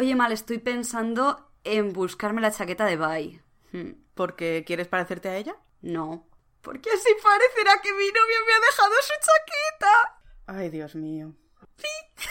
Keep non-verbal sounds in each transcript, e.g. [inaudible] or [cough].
Oye, mal, estoy pensando en buscarme la chaqueta de Bai. Hmm. ¿Porque quieres parecerte a ella? No. Porque así parecerá que mi novio me ha dejado su chaqueta. Ay, Dios mío. Sí.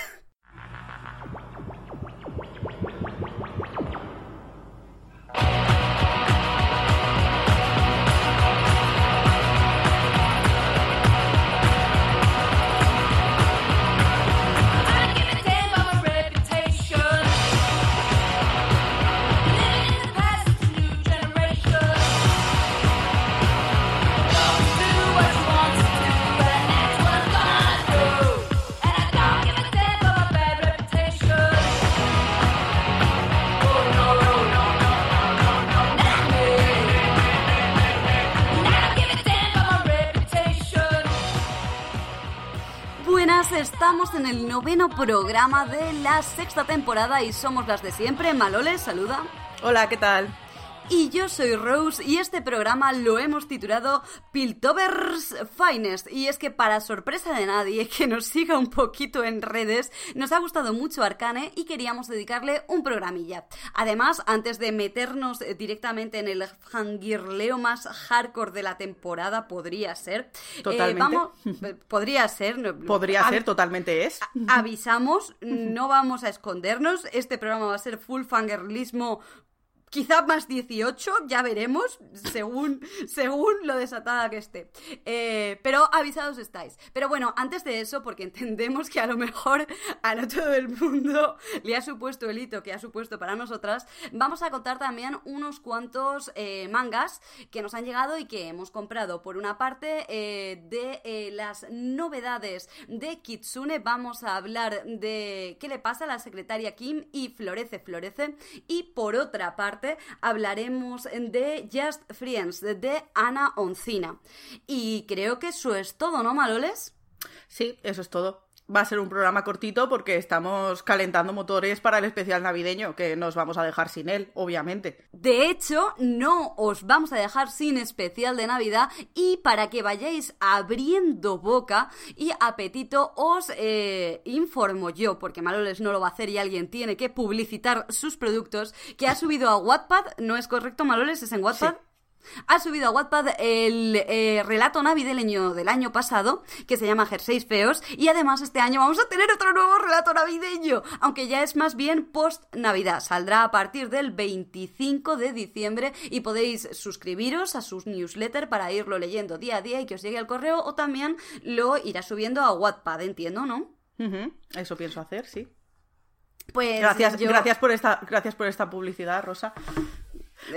Estamos en el noveno programa de la sexta temporada y somos las de siempre. Maloles, saluda. Hola, ¿qué tal? Y yo soy Rose y este programa lo hemos titulado Piltovers Finest. Y es que para sorpresa de nadie que nos siga un poquito en redes, nos ha gustado mucho Arcane y queríamos dedicarle un programilla. Además, antes de meternos directamente en el fangirleo más hardcore de la temporada, podría ser. Eh, totalmente. vamos, podría ser. Podría ser, totalmente es. Avisamos, no vamos a escondernos. Este programa va a ser full fangirlismo Quizá más 18, ya veremos, según, según lo desatada que esté. Eh, pero avisados estáis. Pero bueno, antes de eso, porque entendemos que a lo mejor a no todo el mundo le ha supuesto el hito que ha supuesto para nosotras, vamos a contar también unos cuantos eh, mangas que nos han llegado y que hemos comprado. Por una parte, eh, de las novedades de Kitsune, vamos a hablar de qué le pasa a la secretaria Kim y Florece, Florece. Y por otra parte, hablaremos de Just Friends, de Ana Oncina. Y creo que eso es todo, ¿no, Maloles? Sí, eso es todo va a ser un programa cortito porque estamos calentando motores para el especial navideño, que nos vamos a dejar sin él, obviamente. De hecho, no os vamos a dejar sin especial de Navidad y para que vayáis abriendo boca y apetito os eh, informo yo, porque Maloles no lo va a hacer y alguien tiene que publicitar sus productos, que ha subido a Wattpad, ¿no es correcto Maloles? ¿Es en Wattpad? Ha subido a Wattpad el eh, relato navideño del año pasado, que se llama Jerseys Feos, y además este año vamos a tener otro nuevo relato navideño, aunque ya es más bien post-Navidad. Saldrá a partir del 25 de diciembre y podéis suscribiros a sus newsletter para irlo leyendo día a día y que os llegue al correo, o también lo irá subiendo a Wattpad, entiendo, ¿no? Eso pienso hacer, sí. Pues gracias, gracias por esta, gracias por esta publicidad, Rosa.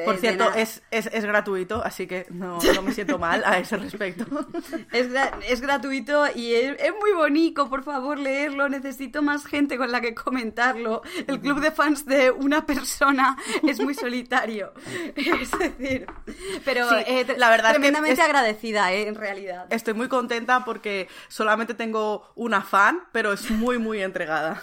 Por cierto, es, es, gratuito, así que [laughs] no, me siento mal a ese respecto. [laughs] es, gratuito y es, muy bonito, por favor, leerlo. Necesito más gente con la que comentarlo. El club de fans de una persona es muy solitario. [laughs] es decir, pero eh, la verdad tremendamente es agradecida, eh, en realidad. Estoy muy contenta porque solamente tengo una fan, pero es muy, muy entregada.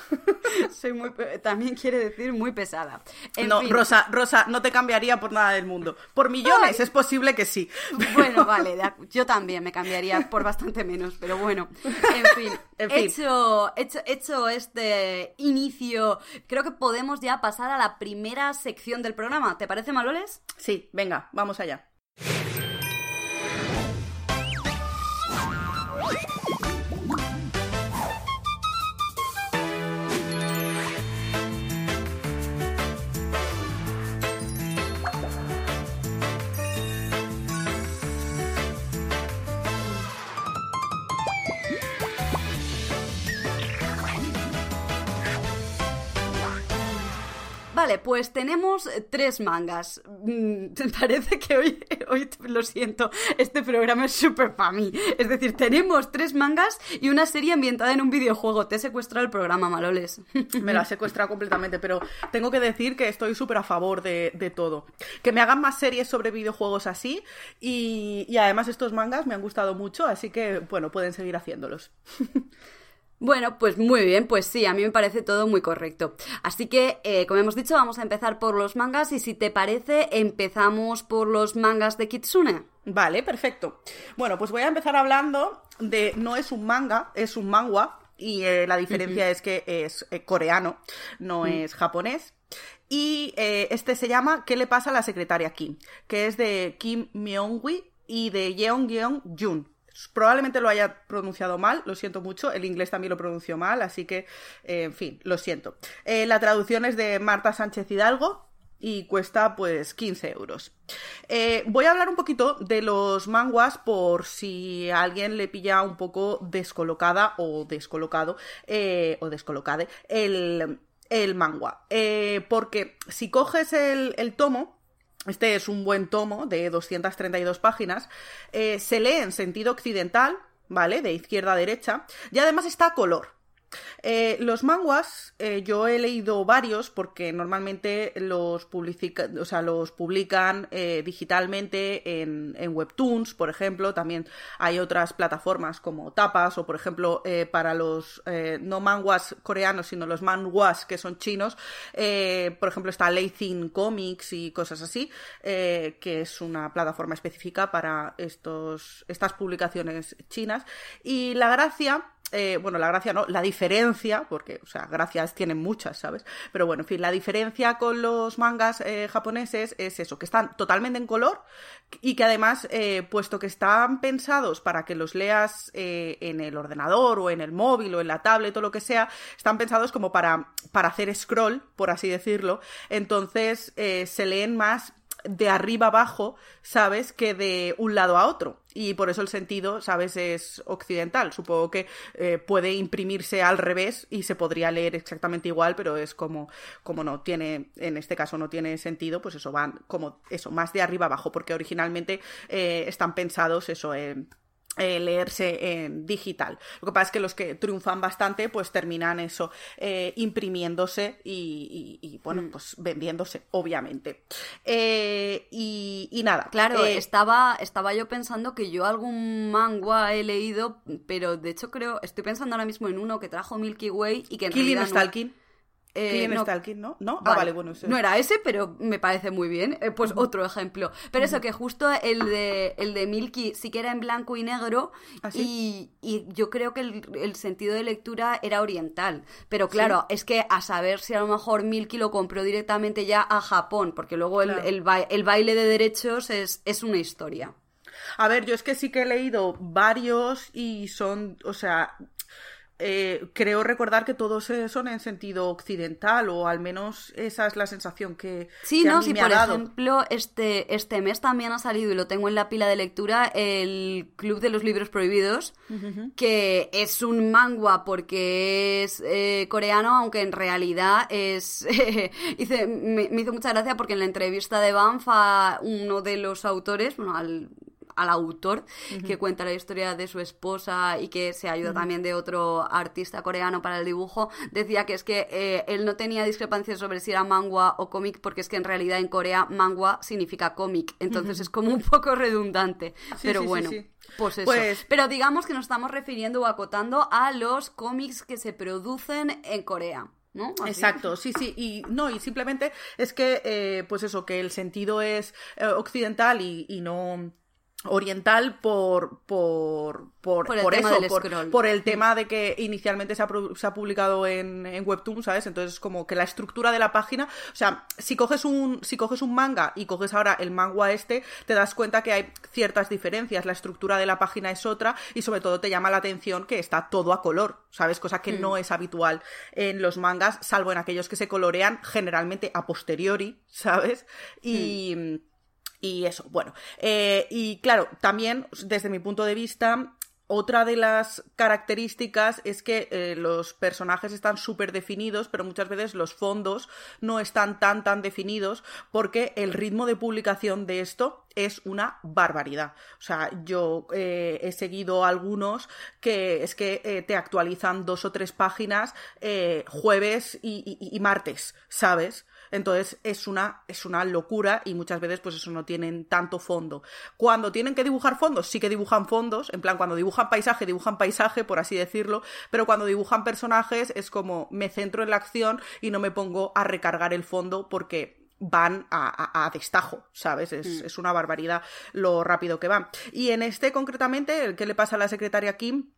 Soy muy, también quiere decir muy pesada. no, Rosa, Rosa, no te cambiaría por nada del mundo. Por millones es posible que sí. Bueno, [laughs] vale, yo también me cambiaría por bastante menos, pero bueno. [laughs] En fin, Hecho, hecho, hecho este inicio, creo que podemos ya pasar a la primera sección del programa. ¿Te parece, Maloles? Sí, venga, vamos allá. Vale, pues tenemos tres mangas. Mm, [laughs] parece que hoy, hoy lo siento, este programa es súper para mí. Es decir, tenemos tres mangas y una serie ambientada en un videojuego. Te he secuestrado el programa, Maloles. [laughs] Me lo ha secuestrado completamente, pero tengo que decir que estoy súper a favor de, todo. Que me hagan más series sobre videojuegos así y, y además estos mangas me han gustado mucho, así que, bueno, pueden seguir haciéndolos. [laughs] Bueno, pues muy bien, pues sí, a mí me parece todo muy correcto. Así que, eh, como hemos dicho, vamos a empezar por los mangas y si te parece, empezamos por los mangas de Kitsune. Vale, perfecto. Bueno, pues voy a empezar hablando de, no es un manga, es un manga, y eh, la diferencia es que es eh, coreano, no Mm. es japonés. Y este se llama ¿Qué le pasa a la secretaria Kim? Que es de Kim Myung-wi y de Yeon Yeon Jun. Probablemente lo haya pronunciado mal, lo siento mucho. El inglés también lo pronunció mal, así que, eh, en fin, lo siento. Eh, la traducción es de Marta Sánchez Hidalgo y cuesta pues 15 euros. Eh, voy a hablar un poquito de los manguas por si a alguien le pilla un poco descolocada o descolocado o descolocade el, el manga. Eh, porque si coges el, el tomo, este es un buen tomo de 232 páginas, eh, se lee en sentido occidental, ¿vale? De izquierda a derecha, y además está a color. Eh, los manguas, eh, yo he leído varios porque normalmente los, publicica- o sea, los publican eh, digitalmente en, en Webtoons, por ejemplo. También hay otras plataformas como Tapas o, por ejemplo, para los no manguas coreanos, sino los manguas que son chinos. por ejemplo, está Leithin Comics y cosas así, que es una plataforma específica para estos, estas publicaciones chinas. Y la gracia eh, bueno, la gracia no, la diferencia, porque, o sea, gracias tienen muchas, ¿sabes? Pero bueno, en fin, la diferencia con los mangas eh, japoneses es eso, que están totalmente en color y que además, eh, puesto que están pensados para que los leas eh, en el ordenador o en el móvil o en la tablet o lo que sea, están pensados como para, para hacer scroll, por así decirlo, entonces se leen más de arriba abajo, ¿sabes? Que de un lado a otro. Y por eso el sentido, ¿sabes? Es occidental. Supongo que eh, puede imprimirse al revés y se podría leer exactamente igual, pero es como, como no tiene, en este caso no tiene sentido, pues eso, van como eso, más de arriba abajo, porque originalmente eh, están pensados eso en leerse en digital. Lo que pasa es que los que triunfan bastante, pues terminan eso, eh, imprimiéndose y, y- y, bueno, pues vendiéndose, obviamente. Eh, y, y nada. Claro, eh, estaba, estaba yo pensando que yo algún manga he leído, pero de hecho creo, estoy pensando ahora mismo en uno que trajo Milky Way y que en Killing realidad no- Stalking. Eh, Killing no, Stalking, ¿no? ¿No? Ah, vale, bueno. ese- No era ese, pero me parece muy bien. Eh, pues otro ejemplo. Pero eso, que justo el de, el de Milky sí que era en blanco y negro. ¿Ah, y, y yo creo que el, el sentido de lectura era oriental. Pero claro, es que a saber si a lo mejor Milky lo compró directamente ya a Japón, porque luego el, el, ba- el baile de derechos es, es una historia. A ver, yo es que sí que he leído varios y son, o sea, eh, creo recordar que todos eh, son en sentido occidental o al menos esa es la sensación que, Sí, que a no, mí sí, me por ha dado. ejemplo, este, este mes también ha salido y lo tengo en la pila de lectura el Club de los Libros Prohibidos, que es un manga porque es eh, coreano, aunque en realidad es... [laughs] hice- me, me hizo mucha gracia porque en la entrevista de Banff a uno de los autores, bueno, al al autor que cuenta la historia de su esposa y que se ayuda también de otro artista coreano para el dibujo, decía que es que eh, él no tenía discrepancias sobre si era manga o cómic porque es que en realidad en Corea manga significa cómic, entonces es como un poco redundante, Sí, pero sí, bueno. sí. Pues eso. Pues- Pero digamos que nos estamos refiriendo o acotando a los cómics que se producen en Corea, ¿no? Exacto, sí, sí, y no, y simplemente es que, eh, pues eso, que el sentido es eh, occidental y, y no oriental por por por, Por el por tema eso por, el tema de que inicialmente se ha, se ha publicado en, en webtoon sabes entonces como que la estructura de la página o sea si coges un si coges un manga y coges ahora el manga este te das cuenta que hay ciertas diferencias. La estructura de la página es otra y sobre todo te llama la atención que está todo a color sabes cosa que no es habitual en los mangas salvo en aquellos que se colorean generalmente a posteriori sabes y y eso, bueno. Eh, y claro, también, desde mi punto de vista, otra de las características es que eh, los personajes están súper definidos, pero muchas veces los fondos no están tan, tan definidos porque el ritmo de publicación de esto es una barbaridad. O sea, yo eh, he seguido algunos que es que te actualizan dos o tres páginas jueves y martes, ¿sabes? Entonces es una, es una locura y muchas veces pues eso no tienen tanto fondo. Cuando tienen que dibujar fondos, sí que dibujan fondos, en plan cuando dibujan paisaje, dibujan paisaje, por así decirlo, pero cuando dibujan personajes es como me centro en la acción y no me pongo a recargar el fondo porque van a, a- a destajo, ¿sabes? Es, es una barbaridad lo rápido que van. Y en este concretamente, el que le pasa a la secretaria Kim,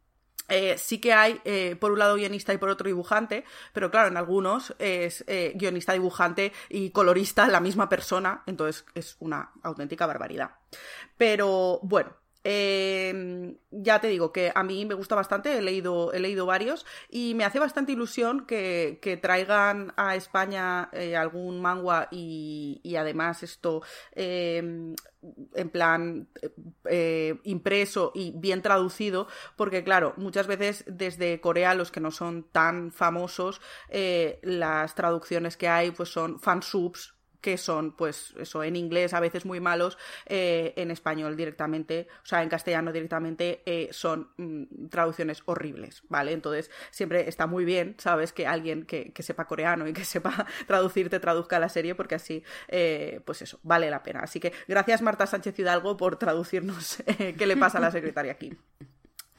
eh, sí que hay, eh, por un lado, guionista y por otro dibujante, pero claro, en algunos es eh, guionista, dibujante y colorista la misma persona, entonces es una auténtica barbaridad. Pero bueno, eh, ya te digo que a mí me gusta bastante, he leído, he leído varios y me hace bastante ilusión que, que traigan a España eh, algún manga y, y, además esto eh, en plan eh, impreso y bien traducido, porque claro, muchas veces desde Corea los que no son tan famosos, eh, las traducciones que hay pues son fansubs que son, pues, eso, en inglés a veces muy malos, eh, en español directamente, o sea, en castellano directamente, eh, son mm, traducciones horribles, ¿vale? Entonces, siempre está muy bien, ¿sabes? Que alguien que, que sepa coreano y que [laughs] sepa traducir te traduzca la serie, porque así, eh, pues eso, vale la pena. Así que gracias, Marta Sánchez Hidalgo, por traducirnos [laughs] qué le pasa a la secretaria aquí.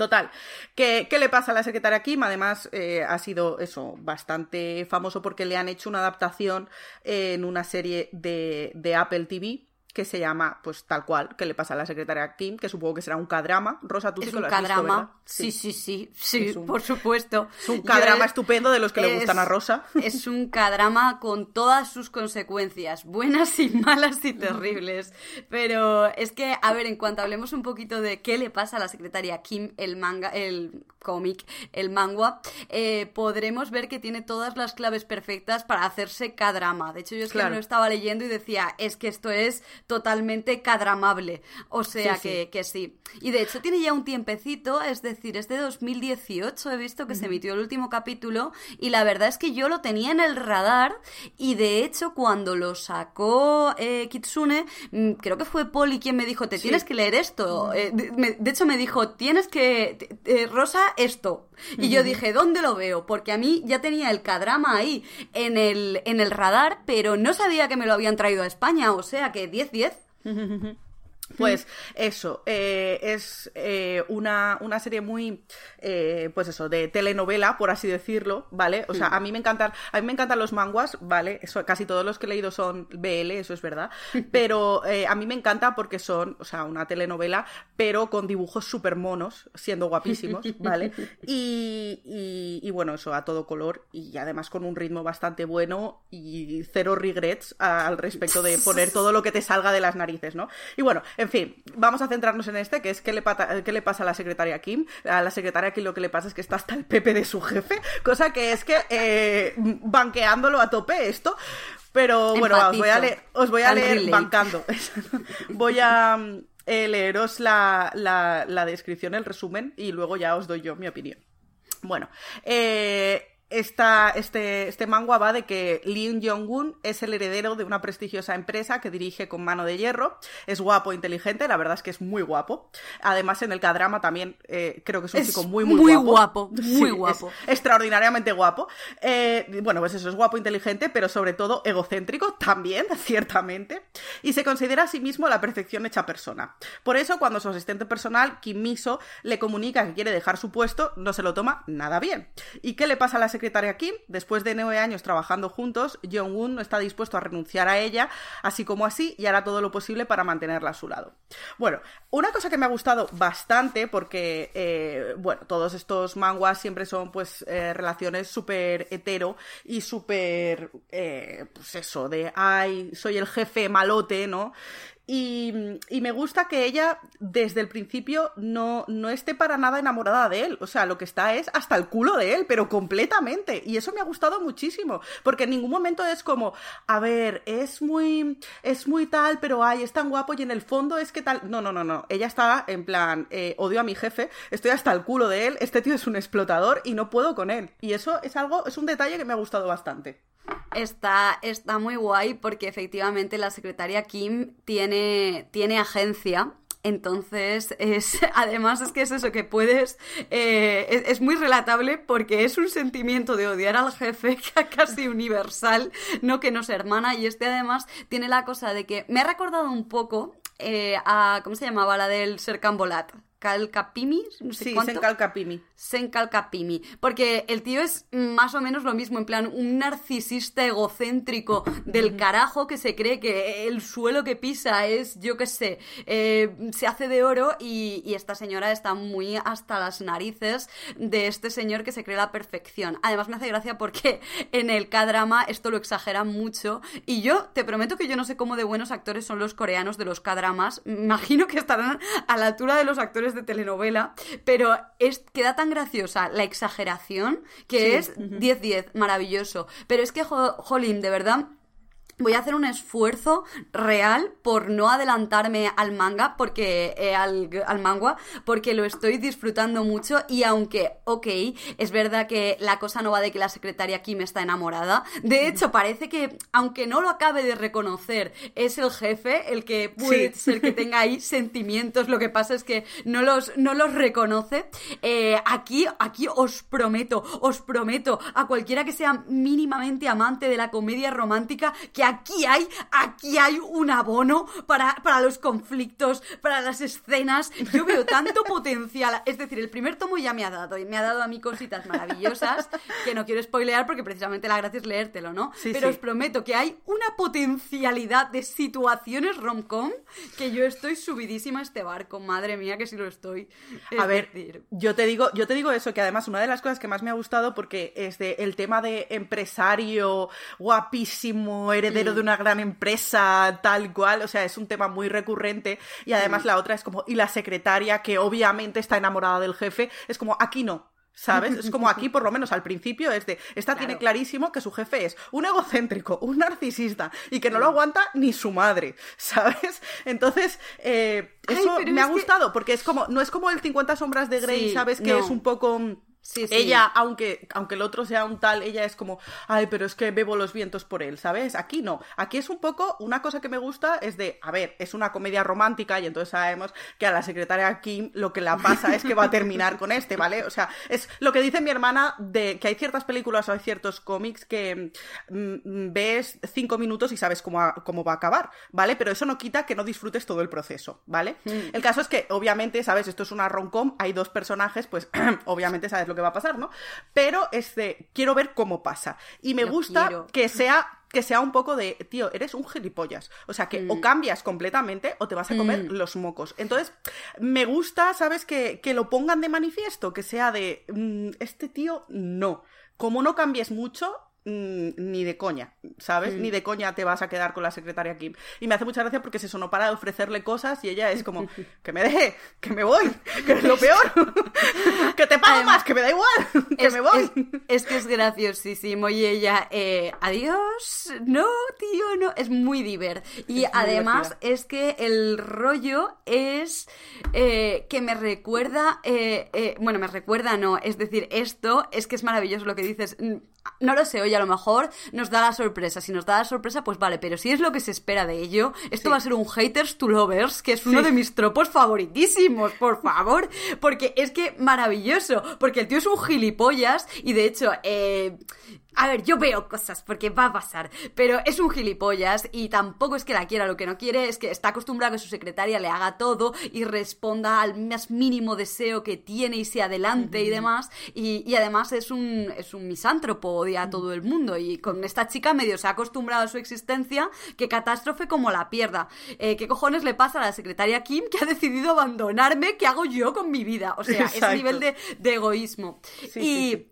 Total, ¿qué, ¿qué, le pasa a la secretaria Kim? Además, eh, ha sido eso, bastante famoso porque le han hecho una adaptación en una serie de, de Apple TV que se llama, pues tal cual, que le pasa a la secretaria Kim, que supongo que será un cadrama. Rosa, tú es sí que un lo has cadrama. visto, ¿verdad? Sí, sí, sí, sí, un, por supuesto. Es un cadrama Yo- estupendo de los que le gustan a Rosa. [laughs] Es un cadrama con todas sus consecuencias, buenas y malas y terribles. Pero es que, a ver, en cuanto hablemos un poquito de qué le pasa a la secretaria Kim, el manga, el cómic, el manga, eh, podremos ver que tiene todas las claves perfectas para hacerse cadrama. De hecho, yo es que Claro. lo estaba leyendo y decía, es que esto es totalmente cadramable. O sea Sí, sí. que, que sí. Y de hecho tiene ya un tiempecito, es decir, es de 2018, he visto que se emitió el último capítulo y la verdad es que yo lo tenía en el radar y de hecho cuando lo sacó eh, Kitsune, mm, creo que fue Poli quien me dijo, te Sí. tienes que leer esto. Eh, de, hecho me dijo, tienes que, eh, Rosa, esto. Y yo dije, ¿dónde lo veo? Porque a mí ya tenía el cadrama ahí en el, en el radar, pero no sabía que me lo habían traído a España, o sea que 10-10. [laughs] Pues eso, eh, es eh, una, una serie muy, eh, pues eso, de telenovela, por así decirlo, ¿vale? O sea, a mí me encantan, a mí me encantan los manguas, ¿vale? Eso, casi todos los que he leído son BL, eso es verdad, [laughs] pero eh, a mí me encanta porque son, o sea, una telenovela, pero con dibujos súper monos, siendo guapísimos, [laughs] ¿vale? Y, y, y bueno, eso, a todo color y además con un ritmo bastante bueno y cero regrets al respecto de poner todo lo que te salga de las narices, ¿no? Y bueno, en fin, vamos a centrarnos en este, que es qué le, pata- qué le pasa a la secretaria Kim. A la secretaria Kim lo que le pasa es que está hasta el pepe de su jefe, cosa que es que eh, banqueándolo a tope esto. Pero bueno, os voy a leer, os voy a leer relate. bancando. [laughs] voy a eh, leeros la, la- la descripción, el resumen, y luego ya os doy yo mi opinión. Bueno, eh, esta, este, este manga va de que Lee Jong-un es el heredero de una prestigiosa empresa que dirige con mano de hierro. Es guapo, inteligente, la verdad es que es muy guapo. Además, en el K-drama también eh, creo que es un Es chico muy, muy, muy guapo. guapo, [laughs] muy Sí, guapo. es extraordinariamente guapo. Eh, bueno, pues eso, es guapo, inteligente, pero sobre todo egocéntrico [laughs] también, ciertamente. Y se considera a sí mismo la perfección hecha persona. Por eso, cuando su asistente personal, Kim Miso, le comunica que quiere dejar su puesto, no se lo toma nada bien. ¿Y qué le pasa a la secretaria Kim? Después de nueve años trabajando juntos, Jong-un no está dispuesto a renunciar a ella, así como así, y hará todo lo posible para mantenerla a su lado. Bueno, una cosa que me ha gustado bastante, porque, eh, bueno, todos estos manguas siempre son, pues, eh, relaciones súper hetero y súper, eh, pues eso, de, ay, soy el jefe malote, ¿no? Y, me gusta que ella desde el principio no, no esté para nada enamorada de él. O sea, lo que está es hasta el culo de él, pero completamente. Y eso me ha gustado muchísimo. Porque en ningún momento es como, a ver, es muy, es muy tal, pero ay, es tan guapo y en el fondo es que tal. No, no, no, no. Ella está en plan, eh, odio a mi jefe, estoy hasta el culo de él, este tío es un explotador y no puedo con él. Y eso es algo, es un detalle que me ha gustado bastante. Está, está muy guay porque efectivamente la secretaria Kim tiene, tiene agencia. Entonces, es, [laughs] además es que es eso, que puedes, eh, es, muy relatable porque es un sentimiento de odiar al jefe [laughs] casi universal, no que nos hermana, y este además tiene la cosa de que me ha recordado un poco eh, a, ¿cómo se llamaba? La del Ser Sencalcapimi, no sé Sí, cuánto. Sencalcapimi. Sencalcapimi. Porque el tío es más o menos lo mismo, en plan, un narcisista egocéntrico del carajo que se cree que el suelo que pisa es, yo qué sé, eh, se hace de oro y, y esta señora está muy hasta las narices de este señor que se cree la perfección. Además me hace gracia porque en el K-drama esto lo exageran mucho y yo te prometo que yo no sé cómo de buenos actores son los coreanos de los K-dramas. Imagino que estarán a la altura de los actores de telenovela, pero es, queda tan graciosa la exageración que es 10-10, maravilloso. Pero es que, jo- jolín, de verdad, Voy a hacer un esfuerzo real por no adelantarme al manga, porque eh, al, al manga, porque lo estoy disfrutando mucho y aunque, ok, es verdad que la cosa no va de que la secretaria Kim está enamorada, de hecho parece que, aunque no lo acabe de reconocer, es el jefe el que puede Sí. ser que tenga ahí sentimientos, lo que pasa es que no los, no los reconoce. Eh, aquí, aquí os prometo, os prometo a cualquiera que sea mínimamente amante de la comedia romántica que aquí hay, aquí hay un abono para, para los conflictos, para las escenas. Yo veo tanto [laughs] potencial. Es decir, el primer tomo ya me ha dado, y me ha dado a mí cositas maravillosas que no quiero spoilear porque precisamente la gracia es leértelo, ¿no? Sí, Pero sí. os prometo que hay una potencialidad de situaciones rom-com que yo estoy subidísima a este barco. Madre mía, que sí lo estoy. Es A ver, decir, yo te digo, yo te digo eso, que además una de las cosas que más me ha gustado porque es de el tema de empresario guapísimo, heredero de una gran empresa, tal cual, o sea, es un tema muy recurrente y además la otra es como, y la secretaria que obviamente está enamorada del jefe, es como, aquí no. ¿Sabes? Es como aquí, por lo menos al principio, es de. Esta tiene clarísimo que su jefe es un egocéntrico, un narcisista y que no lo aguanta ni su madre, [laughs] ¿sabes? Entonces, eh, eso me es ha que- gustado porque es como. No es como el 50 Sombras de Grey, Sí, ¿sabes? Que no. es un poco. Mm, Sí, sí. Ella, aunque, aunque el otro sea un tal, ella es como, ay, pero es que bebo los vientos por él, ¿sabes? Aquí no. Aquí es un poco, una cosa que me gusta es de, a ver, es una comedia romántica y entonces sabemos que a la secretaria Kim lo que la pasa es que va a terminar con este, ¿vale? O sea, es lo que dice mi hermana de que hay ciertas películas o hay ciertos cómics que mm, mm, ves cinco minutos y sabes cómo, a- cómo va a acabar, ¿vale? Pero eso no quita que no disfrutes todo el proceso, ¿vale? El caso es que, obviamente, ¿sabes? Esto es una rom-com, hay dos personajes, pues [clears throat] obviamente sabes lo que va a pasar, ¿no? Pero este, quiero ver cómo pasa. Y me Lo gusta quiero. que sea que sea un poco de, tío, eres un gilipollas. O sea, que Mm. o cambias completamente o te vas a comer los mocos. Entonces, me gusta, ¿sabes? Que, que lo pongan de manifiesto, que sea de, mm, este tío, no. Como no cambies mucho, mm, ni de coña, ¿sabes? Mm. Ni de coña te vas a quedar con la secretaria Kim. Y me hace mucha gracia porque es eso, no para de ofrecerle cosas y ella es como, [laughs] que me deje, que me voy, que es lo peor, [laughs] que te pago Además, más, que me da igual, [laughs] que es, me voy. es- es que es graciosísimo y ella, eh, adiós, no, tío, no, es muy diver. Y Es además es que el rollo es eh, que me recuerda, eh, eh, bueno, me recuerda, no, es decir, esto es que es maravilloso lo que dices. Mm, No lo sé, oye, a lo mejor nos da la sorpresa. Si nos da la sorpresa, pues vale, pero si es lo que se espera de ello, esto Sí. va a ser un haters to lovers, que es uno Sí. de mis tropos favoritísimos, por favor. Porque es que maravilloso. Porque el tío es un gilipollas y de hecho, eh, a ver, yo veo cosas porque va a pasar, pero es un gilipollas y tampoco es que la quiera, lo que no quiere es que está acostumbrado a que su secretaria le haga todo y responda al más mínimo deseo que tiene y se adelante y demás. Y, y además es un, es un misántropo, odia a todo el mundo y con esta chica medio se ha acostumbrado a su existencia, que catástrofe como la pierda. Eh, ¿Qué cojones le pasa a la secretaria Kim que ha decidido abandonarme? ¿Qué hago yo con mi vida? O sea, ese Exacto. nivel de, de egoísmo. Sí, y... sí, sí.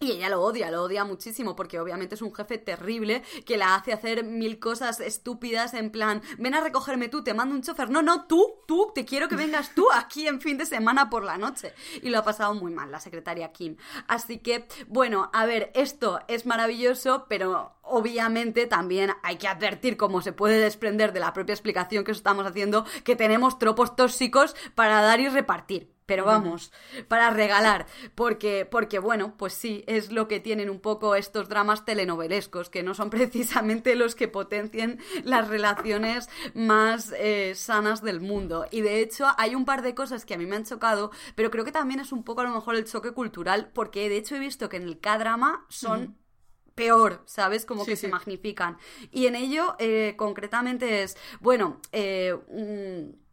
Y ella lo odia, lo odia muchísimo, porque obviamente es un jefe terrible que la hace hacer mil cosas estúpidas en plan, ven a recogerme tú, te mando un chofer. No, no, tú, tú, te quiero que vengas tú aquí en fin de semana por la noche. Y lo ha pasado muy mal la secretaria Kim. Así que, bueno, a ver, esto es maravilloso, pero obviamente también hay que advertir, como se puede desprender de la propia explicación que os estamos haciendo, que tenemos tropos tóxicos para dar y repartir. Pero vamos, para regalar, porque, porque bueno, pues sí, es lo que tienen un poco estos dramas telenovelescos, que no son [laughs] precisamente los que potencien las relaciones más eh, sanas del mundo. Y de hecho hay un par de cosas que a mí me han chocado, pero creo que también es un poco a lo mejor el choque cultural, porque de hecho he visto que en el K-drama son peor, ¿sabes? Como Sí, que se magnifican. Y en ello, eh, concretamente, es, bueno, eh, un-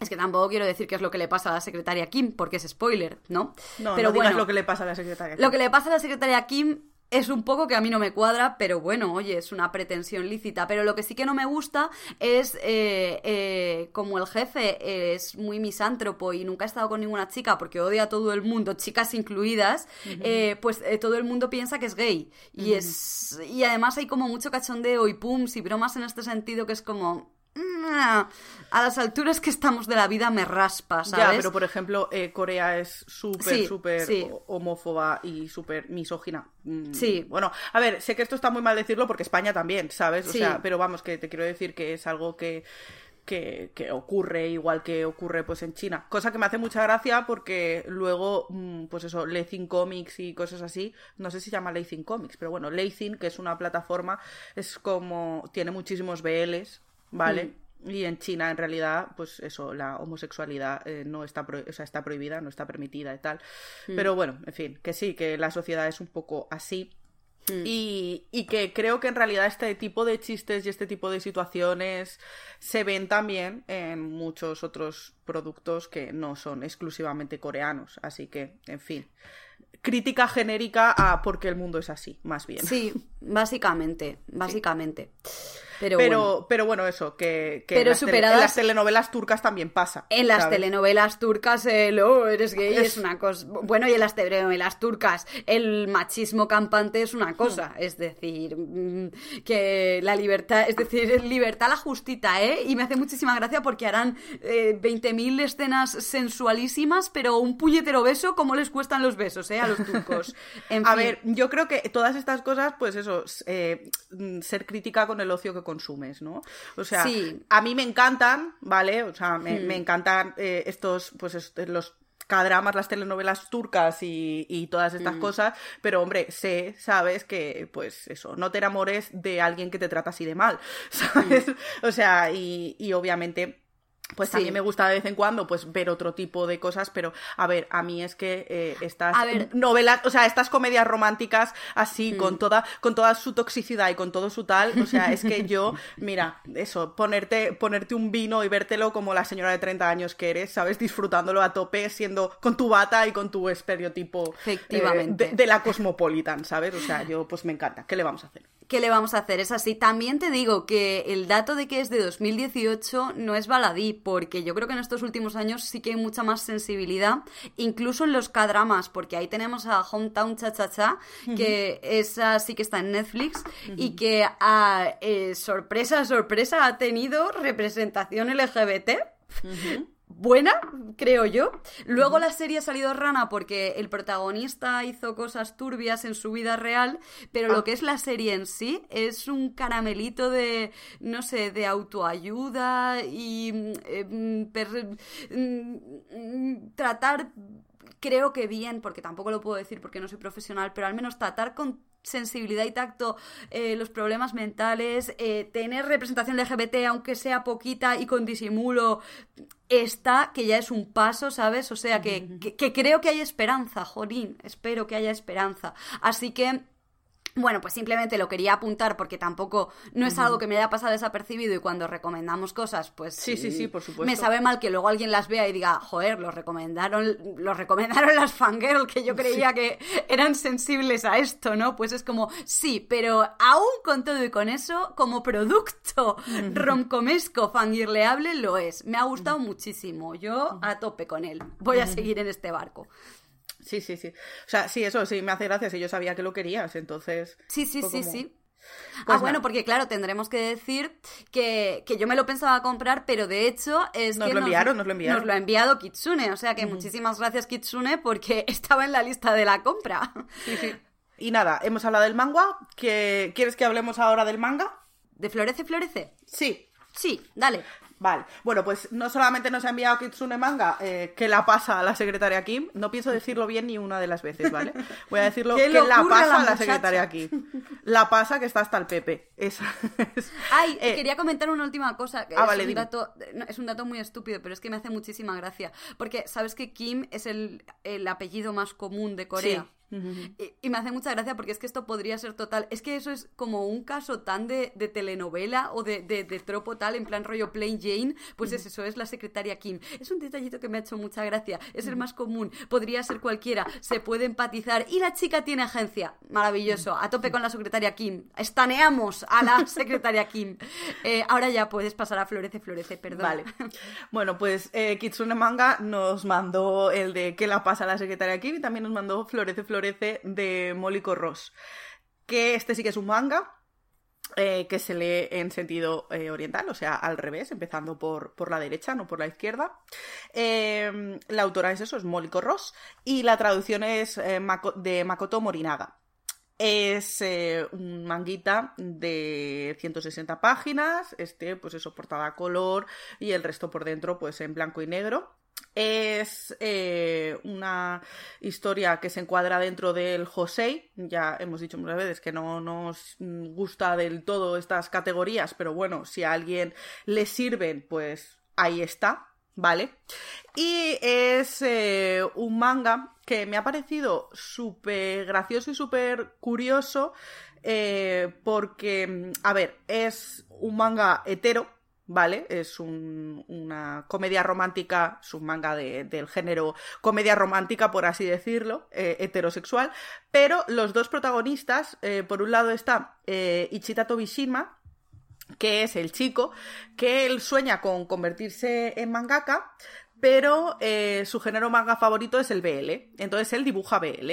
Es que tampoco quiero decir qué es lo que le pasa a la secretaria Kim, porque es spoiler, ¿no? No, pero no digas bueno, lo que le pasa a la secretaria. lo que le pasa a la secretaria Kim es un poco que a mí no me cuadra, pero bueno, oye, es una pretensión lícita. Pero lo que sí que no me gusta es eh, eh, como el jefe es muy misántropo y nunca ha estado con ninguna chica porque odia a todo el mundo, chicas incluidas, eh, pues todo el mundo piensa que es gay. Y es y además hay como mucho cachondeo y pums y bromas en este sentido que es como... "Mm, A las alturas que estamos de la vida me raspa, ¿sabes? Ya, pero por ejemplo, eh, Corea es súper, Sí, súper sí. homófoba y súper misógina. Mm, Sí. Bueno, a ver, sé que esto está muy mal decirlo porque España también, ¿sabes? O Sí. sea, pero vamos, que te quiero decir que es algo que, que, que ocurre igual que ocurre pues en China. Cosa que me hace mucha gracia porque luego, mm, pues eso, Leithin Comics y cosas así, no sé si se llama Leithin Comics, pero bueno, Leithin, que es una plataforma, es como, tiene muchísimos BLs, ¿vale? Y en China, en realidad, pues eso, la homosexualidad eh, no está, pro- o sea, está prohibida, no está permitida y tal. Pero bueno, en fin, que sí, que la sociedad es un poco así. Y, y que creo que en realidad este tipo de chistes y este tipo de situaciones se ven también en muchos otros productos que no son exclusivamente coreanos. Así que, en fin, crítica genérica a porque el mundo es así, más bien. Sí, básicamente, básicamente. Pero, Pero, bueno. pero bueno, eso, que, que Pero en, las superadas- en las telenovelas turcas también pasa. En las ¿sabes? telenovelas turcas el oh, eres gay es... Es- una cosa. Bueno, y en las telenovelas turcas el machismo campante es una cosa. Hmm. Es decir, mm, que la libertad, es decir, libertad la justita, ¿eh? Y me hace muchísima gracia porque harán eh, 20.000 escenas sensualísimas, pero un puñetero beso, ¿cómo les cuestan los besos, eh? A los turcos. [laughs] En A fin. ver, yo creo que todas estas cosas, pues eso, eh, mm, ser crítica con el ocio que consumes, ¿no? O sea, Sí. Hmm. a mí me encantan, ¿vale? O sea, me, me encantan eh, estos, pues los cadramas, las telenovelas turcas y, y todas estas Hmm. cosas, pero hombre, sé, sabes que, pues eso, no te enamores de alguien que te trata así de mal, [laughs] ¿sabes? O sea, y, y obviamente... Pues Sí. también me gusta de vez en cuando pues ver otro tipo de cosas, pero a ver, a mí es que eh, estas A ver. novelas, o sea, estas comedias románticas así, Mm. con toda, con toda su toxicidad y con todo su tal, o sea, es que [laughs] yo, mira, eso, ponerte, ponerte un vino y vértelo como la señora de 30 años que eres, ¿sabes? Disfrutándolo a tope, siendo con tu bata y con tu estereotipo eh, Efectivamente. de, de la cosmopolitan, ¿sabes? O sea, yo pues me encanta. ¿Qué le vamos a hacer? ¿Qué le vamos a hacer? Es así. También te digo que el dato de que es de 2018 no es baladí, porque yo creo que en estos últimos años sí que hay mucha más sensibilidad, incluso en los cadramas, porque ahí tenemos a Hometown Cha Cha Cha, que esa sí que está en Netflix, y que, a, eh, sorpresa, sorpresa, ha tenido representación LGBT buena, creo yo. Luego la serie ha salido rana porque el protagonista hizo cosas turbias en su vida real, pero lo que es la serie en sí es un caramelito de, no sé, de autoayuda y mm, eh, per- mm, mm, tratar creo que bien, porque tampoco lo puedo decir porque no soy profesional, pero al menos tratar con sensibilidad y tacto eh, los problemas mentales, eh, tener representación LGBT, aunque sea poquita y con disimulo, está, que ya es un paso, ¿sabes? O sea, que, que, que creo que hay esperanza, Jorín, espero que haya esperanza. Así que... Bueno, pues simplemente lo quería apuntar porque tampoco no es algo que me haya pasado desapercibido y cuando recomendamos cosas, pues Sí, sí, sí, por supuesto. Me sabe mal que luego alguien las vea y diga, joder, los recomendaron, los recomendaron las fangirl que yo creía que eran sensibles a esto, ¿no? Pues es como, sí, pero aún con todo y con eso, como producto romcomesco fangirleable lo es. Me ha gustado muchísimo. Yo a tope con él. Voy a seguir en este barco. Sí, sí, sí. O sea, sí, eso sí me hace gracia si yo sabía que lo querías, entonces... Sí, sí, sí, como- sí. ah, Pues bueno, nada. porque claro, tendremos que decir que, que yo me lo pensaba comprar, pero de hecho es Nos que lo enviaron, nos lo enviaron. Nos lo ha enviado Kitsune, o sea que muchísimas gracias Kitsune porque [laughs] estaba en la lista de la compra. Sí, sí. Y nada, hemos hablado del manga. ¿Que... ¿Quieres que hablemos ahora del manga? ¿De Florece, Florece? Sí. Sí, dale. Vale, bueno, pues no solamente nos ha enviado Kitsune Manga, eh, que la pasa a la secretaria Kim, no pienso decirlo bien ni una de las veces, ¿vale? Voy a decirlo [laughs] ¿Qué que le la pasa la a la secretaria Kim. La pasa que está hasta el Pepe. Esa es- Ay, Eh, quería comentar una última cosa. que ah, es, vale, un dime. dato, no, es un dato muy estúpido, pero es que me hace muchísima gracia. Porque sabes que Kim es el, el apellido más común de Corea. Sí. Y, me hace mucha gracia porque es que esto podría ser total. Es que eso es como un caso tan de, telenovela o de, de, tropo tal, en plan rollo Plain Jane. Pues es eso, es la secretaria Kim. Es un detallito que me ha hecho mucha gracia. Es el más común. Podría ser cualquiera. Se puede empatizar. Y la chica tiene agencia. Maravilloso. A tope con la secretaria Kim. Estaneamos a la [laughs] secretaria Kim. Eh, ahora ya puedes pasar a Florece, Florece, perdón. Vale. Bueno, pues eh, Kitsune Manga nos mandó el de qué la pasa a la secretaria Kim y también nos mandó Florece, Florece de Mólico Ross. Que este sí que es un manga. Eh, que se lee en sentido eh, oriental, o sea, al revés, empezando por, por, la derecha, no por la izquierda. Eh, la autora es eso, es Mólico Ross, y la traducción es de Makoto Morinaga. Es un manguita de 160 páginas, este, pues eso, portada a color y el resto por dentro, pues en blanco y negro. Es eh, una historia que se encuadra dentro del Josei. Ya hemos dicho muchas veces que no nos gusta del todo estas categorías, pero bueno, si a alguien le sirven, pues ahí está, ¿vale? Y es eh, un manga que me ha parecido súper gracioso y súper curioso eh, porque, a ver, es un manga hetero, ¿vale? Es una comedia romántica, es un manga del género comedia romántica, por así decirlo, eh, heterosexual, pero los dos protagonistas, eh, por un lado está eh, Ichita Tobishima, que es el chico, que él sueña con convertirse en mangaka, pero su género manga favorito es el BL, entonces él dibuja BL.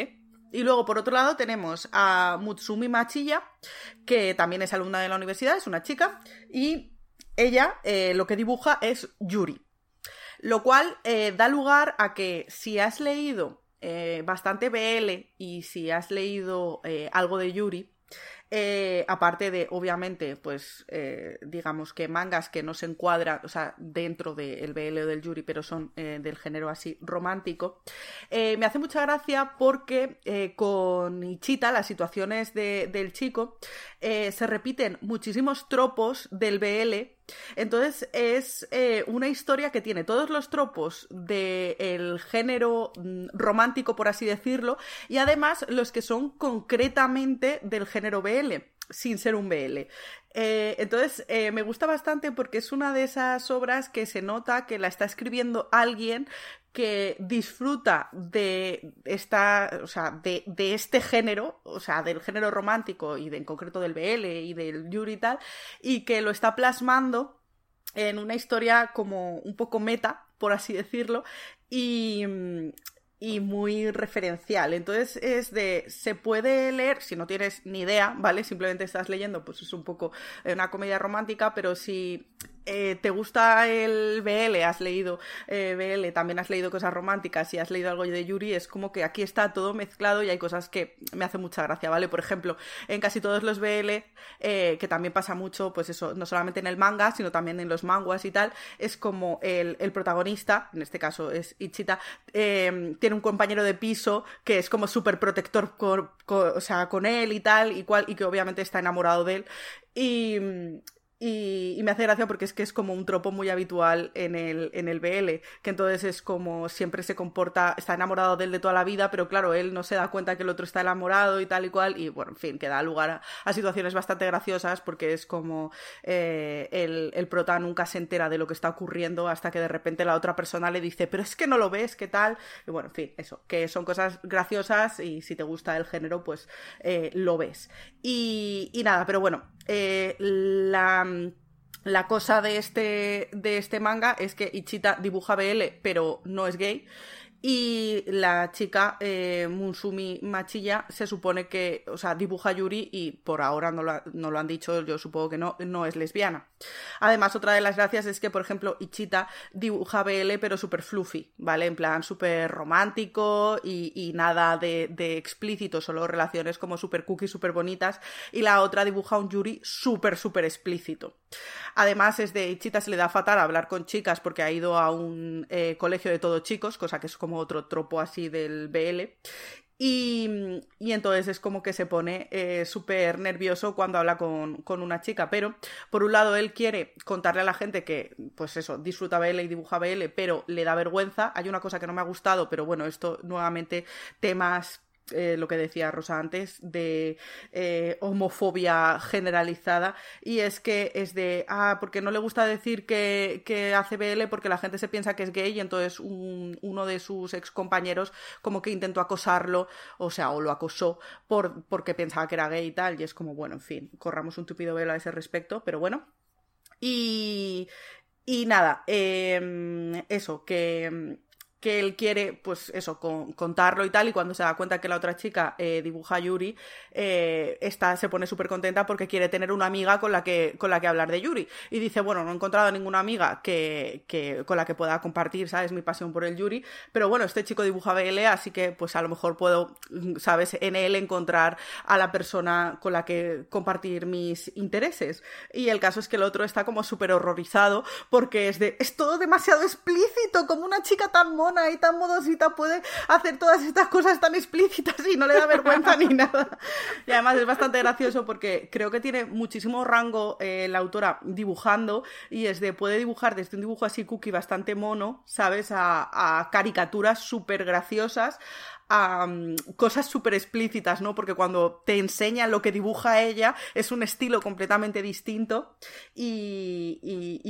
Y luego, por otro lado, tenemos a Mutsumi Machiya, que también es alumna de la universidad, es una chica, y ella eh, lo que dibuja es Yuri. Lo cual eh, da lugar a que si has leído eh, bastante BL y si has leído algo de Yuri, aparte de, obviamente, pues digamos que mangas que no se encuadran, o sea, dentro del BL o del Yuri, pero son del género así romántico. me hace mucha gracia porque con Ichita, las situaciones del chico, se repiten muchísimos tropos del BL entonces es una historia que tiene todos los tropos del género mm, romántico, por así decirlo, y además los que son concretamente del género BL sin ser un BL. Eh, entonces, eh, me gusta bastante porque es una de esas obras que se nota que la está escribiendo alguien que disfruta de esta, o sea, de, este género, o sea, del género romántico y en concreto del BL y del Yuri y tal, y que lo está plasmando en una historia como un poco meta, por así decirlo, y, y muy referencial. Entonces es de, se puede leer, si no tienes ni idea, ¿vale? Simplemente estás leyendo, pues es un poco una comedia romántica, pero si eh, te gusta el BL, has leído eh, BL, también has leído cosas románticas y has leído algo de Yuri, es como que aquí está todo mezclado y hay cosas que me hacen mucha gracia, ¿vale? Por ejemplo, en casi todos los BL, eh, que también pasa mucho, pues eso, no solamente en el manga, sino también en los manguas y tal, es como el, protagonista, en este caso es Ichita, tiene un compañero de piso que es como súper protector o sea, con él y tal, y, cual, y que obviamente está enamorado de él. Y, y, me hace gracia porque es que es como un tropo muy habitual en el, en el BL, que entonces es como siempre se comporta, está enamorado de él de toda la vida, pero claro, él no se da cuenta que el otro está enamorado y tal y cual, y bueno, en fin, que da lugar a, situaciones bastante graciosas porque es como eh, el, el prota nunca se entera de lo que está ocurriendo hasta que de repente la otra persona le dice, pero es que no lo ves, ¿qué tal? Y bueno, en fin, eso, que son cosas graciosas y si te gusta el género, pues eh, lo ves. Y, y nada, pero bueno, eh, la, la cosa de este, de este manga es que Ichita dibuja BL, pero no es gay. Y la chica, eh, Munsumi Machilla, se supone que, o sea, dibuja Yuri y por ahora no lo, no lo, han dicho, yo supongo que no, no es lesbiana. Además, otra de las gracias es que, por ejemplo, Ichita dibuja BL pero súper fluffy, ¿vale? En plan súper romántico y, nada de, de, explícito, solo relaciones como súper cookies, súper bonitas. Y la otra dibuja un Yuri súper, súper explícito. Además, es de Ichita se le da fatal hablar con chicas porque ha ido a un eh, colegio de todo chicos, cosa que es como otro tropo así del BL. Y, entonces es como que se pone eh, súper nervioso cuando habla con, una chica. Pero, por un lado, él quiere contarle a la gente que, pues eso, disfruta BL y dibuja BL, pero le da vergüenza. Hay una cosa que no me ha gustado, pero bueno, esto nuevamente temas eh, lo que decía Rosa antes, de eh, homofobia generalizada, y es que es de, ah, porque no le gusta decir que, que hace BL porque la gente se piensa que es gay y entonces uno de sus ex compañeros como que intentó acosarlo, o sea, o lo acosó por, porque pensaba que era gay y tal, y es como, bueno, en fin, corramos un tupido velo a ese respecto, pero bueno. Y, y nada, em, eso, que que él quiere, pues eso, contarlo y tal, y cuando se da cuenta que la otra chica eh, dibuja Yuri, eh, se pone súper contenta porque quiere tener una amiga con la, que, con la que hablar de Yuri. Y dice, bueno, no he encontrado ninguna amiga que, que, con la que pueda compartir, ¿sabes? Mi pasión por el Yuri, pero bueno, este chico dibuja BL, así que pues a lo mejor puedo, ¿sabes? En él encontrar a la persona con la que compartir mis intereses. Y el caso es que el otro está como súper horrorizado porque es de, es todo demasiado explícito, como una chica tan mona y tan modosita puede hacer todas estas cosas tan explícitas y no le da vergüenza ni [laughs] nada. Y además es bastante gracioso porque creo que tiene muchísimo rango eh, la autora dibujando y es de puede dibujar desde un dibujo así cookie bastante mono, ¿sabes? A, a caricaturas súper graciosas a cosas súper explícitas, ¿no? Porque cuando te enseña lo que dibuja ella es un estilo completamente distinto y,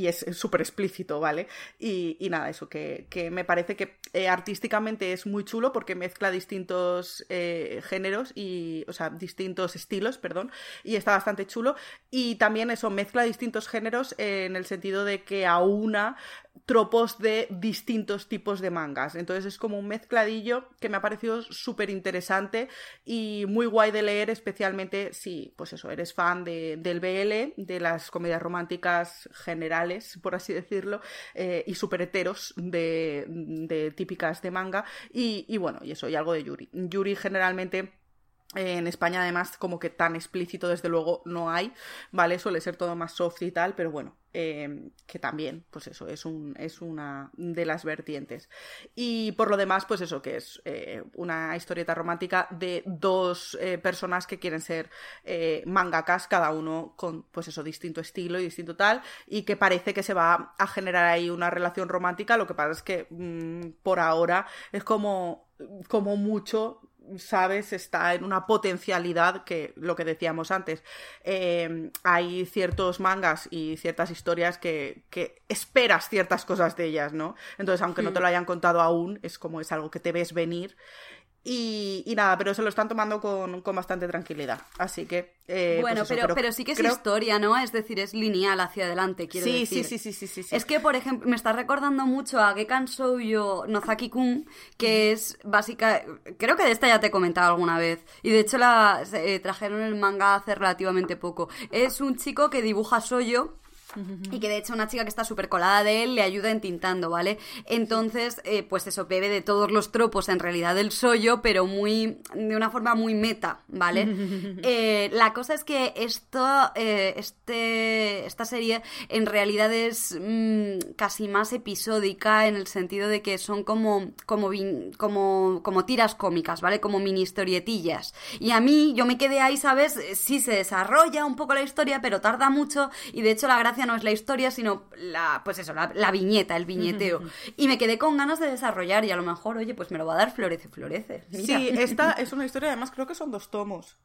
es súper explícito, ¿vale? Y, nada, eso, que, me parece que eh, artísticamente es muy chulo porque mezcla distintos eh, géneros y, o sea, distintos estilos, perdón, y está bastante chulo. Y también eso, mezcla distintos géneros en el sentido de que aúna tropos de distintos tipos de mangas. Entonces es como un mezcladillo que me ha parecido súper interesante y muy guay de leer, especialmente si, pues eso, eres fan de, del BL, de las comedias románticas generales, por así decirlo, eh, y súper heteros de, de, típicas de manga. Y, y bueno, y eso, y algo de Yuri. Yuri generalmente en España, además, como que tan explícito, desde luego, no hay, ¿vale? Suele ser todo más soft y tal, pero bueno, em, que también, pues eso, es, un, es una de las vertientes. Y por lo demás, pues eso, que es eh, una historieta romántica de dos eh, personas que quieren ser eh, mangakas, cada uno con, pues eso, distinto estilo y distinto tal, y que parece que se va a generar ahí una relación romántica, lo que pasa es que mm, por ahora es como como mucho sabes, está en una potencialidad que, lo que decíamos antes, eh, hay ciertos mangas y ciertas historias que, que, esperas ciertas cosas de ellas, ¿no? Entonces, aunque no te lo hayan contado aún, es como es algo que te ves venir y, nada, pero se lo están tomando con, bastante tranquilidad. Así que. Eh, pues bueno, pero, pero, sí que es historia, ¿no? Es decir, es lineal hacia adelante, quiero sí, decir. Sí, sí, sí, sí, sí, Es que, por ejemplo, me está recordando mucho a Gekan Shoujo Nozaki-kun, que es básica. Creo que de esta ya te he comentado alguna vez. Y de hecho, la eh, trajeron el manga hace relativamente poco. Es un chico que dibuja Shoujo y que de hecho una chica que está súper colada de él le ayuda entintando, ¿vale? Entonces, eh, pues eso, bebe de todos los tropos en realidad del sollo, pero muy, de una forma muy meta, ¿vale? [laughs] Eh, la cosa es que esto, eh, este, esta serie en realidad es mm, casi más episódica en el sentido de que son como, como, como, como tiras cómicas, ¿vale? Como mini historietillas. Y a mí, yo me quedé ahí, ¿sabes? Sí se desarrolla un poco la historia, pero tarda mucho y de hecho la gracia no es la historia, sino la, pues eso, la, viñeta, el viñeteo. y me quedé con ganas de desarrollar y a lo mejor, oye, pues me lo va a dar Florece, Florece. Sí, esta [laughs] es una historia, además creo que son dos tomos.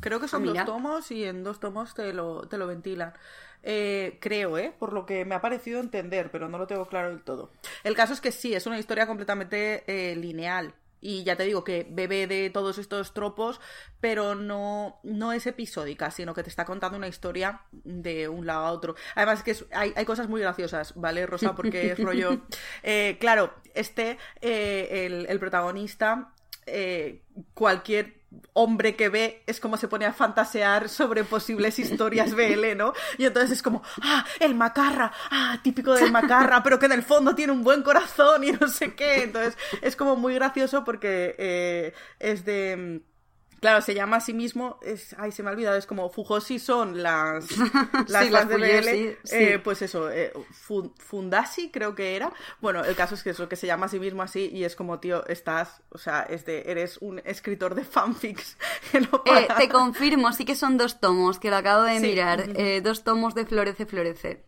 Creo que son ah, dos tomos y en dos tomos te lo, te lo ventilan. Eh, creo, ¿eh? Por lo que me ha parecido entender, pero no lo tengo claro del todo. El caso es que sí, es una historia completamente eh, lineal. Y ya te digo que bebe de todos estos tropos, pero no, no es episódica, sino que te está contando una historia de un lado a otro. Además, que hay, hay, cosas muy graciosas, ¿vale, Rosa? Porque es [laughs] rollo. Eh, claro, este, eh, el, el, protagonista, eh, cualquier hombre que ve es como se pone a fantasear sobre posibles historias BL, ¿no? Y entonces es como, ah, el macarra, ah, típico del macarra, pero que en el fondo tiene un buen corazón y no sé qué. Entonces es como muy gracioso porque eh, es de Claro, se llama a sí mismo, es, ay, se me ha olvidado, es como Fujoshi son las, [laughs] las, de BL, eh, pues eso, eh, Fundasi creo que era. Bueno, el caso es que es lo que se llama a sí mismo así y es como, tío, estás, o sea, es de, eres un escritor de fanfics. [laughs] Eh, te confirmo, sí que son dos tomos, que lo acabo de mirar, dos tomos de Florece, Florece.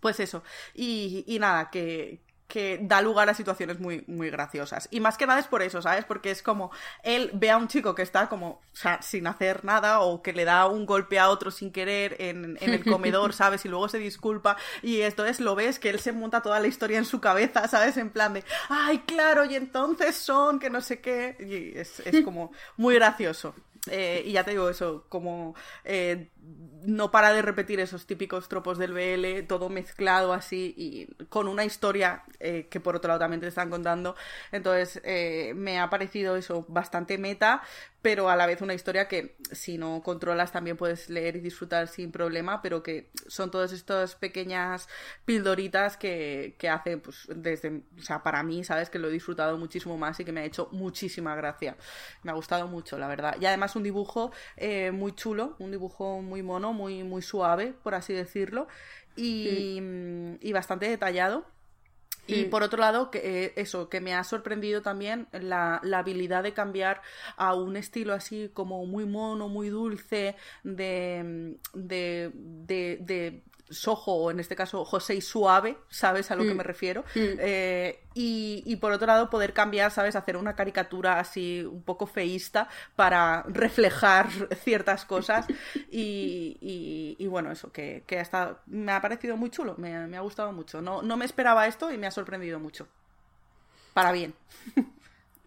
Pues eso, y, y nada, que, que da lugar a situaciones muy, muy graciosas. Y más que nada es por eso, ¿sabes? Porque es como él ve a un chico que está como, o sea, sin hacer nada o que le da un golpe a otro sin querer en, en el comedor, [laughs] ¿sabes? Y luego se disculpa y esto es, lo ves que él se monta toda la historia en su cabeza, [laughs] ¿sabes? En plan de, ay, claro, y entonces son que no sé qué. Y es, es como muy gracioso. Eh, y ya te digo eso, como eh, no para de repetir esos típicos tropos del BL, todo mezclado así y con una historia eh, que por otro lado también te están contando. Entonces me ha parecido eso bastante meta, pero a la vez una historia que si no controlas también puedes leer y disfrutar sin problema, pero que son todas estas pequeñas pildoritas que, que hacen, pues desde, o sea, para mí, sabes que lo he disfrutado muchísimo más y que me ha hecho muchísima gracia. Me ha gustado mucho, la verdad. Y además un dibujo eh, muy chulo, un dibujo muy mono, muy, muy suave, por así decirlo, y, y bastante detallado. Y por otro lado, que, eh, eso, que me ha sorprendido también la, la, habilidad de cambiar a un estilo así como muy mono, muy dulce, de, de, de sojo, o en este caso José y suave, ¿sabes a lo que mm. me refiero? Mm. Eh, y, por otro lado, poder cambiar, ¿sabes? Hacer una caricatura así un poco feísta para reflejar [laughs] ciertas cosas. [laughs] Y, y, bueno, eso, que, que, hasta me ha parecido muy chulo, me, me ha gustado mucho. No, no me esperaba esto y me ha sorprendido mucho. Para bien. [laughs]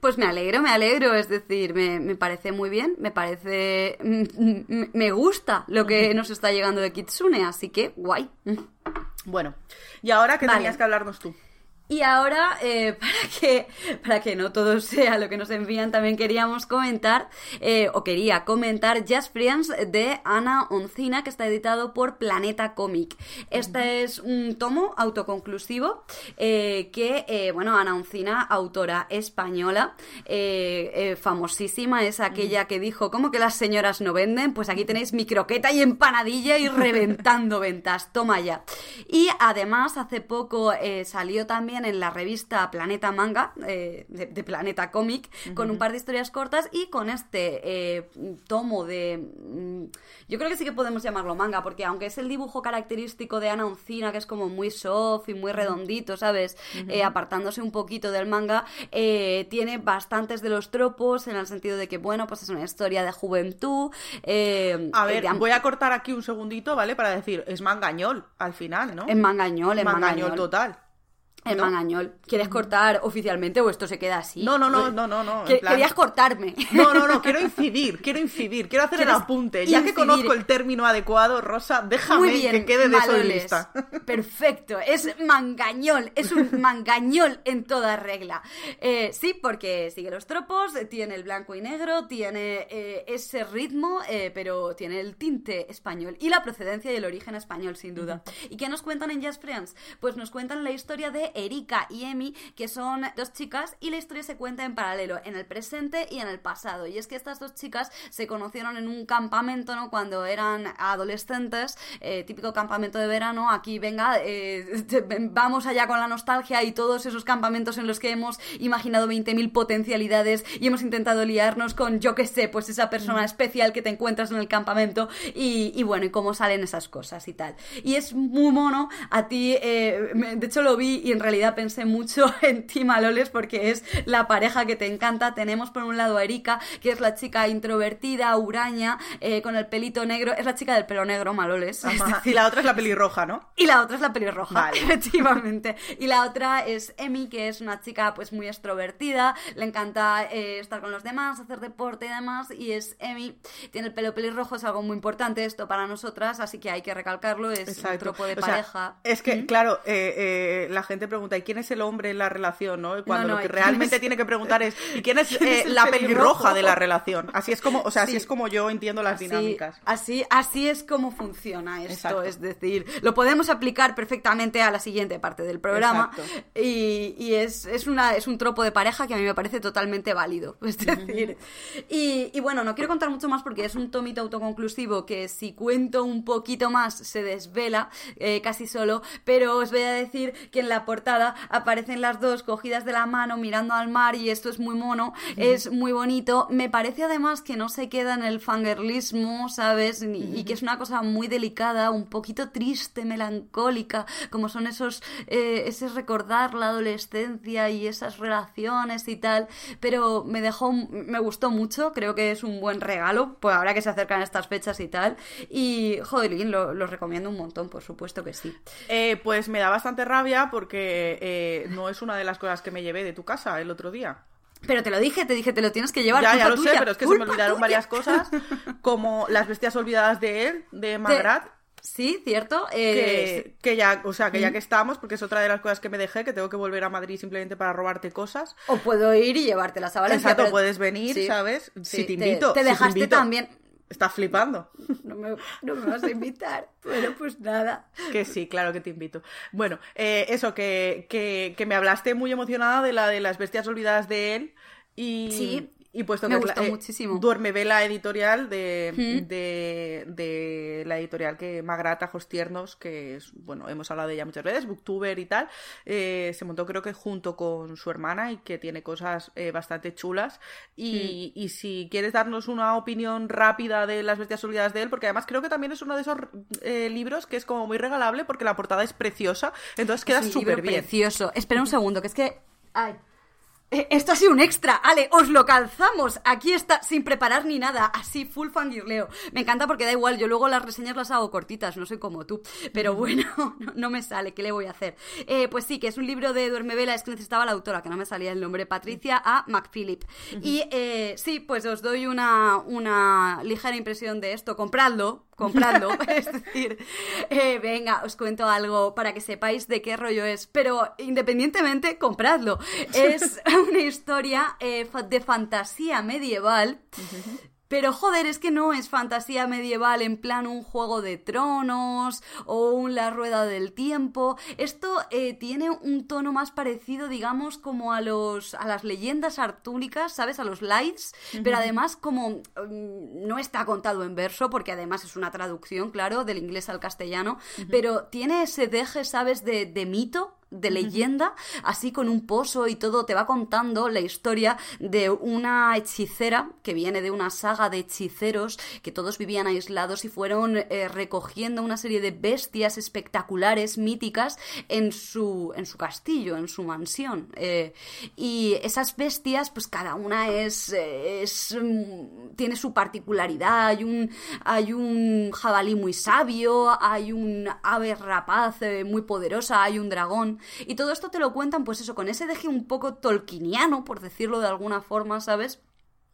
Pues me alegro, me alegro, es decir, me, parece muy bien, me parece... Me gusta lo que nos está llegando de Kitsune, así que guay. Bueno, y ahora qué tenías que hablarnos tú. Y ahora, eh, [laughs] para, que, para que no todo sea lo que nos envían, también queríamos comentar, eh, o quería comentar Just Friends de Ana Oncina, que está editado por Planeta Comic. Este es un tomo autoconclusivo eh, que, bueno, Ana Oncina, autora española, famosísima, es aquella que dijo, ¿cómo que las señoras no venden? Pues aquí tenéis mi croqueta y empanadilla y reventando ventas, toma ya. Y además, hace poco salió también en la revista Planeta Manga, eh, de, Planeta Comic, con un par de historias cortas y con este eh, tomo de... Mm, yo creo que sí que podemos llamarlo manga, porque aunque es el dibujo característico de Ana Uncina, que es como muy soft y muy redondito, ¿sabes? Eh, apartándose un poquito del manga, tiene bastantes de los tropos en el sentido de que, bueno, pues es una historia de juventud. a ver, voy a cortar aquí un segundito, ¿vale? Para decir, es mangañol al final, ¿no? Es mangañol, es mangañol. mangañol total. El mangañol. ¿Quieres cortar oficialmente o esto se queda así? No, no, no, no, no. no Querías cortarme. No, no, no, quiero incidir, quiero incidir, quiero hacer el apunte. Ya que conozco el término adecuado, Rosa, déjame que quede de eso lista. [laughs] Perfecto, es mangañol, es un mangañol en toda regla. Eh, sí, porque sigue los tropos, tiene el blanco y negro, tiene eh, ese ritmo, eh, pero tiene el tinte español y la procedencia y el origen español, sin duda. ¿Y qué nos cuentan en Jazz Friends? Pues nos cuentan la historia de Erika y Emi, que son dos chicas, y la historia se cuenta en paralelo, en el presente y en el pasado. Y es que estas dos chicas se conocieron en un campamento, ¿no? Cuando eran adolescentes, eh, típico campamento de verano, aquí venga, eh, [laughs] vamos allá con la nostalgia y todos esos campamentos en los que hemos imaginado 20.000 potencialidades y hemos intentado liarnos con, yo que sé, pues esa persona mm. especial que te encuentras en el campamento y, bueno, y cómo salen esas cosas y tal. Y es muy mono, a ti, eh, de hecho lo vi y en realidad pensé mucho [laughs] en ti, Maloles, porque es la pareja que te encanta. Tenemos por un lado a Erika, que es la chica introvertida, huraña, eh, con el pelito negro. Es la chica del pelo negro, Maloles. Y la otra es la pelirroja, ¿no? [laughs] Y la otra es la pelirroja, [laughs] efectivamente. Y la otra es Emi, que es una chica pues muy extrovertida, le encanta eh, estar con los demás, hacer deporte y demás. Y es Emi, tiene el pelo pelirrojo, es algo muy importante esto para nosotras, así que hay que recalcarlo. Es un tropo de pareja. es que, claro, eh, la gente pregunta, ¿y quién es el hombre en la relación? ¿no? Cuando lo que realmente tiene que preguntar es, ¿y quién es, [laughs] eh, la pelirroja de la relación? Así es como, o sea, así es como yo entiendo las dinámicas. Así, así es como funciona esto, es decir, lo podemos aplicar perfectamente a la siguiente parte del programa y, y es, es, una, es un tropo de pareja que a mí me parece totalmente válido, [laughs] es decir, y, y, bueno, no quiero contar mucho más porque es un tomito autoconclusivo que si cuento un poquito más se desvela eh, casi solo, pero os voy a decir que en la portada portada aparecen las dos cogidas de la mano mirando al mar y esto es muy mono, es muy bonito. Me parece además que no se queda en el fangirlismo, ¿sabes? Y, que es una cosa muy delicada, un poquito triste, melancólica, como son esos, eh, ese recordar la adolescencia y esas relaciones y tal, pero me dejó, me gustó mucho, creo que es un buen regalo, pues ahora que se acercan estas fechas y tal, y joder, lo, lo recomiendo un montón, por supuesto que sí. Eh, pues me da bastante rabia porque eh, no es una de las cosas que me llevé de tu casa el otro día. Pero te lo dije, te dije, te lo tienes que llevar. Ya, ya lo sé, pero es que se me olvidaron varias cosas, [laughs] como Las bestias olvidadas de él, de Magrat. Sí, cierto. Eh, que, ya, o sea, que ya que estamos, porque es otra de las cosas que me dejé, que tengo que volver a Madrid simplemente para robarte cosas. O puedo ir y llevártelas a Valencia. Exacto, puedes venir, ¿sabes? Si te invito. Te, dejaste también. Estás flipando. No me, no me, vas a invitar. Bueno, pues nada. Que sí, claro que te invito. Bueno, eh, eso, que, que, que, me hablaste muy emocionada de la de las bestias olvidadas de él. Y, sí. Y puesto me que gustó la, eh, muchísimo. Duerme Vela editorial de, de, de, la editorial que Magrata Tiernos, que es, bueno, hemos hablado de ella muchas veces, booktuber y tal, eh, se montó creo que junto con su hermana y que tiene cosas eh, bastante chulas. Y, y, si quieres darnos una opinión rápida de las bestias olvidadas de él, porque además creo que también es uno de esos libros que es como muy regalable porque la portada es preciosa, entonces queda súper bien. precioso. Espera un segundo, que es que... Ay. Eh, esto ha sido un extra, Ale, os lo calzamos. Aquí está, sin preparar ni nada, así, full fangirleo. Me encanta porque da igual, yo luego las reseñas las hago cortitas, no soy como tú. Pero bueno, [laughs] no, me sale, ¿qué le voy a hacer? Eh, pues sí, que es un libro de Duerme Vela, es que necesitaba la autora, que no me salía el nombre, Patricia A. McPhillip. Y eh, sí, pues os doy una, una ligera impresión de esto. Compradlo, compradlo. [laughs] es decir, eh, venga, os cuento algo para que sepáis de qué rollo es. Pero independientemente, compradlo. [laughs] Es una historia eh, de fantasía medieval. Pero joder, es que no es fantasía medieval en plan un juego de tronos o un La Rueda del Tiempo. Esto eh, tiene un tono más parecido, digamos, como a los a las leyendas artúricas, ¿sabes? A los lights, pero además como mm, no está contado en verso, porque además es una traducción, claro, del inglés al castellano, pero tiene ese deje, ¿sabes? De, de mito de leyenda, así con un pozo y todo, te va contando la historia de una hechicera que viene de una saga de hechiceros que todos vivían aislados y fueron eh, recogiendo una serie de bestias espectaculares, míticas, en su, en su castillo, en su mansión. Eh, y esas bestias, pues cada una es, es mm, tiene su particularidad. Hay un, hay un jabalí muy sabio, hay un ave rapaz eh, muy poderosa, hay un dragón. Y todo esto te lo cuentan, pues eso, con ese deje un poco tolkiniano, por decirlo de alguna forma, ¿sabes?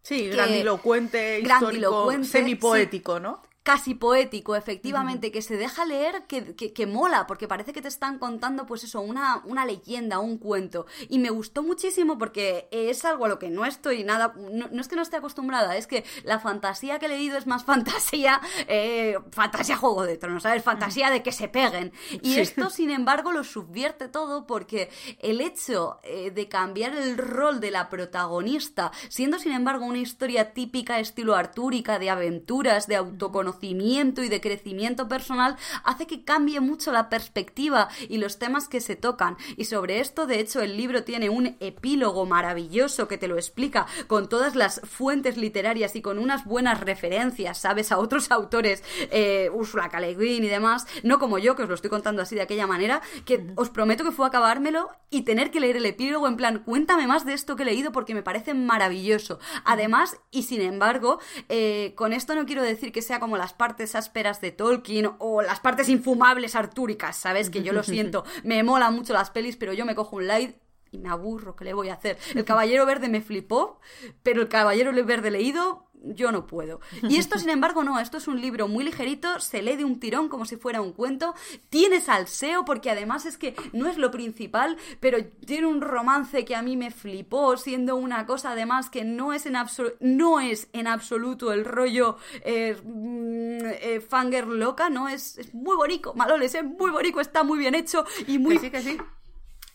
Sí, grandilocuente, histórico, grandilocuente, semipoético, ¿no? Casi poético, efectivamente, que se deja leer, que, que, mola, porque parece que te están contando, pues eso, una, una leyenda, un cuento. Y me gustó muchísimo porque es algo a lo que no estoy nada, no, es que no esté acostumbrada, es que la fantasía que he leído es más [laughs] fantasía, eh, fantasía Juego de Tronos, ¿sabes? Fantasía de que se peguen. Y esto, sin embargo, lo subvierte todo porque el hecho eh, de cambiar el rol de la protagonista, siendo, sin embargo, una historia típica estilo artúrica de aventuras, de autoconocimiento, conocimiento y de crecimiento personal hace que cambie mucho la perspectiva y los temas que se tocan. Y sobre esto, de hecho, el libro tiene un epílogo maravilloso que te lo explica con todas las fuentes literarias y con unas buenas referencias, ¿sabes? A otros autores, eh, Ursula K. y demás, no como yo, que os lo estoy contando así de aquella manera, que os prometo que fue acabármelo y tener que leer el epílogo en plan, cuéntame más de esto que he leído porque me parece maravilloso. Además, y sin embargo, eh, con esto no quiero decir que sea como las partes ásperas de Tolkien o las partes infumables artúricas, ¿sabes? Que yo lo [laughs] siento, me mola mucho las pelis, pero yo me cojo un light y me aburro, ¿qué le voy a hacer? El Caballero Verde me flipó, pero el Caballero Verde leído yo no puedo. [laughs] Y esto, sin embargo, no, esto es un libro muy ligerito, se lee de un tirón como si fuera un cuento, tiene salseo porque además es que no es lo principal, pero tiene un romance que a mí me flipó, siendo una cosa además que no es en, no es en absoluto el rollo eh, mm, eh, fanger loca, no, es, muy bonito, Maloles, es muy bonito, está muy bien hecho y muy... Que sí, que sí.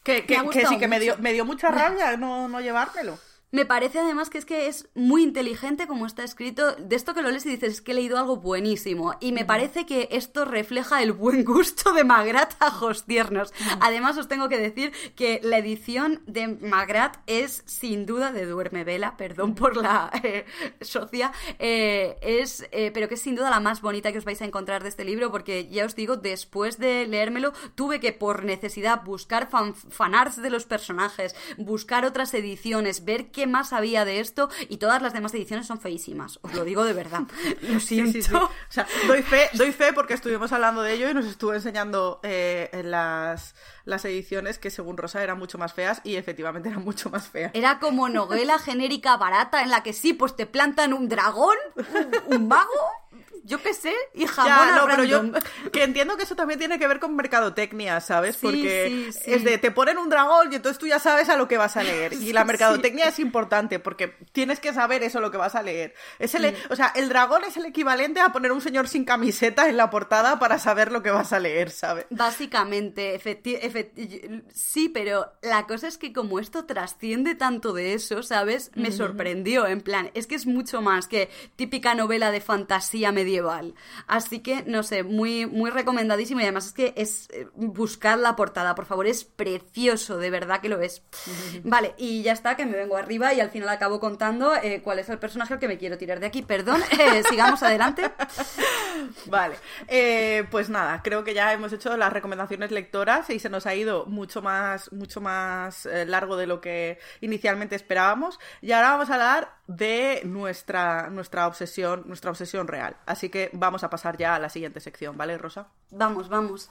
Que, que, sí, que me dio, me dio mucha rabia no, no llevármelo. Me parece además que es que es muy inteligente como está escrito. De esto que lo lees y dices, es que he leído algo buenísimo. Y me parece que esto refleja el buen gusto de Magrat a tiernos. Además, os tengo que decir que la edición de Magrat es sin duda de Duerme Vela, perdón por la eh, socia, eh, es, eh, pero que es sin duda la más bonita que os vais a encontrar de este libro, porque ya os digo, después de leérmelo, tuve que por necesidad buscar fan, fanarts de los personajes, buscar otras ediciones, ver qué más había de esto y todas las demás ediciones son feísimas. Os lo digo de verdad. [laughs] Lo siento. O sea, doy fe, doy fe porque estuvimos hablando de ello y nos estuvo enseñando eh, en las, las ediciones que según Rosa eran mucho más feas y efectivamente eran mucho más feas. Era como novela genérica barata en la que sí, pues te plantan un dragón, un mago yo qué sé, y jamón no, pero yo [laughs] que entiendo que eso también tiene que ver con mercadotecnia, ¿sabes? porque es de te ponen un dragón y entonces tú ya sabes a lo que vas a leer. [laughs] Y la mercadotecnia es importante porque tienes que saber eso lo que vas a leer. Es el, o sea, el dragón es el equivalente a poner un señor sin camiseta en la portada para saber lo que vas a leer, ¿sabes? Básicamente, sí, pero la cosa es que como esto trasciende tanto de eso, ¿sabes? Me sorprendió, en plan, es que es mucho más que típica novela de fantasía medieval Así que, no sé, muy, muy recomendadísimo y además es que es eh, buscar la portada, por favor, es precioso, de verdad que lo es. [laughs] Vale, y ya está, que me vengo arriba y al final acabo contando eh, cuál es el personaje al que me quiero tirar de aquí. Perdón, eh, [laughs] sigamos adelante. Vale, pues nada, creo que ya hemos hecho las recomendaciones lectoras y se nos ha ido mucho más, mucho más largo de lo que inicialmente esperábamos. Y ahora vamos a hablar de nuestra, nuestra obsesión, nuestra obsesión real. Así que vamos a pasar ya a la siguiente sección, ¿vale, Rosa? Vamos, vamos.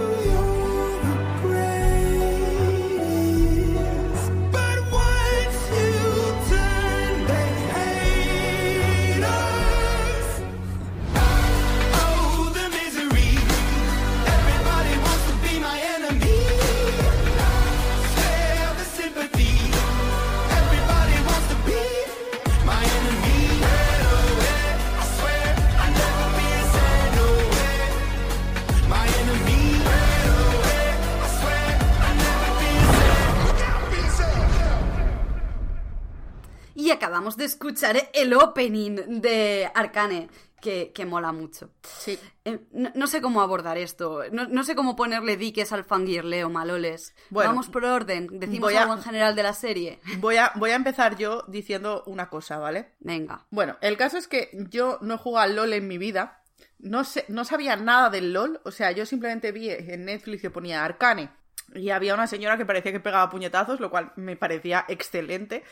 Escuchar el opening de Arcane. Que, mola mucho. Sí. Eh, no, sé cómo abordar esto. No, sé cómo ponerle diques al fangirleo, maloles. Vamos por orden. Decimos algo en general de la serie. Voy a, voy a empezar yo diciendo una cosa, ¿vale? Venga. Bueno, el caso es que yo no he jugado al LOL en mi vida. No, sé, no sabía nada del LOL. O sea, yo simplemente vi en Netflix que ponía Arcane. Y había una señora que parecía que pegaba puñetazos, lo cual me parecía excelente.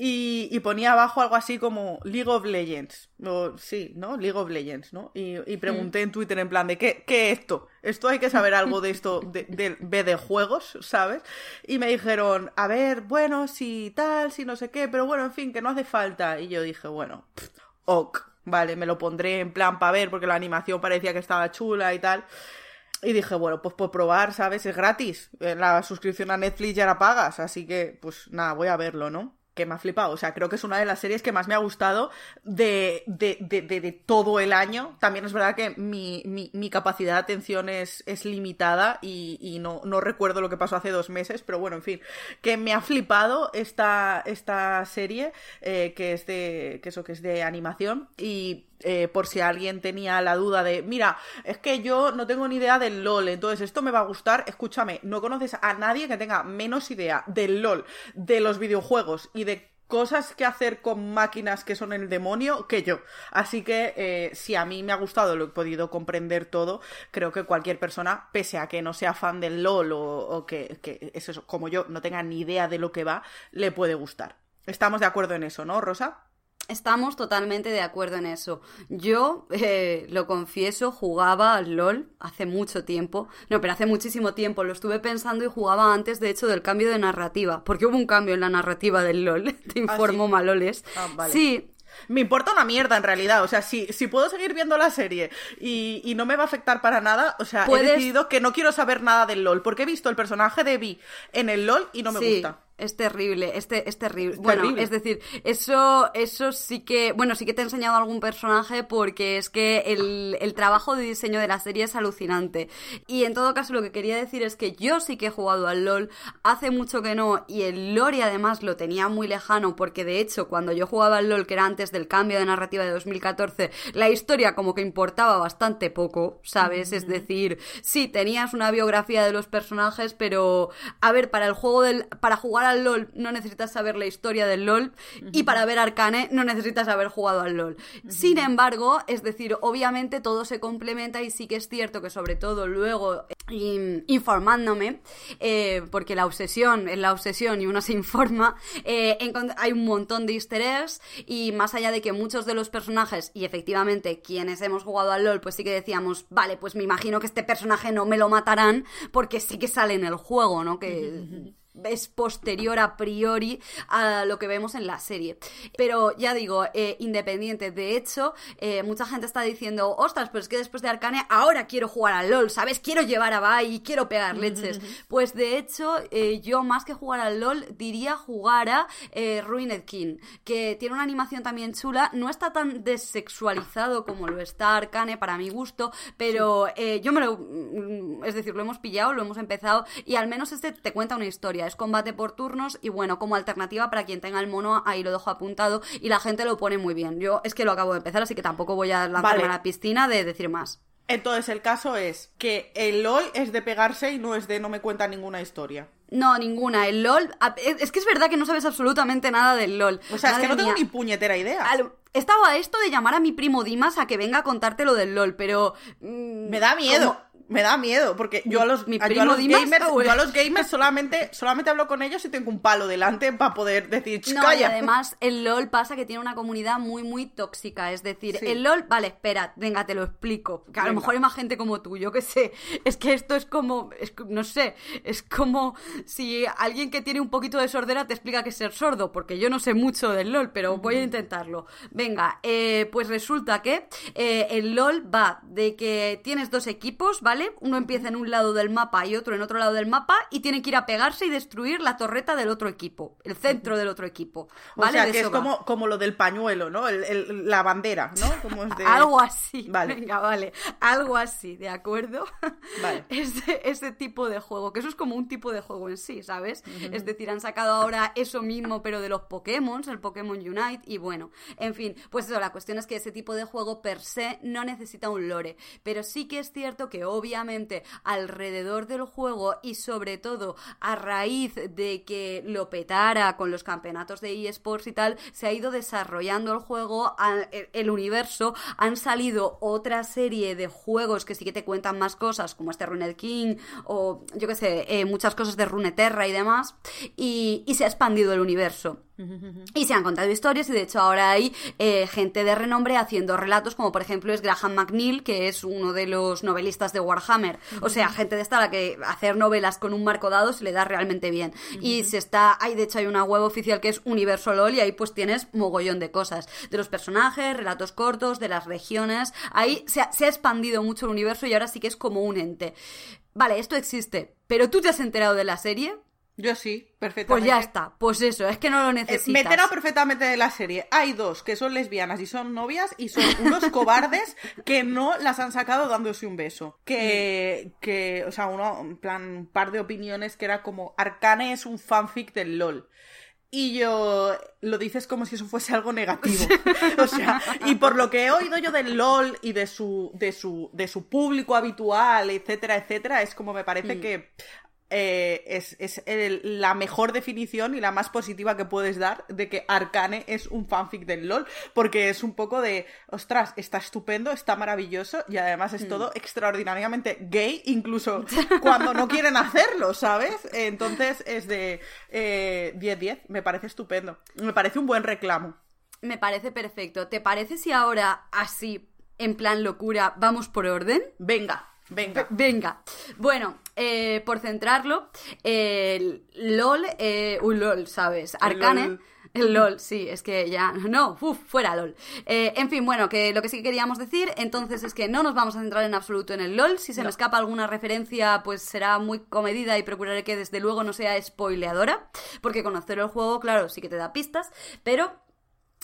Y, ponía abajo algo así como League of Legends. O, sí, ¿no? League of Legends, ¿no? Y, pregunté en Twitter en plan de ¿qué, ¿qué es esto? Esto hay que saber algo de esto, de, de, de juegos, ¿sabes? Y me dijeron, a ver, bueno, si tal, si no sé qué, pero bueno, en fin, que no hace falta. Y yo dije, bueno, ok, vale, me lo pondré en plan para ver porque la animación parecía que estaba chula y tal. Y dije, bueno, pues por probar, ¿sabes? Es gratis. La suscripción a Netflix ya la pagas, así que, pues nada, voy a verlo, ¿no? Que me ha flipado. O sea, creo que es una de las series que más me ha gustado de, de, todo el año. También es verdad que mi, mi, capacidad de atención es, es limitada y, y, no, no recuerdo lo que pasó hace dos meses, pero bueno, en fin, que me ha flipado esta, esta serie eh, que es de que eso que es de animación y eh, por si alguien tenía la duda de, mira, es que yo no tengo ni idea del LOL, entonces esto me va a gustar, escúchame, no conoces a nadie que tenga menos idea del LOL, de los videojuegos y de cosas que hacer con máquinas que son el demonio que yo. Así que eh, si a mí me ha gustado, lo he podido comprender todo, creo que cualquier persona, pese a que no sea fan del LOL o, que, que eso, como yo, no tenga ni idea de lo que va, le puede gustar. Estamos de acuerdo en eso, ¿no, Rosa? Estamos totalmente de acuerdo en eso. Yo, eh, lo confieso, jugaba al LOL hace mucho tiempo. No, pero hace muchísimo tiempo. Lo estuve pensando y jugaba antes, de hecho, del cambio de narrativa. Porque hubo un cambio en la narrativa del LOL. [laughs] Te ah, informo, maloles. Ah, sí, Me importa una mierda en realidad. O sea, si, si puedo seguir viendo la serie y, y no me va a afectar para nada, o sea, he decidido que no quiero saber nada del LOL. Porque he visto el personaje de Vi en el LOL y no me gusta. Es terrible, este, es terrible. bueno, es decir, eso, eso sí que, bueno, sí que te he enseñado algún personaje porque es que el, el, trabajo de diseño de la serie es alucinante. Y en todo caso lo que quería decir es que yo sí que he jugado al LOL, hace mucho que no, y el lore además lo tenía muy lejano porque de hecho cuando yo jugaba al LOL, que era antes del cambio de narrativa de 2014, la historia como que importaba bastante poco, ¿sabes? Es decir, sí, tenías una biografía de los personajes, pero, a ver, para el juego del, para jugar al LOL no necesitas saber la historia del LOL y para ver Arcane no necesitas haber jugado al LOL. Sin embargo, es decir, obviamente todo se complementa y sí que es cierto que sobre todo luego informándome, eh, porque la obsesión es la obsesión y uno se informa, eh, hay un montón de easter eggs y más allá de que muchos de los personajes y efectivamente quienes hemos jugado al LOL pues sí que decíamos, vale, pues me imagino que este personaje no me lo matarán porque sí que sale en el juego, ¿no? Que es posterior a priori a lo que vemos en la serie. Pero ya digo, eh, independiente. De hecho, eh, mucha gente está diciendo, ostras, pues es que después de Arcane ahora quiero jugar al LOL, ¿sabes? Quiero llevar a Bai y quiero pegar leches. pues de hecho, eh, yo más que jugar al LOL, diría jugar a Ruined King, que tiene una animación también chula, no está tan desexualizado como lo está Arcane para mi gusto, pero yo me lo... Mm, es decir, lo hemos pillado, lo hemos empezado y al menos este te cuenta una historia es combate por turnos y bueno, como alternativa para quien tenga el mono, ahí lo dejo apuntado y la gente lo pone muy bien. Yo es que lo acabo de empezar, así que tampoco voy a lanzarme a la piscina de decir más. Entonces el caso es que el LOL es de pegarse y no es de no me cuenta ninguna historia. No, ninguna. El LOL. Es que es verdad que no sabes absolutamente nada del LOL. O sea, es que no tengo ni puñetera idea. Estaba esto de llamar a mi primo Dimas a que venga a contarte lo del LOL, pero. Mm, me da miedo me da miedo, porque yo a los, yo a los gamers, yo a los gamers solamente, solamente hablo con ellos y tengo un palo delante para poder decir, no, y además el LOL pasa que tiene una comunidad muy, muy tóxica. Es decir, el LOL, vale, espera, venga, te lo explico. Que a lo mejor hay más gente como tú, yo qué sé. Es que esto es como, no sé, es como si alguien que tiene un poquito de sordera te explica que es ser sordo, porque yo no sé mucho del LOL, pero voy a intentarlo. Venga, eh, pues resulta que eh, el LOL va de que tienes dos equipos, ¿vale? Uno empieza en un lado del mapa y otro en otro lado del mapa y tienen que ir a pegarse y destruir la torreta del otro equipo, el centro del otro equipo. ¿vale? O sea, que es como, como lo del pañuelo, ¿no? la bandera, ¿no? [laughs] Algo así. Vale. Venga, vale. Algo así, ¿de acuerdo? [laughs] Vale. ese, ese tipo de juego, que eso es como un tipo de juego en sí, ¿sabes? Es decir, han sacado ahora eso mismo, pero de los Pokémon, el Pokémon Unite, y bueno, en fin, pues eso, la cuestión es que ese tipo de juego per se no necesita un lore, pero sí que es cierto que obviamente obviamente alrededor del juego y sobre todo a raíz de que lo petara con los campeonatos de eSports y tal, se ha ido desarrollando el juego, el universo, han salido otra serie de juegos que sí que te cuentan más cosas, como este Runed King o yo que sé, eh, muchas cosas de Runeterra y demás, y se ha expandido el universo. Y se han contado historias y de hecho ahora hay eh, gente de renombre haciendo relatos como por ejemplo es Graham McNeil que es uno de los novelistas de Warhammer. O sea, gente de esta a la que hacer novelas con un marco dado se le da realmente bien. Y se está, hay de hecho hay una web oficial que es Universo LOL y ahí pues tienes mogollón de cosas. De los personajes, relatos cortos, de las regiones. Ahí se ha, se ha expandido mucho el universo y ahora sí que es como un ente. Vale, esto existe, pero tú te has enterado de la serie, yo sí, perfectamente. Pues ya está, pues eso, es que no lo eh, necesitas. Me he perfectamente de la serie. Hay dos que son lesbianas y son novias y son unos [laughs] cobardes que no las han sacado dándose un beso. Que, que, o sea, uno, en plan, un par de opiniones que era como, Arcane es un fanfic del LOL. Y yo lo dices como si eso fuese algo negativo. [laughs] o sea, y por lo que he oído yo del LOL y de su, de su, de su público habitual, etcétera, etcétera, es como me parece mm. que eh, es, es la mejor definición y la más positiva que puedes dar de que Arcane es un fanfic del LOL, porque es un poco de, ostras, está estupendo, está maravilloso y además es mm. todo extraordinariamente gay, incluso cuando no quieren hacerlo, ¿sabes? Entonces es de 10-10, eh, me parece estupendo, me parece un buen reclamo. Me parece perfecto. ¿Te parece si ahora así, en plan locura, vamos por orden? Venga. Venga. [laughs] Venga. Bueno, eh, por centrarlo, el LOL, eh, un LOL, ¿sabes? Arcane. El LOL, sí, es que ya. [laughs] No, uff, fuera LOL. Eh, en fin, bueno, que lo que sí que queríamos decir entonces es que no nos vamos a centrar en absoluto en el LOL. Si se me escapa alguna referencia, pues será muy comedida y procuraré que desde luego no sea spoileadora. Porque conocer el juego, claro, sí que te da pistas, pero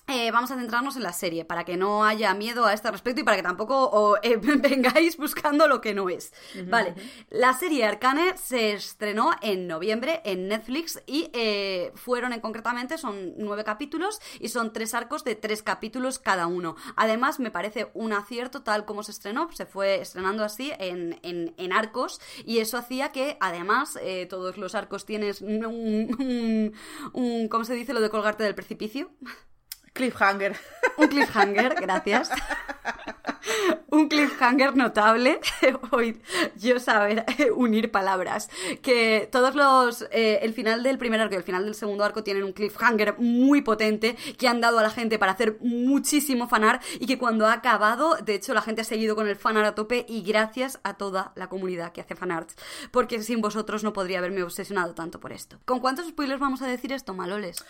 eh, vamos a centrarnos en la serie para que no haya miedo a este respecto y para que tampoco eh, [laughs] vengáis buscando lo que no es. Vale, la serie Arcane se estrenó en noviembre en Netflix y eh, fueron en concretamente, son nueve capítulos y son tres arcos de tres capítulos cada uno. Además, me parece un acierto tal como se estrenó, se fue estrenando así en, en, arcos y eso hacía que además todos los arcos tienes un, un, ¿cómo se dice lo de colgarte del precipicio? Cliffhanger. Un cliffhanger, gracias. Un cliffhanger notable. [laughs] Hoy yo saber unir palabras. Que todos los. Eh, el final del primer arco y el final del segundo arco tienen un cliffhanger muy potente que han dado a la gente para hacer muchísimo fanar y que cuando ha acabado, de hecho, la gente ha seguido con el fanar a tope y gracias a toda la comunidad que hace fanarts. Porque sin vosotros no podría haberme obsesionado tanto por esto. ¿Con cuántos spoilers vamos a decir esto, maloles?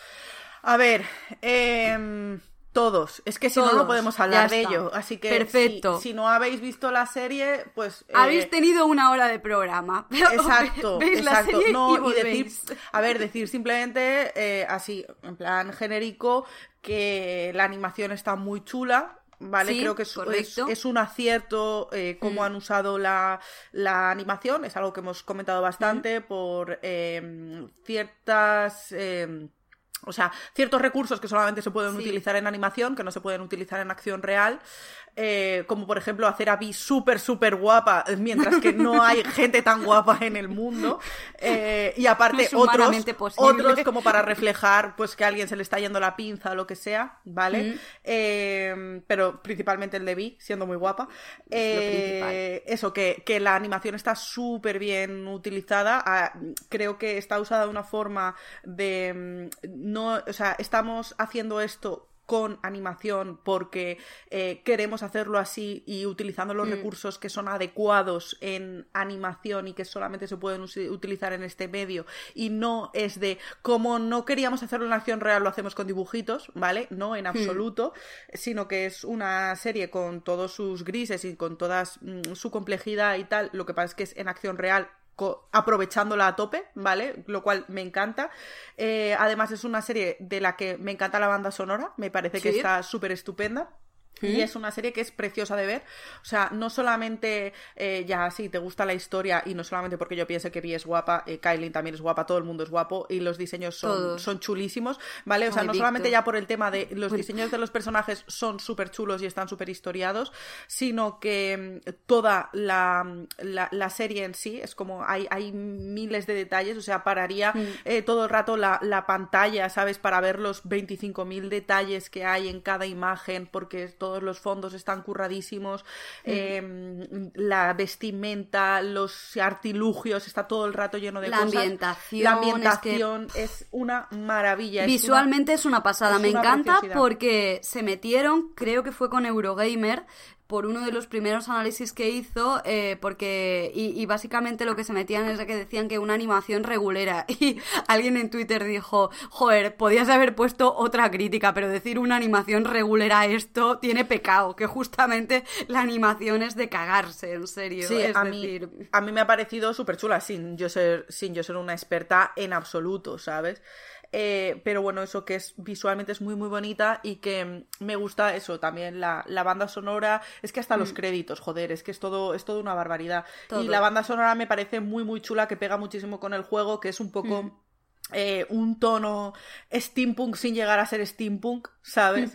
A ver, eh, todos. Es que si no, no podemos hablar de ello. Así que Perfecto. Si, no habéis visto la serie, pues. Eh, habéis tenido una hora de programa. [laughs] Exacto, exacto. no, y, decir, a ver, decir simplemente eh, así, en plan genérico, que la animación está muy chula. ¿vale? Creo que es, es, un acierto eh, cómo mm. han usado la, la, animación, es algo que hemos comentado bastante por eh, ciertas... Eh, o sea, ciertos recursos que solamente se pueden utilizar en animación, que no se pueden utilizar en acción real, eh, como por ejemplo hacer a Vi súper, súper guapa, [laughs] mientras que no hay gente tan guapa en el mundo. Eh, y aparte otros, otros como para reflejar pues que a alguien se le está yendo la pinza o lo que sea, ¿vale? Eh, pero principalmente el de Vi, siendo muy guapa. eso, que, que, la animación está súper bien utilizada. Ah, creo que está usada de una forma de... Mm, no, o sea, estamos haciendo esto con animación porque eh, queremos hacerlo así y utilizando los mm. recursos que son adecuados en animación y que solamente se pueden utilizar en este medio y no es de como no queríamos hacerlo en acción real lo hacemos con dibujitos, ¿vale? No en hmm. absoluto, sino que es una serie con todos sus grises y con toda mm, su complejidad y tal, lo que pasa es que es en acción real aprovechándola a tope, ¿vale? Lo cual me encanta. Eh, además es una serie de la que me encanta la banda sonora, me parece que está súper estupenda. Y es una serie que es preciosa de ver. O sea, no solamente eh, ya sí te gusta la historia y no solamente porque yo piense que Vi es guapa, eh, Kylie también es guapa, todo el mundo es guapo y los diseños son, son chulísimos, ¿vale? O sea, no solamente ya por el tema de los diseños de los personajes son súper chulos y están súper historiados, sino que mm, toda la, la, serie en sí es como hay, hay miles de detalles, o sea, pararía mm. eh, todo el rato la, la pantalla, ¿sabes? Para ver los 25.000 detalles que hay en cada imagen porque todos los fondos están curradísimos, em, la vestimenta, los artilugios, está todo el rato lleno de la cosas. Ambientación, la ambientación es, una maravilla. Visualmente es una, pasada, me encanta porque se metieron, creo que fue con Eurogamer, por uno de los primeros análisis que hizo, eh, porque, y, básicamente lo que se metían es que decían que una animación regulera, [laughs] y alguien en Twitter dijo, joder, podías haber puesto otra crítica, pero decir una animación regulera esto tiene pecado, que justamente la animación es de cagarse, en serio. Sí, a, mí, a mí me ha parecido súper chula, sin yo, ser, sin yo ser una experta en absoluto, ¿sabes? Eh, pero bueno, eso que es visualmente es muy muy bonita y que me gusta eso también, la, banda sonora, es que hasta los mm. créditos, joder, es que es todo, es todo una barbaridad. Y la banda sonora me parece muy muy chula, que pega muchísimo con el juego, que es un poco... Mm. Eh, un tono steampunk sin llegar a ser steampunk, ¿sabes?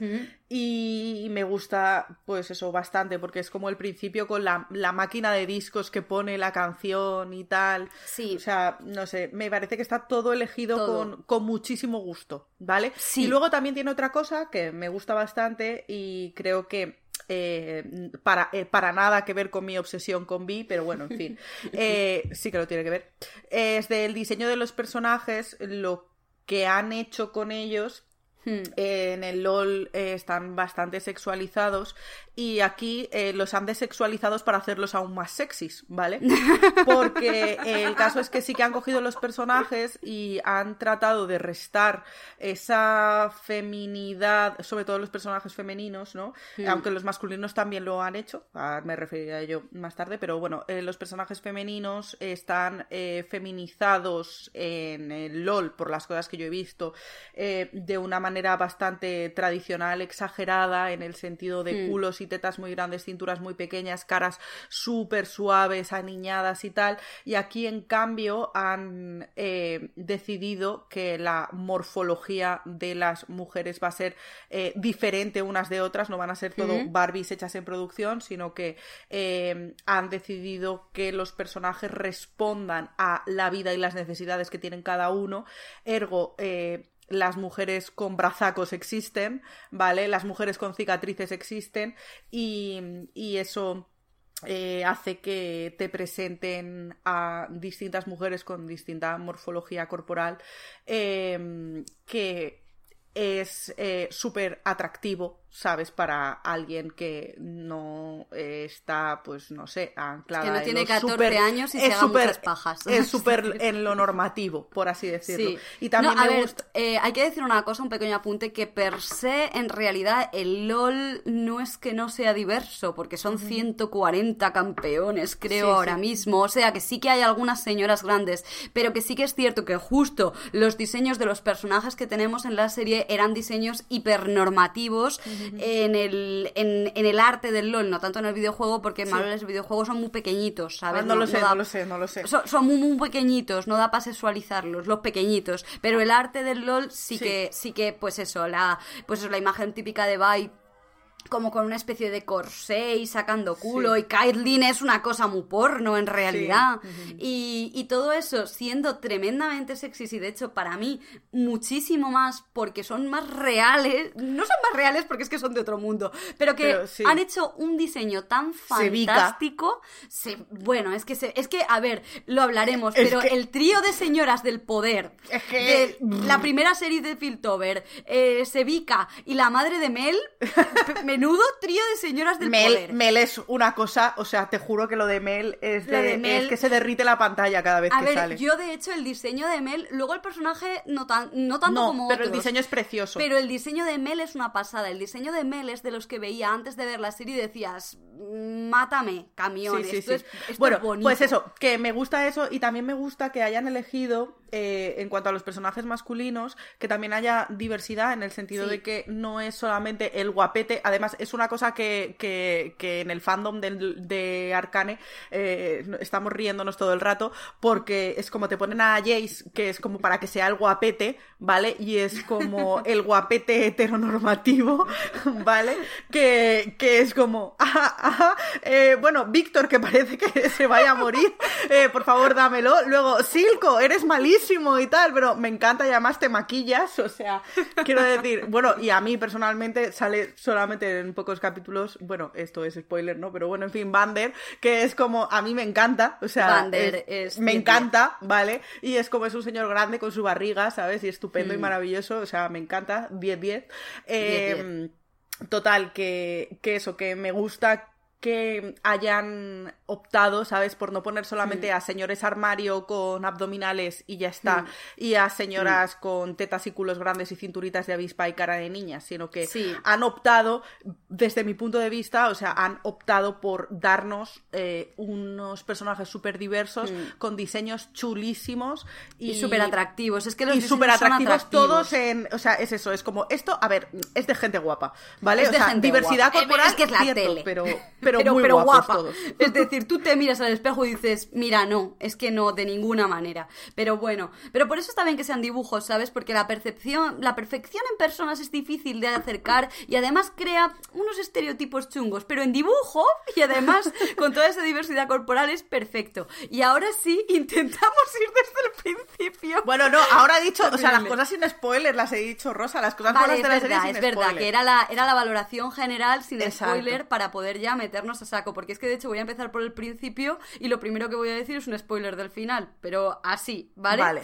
Y me gusta, pues eso, bastante, porque es como el principio con la, máquina de discos que pone la canción y tal. Sí. O sea, no sé, me parece que está todo elegido Con, con, muchísimo gusto, ¿vale? Sí. Y luego también tiene otra cosa que me gusta bastante y creo que eh, para, eh, para nada que ver con mi obsesión con Vi, pero bueno, en fin, [laughs] eh, sí que lo tiene que ver. Es del diseño de los personajes, lo que han hecho con ellos Hmm. En el LOL eh, están bastante sexualizados y aquí eh, los han desexualizados para hacerlos aún más sexys, ¿vale? [laughs] Porque el caso es que sí que han cogido los personajes y han tratado de restar esa feminidad, sobre todo los personajes femeninos, ¿no? Hmm. Aunque los masculinos también lo han hecho, ah, me referiré a ello más tarde, pero bueno, eh, los personajes femeninos están eh, feminizados en el LOL, por las cosas que yo he visto, eh, de una manera bastante tradicional, exagerada, en el sentido de Hmm. culos y tetas muy grandes, cinturas muy pequeñas, caras súper suaves, aniñadas y tal. Y aquí, en cambio, han eh, decidido que la morfología de las mujeres va a ser eh, diferente unas de otras, no van a ser todo Ujú. Barbies hechas en producción, sino que eh, han decidido que los personajes respondan a la vida y las necesidades que tienen cada uno. Ergo, eh, las mujeres con brazacos existen, ¿vale? Las mujeres con cicatrices existen y, y eso eh, hace que te presenten a distintas mujeres con distinta morfología corporal eh, que es eh, súper atractivo, ¿sabes? Para alguien que no eh, está, pues no sé, anclada Que no en tiene lo 14 súper- años y se es haga súper- muchas pajas. Es súper [laughs] en lo normativo, por así decirlo. Sí. Y también No, a me ver, gusta... eh, hay que decir una cosa, un pequeño apunte, que per se, en realidad, el LOL no es que no sea diverso, porque son 140 campeones, creo, Sí, ahora sí. mismo. O sea, que sí que hay algunas señoras grandes, pero que sí que es cierto que justo los diseños de los personajes que tenemos en la serie eran diseños hipernormativos en, el, en, en el arte del LOL, no tanto en el videojuego, porque Sí. los videojuegos son muy pequeñitos, ¿sabes? Ah, no, lo sé, da- no lo sé, no lo sé. son, son muy, muy pequeñitos, no da para sexualizarlos, los pequeñitos. Pero el arte del LOL sí, Sí. que, sí que, pues eso, la, pues eso, la imagen típica de Vi como con una especie de corsé y sacando culo Sí. y Caitlyn es una cosa muy porno en realidad y, y todo eso siendo tremendamente sexys y de hecho para mí muchísimo más porque son más reales no son más reales porque es que son de otro mundo pero que Pero sí. han hecho un diseño tan fantástico se- bueno es que se- es que a ver lo hablaremos Es pero que- el trío de señoras del poder Es que- de [laughs] la primera serie de Piltover eh, Sevica y la madre de Mel [laughs] p- menudo trío de señoras del Mel, poder Mel es una cosa, o sea, te juro que lo de Mel es, de, de Mel- es que se derrite la pantalla cada vez a que ver, sale. yo de hecho el diseño de Mel, luego el personaje no, tan, no tanto no, como pero el diseño es precioso. Pero el diseño de Mel es una pasada. El diseño de Mel es de los que veía antes de ver la serie y decías, mátame, camión. Sí, sí, esto sí. es, esto bueno, es bonito. pues eso, que me gusta eso y también me gusta que hayan elegido, eh, en cuanto a los personajes masculinos, que también haya diversidad en el sentido Sí. de que no es solamente el guapete, además es una cosa que, que, que en el fandom de Arcane eh, estamos riéndonos todo el rato porque es como te ponen a Jace, que es como para que sea el guapete, ¿vale? Y es como [laughs] el guapete heteronormativo, [laughs] ¿vale? Que, que es como, [laughs] ajá, ajá, eh, bueno, Víctor, que parece que se vaya a morir, por favor, dámelo. Luego, Silco, eres malísimo y tal, pero me encanta y además te maquillas, o sea, quiero decir, bueno, y a mí personalmente sale solamente en pocos capítulos, bueno, esto es spoiler, ¿no? Pero bueno, en fin, Bander, que es como, a mí me encanta, o sea, Vander es me encanta, ¿vale? Y es como es un señor grande con su barriga, ¿sabes? Y estupendo y Mm. maravilloso, o sea, me encanta, 10-10. Eh, 10-10. Total, que, que eso, que me gusta que hayan optado, ¿sabes? Por no poner solamente Mm. a señores armario con abdominales y ya está, Mm. y a señoras con tetas y culos grandes y cinturitas de avispa y cara de niña, sino que Sí. han optado, desde mi punto de vista, o sea, han optado por darnos eh, unos personajes súper diversos, Mm. con diseños chulísimos y, y súper atractivos. Es que los y diseños súper atractivos, atractivos. todos en. O sea, es eso, es como esto, a ver, es de gente guapa, ¿vale? Es o de sea, gente diversidad guapa. Corporal, es que es la cierto, tele. pero, [laughs] pero, muy guapos guapa. todos. [laughs] Es decir, tú te miras al espejo y dices, mira, no, es que no, de ninguna manera. Pero bueno, pero por eso está bien que sean dibujos, ¿sabes? Porque la percepción, la perfección en personas es difícil de acercar y además crea unos estereotipos chungos, pero en dibujo y además con toda esa diversidad corporal es perfecto. Y ahora sí, [laughs] intentamos ir desde el principio. Bueno, no, ahora he dicho, o sea, las cosas sin spoilers las he dicho, Rosa, las cosas Vale, buenas de la serie verdad, sin es verdad, spoiler. que era la, era la valoración general sin Exacto. spoiler para poder ya meternos a saco, porque es que de hecho voy a empezar por el principio y lo primero que voy a decir es un spoiler del final, pero así, ¿vale? Vale.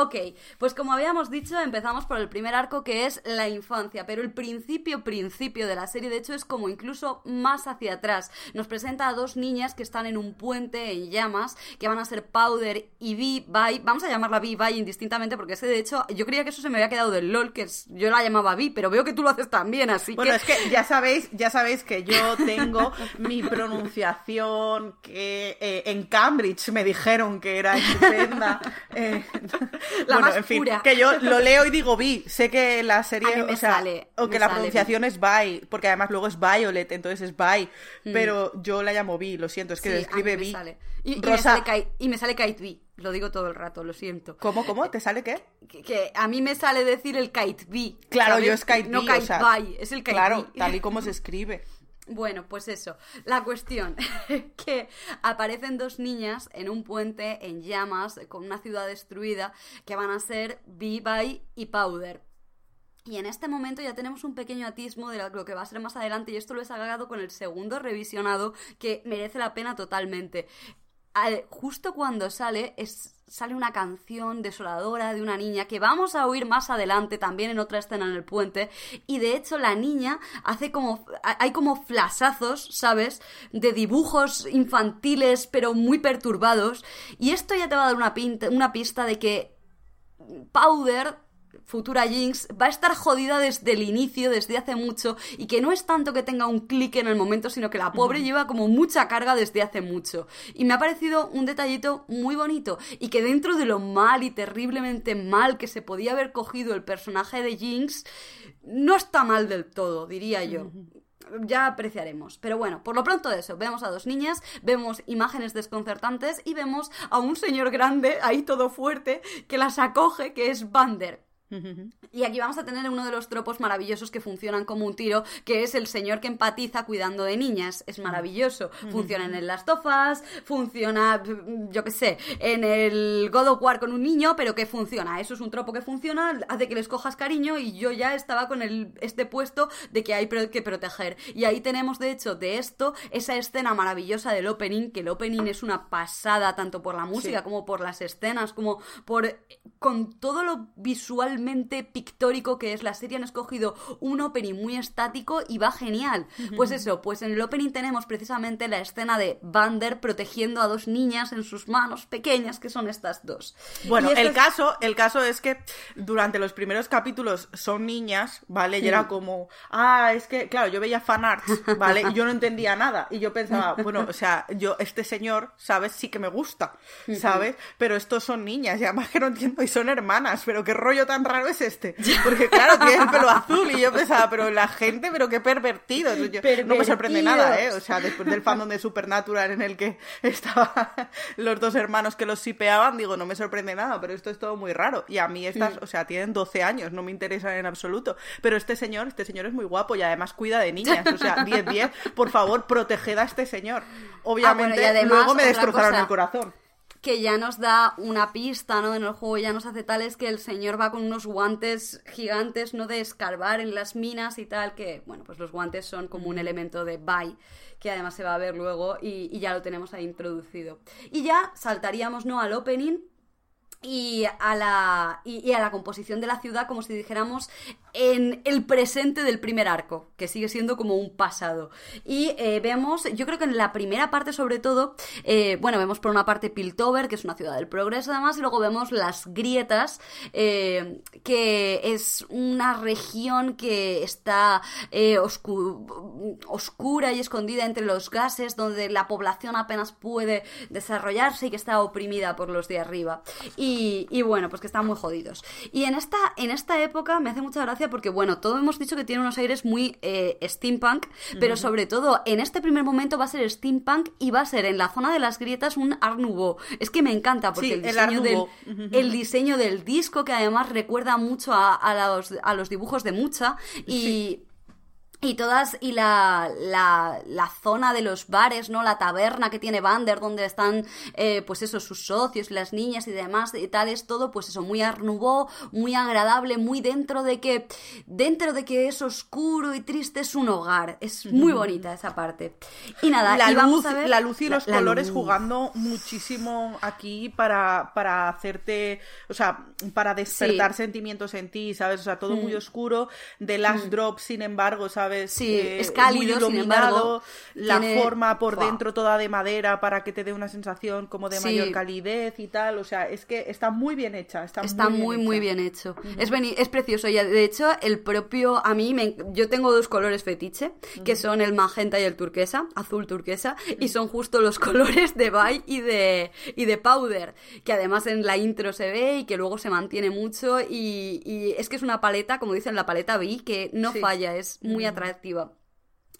Ok, pues como habíamos dicho, empezamos por el primer arco que es la infancia, pero el principio, principio de la serie, de hecho, es como incluso más hacia atrás. Nos presenta a dos niñas que están en un puente en llamas, que van a ser Powder y Vi. Vamos a llamarla Vi Bye indistintamente, porque ese de hecho, yo creía que eso se me había quedado del LOL, que yo la llamaba Vi, pero veo que tú lo haces también, así bueno, que. es que ya sabéis, ya sabéis que yo tengo mi pronunciación que eh, en Cambridge me dijeron que era estupenda. [laughs] Eh, La bueno, más en fin, pura. que yo lo leo y digo vi. Sé que la serie, o sea, sale, o que la sale pronunciación es by, porque además luego es Violet, entonces es by, pero yo la llamo vi, lo siento, es que Mm. Sí, se escribe vi. Y, Rosa, y me sale Kite Vi, lo digo todo el rato, lo siento. ¿cómo, cómo? ¿Te sale qué? Que, que a mí me sale decir el Kite Vi. Claro, ¿sabes? yo es Kite No Vi, o sea, es el Kite Claro, Vi. tal y [laughs] como se escribe. Bueno, pues eso. La cuestión, [laughs] que aparecen dos niñas en un puente en llamas con una ciudad destruida que van a ser Bee y Powder. Y en este momento ya tenemos un pequeño atismo de lo que va a ser más adelante y esto lo he sacado con el segundo revisionado que merece la pena totalmente. Justo cuando sale es, sale una canción desoladora de una niña que vamos a oír más adelante también en otra escena en el puente y de hecho la niña hace como hay como flasazos, ¿sabes? de dibujos infantiles pero muy perturbados y esto ya te va a dar una pinta, una pista de que Powder, futura Jinx, va a estar jodida desde el inicio, desde hace mucho, y que no es tanto que tenga un clic en el momento, sino que la pobre lleva como mucha carga desde hace mucho. Y me ha parecido un detallito muy bonito, y que dentro de lo mal y terriblemente mal que se podía haber cogido el personaje de Jinx, no está mal del todo, diría yo ya apreciaremos. Pero bueno, por lo pronto eso, vemos a dos niñas, vemos imágenes desconcertantes y vemos a un señor grande, ahí todo fuerte, que las acoge, que es Bander. Y aquí vamos a tener uno de los tropos maravillosos que funcionan como un tiro, que es el señor que empatiza cuidando de niñas. Es maravilloso. Funciona en el of Us, funciona, yo qué sé, en el God of War con un niño, pero que funciona. Eso es un tropo que funciona, hace que les cojas cariño y yo ya estaba con el, este puesto de que hay que proteger. Y ahí tenemos, de hecho, de esto, esa escena maravillosa del opening, que el opening es una pasada tanto por la música Sí. como por las escenas, como por con todo lo pictórico que es la serie han escogido un opening muy estático y va genial. Pues eso, pues en el opening tenemos precisamente la escena de Vander protegiendo a dos niñas en sus manos pequeñas que son estas dos. Bueno, el es- caso, el caso es que durante los primeros capítulos son niñas, ¿vale? Y era como, ah, es que, claro, yo veía fanarts, ¿vale? Y yo no entendía nada. Y yo pensaba, bueno, o sea, yo, este señor, ¿sabes? Sí que me gusta, ¿sabes? Pero estos son niñas, y además que no entiendo, y son hermanas, pero qué rollo tan raro es este. Porque, claro, tiene el pelo [laughs] azul, y yo pensaba, pero la gente, pero qué pervertido. Yo- no me sorprende nada, ¿eh? O sea, después del fandom de Supernatural en el que [laughs] estaban los dos hermanos que los sipeaban, digo, no me sorprende nada, pero esto es todo muy raro. Y a mí estas, o sea, tienen 12 años, no me interesan en absoluto. Pero este señor, este señor es muy guapo y además cuida de niñas. O sea, 10-10, por favor, proteged a este señor. Obviamente, y además, luego me destrozaron cosa. el corazón. Que ya nos da una pista, ¿no? En el juego ya nos hace tal es que el señor va con unos guantes gigantes, ¿no? De escarbar en las minas y tal, que, bueno, pues los guantes son como un elemento de buy, que además se va a ver luego y, y ya lo tenemos ahí introducido. Y ya saltaríamos, ¿no? Al opening y a la y, y a la composición de la ciudad como si dijéramos en el presente del primer arco que sigue siendo como un pasado y eh, vemos yo creo que en la primera parte sobre todo eh, bueno vemos por una parte Piltover que es una ciudad del progreso además y luego vemos las grietas eh, que es una región que está oscu- oscura y escondida entre los gases donde la población apenas puede desarrollarse y que está oprimida por los de arriba y, y bueno, pues que están muy jodidos. Y en esta, en esta época me hace mucha gracia porque, bueno, todo hemos dicho que tiene unos aires muy eh, steampunk, pero sobre todo en este primer momento va a ser steampunk y va a ser en la zona de las grietas un Art Nouveau. Es que me encanta porque Sí, el, diseño del, el diseño del disco, que además recuerda mucho a, a los, a los dibujos de Mucha y... y todas, y la, la, la, zona de los bares, ¿no? La taberna que tiene Bander, donde están, eh, pues eso, sus socios, las niñas y demás, y tal, es todo, pues eso, muy arnubó, muy agradable, muy dentro de que, dentro de que es oscuro y triste, es un hogar. Es muy bonita esa parte. Y nada, la, y luz, vamos a ver... la luz y los colores luz. jugando muchísimo aquí para, para hacerte, o sea, para despertar Sí. sentimientos en ti, ¿sabes? O sea, todo muy oscuro. The Last Drop, sin embargo, ¿sabes? Sí, Eh, es cálido, muy sin iluminado, la forma por dentro toda de madera para que te dé una sensación como de Sí. mayor calidez y tal. O sea, es que está muy bien hecha. Está, Está muy, muy, bien muy hecha. bien hecho. es, beni- es precioso. Y de hecho, el propio. A mí, me, yo tengo dos colores fetiche, que son el magenta y el turquesa, azul turquesa, y son justo los [laughs] colores de Bai y de, y de Powder, que además en la intro se ve y que luego se mantiene mucho. Y, y es que es una paleta, como dicen, la paleta Bi, que no Sí. falla, es muy atractiva atractiva.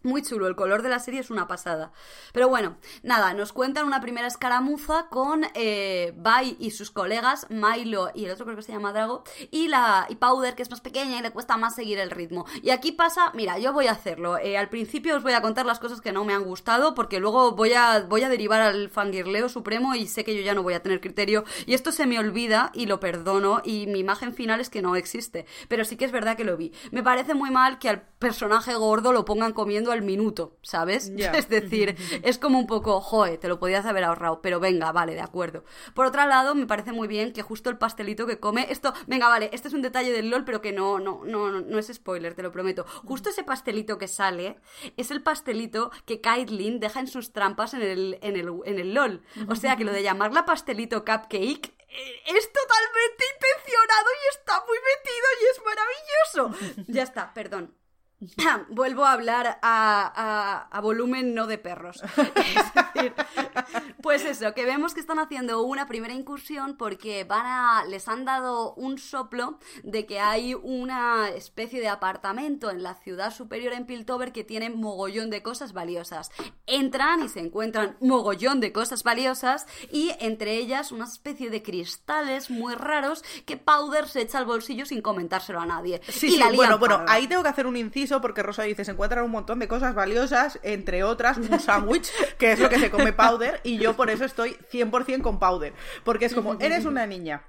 Muy chulo, el color de la serie es una pasada. Pero bueno, nada, nos cuentan una primera escaramuza con eh, Bai y sus colegas, Milo y el otro creo que se llama Drago, y, la, y Powder, que es más pequeña y le cuesta más seguir el ritmo. Y aquí pasa, mira, yo voy a hacerlo. Eh, al principio os voy a contar las cosas que no me han gustado, porque luego voy a, voy a derivar al fangirleo supremo y sé que yo ya no voy a tener criterio. Y esto se me olvida y lo perdono, y mi imagen final es que no existe. Pero sí que es verdad que lo vi. Me parece muy mal que al personaje gordo lo pongan comiendo al minuto, ¿sabes? [laughs] Es decir, es como un poco, joe, te lo podías haber ahorrado, pero venga, vale, de acuerdo. Por otro lado, me parece muy bien que justo el pastelito que come, esto, venga, vale, este es un detalle del LOL, pero que no, no, no, no, no es spoiler, te lo prometo. Justo ese pastelito que sale es el pastelito que Kaitlyn deja en sus trampas en el, en el, en el LOL. O sea que lo de llamarla pastelito cupcake eh, es totalmente intencionado y está muy metido y es maravilloso. Ya está, perdón. [clears throat] Vuelvo a hablar a, a- a volumen no de perros. [laughs] Es decir, pues eso, que vemos que están haciendo una primera incursión porque van a, les han dado un soplo de que hay una especie de apartamento en la ciudad superior en Piltover que tiene mogollón de cosas valiosas. Entran y se encuentran mogollón de cosas valiosas y entre ellas una especie de cristales muy raros que Powder se echa al bolsillo sin comentárselo a nadie. Sí, y sí, la bueno, bueno, ahí tengo que hacer un inciso porque Rosa dice, se encuentran un montón de cosas valiosas, entre otras un sándwich, que es lo que se come Powder, y yo por eso estoy 100% con Powder, porque es como, eres una niña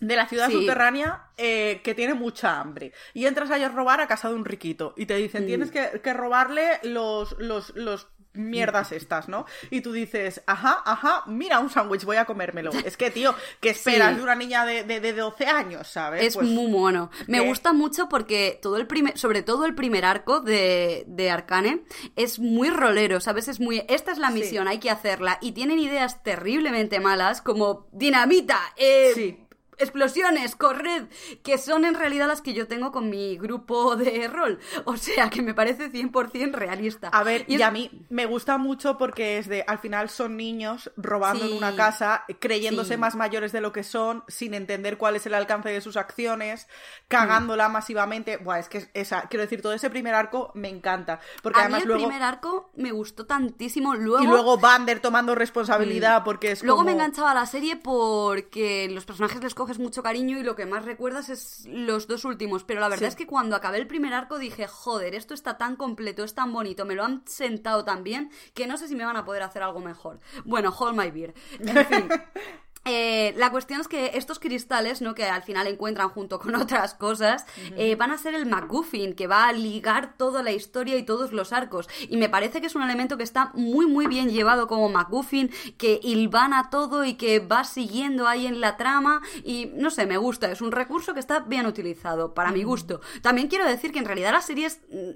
de la ciudad Sí. subterránea eh, que tiene mucha hambre y entras ahí a robar a casa de un riquito y te dicen, tienes que, que robarle los, los, los mierdas estas, ¿no? Y tú dices, ajá, ajá, mira un sándwich, voy a comérmelo. [laughs] Es que, tío, ¿qué esperas Sí. de una niña de, de, de 12 años, sabes? Es Pues- muy mono. Me gusta mucho porque todo el primer, sobre todo el primer arco de, de Arcane es muy rolero, ¿sabes? Es muy, esta es la Sí. misión, hay que hacerla. Y tienen ideas terriblemente malas como dinamita, eh, Sí. Explosiones, corred, que son en realidad las que yo tengo con mi grupo de rol. O sea, que me parece 100% realista. A ver, y, es- a mí me gusta mucho porque es de, al final son niños robando Sí. en una casa, creyéndose Sí. más mayores de lo que son, sin entender cuál es el alcance de sus acciones, cagándola masivamente. Buah, es que esa, quiero decir, todo ese primer arco me encanta. Porque a mí además el luego. primer arco me gustó tantísimo. Luego, Y luego Bander tomando responsabilidad porque es Luego como... me enganchaba a la serie porque los personajes les coges mucho cariño y lo que más recuerdas es los dos últimos. Pero la verdad Sí. es que cuando acabé el primer arco dije, joder, esto está tan completo, es tan bonito, me lo han sentado tan bien que no sé si me van a poder hacer algo mejor. Bueno, hold my beer. En fin. [laughs] Eh, la cuestión es que estos cristales, ¿no? Que al final encuentran junto con [laughs] otras cosas, eh, van a ser el MacGuffin, que va a ligar toda la historia y todos los arcos. Y me parece que es un elemento que está muy, muy bien llevado como MacGuffin, que hilvana todo y que va siguiendo ahí en la trama. Y no sé, me gusta. Es un recurso que está bien utilizado, para mi gusto. También quiero decir que en realidad la serie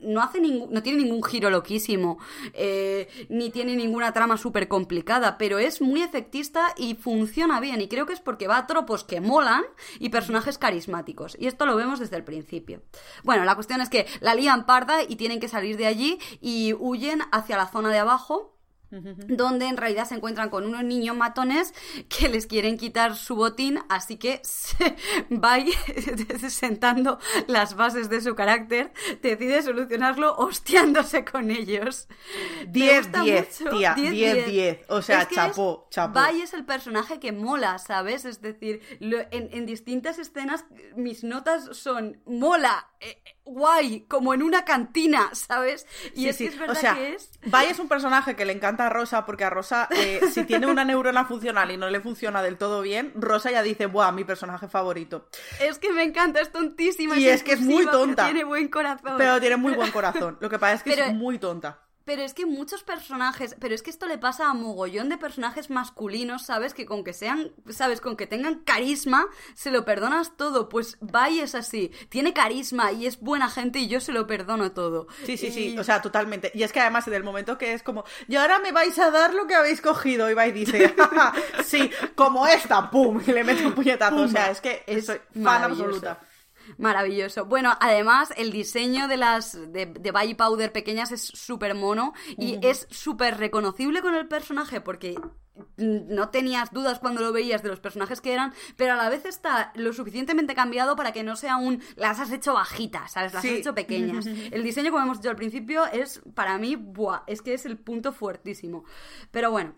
no hace ningún, no tiene ningún giro loquísimo, eh, ni tiene ninguna trama súper complicada, pero es muy efectista y funciona bien. Y creo que es porque va a tropos que molan y personajes carismáticos. Y esto lo vemos desde el principio. Bueno, la cuestión es que la lían parda y tienen que salir de allí y huyen hacia la zona de abajo donde en realidad se encuentran con unos niños matones que les quieren quitar su botín, así que se [laughs] va [laughs] sentando las bases de su carácter, decide solucionarlo hostiándose con ellos. 10, 10, tía, 10, 10. O sea, chapó, chapó. Bai es el personaje que mola, ¿sabes? Es decir, en, distintas escenas mis notas son mola, eh, guay, como en una cantina, ¿sabes? Y es que es verdad o sea, que es. Bai es un personaje que le encanta a Rosa porque a Rosa, eh, si tiene una neurona funcional y no le funciona del todo bien, Rosa ya dice, ¡buah, mi personaje favorito! Es que me encanta, es tontísima. Y es, que es muy tonta. tiene buen corazón. Pero tiene muy buen corazón. Lo que pasa es que es muy tonta. Pero es que muchos personajes, pero es que esto le pasa a mogollón de personajes masculinos, ¿sabes? Que con que sean, ¿sabes? Con que tengan carisma, se lo perdonas todo. Pues Bai es así, tiene carisma y es buena gente y yo se lo perdono todo. Sí, sí, sí, o sea, totalmente. Y es que además en el momento que es como, y ahora me vais a dar lo que habéis cogido, y Bai dice, [laughs] sí, como esta, pum, [laughs] y le mete un puñetazo. o sea, es que es fan absoluta. Maravilloso. Bueno, además, el diseño de las de, de Powder pequeñas es súper mono y es súper reconocible con el personaje porque no tenías dudas cuando lo veías de los personajes que eran, pero a la vez está lo suficientemente cambiado para que no sea un las has hecho bajitas, ¿sabes? Las has hecho pequeñas. [laughs] El diseño, como hemos dicho al principio, es para mí, buah, es que es el punto fuertísimo. Pero bueno,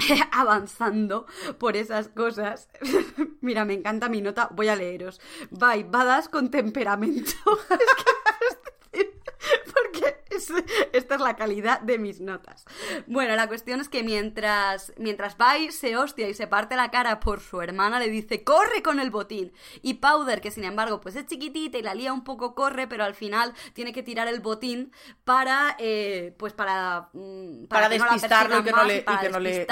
[laughs] avanzando por esas cosas. [laughs] Mira, me encanta mi nota, voy a leeros. Bye, badas con temperamento. [laughs] porque esta es la calidad de mis notas. Bueno, la cuestión es que mientras, mientras Bai se hostia y se parte la cara por su hermana, le dice, corre con el botín. Y Powder, que sin embargo pues es chiquitita y la lía un poco, corre, pero al final tiene que tirar el botín para, eh, pues para, mm, para, despistarlo y que no le... Y que no le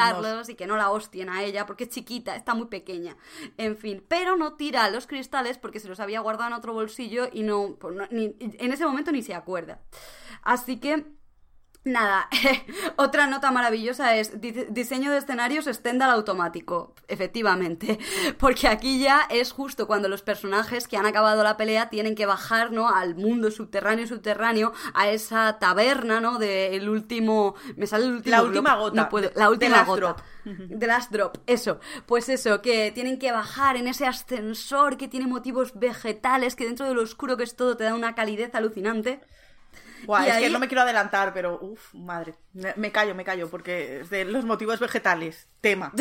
y que no la hostien a ella, porque es chiquita, está muy pequeña. En fin, pero no tira los cristales porque se los había guardado en otro bolsillo y no, pues en ese momento ni se acuerda. Así que Nada, [laughs] otra nota maravillosa es diseño de escenarios Stendhal automático, efectivamente, [laughs] porque aquí ya es justo cuando los personajes que han acabado la pelea tienen que bajar, ¿no? Al mundo subterráneo subterráneo, a esa taberna, ¿no? Del último, me sale el último, la última gota, no puedo, la última gota, de last drop, eso, pues eso, que tienen que bajar en ese ascensor que tiene motivos vegetales, que dentro de lo oscuro que es todo te da una calidez alucinante es que no me quiero adelantar, pero uff, madre. Me, callo, me callo, porque es de los motivos vegetales. Tema.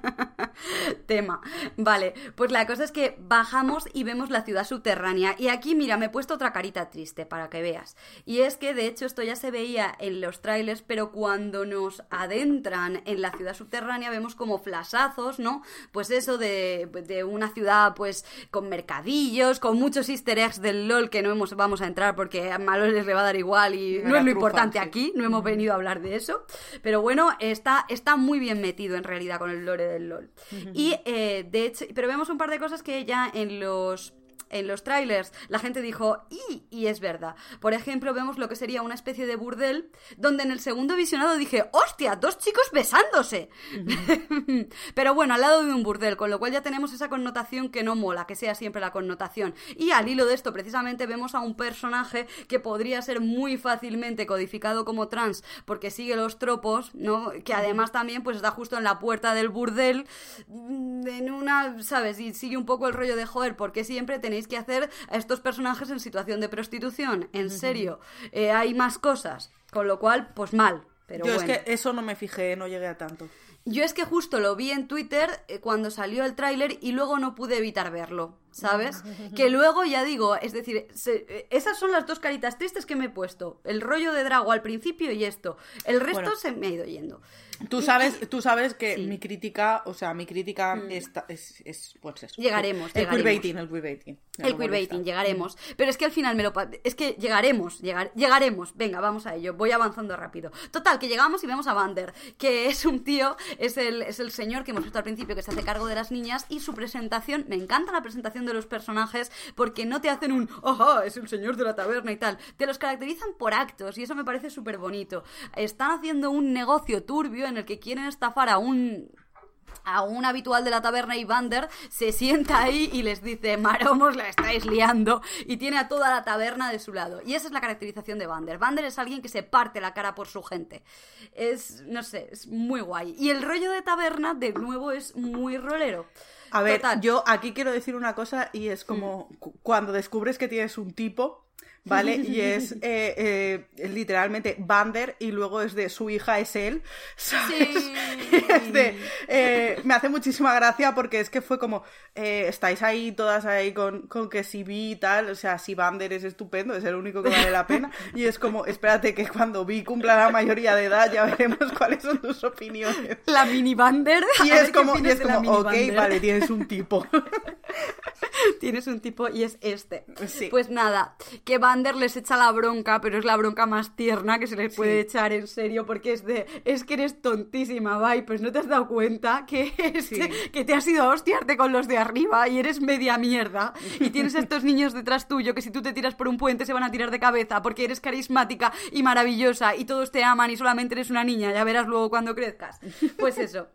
[laughs] Tema. Vale, pues la cosa es que bajamos y vemos la ciudad subterránea. Y aquí, mira, me he puesto otra carita triste para que veas. Y es que, de hecho, esto ya se veía en los trailers, pero cuando nos adentran en la ciudad subterránea vemos como flasazos, ¿no? Pues eso de, de una ciudad, pues, con mercadillos, con muchos easter eggs del LOL que no hemos, vamos a entrar porque a malos les le va a dar igual y no, es lo importante aquí, no hemos venido a hablar de eso. Pero bueno, está, está muy bien metido en realidad con el lore del LOL. Y eh, de hecho, pero vemos un par de cosas que ya en los en los trailers la gente dijo, y, y es verdad. Por ejemplo, vemos lo que sería una especie de burdel, donde en el segundo visionado dije, hostia, dos chicos besándose. [laughs] Pero bueno, al lado de un burdel, con lo cual ya tenemos esa connotación que no mola, que sea siempre la connotación. Y al hilo de esto, precisamente, vemos a un personaje que podría ser muy fácilmente codificado como trans, porque sigue los tropos, ¿no? Que además también, pues está justo en la puerta del burdel, mm, en una, ¿sabes? Y sigue un poco el rollo de, joder, porque siempre tenéis que hacer a estos personajes en situación de prostitución. En serio, eh, hay más cosas. Con lo cual, pues mal. Pero Yo es que eso no me fijé, no llegué a tanto. Yo es que justo lo vi en Twitter eh, cuando salió el tráiler y luego no pude evitar verlo. ¿Sabes? [laughs] que luego ya digo, es decir, esas son las dos caritas tristes que me he puesto. El rollo de Drago al principio y esto. El resto se me ha ido yendo. Tú sabes, tú sabes que mi crítica, o sea, mi crítica mm. es, es, pues eso. Llegaremos. El queerbaiting, el queerbaiting. El queerbaiting, llegaremos. Pero es que al final me lo... Es que llegaremos, llegar, llegaremos. Venga, vamos a ello. Voy avanzando rápido. Total, que llegamos y vemos a Vander, que es un tío, es el, es el señor que hemos visto al principio que se hace cargo de las niñas y su presentación, me encanta la presentación de los personajes porque no te hacen un, ajá, es el señor de la taberna y tal. Te los caracterizan por actos y eso me parece súper bonito. Están haciendo un negocio turbio en el que quieren estafar a un a un habitual de la taberna y Vander se sienta ahí y les dice, maromos, la estáis liando, y tiene a toda la taberna de su lado. Y esa es la caracterización de Vander. Vander es alguien que se parte la cara por su gente. Es, no sé, es muy guay. Y el rollo de taberna, de nuevo, es muy rolero. A ver, yo aquí quiero decir una cosa y es como Mm. cuando descubres que tienes un tipo, ¿vale? [laughs] Y es eh, eh, literalmente Bander y luego es de su hija es él, [laughs] ¿sabes? Sí. Es de, eh, me hace muchísima gracia porque es que fue como, estáis ahí todas ahí con, con que si vi y tal, o sea, si Bander es estupendo, es el único que vale la pena, y es como, espérate que cuando vi cumpla la mayoría de edad ya veremos [laughs] cuáles son tus opiniones. La mini Vander. Y es como, y es como ok, vale, tienes un tipo. [laughs] Tienes un tipo y es este. Sí. Pues nada, que Vander les echa la bronca, pero es la bronca más tierna que se les puede echar en serio, porque es de, es que eres tontísima, bye, pues no te has dado cuenta que, [laughs] este- que te has ido a hostiarte con los de arriba y eres media mierda. Y tienes a estos niños detrás tuyo que si tú te tiras por un puente se van a tirar de cabeza porque eres carismática y maravillosa y todos te aman y solamente eres una niña, ya verás luego cuando crezcas. Pues eso.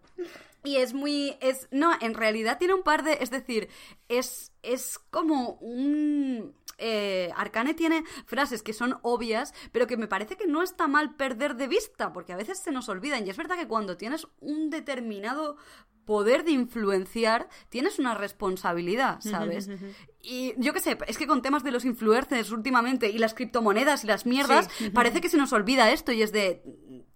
Y es muy. es No, en realidad tiene un par de. Es decir, es, es como un. Eh, Arcane tiene frases que son obvias, pero que me parece que no está mal perder de vista, porque a veces se nos olvidan. Y es verdad que cuando tienes un determinado poder de influenciar, tienes una responsabilidad, ¿sabes? Y yo qué sé, es que con temas de los influencers últimamente y las criptomonedas y las mierdas, parece que se nos olvida esto y es de,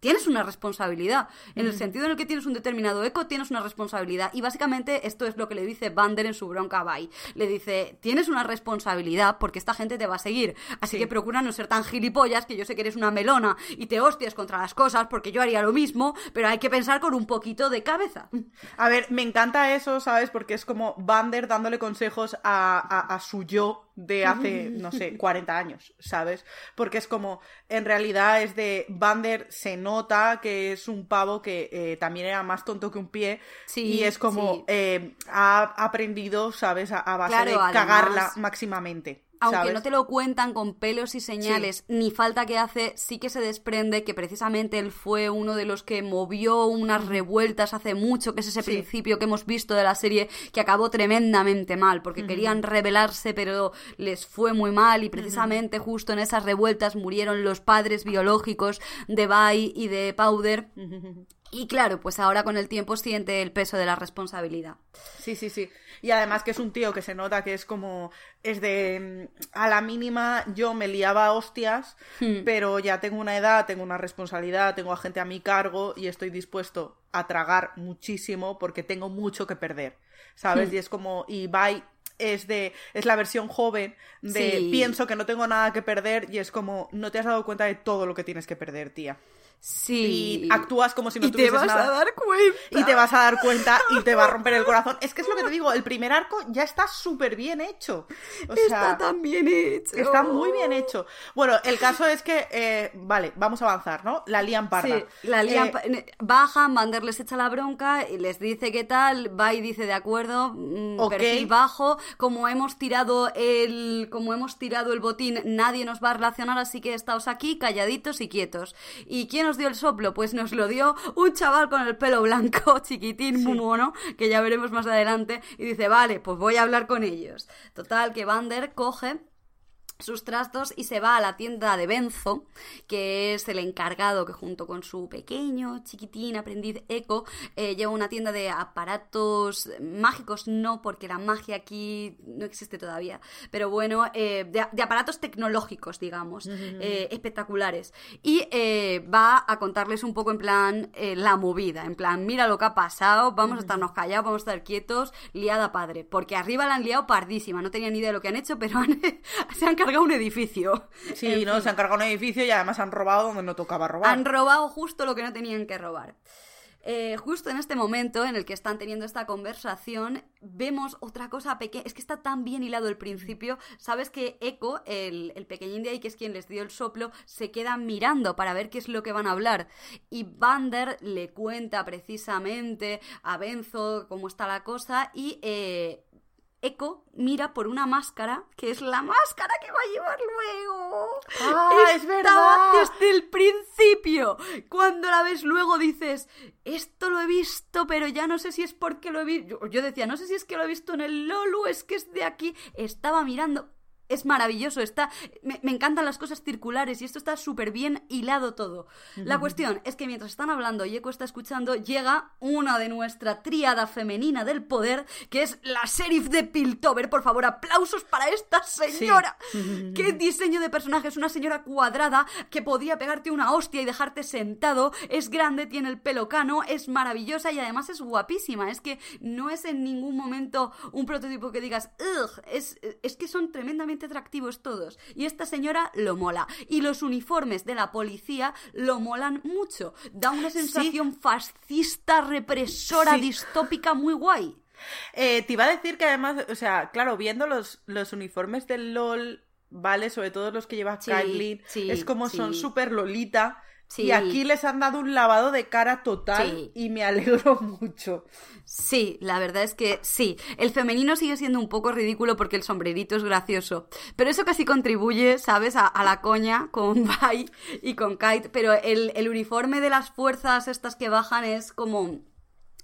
tienes una responsabilidad. En el sentido en el que tienes un determinado eco, tienes una responsabilidad. Y básicamente esto es lo que le dice Bander en su bronca a Bai. Le dice, tienes una responsabilidad porque esta gente te va a seguir. Así que procura no ser tan gilipollas, que yo sé que eres una melona y te hostias contra las cosas porque yo haría lo mismo, pero hay que pensar con un poquito de cabeza. A ver, me encanta eso, ¿sabes? Porque es como Bander dándole consejos a, a- a su yo de hace, no sé, 40 años, ¿sabes? Porque es como, en realidad es de, Bander se nota que es un pavo que eh, también era más tonto que un pie Sí, y es como, sí. eh, ha aprendido, ¿sabes? A, a base Claro, de además- cagarla máximamente. Aunque ¿sabes? no te lo cuentan con pelos y señales, ni falta que hace, sí que se desprende que precisamente él fue uno de los que movió unas revueltas hace mucho, que es ese principio que hemos visto de la serie, que acabó tremendamente mal, porque querían rebelarse, pero les fue muy mal, y precisamente justo en esas revueltas murieron los padres biológicos de Bai y de Powder. Y claro, pues ahora con el tiempo siente el peso de la responsabilidad. Sí, sí, sí. Y además que es un tío que se nota que es como, es de, mm, a la mínima yo me liaba a hostias, Hmm. pero ya tengo una edad, tengo una responsabilidad, tengo a gente a mi cargo y estoy dispuesto a tragar muchísimo porque tengo mucho que perder, ¿sabes? Hmm. Y es como, y bye. Es de. Es la versión joven de Sí. pienso que no tengo nada que perder. Y es como, no te has dado cuenta de todo lo que tienes que perder, tía. Sí. Y actúas como si no y te vas nada. a dar cuenta. Y te vas a dar cuenta y te va a romper el corazón. Es que es lo que te [laughs] digo, el primer arco ya está súper bien hecho. O sea, Está tan bien hecho. está muy bien hecho. Bueno, el caso es que, eh, vale, vamos a avanzar, ¿no? La lían parda. Sí, la lían Eh, bajan, Vander les echa la bronca y les dice qué tal, va y dice de acuerdo, mm, Ok. perfil bajo, como hemos tirado el como hemos tirado el botín, nadie nos va a relacionar, así que estáos aquí calladitos y quietos. ¿Y quién dio el soplo? Pues nos lo dio un chaval con el pelo blanco, [laughs] chiquitín, muy mono, que ya veremos más adelante, y dice, vale, pues voy a hablar con ellos. Total, que Vander coge sus trastos y se va a la tienda de Benzo, que es el encargado que junto con su pequeño, chiquitín aprendiz Eco eh, lleva una tienda de aparatos mágicos, no, porque la magia aquí no existe todavía, pero bueno, eh, de, de aparatos tecnológicos, digamos, eh, espectaculares. Y va a contarles un poco en plan la movida, en plan, mira lo que ha pasado, vamos a estarnos callados, vamos a estar quietos, liada padre, porque arriba la han liado pardísima, no tenía ni idea de lo que han hecho, pero [laughs] han- se han cargado un edificio. Sí, En ¿no? fin. Se han cargado un edificio y además han robado donde no tocaba robar. Han robado justo lo que no tenían que robar. Eh, justo en este momento en el que están teniendo esta conversación, vemos otra cosa pequeña. Es que está tan bien hilado el principio. Sabes que Echo, el, el pequeñín de ahí, que es quien les dio el soplo, se queda mirando para ver qué es lo que van a hablar. Y Bander le cuenta precisamente a Benzo cómo está la cosa y. eh, Echo mira por una máscara que es la máscara que va a llevar luego. ¡Ah, es verdad! Desde el principio. Cuando la ves luego dices, esto lo he visto, pero ya no sé si es porque lo he visto. Yo, yo decía, no sé si es que lo he visto en el Lolu, es que es de aquí. Estaba mirando. Es maravilloso, está. Me, me encantan las cosas circulares y esto está súper bien hilado todo. La cuestión es que mientras están hablando y Eco está escuchando, llega una de nuestra tríada femenina del poder, que es la sheriff de Piltover. Por favor, aplausos para esta señora. [laughs] ¡Qué diseño de personaje! Es una señora cuadrada que podía pegarte una hostia y dejarte sentado. Es grande, tiene el pelo cano, es maravillosa y además es guapísima. Es que no es en ningún momento un prototipo que digas, ugh, es, es que son tremendamente atractivos todos. Y esta señora lo mola. Y los uniformes de la policía lo molan mucho. Da una sensación fascista, represora, Sí. distópica muy guay. Eh, te iba a decir que además, o sea, claro, viendo los, los uniformes del LOL, ¿vale? Sobre todo los que lleva Sí, sí, es como son súper Lolita. Sí. Y aquí les han dado un lavado de cara total Sí. y me alegro [laughs] mucho. Sí, la verdad es que sí. El femenino sigue siendo un poco ridículo porque el sombrerito es gracioso. Pero eso casi contribuye, ¿sabes? A, a la coña con [laughs] Bai y con Kite. Pero el, el uniforme de las fuerzas estas que bajan es como...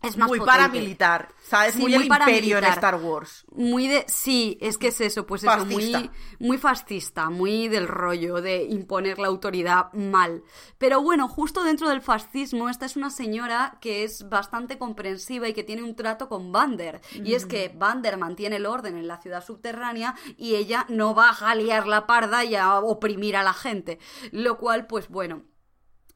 Es más muy potente. paramilitar, ¿sabes? Sí, muy, muy el imperio en. Star Wars. Muy de. Sí, es que es eso, pues eso, Fascista. muy, muy fascista, muy del rollo de imponer la autoridad mal. Pero bueno, justo dentro del fascismo, esta es una señora que es bastante comprensiva y que tiene un trato con Bander. Y es que Bander mantiene el orden en la ciudad subterránea y ella no va a liar la parda y a oprimir a la gente. Lo cual, pues bueno.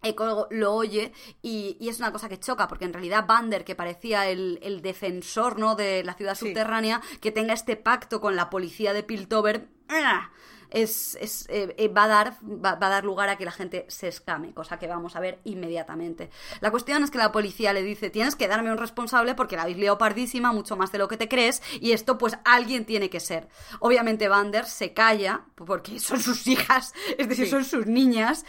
Echo lo oye y, y es una cosa que choca, porque en realidad Bander, que parecía el, el defensor ¿no? de la ciudad Sí. subterránea, que tenga este pacto con la policía de Piltover, ¡ah! Es, es, eh, eh, va, a dar, va, va a dar lugar a que la gente se escame, cosa que vamos a ver inmediatamente. La cuestión es que la policía le dice, tienes que darme un responsable porque la habéis liado pardísima, mucho más de lo que te crees, y esto pues alguien tiene que ser. Obviamente Bander se calla, porque son sus hijas, es decir, Sí. son sus niñas.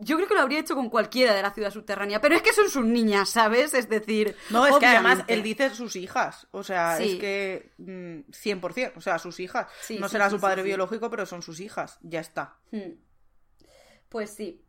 Yo creo que lo habría hecho con cualquiera de la ciudad subterránea, pero es que son sus niñas, ¿sabes? Es decir, No, es que además él dice sus hijas. O sea, Sí. es que mm, 100%. O sea, sus hijas. Sí, no será su padre biológico, pero son sus hijas. Ya está. Hmm. Pues sí.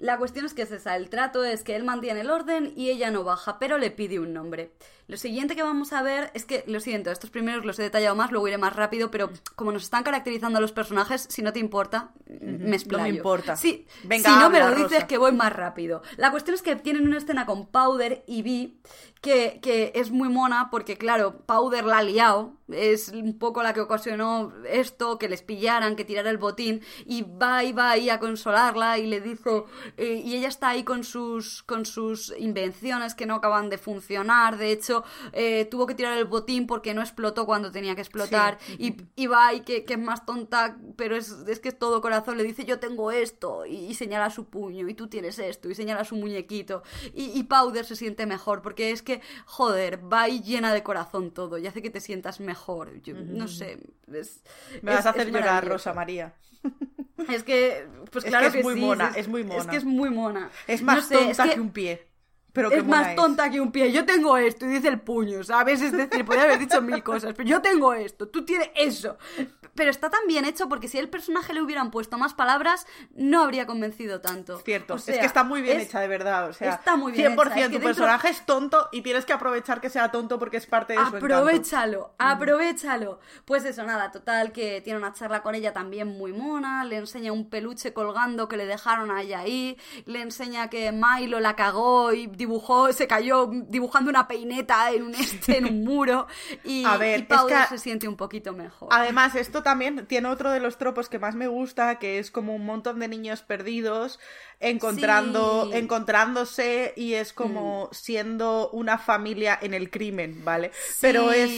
La cuestión es que es esa, el trato es que él mantiene el orden y ella no baja, pero le pide un nombre. Lo siguiente que vamos a ver es que, lo siento, estos primeros los he detallado más, luego iré más rápido, pero como nos están caracterizando a los personajes, si no te importa, me explayo. no me importa. Sí, Venga, si no me lo dices Rosa. que voy más rápido. La cuestión es que tienen una escena con Powder y Vi que, que es muy mona porque, claro, Powder la ha liado, es un poco la que ocasionó esto, que les pillaran, que tirara el botín, y va y va ahí a consolarla y le dice, eh, y ella está ahí con sus, con sus invenciones que no acaban de funcionar, de hecho, eh, tuvo que tirar el botín porque no explotó cuando tenía que explotar, y, y va y que, que es más tonta, pero es, es que es todo corazón, le dice, yo tengo esto, y, y señala su puño, y tú tienes esto, y señala su muñequito, y, y Powder se siente mejor, porque es que, joder, va y llena de corazón todo, y hace que te sientas mejor, Yo, no sé, es, Me vas es- a hacer es llorar. Rosa María. Es que, pues Es claro que es muy sí, mona, es muy Es mona. que es muy mona. Es No más sé, tonta es que... un pie. Pero es más tonta que un pie. Yo tengo esto, y dice el puño, ¿sabes? Es decir, podría haber dicho mil cosas, pero yo tengo esto, tú tienes eso. Pero está tan bien hecho porque si al personaje le hubieran puesto más palabras, no habría convencido tanto. Cierto, O es que está muy bien es- hecha, de verdad. O sea, está muy bien 100% hecha, es que tu dentro- personaje es tonto y tienes que aprovechar que sea tonto porque es parte de su encanto. Aprovechalo, aprovechalo. Pues eso, nada, total, que tiene una charla con ella también muy mona, le enseña un peluche colgando que le dejaron a ella ahí, le enseña que Milo la cagó y dibujó, se cayó dibujando una peineta en un este, en un muro, y, A ver, y Powder es que- se siente un poquito mejor. Además, esto también tiene otro de los tropos que más me gusta, que es como un montón de niños perdidos encontrando, Sí. encontrándose y es como siendo una familia en el crimen, ¿vale? Pero es,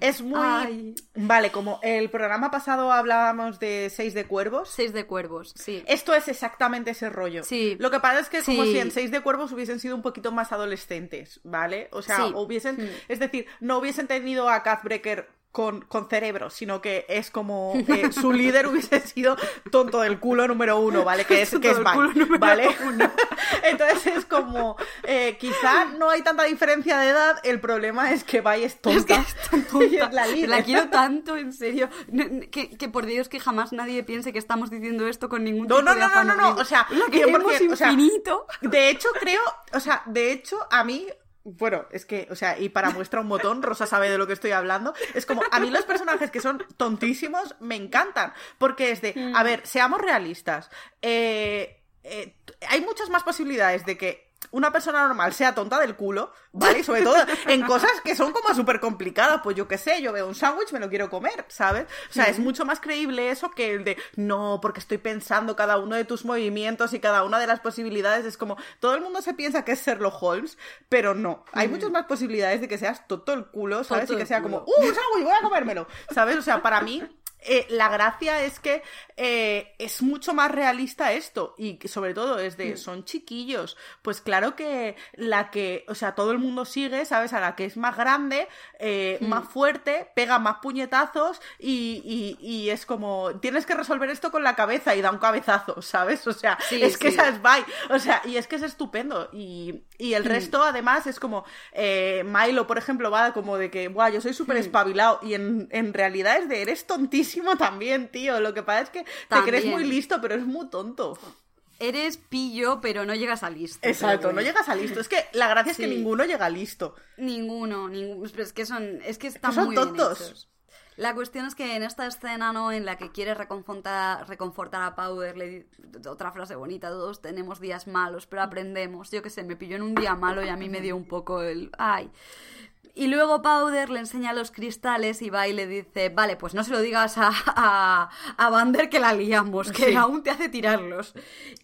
es muy... Ay. Vale, como el programa pasado hablábamos de Seis de Cuervos. Seis de cuervos, sí. Esto es exactamente ese rollo. Sí. Lo que pasa es que como Sí. si en Seis de Cuervos hubiesen sido un poquito más adolescentes, ¿vale? O sea, Sí. hubiesen... Mm. Es decir, no hubiesen tenido a Brecker con, con, cerebro, sino que es como eh, su líder hubiese sido tonto del culo número uno, ¿vale? Que es, que es ¿vale? [laughs] Entonces es como, eh, quizá no hay tanta diferencia de edad, el problema es que Bai es tonta. Es [laughs] la, la, quiero tanto, en serio. Que, que, por Dios que jamás nadie piense que estamos diciendo esto con ningún no, tipo no, de no, no, no, no, o sea, que porque, infinito. O sea, de hecho creo, o sea, de hecho a mí bueno, es que, o sea, y para muestra un botón, Rosa sabe de lo que estoy hablando. Es como, a mí los personajes que son tontísimos me encantan. Porque es de, mm. a ver, seamos realistas. Eh, eh, hay muchas más posibilidades de que una persona normal sea tonta del culo, ¿vale? Y sobre todo [laughs] en cosas que son como súper complicadas. Pues yo qué sé, yo veo un sándwich, me lo quiero comer, ¿sabes? O sea, es mucho más creíble eso que el de no, porque estoy pensando cada uno de tus movimientos y cada una de las posibilidades. Es como, todo el mundo se piensa que es Sherlock Holmes, pero no. Hay muchas más posibilidades de que seas tonto el culo, ¿sabes? y que sea como, ¡uh, un sándwich, voy a comérmelo! ¿Sabes? O sea, para mí eh, la gracia es que eh, es mucho más realista esto y sobre todo es de mm. son chiquillos. Pues claro que la que o sea todo el mundo sigue sabes a la que es más grande eh, mm. más fuerte pega más puñetazos y, y, es como tienes que resolver esto con la cabeza y da un cabezazo sabes o sea es que esa es bye. O sea y es que es estupendo. Y, y el mm. resto además es como Milo por ejemplo va como de que Buah, yo soy súper espabilado y en, en realidad es de eres tontísimo también, tío. Lo que pasa es que te crees muy listo, pero es muy tonto. Eres pillo, pero no llegas a listo. Exacto, no llegas a listo. Es que la gracia es que ninguno llega a listo. Ninguno, ninguno. Es que son, es que están son muy tontos. La cuestión es que en esta escena, ¿no? En la que quiere reconfortar, reconfortar a Powder, le otra frase bonita, todos tenemos días malos, pero aprendemos. Yo qué sé, me pilló en un día malo y a mí me dio un poco el... ¡Ay! Y luego Powder le enseña los cristales y va y le dice, vale, pues no se lo digas a, a, a Vander que la liamos, que aún te hace tirarlos.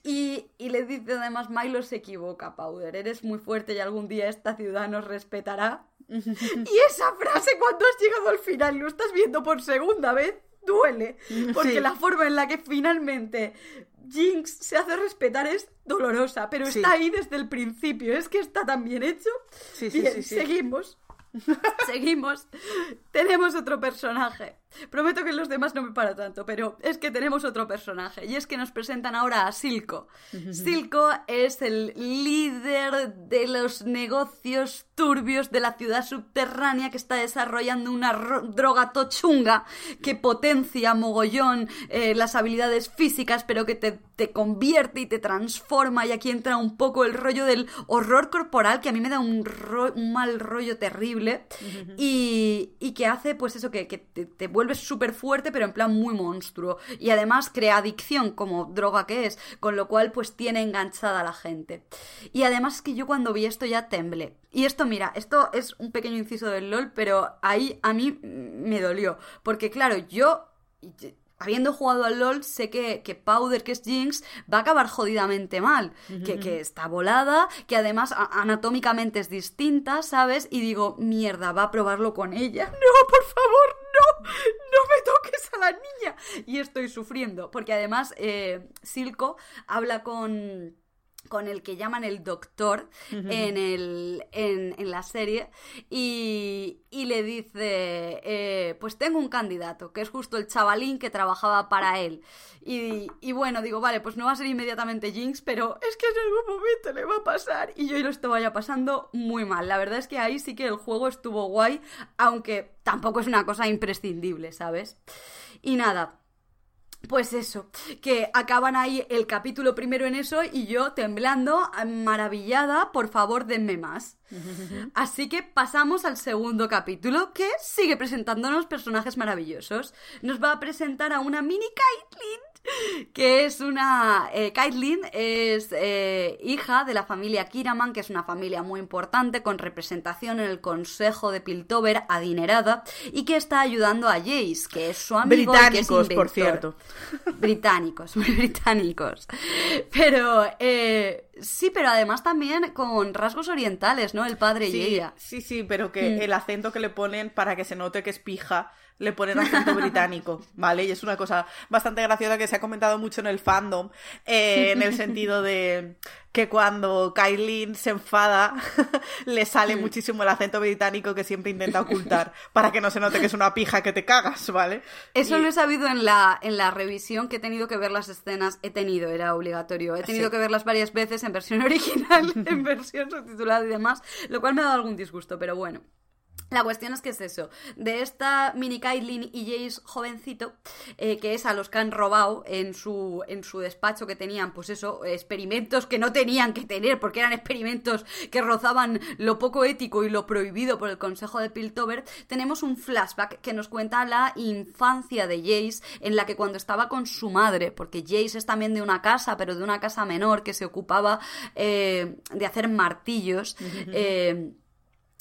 Y, y, le dice además, Milo se equivoca, Powder, eres muy fuerte y algún día esta ciudad nos respetará. [laughs] y esa frase cuando has llegado al final y lo estás viendo por segunda vez, duele. Porque la forma en la que finalmente Jinx se hace respetar es dolorosa, pero está ahí desde el principio. Es que está tan bien hecho. Sí, sí, sí, seguimos. [laughs] Seguimos. Tenemos otro personaje. Prometo que los demás no me para tanto, pero es que tenemos otro personaje. Y es que nos presentan ahora a Silco. [laughs] Silco es el líder de los negocios turbios de la ciudad subterránea que está desarrollando una droga tochunga que potencia mogollón eh, las habilidades físicas, pero que te, convierte y te transforma. Y aquí entra un poco el rollo del horror corporal, que a mí me da un, mal rollo terrible. [laughs] y, que hace, pues eso, que, te, te vuelve súper fuerte, pero en plan muy monstruo. Y además crea adicción, como droga que es, con lo cual pues tiene enganchada a la gente. Y además es que yo cuando vi esto ya temblé. Y esto, mira, esto es un pequeño inciso del LOL, pero ahí a mí me dolió. Porque claro, yo habiendo jugado al LOL, sé que, que, Powder, que es Jinx, va a acabar jodidamente mal. que, que, está volada, que además anatómicamente es distinta, ¿sabes? Y digo, mierda, va a probarlo con ella. [laughs] No, por favor, no, no me toques a la niña. Y estoy sufriendo, porque además eh, Silco habla con con el que llaman el doctor en, el, en, en la serie y, y le dice, eh, pues tengo un candidato, que es justo el chavalín que trabajaba para él. Y, y, bueno, digo, vale, pues no va a ser inmediatamente Jinx, pero es que en algún momento le va a pasar y yo lo estaba ya pasando muy mal. La verdad es que ahí sí que el juego estuvo guay, aunque tampoco es una cosa imprescindible, ¿sabes? Y nada, pues eso, que acaban ahí el capítulo primero en eso y yo temblando, maravillada, por favor denme más. [laughs] Así que pasamos al segundo capítulo que sigue presentándonos personajes maravillosos. Nos va a presentar a una mini Caitlyn [laughs] que es una... Eh, es eh, hija de la familia Kiraman, que es una familia muy importante con representación en el Consejo de Piltover adinerada y que está ayudando a Jace, que es su amigo Británicos, por cierto. [laughs] Británicos, muy británicos. Pero... Eh, Sí, pero además también con rasgos orientales, ¿no? El padre y ella. Sí, sí, pero que mm. el acento que le ponen para que se note que es pija le ponen acento [laughs] británico, ¿vale? Y es una cosa bastante graciosa que se ha comentado mucho en el fandom, eh, en el [laughs] sentido de que cuando Kylie se enfada [laughs] le sale muchísimo el acento británico que siempre intenta ocultar para que no se note que es una pija que te cagas, ¿vale? Eso lo he sabido en la, en la revisión que he tenido que ver las escenas. He tenido, era obligatorio. He tenido que verlas varias veces en versión original, en versión subtitulada y demás, lo cual me ha dado algún disgusto, pero bueno. La cuestión es que es eso, de esta mini Kaitlyn y Jace jovencito, eh, que es a los que han robado en su, en su despacho que tenían, pues eso, experimentos que no tenían que tener, porque eran experimentos que rozaban lo poco ético y lo prohibido por el Consejo de Piltover, tenemos un flashback que nos cuenta la infancia de Jace, en la que cuando estaba con su madre, porque Jace es también de una casa, pero de una casa menor que se ocupaba eh, de hacer martillos, eh,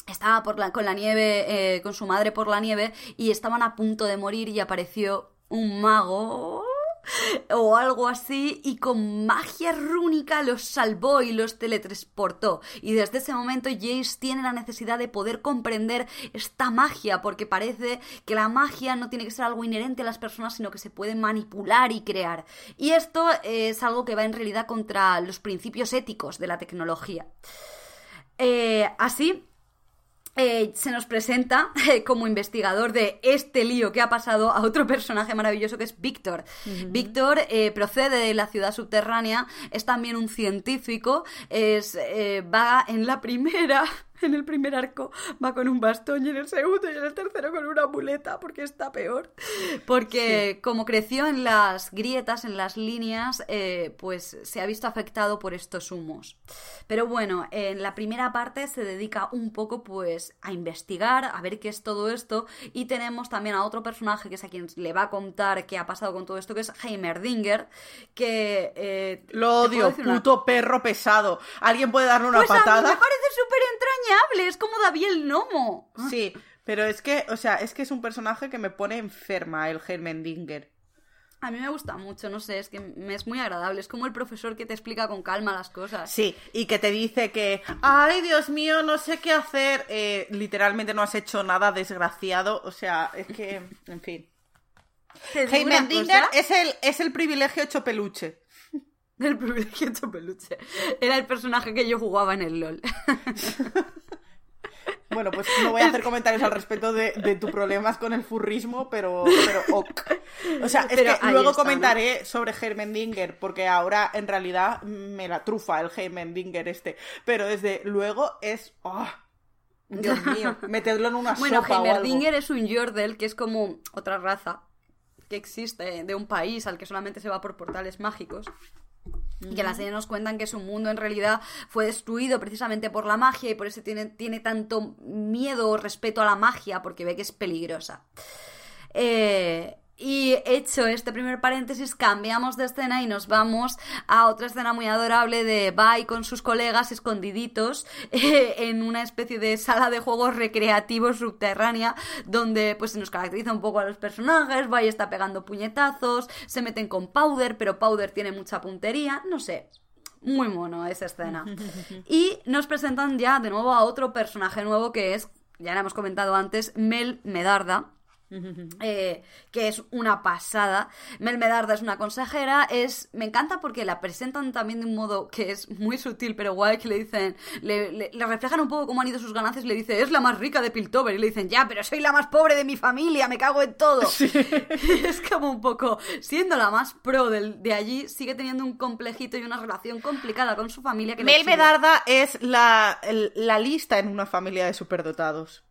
estaba con la nieve, eh, con su madre por la nieve, y estaban a punto de morir y apareció un mago o algo así y con magia rúnica los salvó y los teletransportó. Y desde ese momento Jace tiene la necesidad de poder comprender esta magia porque parece que la magia no tiene que ser algo inherente a las personas sino que se puede manipular y crear. Y esto es algo que va en realidad contra los principios éticos de la tecnología. Eh, así, eh, se nos presenta eh, [laughs] como investigador de este lío que ha pasado a otro personaje maravilloso que es Víctor. Víctor eh, procede de la ciudad subterránea, es también un científico, es, va en la primera en el primer arco va con un bastón y en el segundo y en el tercero con una muleta, porque está peor. Porque como creció en las grietas, en las líneas, eh, pues se ha visto afectado por estos humos. Pero bueno, en la primera parte se dedica un poco pues a investigar, a ver qué es todo esto y tenemos también a otro personaje que es a quien le va a contar qué ha pasado con todo esto, que es Heimerdinger, que... Eh, Lo odio, puto perro pesado. ¿Alguien puede darle una pues patada? A mí me parece súper entrañable, es como David el gnomo. Sí, pero es que, o sea, es que es un personaje que me pone enferma el Heimerdinger. A mí me gusta mucho, no sé, es que me es muy agradable. Es como el profesor que te explica con calma las cosas. Sí, y que te dice que, ay, Dios mío, no sé qué hacer. Eh, literalmente no has hecho nada desgraciado. O sea, es que, en fin. [laughs] Heimerdinger es el, es el privilegio hecho peluche. El privilegio hecho peluche. Era el personaje que yo jugaba en el LOL. [laughs] Bueno, pues no voy a hacer comentarios al respecto de, tus problemas con el furrismo, pero, pero ok. O sea, es que luego comentaré sobre Heimendinger, porque ahora en realidad me la trufa el Heimendinger este. Pero desde luego es. Oh, Dios mío, [laughs] metedlo en una bueno, sopa Heimerdinger es un Yordle, que es como otra raza que existe de un país al que solamente se va por portales mágicos. Y que en la serie nos cuentan que su mundo en realidad fue destruido precisamente por la magia y por eso tiene, tiene tanto miedo o respeto a la magia porque ve que es peligrosa. Eh, y hecho este primer paréntesis, cambiamos de escena y nos vamos a otra escena muy adorable de Bai con sus colegas escondiditos [laughs] eh, en una especie de sala de juegos recreativos subterránea donde pues se nos caracteriza un poco a los personajes, Bai está pegando puñetazos, se meten con Powder, pero Powder tiene mucha puntería, no sé, muy mono esa escena. [laughs] Y nos presentan ya de nuevo a otro personaje nuevo que es, ya lo hemos comentado antes, Mel Medarda [laughs] eh, que es una pasada. Mel Medarda es una consejera, es me encanta porque la presentan también de un modo que es muy sutil pero guay, que le dicen, le, reflejan un poco cómo han ido sus ganancias le dice, es la más rica de Piltover, y le dicen, ya, pero soy la más pobre de mi familia, me cago en todo. [laughs] [laughs] es como un poco, siendo la más pro de allí, sigue teniendo un complejito y una relación complicada con su familia. Que Mel Medarda es la, la lista en una familia de superdotados.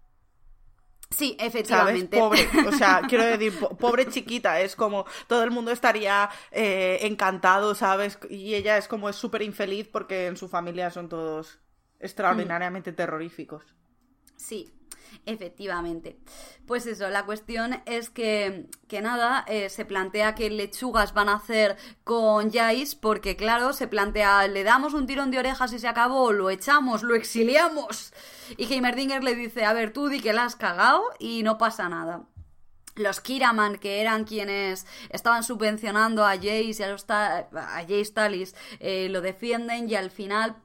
Sí, efectivamente. Pobre, o sea, [laughs] quiero decir, pobre chiquita, es como todo el mundo estaría eh, encantado, ¿sabes? Y ella es como es súper infeliz porque en su familia son todos extraordinariamente terroríficos. Sí, Efectivamente. Pues eso, la cuestión es que, que nada, eh, se plantea que lechugas van a hacer con Jais, porque claro, se plantea, le damos un tirón de orejas y se acabó, lo echamos, lo exiliamos. Y Heimerdinger le dice, a ver, tú di que la has cagado y no pasa nada los Kiraman, que eran quienes estaban subvencionando a Jace y a, los a Jace Talis, eh, lo defienden y al final,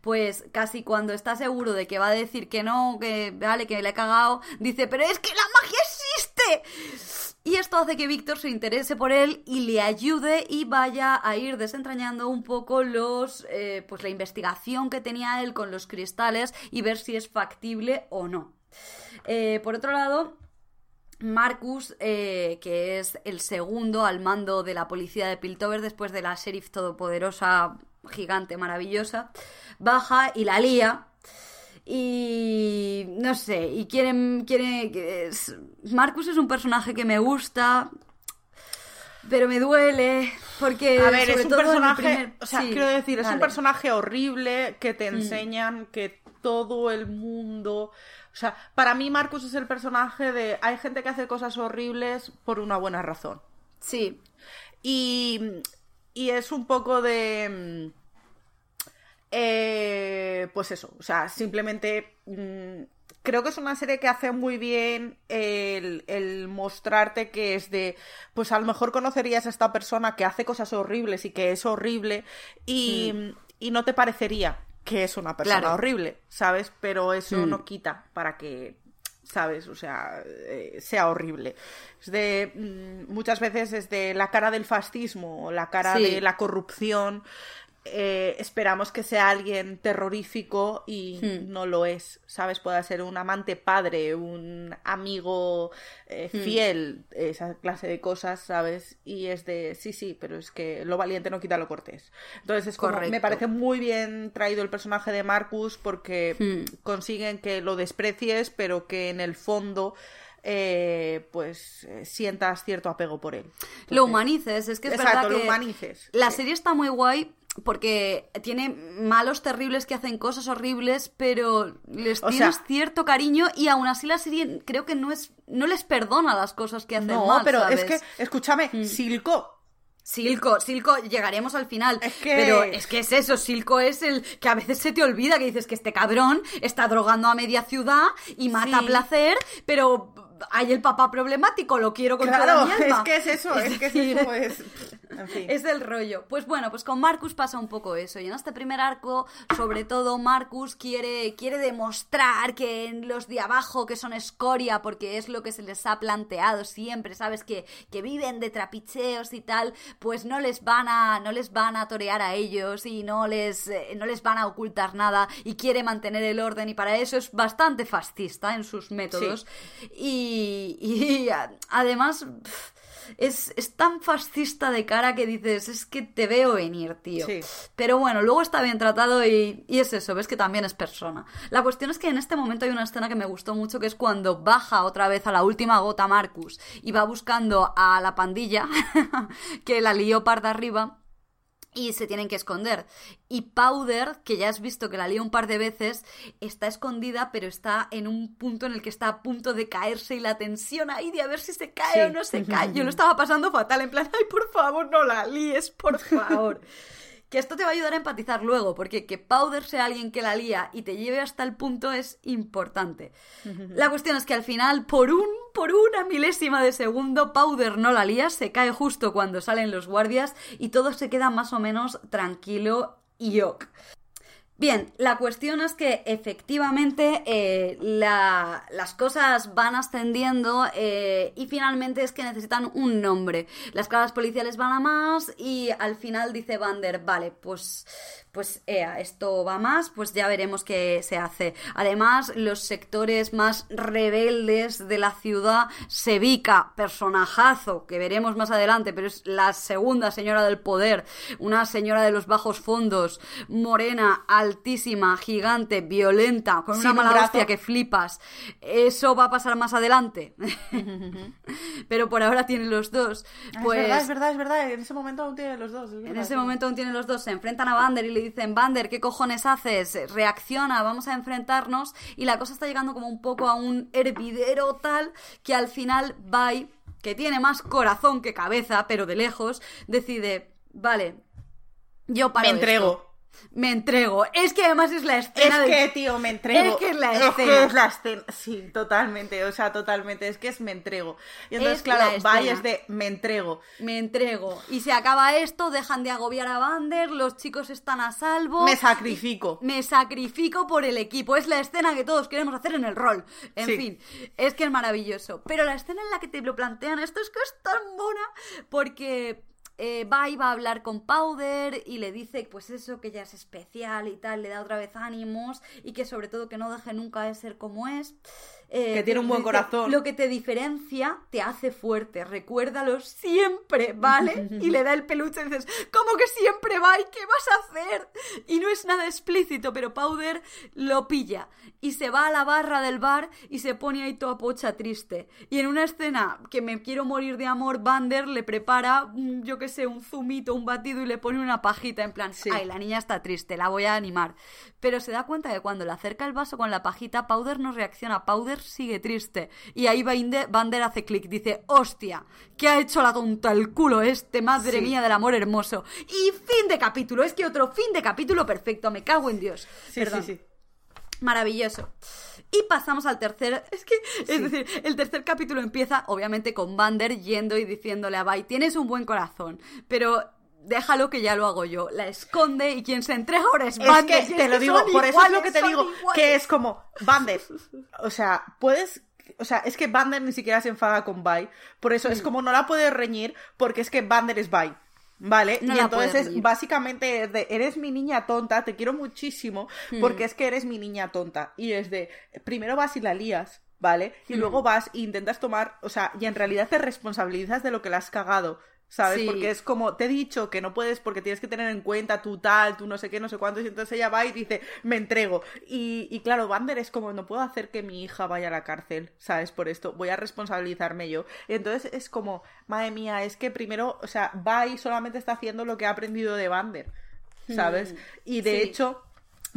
pues casi cuando está seguro de que va a decir que no, que vale, que le he cagado, dice, pero es que la magia existe? Y esto hace que Víctor se interese por él y le ayude y vaya a ir desentrañando un poco los, eh, pues la investigación que tenía él con los cristales y ver si es factible o no. Eh, por otro lado, Marcus, eh, que es el segundo al mando de la policía de Piltover después de la sheriff todopoderosa, gigante, maravillosa, baja y la lía. Y no sé, y quieren, quiere, Marcus es un personaje que me gusta, pero me duele porque a ver es un personaje o sea quiero decir es un personaje horrible que te mm. enseñan que todo el mundo sea, para mí Marcus es el personaje de hay gente que hace cosas horribles por una buena razón. Sí. Y, y es un poco de... Eh, pues eso, o sea, simplemente mm, creo que es una serie que hace muy bien el, el, mostrarte que es de, pues a lo mejor conocerías a esta persona que hace cosas horribles y que es horrible y, y no te parecería que es una persona horrible, ¿sabes? Pero eso mm. no quita para que, ¿sabes? O sea, eh, sea horrible. Es de, mm, muchas veces es de la cara del fascismo, la cara de la corrupción, eh, esperamos que sea alguien terrorífico y hmm. no lo es, ¿sabes? Puede ser un amante padre, un amigo eh, hmm. fiel, esa clase de cosas, ¿sabes? Y es de, sí, sí, pero es que lo valiente no quita lo cortés. Entonces es como, me parece muy bien traído el personaje de Marcus porque hmm. consiguen que lo desprecies, pero que en el fondo... Eh, pues sientas cierto apego por él. lo humanices, es que es verdad que lo humanices. La serie está muy guay porque tiene malos terribles que hacen cosas horribles, pero les tienes cierto cariño y aún así la serie creo que no es no les perdona las cosas que hacen no, pero es que escúchame, mm. Silco Silco, Silco, llegaremos al final. Pero es que es eso, Silco es el que a veces se te olvida que dices que este cabrón está drogando a media ciudad y mata a placer, pero hay el papá problemático, lo quiero con toda mi alma. es que es eso, es, que es eso, es... [laughs] Es el rollo. Pues bueno, pues con Marcus pasa un poco eso. Y en este primer arco, sobre todo, Marcus quiere, quiere demostrar que los de abajo, que son escoria, porque es lo que se les ha planteado siempre, ¿sabes? Que, que viven de trapicheos y tal, pues no les van a, no les van a torear a ellos y no les, eh, no les van a ocultar nada y quiere mantener el orden y para eso es bastante fascista en sus métodos. Y, y, además es, tan fascista de cara que dices, es que te veo venir, tío. Pero bueno, luego está bien tratado y, y, es eso, ves que también es persona. La cuestión es que en este momento hay una escena que me gustó mucho, que es cuando baja otra vez a la última gota Marcus y va buscando a la pandilla [laughs] que la lió parda arriba y se tienen que esconder. Y Powder, que ya has visto que la lía un par de veces, está escondida, pero está en un punto en el que está a punto de caerse y la tensión ahí de a ver si se cae o no se [laughs] cae. Yo lo estaba pasando fatal, en plan, ay, por favor, no la líes, por [laughs] favor. Que esto te va a ayudar a empatizar luego, porque que Powder sea alguien que la lía y te lleve hasta el punto es importante. La cuestión es que al final, por un, por una milésima de segundo, Powder no la lía, se cae justo cuando salen los guardias y todo se queda más o menos tranquilo y ok. Bien, la cuestión es que efectivamente eh, las cosas van ascendiendo eh, y finalmente es que necesitan un nombre. Las caras policiales van a más y al final dice Vander, vale, pues pues esto va más, pues ya veremos qué se hace. Además, los sectores más rebeldes de la ciudad, Sevica, personajazo, que veremos más adelante, pero es la segunda señora del poder, una señora de los bajos fondos, morena, altísima, gigante, violenta, con una mala hostia que flipas. Eso va a pasar más adelante. [laughs] pero por ahora tiene los dos. Pues... Es verdad, es verdad, es verdad. En ese momento aún tiene los dos. en ese momento aún tiene los dos. Se enfrentan a Vander y le dicen, Bander, ¿qué cojones haces? Reacciona, vamos a enfrentarnos. Y la cosa está llegando como un poco a un hervidero tal que al final Bai, que tiene más corazón que cabeza, pero de lejos, decide, vale, yo paro. Me entrego. Me entrego. Es que además es la escena. Es que, tío, me entrego. Es que es la [laughs] Es escena. que es la escena. Sí, totalmente. O sea, totalmente. Es que es me entrego. Y entonces, Es claro, la va escena. y es de me entrego. Me entrego. Y se acaba esto, dejan de agobiar a Vander, los chicos están a salvo. Me sacrifico. Me sacrifico por el equipo. Es la escena que todos queremos hacer en el rol. En Sí. fin, es que es maravilloso. Pero la escena en la que te lo plantean esto es que es tan mona porque eh, va y va a hablar con Powder y le dice pues eso, que ella es especial y tal, le da otra vez ánimos y que sobre todo que no deje nunca de ser como es. Eh, Que tiene un buen corazón. Lo que te diferencia te hace fuerte, recuérdalo siempre, ¿vale? [laughs] Y le da el peluche y dices, ¿cómo que siempre va? ¿Y qué vas a hacer? Y no es nada explícito, pero Powder lo pilla y se va a la barra del bar y se pone ahí toda pocha triste. Y en una escena que me quiero morir de amor, Vander le prepara, mm, yo qué sé, un zumito, un batido y le pone una pajita en plan, Sí. ay, la niña está triste, la voy a animar. Pero se da cuenta que cuando le acerca el vaso con la pajita, Powder no reacciona, Powder sigue triste. Y ahí Vander hace clic, dice, hostia, ¿qué ha hecho la tonta el culo este? Madre Sí. mía del amor hermoso. Y fin de capítulo, es que otro fin de capítulo perfecto, me cago en Dios. Sí, Perdón. sí, sí. Maravilloso. Y pasamos al tercer. Es que, es decir, el tercer capítulo empieza, obviamente, con Vander yendo y diciéndole a Vi: Tienes un buen corazón, pero déjalo que ya lo hago yo. La esconde y quien se entrega ahora es Es Vander. que te lo que digo, por eso es lo que te digo, iguales. que es como, Bander, o sea, puedes, o sea, es que Bander ni siquiera se enfada con Vi, por eso Mm. es como no la puedes reñir, porque es que Bander es Vi. ¿Vale? No y la entonces, básicamente, es de, eres mi niña tonta, te quiero muchísimo, Mm. porque es que eres mi niña tonta. Y es de, primero vas y la lías, ¿vale? Y Mm. luego vas e intentas tomar, o sea, y en realidad te responsabilizas de lo que le has cagado. ¿Sabes? Sí. Porque es como, te he dicho que no puedes porque tienes que tener en cuenta tu tal, tu no sé qué, no sé cuánto, y entonces ella va y dice, me entrego. Y, y claro, Vander es como, no puedo hacer que mi hija vaya a la cárcel, ¿sabes? Por esto, voy a responsabilizarme yo. Y entonces es como, madre mía, es que primero, o sea, va y solamente está haciendo lo que ha aprendido de Vander, ¿sabes? Y de sí. hecho...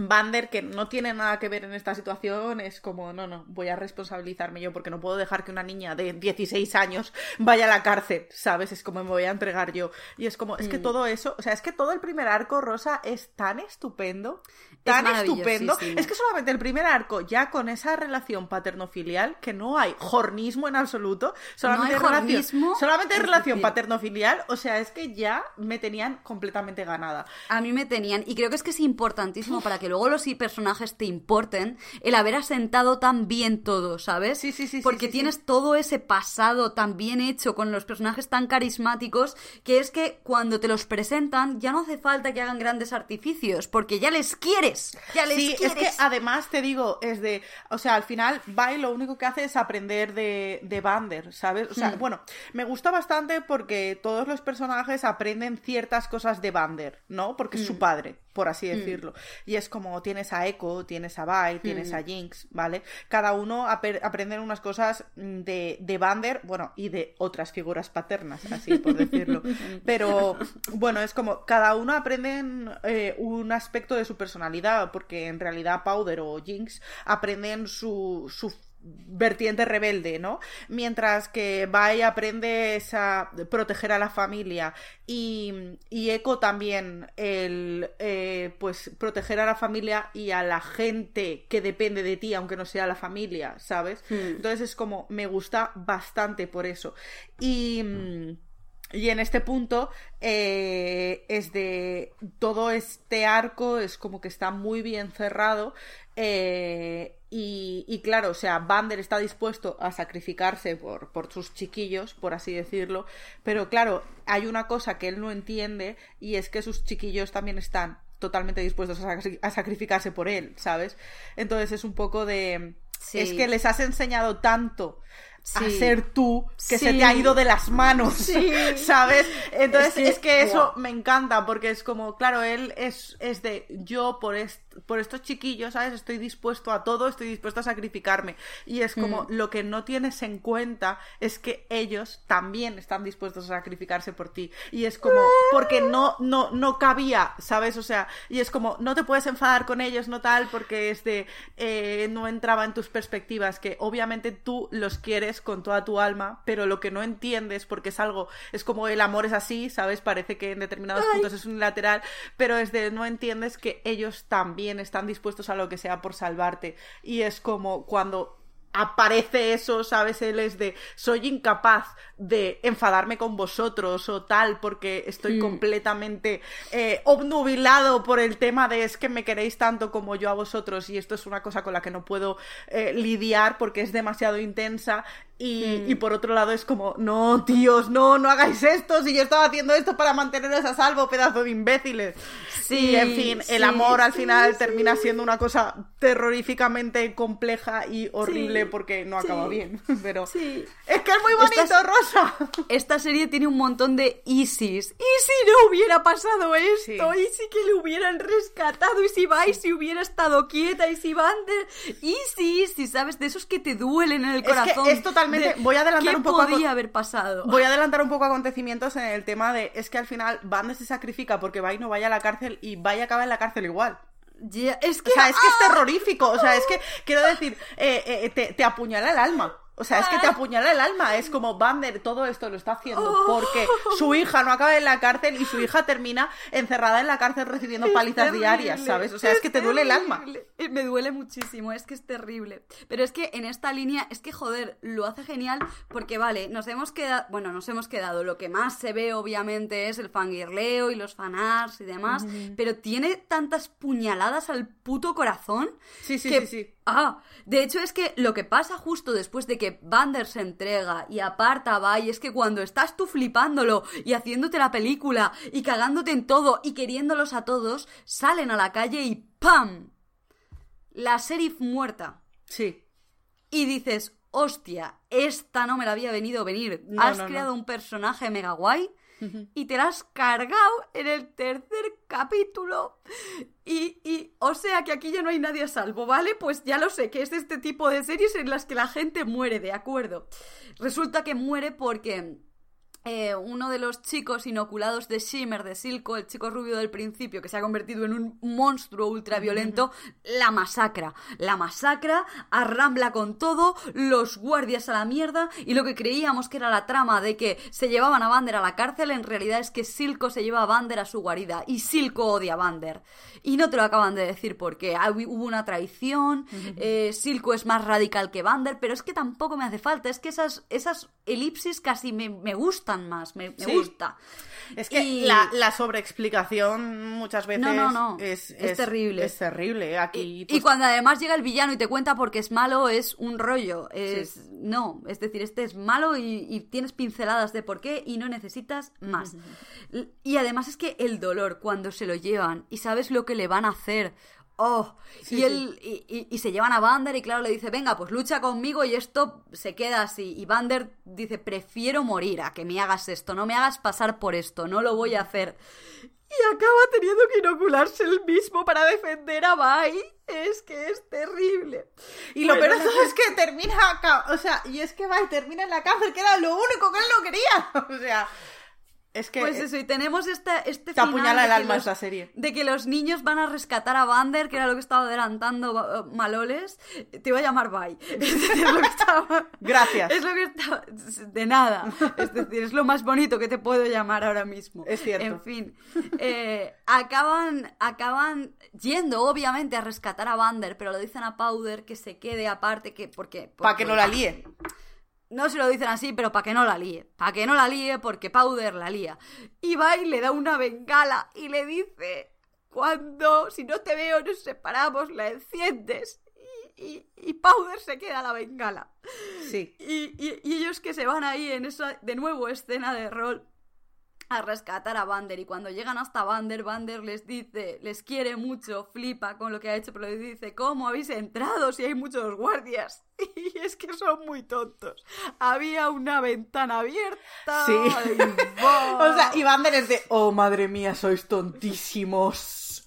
Vander, que no tiene nada que ver en esta situación, es como, no, no, voy a responsabilizarme yo porque no puedo dejar que una niña de 16 años vaya a la cárcel, ¿sabes? Es como me voy a entregar yo. Y es como, es que todo eso, o sea, es que todo el primer arco, Rosa, es tan estupendo, tan estupendo. sí, sí. Es que solamente el primer arco, ya con esa relación paterno-filial, que no hay jornismo en absoluto, solamente hay relación, jornismo, solamente relación paterno-filial, o sea, es que ya me tenían completamente ganada. A mí me tenían, y creo que es que es importantísimo para que luego los personajes te importen, el haber asentado tan bien todo, ¿sabes? Sí, sí, sí, Porque sí, tienes todo ese pasado tan bien hecho con los personajes tan carismáticos, que es que cuando te los presentan ya no hace falta que hagan grandes artificios, porque ya les quieres, ya les Sí, quieres. es que además te digo, es de, o sea, al final Vi lo único que hace es aprender de, de Vander, ¿sabes? O Hmm. sea, bueno, me gusta bastante porque todos los personajes aprenden ciertas cosas de Vander, ¿no? Porque Hmm. es su padre, por así decirlo. Y es como tienes a Echo, tienes a Vi, tienes a Jinx, ¿vale? Cada uno aper- aprende unas cosas mm, de, de Vander, bueno, y de otras figuras paternas, así por decirlo. [laughs] Pero bueno, es como cada uno aprenden eh, un aspecto de su personalidad, porque en realidad Powder o Jinx aprenden su, su vertiente rebelde, ¿no? Mientras que Vi aprende esa proteger a la familia y, y Echo también el eh, pues proteger a la familia y a la gente que depende de ti, aunque no sea la familia, ¿sabes? Hmm. Entonces es como me gusta bastante por eso. Y mm, y en este punto eh, es de todo este arco es como que está muy bien cerrado eh, y, y claro, o sea, Vander está dispuesto a sacrificarse por, por sus chiquillos, por así decirlo, pero claro, hay una cosa que él no entiende y es que sus chiquillos también están totalmente dispuestos a, sacri- a sacrificarse por él, ¿sabes? Entonces es un poco de... Sí. Es que les has enseñado tanto a Sí. ser tú que se te ha ido de las manos, Sí. [laughs] ¿sabes? Entonces Es es que- eso me encanta porque es como, claro, él es, es de yo por, est- por estos chiquillos, ¿sabes? Estoy dispuesto a todo, estoy dispuesto a sacrificarme. Y es como Mm. lo que no tienes en cuenta es que ellos también están dispuestos a sacrificarse por ti. Y es como, porque no, no, no cabía, ¿sabes? O sea, y es como, no te puedes enfadar con ellos, no tal, porque es de, eh, no entraba en tus perspectivas, que obviamente tú los quieres quieres con toda tu alma, pero lo que no entiendes, porque es algo, es como el amor es así, ¿sabes? Parece que en determinados puntos es unilateral, pero es de no entiendes que ellos también están dispuestos a lo que sea por salvarte. Y es como cuando aparece eso, ¿sabes? Él es de soy incapaz de enfadarme con vosotros o tal porque estoy Hmm. completamente eh, obnubilado por el tema de es que me queréis tanto como yo a vosotros y esto es una cosa con la que no puedo eh, lidiar porque es demasiado intensa y, Hmm. y por otro lado es como no tíos, no, no hagáis esto si yo estaba haciendo esto para manteneros a salvo, pedazo de imbéciles. Sí, y en fin, el sí, amor al final sí. termina siendo una cosa terroríficamente compleja y horrible porque no acaba bien. [laughs] Pero sí. es que es muy bonito, Estás- Rosa. Esta serie tiene un montón de Isis. ¿Y si no hubiera pasado esto? ¿Y si que le hubieran rescatado? ¿Y si Vice hubiera estado quieta? ¿Y si Vander? Isis, si sabes, de esos que te duelen en el Es que corazón. es totalmente- voy a adelantar ¿qué un poco podía haber pasado? Voy a adelantar un poco acontecimientos en el tema de es que al final Bande se sacrifica porque Vai no vaya a la cárcel y Vai acaba en la cárcel igual. Es O que... sea, es que es ¡ah! terrorífico. O sea, es que, quiero decir, eh, eh, te, te apuñala el alma. O sea, es que te Ah. apuñala el alma. Es como Bander, todo esto lo está haciendo Oh. porque su hija no acaba en la cárcel y su hija termina encerrada en la cárcel recibiendo Es palizas terrible, diarias, ¿sabes? O sea, es, que te duele el alma. Eh, Me duele muchísimo, es que es terrible. Pero es que en esta línea, es que joder, lo hace genial porque, vale, nos hemos quedado, bueno, nos hemos quedado, lo que más se ve obviamente es el fangirleo y los fanarts y demás, pero tiene tantas puñaladas al puto corazón. Sí, sí, que- sí, sí. Ah, de hecho es que lo que pasa justo después de que Bander se entrega y aparta a Bai es que cuando estás tú flipándolo y haciéndote la película y cagándote en todo y queriéndolos a todos, salen a la calle y ¡pam! La sheriff muerta. Sí. Y dices, hostia, esta no me la había venido a venir. No, Has no, no. creado un personaje mega guay [laughs] y te la has cargado en el tercer capítulo. Y, y, o sea que aquí ya no hay nadie a salvo, ¿vale? Pues ya lo sé, que es este tipo de series en las que la gente muere, ¿de acuerdo? Resulta que muere porque eh, uno de los chicos inoculados de Shimmer, de Silco, el chico rubio del principio, que se ha convertido en un monstruo ultraviolento, la masacra. La masacra, arrambla con todo, los guardias a la mierda, y lo que creíamos que era la trama de que se llevaban a Vander a la cárcel, en realidad es que Silco se lleva a Vander a su guarida, y Silco odia a Vander. Y no te lo acaban de decir porque hubo una traición, eh, Silco es más radical que Vander, pero es que tampoco me hace falta, es que esas, esas elipsis casi me, me gustan más, me, me Sí. gusta. Es que Y- la, la sobreexplicación muchas veces No, no, no. Es, Es terrible. Es terrible. Aquí, Y pues, cuando además llega el villano y te cuenta porque es malo, es un rollo. Es. No, es decir, este es malo y, y tienes pinceladas de por qué y no necesitas más. Y además es que el dolor cuando se lo llevan y sabes lo que le van a hacer. Oh, Sí, y, sí. él, y, y- y se llevan a Vander y claro le dice, venga, pues lucha conmigo y esto se queda así. Y Vander dice, prefiero morir a que me hagas esto, no me hagas pasar por esto, no lo voy a hacer. Y acaba teniendo que inocularse el mismo para defender a Bai. Es que es terrible. Y lo peor [laughs] es que termina acá, o sea, y es que y termina en la cárcel, que era lo único que él no quería. [laughs] O sea, es que Pues eso, y tenemos esta, este te final apuñala de el alma los- esta serie. De que los niños van a rescatar a Vander, que era lo que estaba adelantando eh, Maloles. Te iba a llamar Bai. [laughs] Es decir, lo que estaba... Gracias. Es lo que estaba... De nada. Es decir, es lo más bonito que te puedo llamar ahora mismo. Es cierto. En fin. eh, acaban, acaban yendo, obviamente, a rescatar a Vander, pero le dicen a Powder que se quede aparte, que... Porque, Para que no la líe. No se lo dicen así, pero para que no la líe. Para que no la líe porque Powder la lía. Y va y le da una bengala y le dice, cuando, si no te veo, nos separamos, la enciendes. Y, Powder se queda la bengala. Sí. Y, y- y ellos que se van ahí en esa, de nuevo, escena de rol a rescatar a Vander y cuando llegan hasta Vander, Vander les dice, les quiere mucho, flipa con lo que ha hecho, pero les dice, ¿cómo habéis entrado si hay muchos guardias? [laughs] Y es que son muy tontos. Había una ventana abierta. Sí. [laughs] O sea, y Vander es de, oh madre mía, sois tontísimos.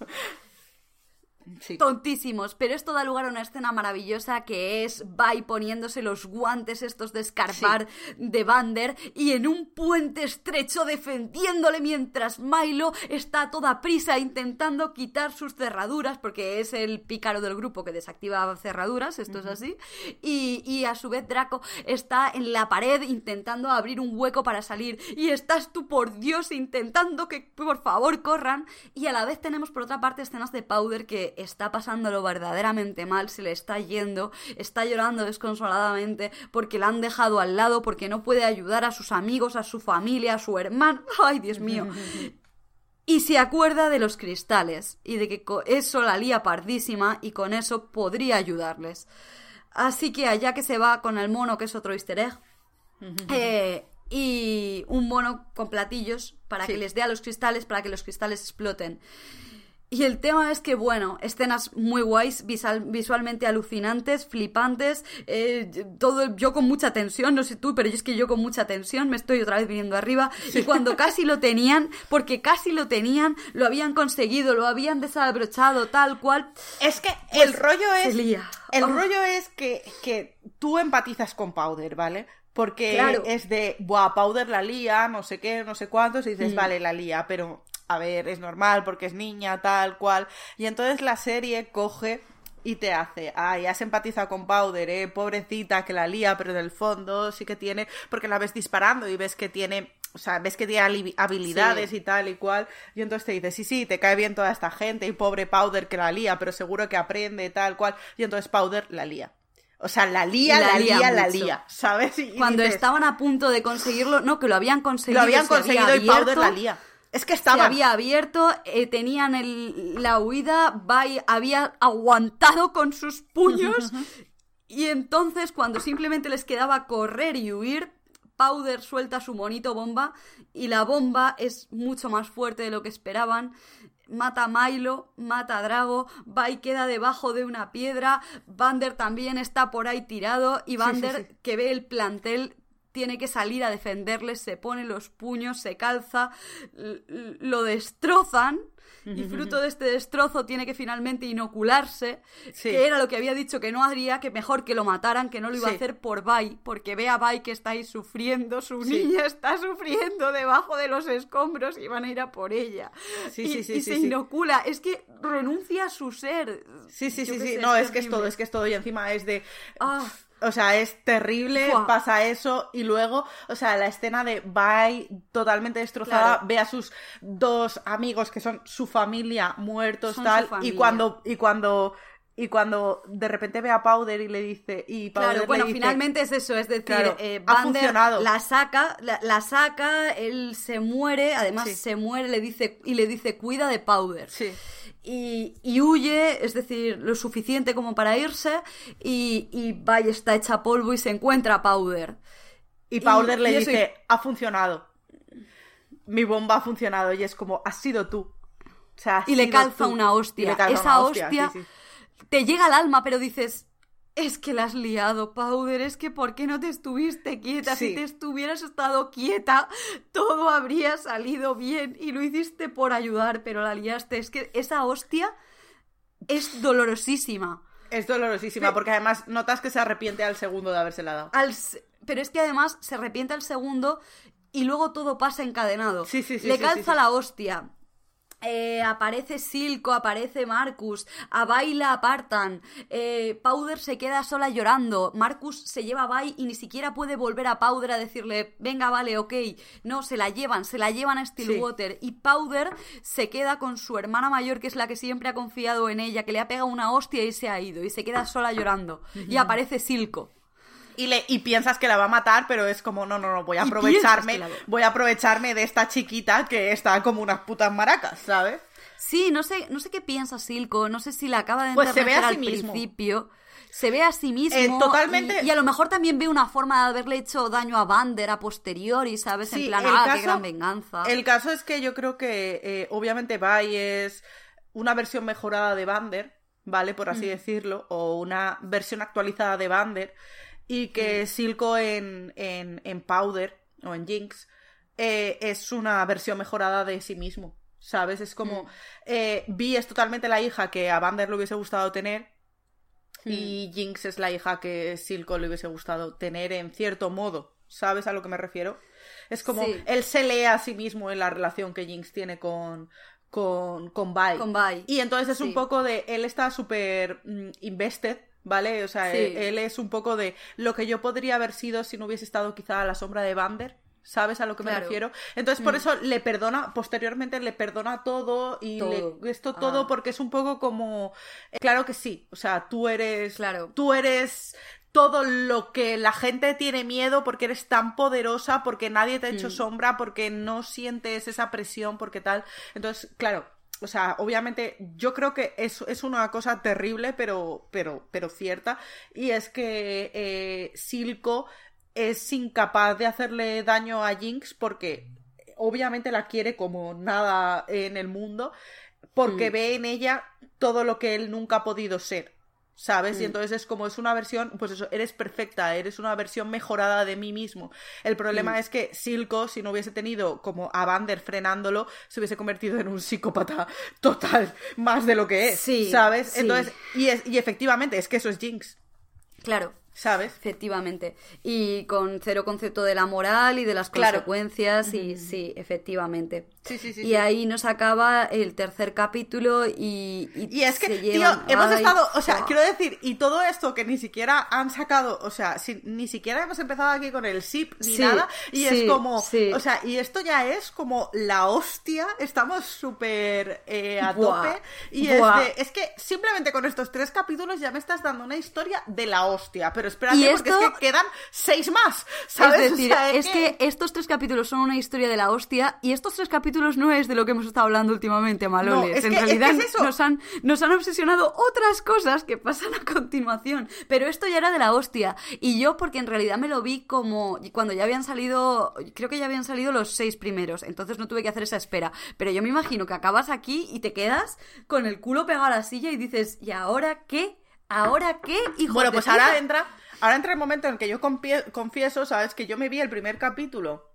Tontísimos. Pero esto da lugar a una escena maravillosa que es Vi poniéndose los guantes estos de escarpar de Vander y en un puente estrecho defendiéndole mientras Milo está a toda prisa intentando quitar sus cerraduras porque es el pícaro del grupo que desactiva cerraduras, esto es así. Y, y a su vez Draco está en la pared intentando abrir un hueco para salir y estás tú por Dios intentando que por favor corran y a la vez tenemos por otra parte escenas de Powder que está pasándolo verdaderamente mal, se le está yendo, está llorando desconsoladamente porque la han dejado al lado, porque no puede ayudar a sus amigos, a su familia, a su hermano. [laughs] ¡Ay, Dios mío! [laughs] Y se acuerda de los cristales y de que eso la lía pardísima y con eso podría ayudarles. Así que allá que se va con el mono, que es otro easter egg, [laughs] eh, y un mono con platillos para que les dé a los cristales, para que los cristales exploten. Y el tema es que, bueno, escenas muy guays, visualmente alucinantes, flipantes, eh, todo yo con mucha tensión, no sé tú, pero yo es que yo con mucha tensión me estoy otra vez viniendo arriba. Y cuando casi lo [laughs] tenían, porque casi lo tenían, lo habían conseguido, lo habían desabrochado, tal cual. Es que el pues rollo es. El oh. rollo es que, que tú empatizas con Powder, ¿vale? Porque es de, buah, Powder la lía, no sé qué, no sé cuántos, y dices, mm. vale, la lía, pero a ver, es normal porque es niña, tal cual. Y entonces la serie coge y te hace, ay, has empatizado con Powder, eh, pobrecita que la lía, pero en el fondo sí que tiene, porque la ves disparando y ves que tiene, o sea, ves que tiene habilidades y tal y cual, y entonces te dices, sí, sí, te cae bien toda esta gente y pobre Powder que la lía, pero seguro que aprende tal cual, y entonces Powder la lía. O sea, la lía, la, lía, la lía, ¿sabes? Cuando estaban a punto de conseguirlo, no, que lo habían conseguido. Lo habían conseguido y Powder la lía. Es que estaba. Se había abierto, eh, tenían el, la huida, Bai había aguantado con sus puños. y entonces, cuando simplemente les quedaba correr y huir, Powder suelta su monito bomba. Y la bomba es mucho más fuerte de lo que esperaban. Mata a Milo, mata a Drago, Bai queda debajo de una piedra, Vander también está por ahí tirado y Vander que ve el plantel tiene que salir a defenderles, se pone los puños, se calza, lo destrozan. Y fruto de este destrozo tiene que finalmente inocularse, que era lo que había dicho que no haría, que mejor que lo mataran, que no lo iba a hacer por Bai, porque ve a Bai que está ahí sufriendo, su niña está sufriendo debajo de los escombros y van a ir a por ella. y, se inocula, es que renuncia a su ser. Sí, sí, sí, sí, no, es, que es todo, es que es todo, y encima es de... Ah. O sea, es terrible, pasa eso y luego, o sea, la escena de Bai totalmente destrozada, ve a sus dos amigos que son su familia muertos tal y cuando y cuando y cuando de repente ve a Powder y le dice y Powder claro, bueno, finalmente es eso, es decir, eh, la saca, la, saca, él se muere, además se muere, le dice y le dice cuida de Powder. Sí y, huye, es decir, lo suficiente como para irse, y, y vaya, está hecha polvo y se encuentra a Powder. Y Powder le dice, ha funcionado. Mi bomba ha funcionado, y es como, has sido tú. y le calza una hostia. Esa hostia, te llega al alma, pero dices, es que la has liado, Powder, es que ¿por qué no te estuviste quieta? Si te estuvieras estado quieta, todo habría salido bien y lo hiciste por ayudar, pero la liaste. Es que esa hostia es dolorosísima. Es dolorosísima, porque además notas que se arrepiente al segundo de habérsela dado. Pero es que además se arrepiente al segundo y luego todo pasa encadenado. Sí, sí, sí. Le calza la hostia eh, aparece Silco, aparece Marcus, a Bai la apartan, eh, Powder se queda sola llorando, Marcus se lleva a Bai y ni siquiera puede volver a Powder a decirle, venga, vale, ok, no, se la llevan, se la llevan a Stillwater. Y Powder se queda con su hermana mayor, que es la que siempre ha confiado en ella, que le ha pegado una hostia y se ha ido, y se queda sola llorando, y aparece Silco y, le, y piensas que la va a matar, pero es como, no, no, no, voy a aprovecharme, voy a aprovecharme de esta chiquita que está como unas putas maracas, ¿sabes? Sí, no sé, no sé qué piensa Silco, no sé si la acaba de pues se ve a al principio. Se ve a sí mismo. Eh, totalmente. Y, a lo mejor también ve una forma de haberle hecho daño a Bander a posteriori, ¿sabes? en plan, ah, qué gran venganza. El caso es que yo creo que, eh, obviamente, Bai es una versión mejorada de Bander, ¿vale? Por así mm. decirlo, o una versión actualizada de Bander y que Silco en, en, Powder o en Jinx eh, es una versión mejorada de sí mismo. ¿sabes? Es como, eh, Vi es totalmente la hija que a Vander le hubiese gustado tener y Jinx es la hija que Silco le hubiese gustado tener en cierto modo, ¿sabes a lo que me refiero? Es como, él se lee a sí mismo en la relación que Jinx tiene con, con, con Bai. Con Bai. Y entonces es un poco de, él está súper mm, invested ¿vale? O sea, él, es un poco de lo que yo podría haber sido si no hubiese estado quizá a la sombra de Vander. ¿Sabes a lo que me refiero? Entonces, por mm. eso le perdona, posteriormente le perdona todo y esto todo ah. porque es un poco como. Eh, claro que sí. O sea, tú eres. Claro. Tú eres todo lo que la gente tiene miedo porque eres tan poderosa, porque nadie te ha hecho mm. sombra, porque no sientes esa presión, porque tal. Entonces, claro, o sea, obviamente yo creo que es, es una cosa terrible, pero, pero, pero cierta, y es que eh, Silco es incapaz de hacerle daño a Jinx porque obviamente la quiere como nada en el mundo, porque mm. ve en ella todo lo que él nunca ha podido ser. ¿Sabes? Y mm. entonces es como es una versión, pues eso, eres perfecta, eres una versión mejorada de mí mismo. El problema mm. es que Silco, si no hubiese tenido como a Vander frenándolo, se hubiese convertido en un psicópata total, más de lo que es, sí, ¿sabes? Entonces, y, es, y efectivamente, es que eso es Jinx. Claro. ¿Sabes? Efectivamente. Y con cero concepto de la moral y de las consecuencias, y sí, efectivamente. Sí, sí, sí, y ahí nos acaba el tercer capítulo y. Y, es que, tío, hemos estado. O sea, quiero decir, y todo esto que ni siquiera han sacado, o sea, ni siquiera hemos empezado aquí con el SIP ni nada, y es como. O sea, y esto ya es como la hostia, estamos súper eh, a tope. Y es, es que simplemente con estos tres capítulos ya me estás dando una historia de la hostia, pero espérate, porque es que quedan seis más, ¿sabes? Es decir, es, que... estos tres capítulos son una historia de la hostia y estos tres capítulos no es de lo que hemos estado hablando últimamente, Maloles. en realidad nos, han, nos han obsesionado otras cosas que pasan a continuación, pero esto ya era de la hostia. Y yo, porque en realidad me lo vi como cuando ya habían salido, creo que ya habían salido los seis primeros, entonces no tuve que hacer esa espera. Pero yo me imagino que acabas aquí y te quedas con el culo pegado a la silla y dices, ¿y ahora qué? ¿Ahora qué? Hijo bueno, pues ahora entra, ahora entra el momento en que yo confieso, ¿sabes? Que yo me vi el primer capítulo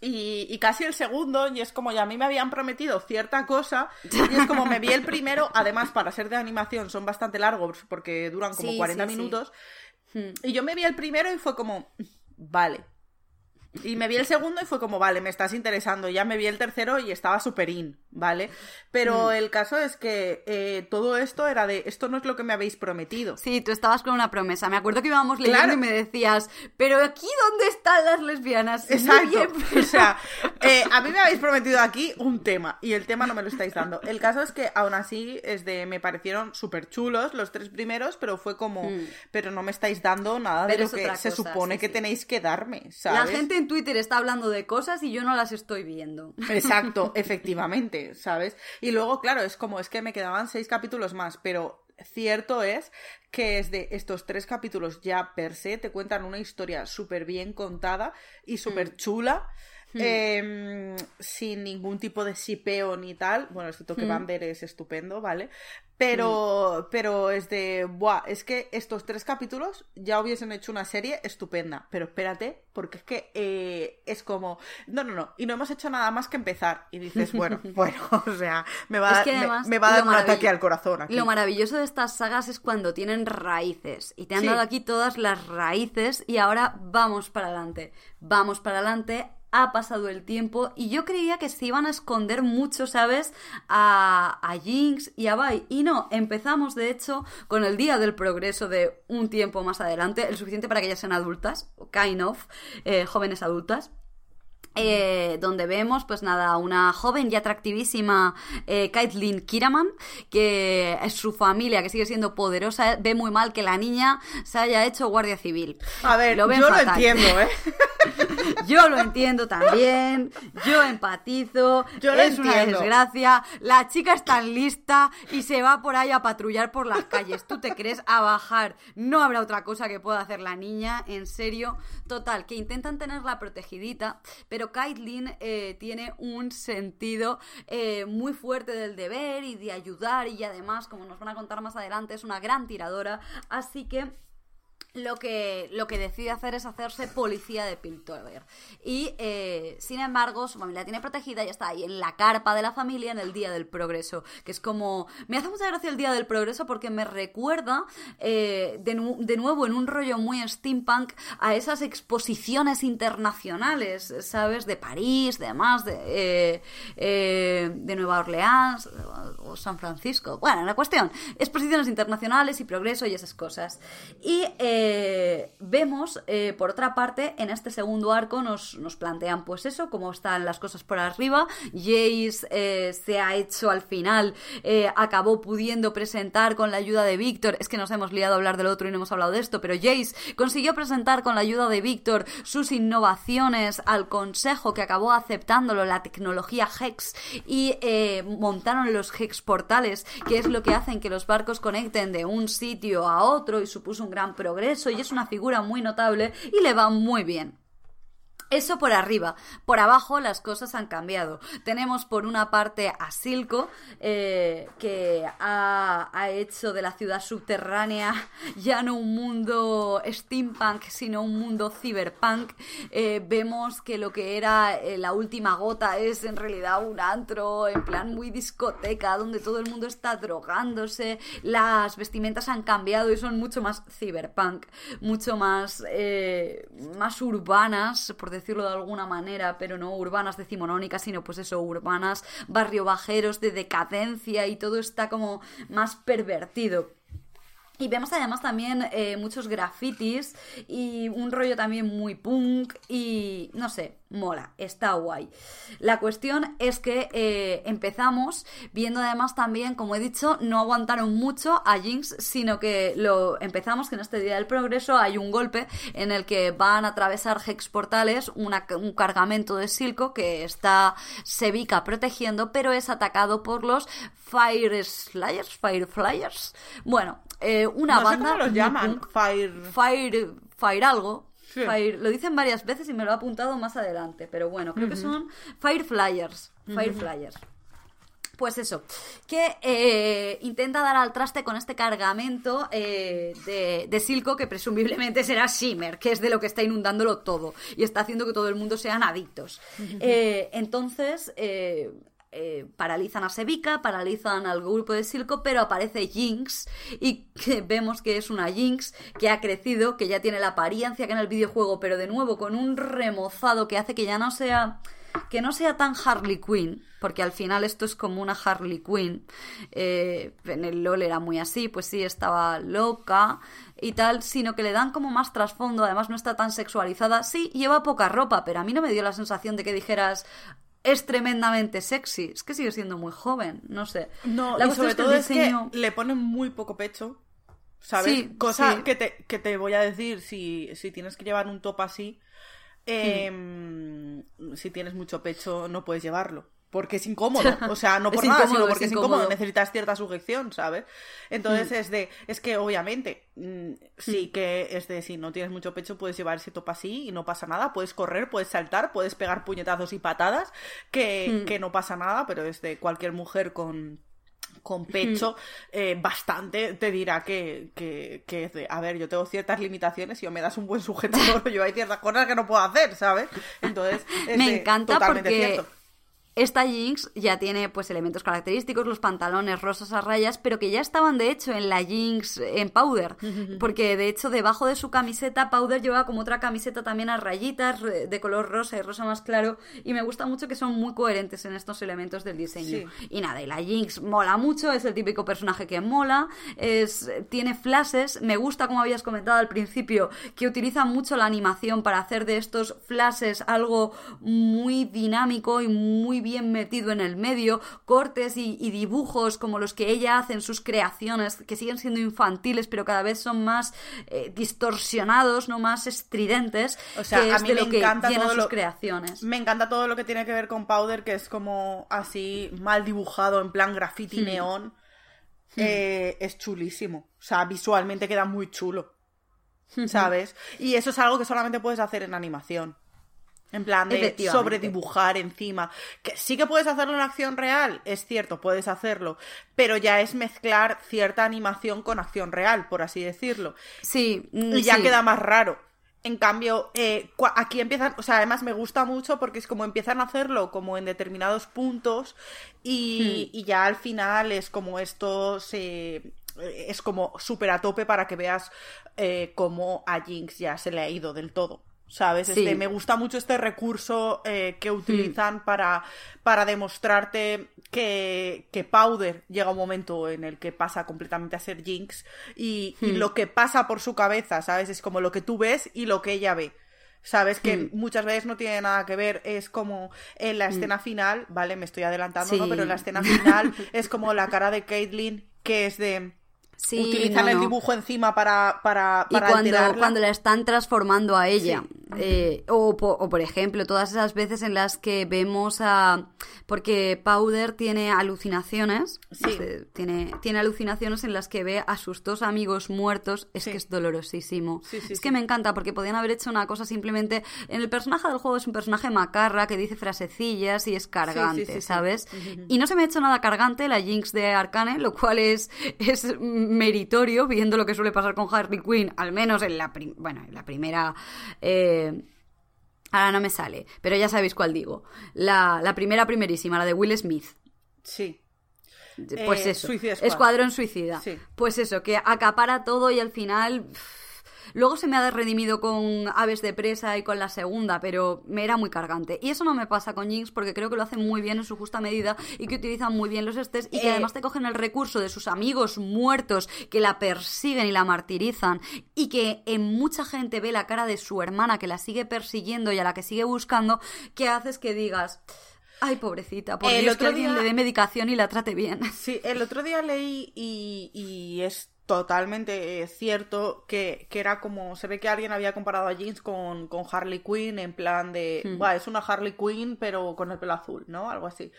y, casi el segundo, y es como ya a mí me habían prometido cierta cosa, y es como me vi el primero, [laughs] además para ser de animación son bastante largos porque duran como 40 minutos, hmm. y yo me vi el primero y fue como, vale, y me vi el segundo y fue como, vale, me estás interesando. Ya me vi el tercero y estaba súper in, ¿vale? Pero mm. el caso es que eh, todo esto era de, esto no es lo que me habéis prometido. Sí, tú estabas con una promesa. Me acuerdo que íbamos leyendo y me decías, pero aquí dónde están las lesbianas. Exacto. [laughs] o sea, eh, a mí me habéis prometido aquí un tema y el tema no me lo estáis dando. El caso es que aún así es de, me parecieron súper chulos los tres primeros, pero fue como, mm. pero no me estáis dando nada de lo que se supone que tenéis que darme, ¿sabes? La gente Twitter está hablando de cosas y yo no las estoy viendo. Exacto, [laughs] efectivamente, ¿sabes? Y luego, claro, es como, es que me quedaban seis capítulos más, pero cierto es que es de estos tres capítulos ya per se te cuentan una historia súper bien contada y súper mm. Hmm. Em, sin ningún tipo de sipeo ni tal. Bueno, este toque mm. es estupendo, ¿vale? Pero, hmm. pero es de, buah, es que estos tres capítulos ya hubiesen hecho una serie estupenda. Pero espérate, porque es que eh, es como, no, no, no, y no hemos hecho nada más que empezar. Y dices, bueno, [laughs] bueno, o sea, me va, me, va a dar un ataque al corazón. Aquí. Lo maravilloso de estas sagas es cuando tienen raíces. Y te han dado aquí todas las raíces y ahora vamos para adelante. Vamos para adelante ha pasado el tiempo y yo creía que se iban a esconder mucho, ¿sabes? A, a Jinx y a Bai. Y no, empezamos de hecho con el día del progreso de un tiempo más adelante, el suficiente para que ya sean adultas, kind of, eh, jóvenes adultas. Eh, donde vemos, pues nada, una joven y atractivísima eh, Kaitlyn Kiraman, que es su familia, que sigue siendo poderosa, ve muy mal que la niña se haya hecho guardia civil. A ver, yo lo entiendo, ¿eh? [laughs] yo lo entiendo también, yo empatizo, yo es una desgracia, la chica es tan lista y se va por ahí a patrullar por las calles. ¿Tú te crees a bajar? No habrá otra cosa que pueda hacer la niña, en serio. Total, que intentan tenerla protegidita, pero Kaitlyn eh, tiene un sentido eh, muy fuerte del deber y de ayudar y además, como nos van a contar más adelante, es una gran tiradora, así que lo que, lo que decide hacer es hacerse policía de Piltover. Y, eh, sin embargo, su familia tiene protegida y está ahí en la carpa de la familia en el Día del Progreso. Que es como... Me hace mucha gracia el Día del Progreso porque me recuerda eh, de, de, nuevo en un rollo muy steampunk a esas exposiciones internacionales, ¿sabes? De París, de demás, de, eh, de Nueva Orleans o San Francisco. Bueno, la cuestión, exposiciones internacionales y progreso y esas cosas. Y... Eh, vemos, eh, por otra parte, en este segundo arco nos, plantean pues eso, cómo están las cosas por arriba. Jace eh, se ha hecho al final, acabó pudiendo presentar con la ayuda de Víctor, es que nos hemos liado a hablar del otro y no hemos hablado de esto, pero Jace consiguió presentar con la ayuda de Víctor sus innovaciones al consejo que acabó aceptándolo, la tecnología Hex, y montaron los Hex portales, que es lo que hacen que los barcos conecten de un sitio a otro y supuso un gran progreso y es una figura muy notable y le va muy bien. Eso por arriba. Por abajo las cosas han cambiado. Tenemos por una parte a Silco, eh, que ha, hecho de la ciudad subterránea ya no un mundo steampunk, sino un mundo cyberpunk. Eh, vemos que lo que era eh, la última gota es en realidad un antro, en plan muy discoteca, donde todo el mundo está drogándose. Las vestimentas han cambiado y son mucho más cyberpunk, mucho más, más urbanas, por decirlo de alguna manera, pero no urbanas decimonónicas, sino pues eso, urbanas, barrio bajeros de decadencia y todo está como más pervertido. Y vemos además también eh, muchos grafitis y un rollo también muy punk y no sé, mola, está guay. La cuestión es que eh, empezamos viendo además también, como he dicho, no aguantaron mucho a Jinx, sino que lo empezamos que en este Día del Progreso hay un golpe en el que van a atravesar Hex portales un cargamento de Silco que está Sevica protegiendo, pero es atacado por los Fire Slayers, Fire. Bueno, eh, una banda. Sé los llaman, Fire. Fire. Fire algo. lo dicen varias veces y me lo he apuntado más adelante, pero bueno, creo que son Fire Flyers. Fire Flyers. Pues eso, que eh, intenta dar al traste con este cargamento eh, de, de, Silco que presumiblemente será Shimmer, que es de lo que está inundándolo todo y está haciendo que todo el mundo sean adictos. entonces, eh, paralizan a Sevica, paralizan al grupo de Silco, pero aparece Jinx y vemos que es una Jinx que ha crecido, que ya tiene la apariencia que en el videojuego, pero de nuevo con un remozado que hace que ya no sea que no sea tan Harley Quinn, porque al final esto es como una Harley Quinn. Eh, en el LOL era muy así, pues sí, estaba loca y tal, sino que le dan como más trasfondo, además no está tan sexualizada. Sí, lleva poca ropa, pero a mí no me dio la sensación de que dijeras, es tremendamente sexy. Es que sigue siendo muy joven, no sé. No, la y sobre todo es que le ponen muy poco pecho. ¿Sabes? Cosa Que, te, que te voy a decir, si, si tienes que llevar un top así, em, si tienes mucho pecho no puedes llevarlo porque es incómodo, [laughs] o sea, no por nada, sino porque es incómodo. necesitas cierta sujeción, ¿sabes? Entonces mm. es de, es que obviamente, mm, sí mm. que es de, si no tienes mucho pecho, puedes llevar ese top así y no pasa nada, puedes correr, puedes saltar, puedes pegar puñetazos y patadas, que, que no pasa nada, pero es de cualquier mujer con con pecho eh, bastante te dirá que, que, que, de, a ver, yo tengo ciertas limitaciones y o me das un buen sujetador, [laughs] yo hay ciertas cosas que no puedo hacer, ¿sabes? Entonces, me encanta totalmente porque... Cierto esta Jinx ya tiene pues elementos característicos, los pantalones rosas a rayas, pero que ya estaban de hecho en la Jinx en Powder, [laughs] porque de hecho debajo de su camiseta Powder lleva como otra camiseta también a rayitas de color rosa y rosa más claro y me gusta mucho que son muy coherentes en estos elementos del diseño. Y nada, y la Jinx mola mucho, es el típico personaje que mola, es tiene flashes, me gusta como habías comentado al principio que utiliza mucho la animación para hacer de estos flashes algo muy dinámico y muy bien metido en el medio, cortes y, dibujos como los que ella hace en sus creaciones, que siguen siendo infantiles, pero cada vez son más eh, distorsionados, no más estridentes. O sea, a mí me encanta todo sus creaciones. Me encanta todo lo que tiene que ver con Powder, que es como así mal dibujado, en plan graffiti hmm. neón. Hmm. Eh, es chulísimo. O sea, visualmente queda muy chulo. Hmm. ¿Sabes? Y eso es algo que solamente puedes hacer en animación. En plan de sobredibujar encima. Que sí que puedes hacerlo en acción real, es cierto, puedes hacerlo. Pero ya es mezclar cierta animación con acción real, por así decirlo. Sí, mm, Y ya sí. queda más raro. En cambio, eh, aquí empiezan, o sea, además me gusta mucho porque es como empiezan a hacerlo como en determinados puntos y, Hmm. y ya al final es como esto se es como súper a tope para que veas eh, cómo a Jinx ya se le ha ido del todo. ¿Sabes? Sí. Hmm. Este, me gusta mucho este recurso eh, que utilizan para, para demostrarte que, que Powder llega un momento en el que pasa completamente a ser Jinx y, y Hmm. lo que pasa por su cabeza, ¿sabes? Es como lo que tú ves y lo que ella ve. Sabes que Hmm. muchas veces no tiene nada que ver, es como en la escena final, ¿vale? Me estoy adelantando, ¿no? Pero en la escena [laughs] final es como la cara de Caitlyn, que es de... Sí, utilizan no, el no. dibujo encima para, para, Y para cuando, alterarla. cuando la están transformando a ella. Sí. Eh, o, po- o, por ejemplo, todas esas veces en las que vemos a. Porque Powder tiene alucinaciones. Sí. tiene, tiene alucinaciones en las que ve a sus dos amigos muertos. Es Sí. que es dolorosísimo. Sí, sí, es que me encanta porque podían haber hecho una cosa simplemente. En el personaje del juego es un personaje macarra que dice frasecillas y es cargante. ¿sabes? Y no se me ha hecho nada cargante la Jinx de Arcane, lo cual es, es meritorio, viendo lo que suele pasar con Harley Quinn, al menos en la, prim- bueno, en la primera... eh, Ahora no me sale, pero ya sabéis cuál digo. La, la primera primerísima, la de Will Smith. Sí. Pues Eh, eso. Escuadrón Suicida. Sí. Pues eso, que acapara todo y al final... pff, Luego se me ha redimido con Aves de Presa y con la segunda, pero me era muy cargante. Y eso no me pasa con Jinx porque creo que lo hacen muy bien en su justa medida y que utilizan muy bien los estés y que Eh, además te cogen el recurso de sus amigos muertos que la persiguen y la martirizan y que en mucha gente ve la cara de su hermana que la sigue persiguiendo y a la que sigue buscando, que haces que digas... Ay, pobrecita, por El Dios, otro que alguien día- le dé medicación y la trate bien. Sí, el otro día leí y, y es totalmente eh, cierto que, que era como, se ve que alguien había comparado a Jinx con, con Harley Quinn en plan de, Hmm. "Buah, es una Harley Quinn pero con el pelo azul, ¿no? Algo así.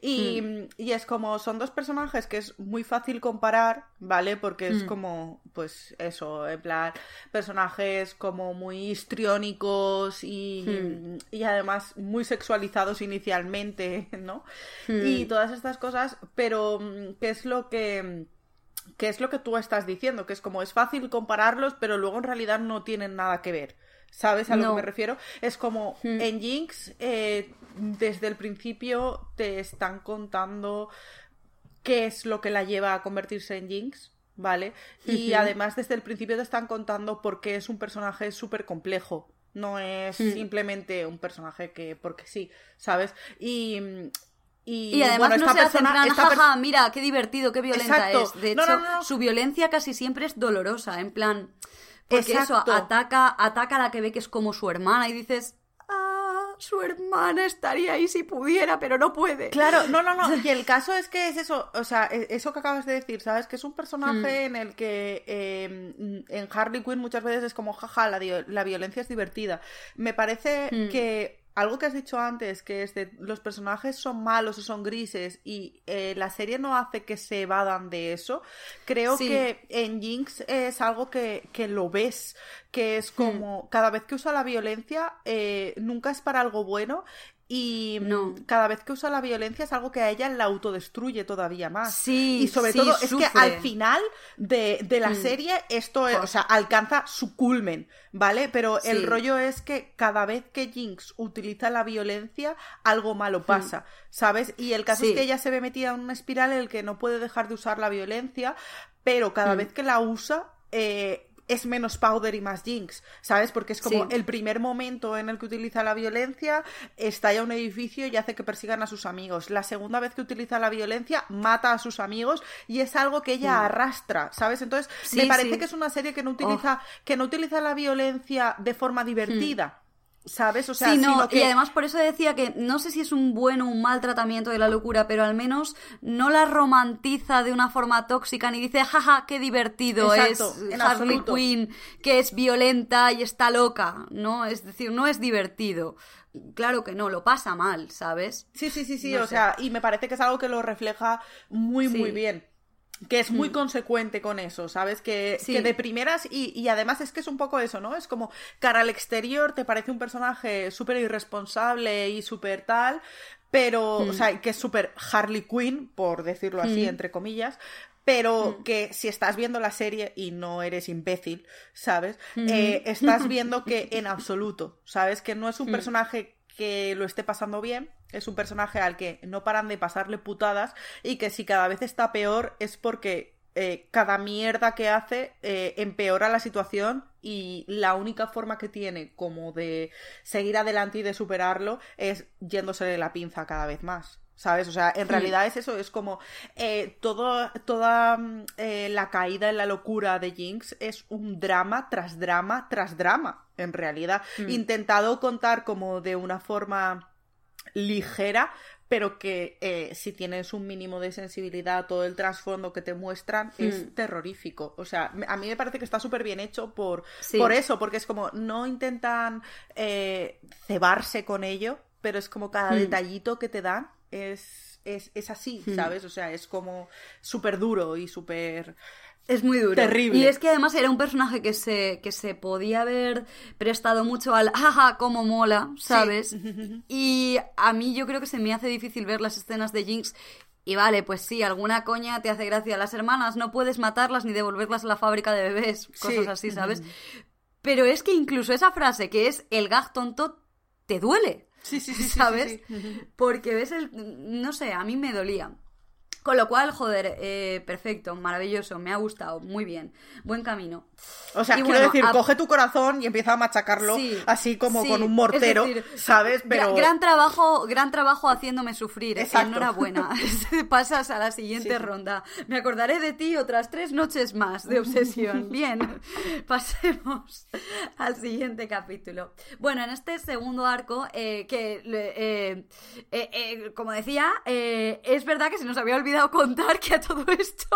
Y, Hmm. y es como, son dos personajes que es muy fácil comparar, ¿vale? Porque es Hmm. como, pues eso, en plan, personajes como muy histriónicos y, y además muy sexualizados inicialmente, [laughs] ¿no? Y todas estas cosas, pero mm, ¿qué es lo que qué es lo que tú estás diciendo? Que es como es fácil compararlos, pero luego en realidad no tienen nada que ver. ¿Sabes a lo No. que me refiero? Es como Hmm. en Jinx, eh, desde el principio te están contando qué es lo que la lleva a convertirse en Jinx, ¿vale? Y además desde el principio te están contando por qué es un personaje súper complejo. No es Mm. simplemente un personaje que, porque sí, ¿sabes? Y, y, Y además bueno, no esta se hace en persona- plan, esta jaja, mira, qué divertido, qué violenta Exacto. es. De hecho, no, no. su violencia casi siempre es dolorosa, en plan... Porque Exacto. eso, ataca, ataca a la que ve que es como su hermana y dices... Ah, su hermana estaría ahí si pudiera, pero no puede. Claro, no, no, no. [laughs] Y el caso es que es eso, o sea, e- eso que acabas de decir, ¿sabes? Que es un Mm. personaje en el que eh, en Harley Quinn muchas veces es como, jaja, la, la violencia es divertida. Me parece Mm. que algo que has dicho antes, que es de los personajes son malos o son grises y eh, la serie no hace que se evadan de eso, creo Sí. que en Jinx es algo que, que lo ves, que Hmm. es como cada vez que usa la violencia eh, nunca es para algo bueno y mm, No. cada vez que usa la violencia es algo que a ella la autodestruye todavía más. Sí, y sobre sí, todo es sufre. que al final de, de la Mm. serie esto es- o sea, alcanza su culmen, ¿vale? Pero el rollo es que cada vez que Jinx utiliza la violencia, algo malo pasa, ¿sabes? Y el caso es que ella se ve metida en una espiral en el que no puede dejar de usar la violencia, pero cada Mm. vez que la usa, eh, es menos Powder y más Jinx, ¿sabes? Porque es como Sí. el primer momento en el que utiliza la violencia, estalla un edificio y hace que persigan a sus amigos. La segunda vez que utiliza la violencia, mata a sus amigos y es algo que ella arrastra, ¿sabes? Entonces, Mm. Sí, me parece. Oh. que es una serie que no utiliza, que no utiliza la violencia de forma divertida. ¿Sabes? O sea, sí, no, que... y además por eso decía que no sé si es un buen o un mal tratamiento de la locura, pero al menos no la romantiza de una forma tóxica ni dice, jaja, qué divertido Exacto, es Harley. Quinn, que es violenta y está loca, ¿no? Es decir, no es divertido. Claro que no, lo pasa mal, ¿sabes? Sí, sí, sí, sí, No o sé. sea, y me parece que es algo que lo refleja muy, Sí. muy bien. Que es muy consecuente con eso, ¿sabes? Que, Sí. que de primeras, y, y además es que es un poco eso, ¿no? Es como cara al exterior te parece un personaje súper irresponsable y súper tal, pero, o sea, que es súper Harley Quinn, por decirlo así, Mm. entre comillas, pero que si estás viendo la serie y no eres imbécil, ¿sabes? Eh, estás [laughs] viendo que en absoluto, ¿sabes? Que no es un personaje que lo esté pasando bien, es un personaje al que no paran de pasarle putadas y que si cada vez está peor es porque eh, cada mierda que hace eh, empeora la situación y la única forma que tiene como de seguir adelante y de superarlo es yéndose de la pinza cada vez más. ¿Sabes? O sea, en realidad es eso, es como eh, todo, toda mm, eh, la caída en la locura de Jinx es un drama tras drama tras drama, en realidad. Intentado contar como de una forma ligera, pero que eh, si tienes un mínimo de sensibilidad, todo el trasfondo que te muestran es terrorífico. O sea, a mí me parece que está súper bien hecho por, Sí. por eso, porque es como no intentan eh, cebarse con ello, pero es como cada Hmm. detallito que te dan es, es, es así, ¿sabes? O sea, es como súper duro y súper... Es muy duro. Terrible. Y es que además era un personaje que se, que se podía haber prestado mucho al jaja, como mola, ¿sabes? [laughs] Y a mí yo creo que se me hace difícil ver las escenas de Jinx. Y vale, pues sí, alguna coña te hace gracia. Las hermanas no puedes matarlas ni devolverlas a la fábrica de bebés, cosas Sí. así, ¿sabes? Pero es que incluso esa frase que es el gag tonto te duele. Sí, sí, sí, sí, sí, ¿Sabes? sí. Porque ves el. No sé, a mí me dolía. Con lo cual, joder, eh, perfecto, maravilloso, me ha gustado, muy bien, buen camino. O sea, Y quiero bueno, decir, a- coge tu corazón y empieza a machacarlo Sí, así como sí, con un mortero, decir, ¿sabes? Pero... gra- Gran trabajo, gran trabajo haciéndome sufrir. Exacto. Enhorabuena. [laughs] Pasas a la siguiente Sí, ronda. Me acordaré de ti otras tres noches más de obsesión. [laughs] Bien, [laughs] pasemos al siguiente capítulo. Bueno, en este segundo arco, eh, que, eh, como decía, es verdad que se nos había olvidado contar que a todo [laughs] esto,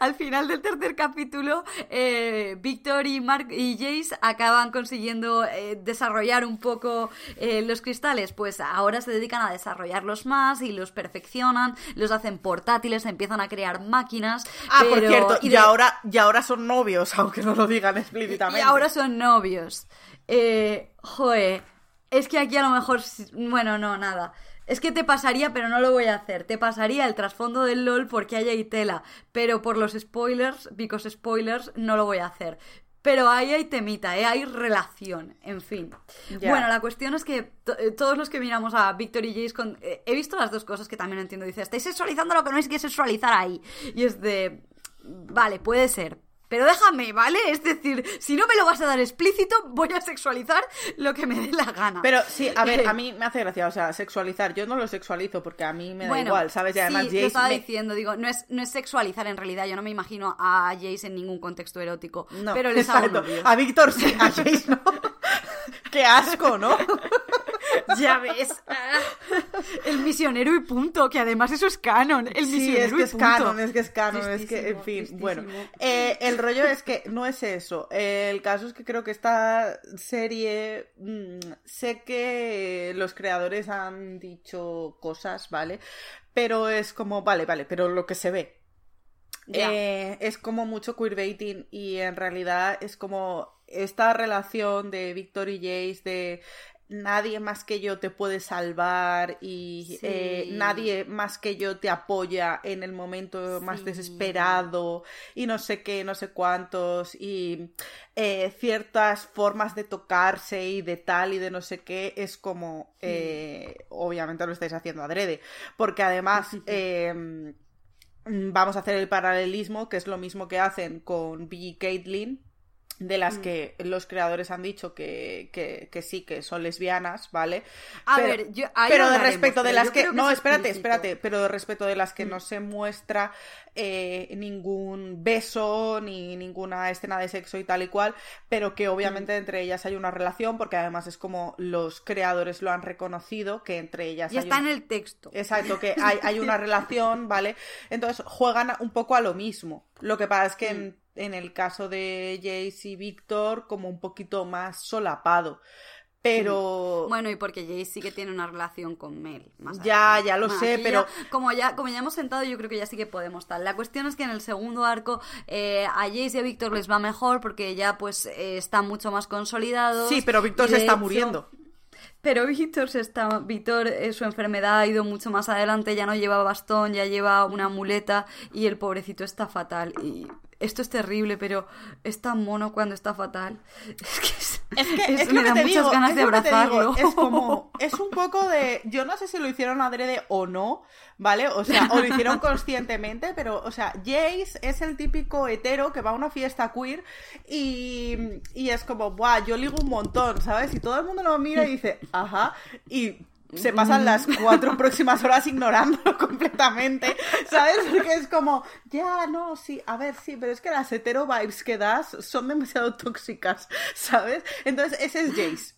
al final del tercer capítulo, eh, Víctor y Mark y Jace acaban consiguiendo eh, desarrollar un poco eh, los cristales. Pues ahora se dedican a desarrollarlos más y los perfeccionan, los hacen portátiles, empiezan a crear máquinas. Ah, por cierto, y, de- ahora, y ahora son novios, [laughs] aunque no lo digan explícitamente. y ahora son novios. Eh, joe, es que aquí a lo mejor... Bueno, no, nada. Es que te pasaría, pero no lo voy a hacer. Te pasaría el trasfondo del LOL porque hay ahí tela. Pero por los spoilers, because spoilers, no lo voy a hacer. Pero ahí hay temita, ¿eh? hay relación, en fin. Bueno, la cuestión es que eh, todos los que miramos a Victor y Jace con... eh, he visto las dos cosas que también entiendo. Dice, estáis sexualizando lo que no hay que sexualizar ahí. Y es de... Vale, puede ser. Pero déjame, ¿vale? Es decir, si no me lo vas a dar explícito, voy a sexualizar lo que me dé la gana. Pero sí, a ver, a mí me hace gracia, o sea, sexualizar. Yo no lo sexualizo porque a mí me da Bueno, igual, ¿sabes? Y además sí, Jace lo estaba me- diciendo, digo, no es, no es sexualizar en realidad, yo no me imagino a Jace en ningún contexto erótico, No, pero les hago exacto. novios. A Víctor sí, a [laughs] Jace no. [laughs] Qué asco, ¿no? [laughs] [laughs] Ya ves, ah, el misionero y punto, que además eso es canon, el Sí, misionero es que y es punto. canon, es que es canon, es que, en fin, tristísimo. bueno. Eh, el rollo es que no es eso. El caso es que creo que esta serie. mm, sé que los creadores han dicho cosas, ¿vale? Pero es como, vale, vale, pero lo que se ve. Eh, es como mucho queerbaiting y en realidad es como esta relación de Victor y Jace de nadie más que yo te puede salvar y Sí. eh, nadie más que yo te apoya en el momento más desesperado y no sé qué, no sé cuántos y eh, ciertas formas de tocarse y de tal y de no sé qué es como eh, obviamente lo estáis haciendo adrede porque además em, vamos a hacer el paralelismo, que es lo mismo que hacen con Bee y Caitlyn, de las Mm. que los creadores han dicho que, que, que sí, que son lesbianas, ¿vale? A pero, ver, yo- pero de respecto de las que... no, es espérate, explícito. espérate, pero de respecto de las que Mm. no se muestra eh, ningún beso ni ninguna escena de sexo y tal y cual, pero que obviamente Mm. entre ellas hay una relación, porque además es como los creadores lo han reconocido, que entre ellas hay está en el texto. Exacto, que hay, hay una [laughs] relación, ¿vale? Entonces juegan un poco a lo mismo. Lo que pasa es que en, en el caso de Jace y Víctor, como un poquito más solapado. Pero. Bueno, y porque Jace sí que tiene una relación con Mel. Más Ya, adelante. ya lo Bueno, sé, pero- ya- como, ya, como ya hemos sentado, yo creo que ya sí que podemos tal. La cuestión es que en el segundo arco eh, a Jace y a Víctor les va mejor porque ya pues eh, están mucho más consolidados. Sí, pero Víctor se está hecho- muriendo. Pero Víctor se está, Víctor, eh, su enfermedad ha ido mucho más adelante, ya no lleva bastón, ya lleva una muleta y el pobrecito está fatal. Y esto es terrible, pero es tan mono cuando está fatal. [laughs] Es que, es, Es que es- es lo me que da te muchas digo, ganas de digo, abrazarlo. Es como, [laughs] es un poco de, yo no sé si lo hicieron adrede o no, ¿vale? O sea, o lo hicieron [laughs] conscientemente, pero, o sea, Jace es el típico hetero que va a una fiesta queer y, y es como, buah, yo ligo un montón, ¿sabes? Y todo el mundo lo mira y dice, ajá, y se pasan las cuatro [laughs] próximas horas ignorándolo completamente, ¿sabes? Porque es como, ya, no, sí, a ver, sí, pero es que las hetero vibes que das son demasiado [laughs] tóxicas, ¿sabes? Entonces, ese es Jace.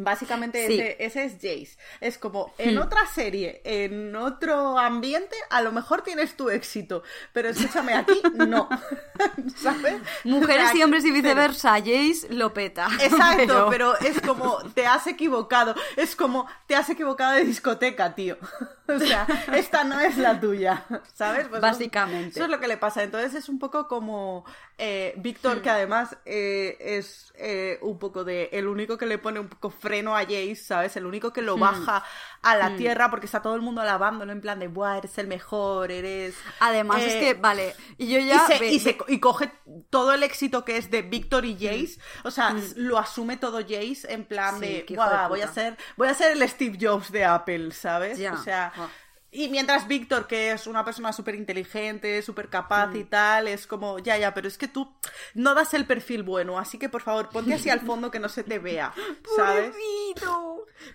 Básicamente Sí. ese, ese es Jace. Es como en Hmm. otra serie, en otro ambiente, a lo mejor tienes tu éxito, pero escúchame aquí, no. [laughs] ¿Sabes? Mujeres O sea, y hombres y pero- viceversa, Jace lo peta. [laughs] Exacto, pero... es como, te has equivocado. Es como, te has equivocado de discoteca, tío. [laughs] O sea, esta no es la tuya, ¿sabes? Pues Básicamente. Eso es lo que le pasa. Entonces es un poco como eh, Víctor, que además eh, es eh, un poco de el único que le pone un poco freno a Jace, ¿sabes? El único que lo baja a la tierra porque está todo el mundo alabándolo en plan de, buah, eres el mejor, eres... Además, es Eh, que, vale, y yo ya... y, se, ve- y, se- ve- y coge todo el éxito que es de Víctor y Jace, o sea, lo asume todo Jace en plan. Sí, de, qué hijo de "Guau, voy a puta". ser, voy a ser el Steve Jobs de Apple, ¿sabes? Ya. O sea. Y mientras Víctor, que es una persona súper inteligente, súper capaz Mm. y tal, es como, ya, ya, pero es que tú no das el perfil bueno, así que por favor, ponte así al fondo que no se te vea, [laughs] ¿sabes?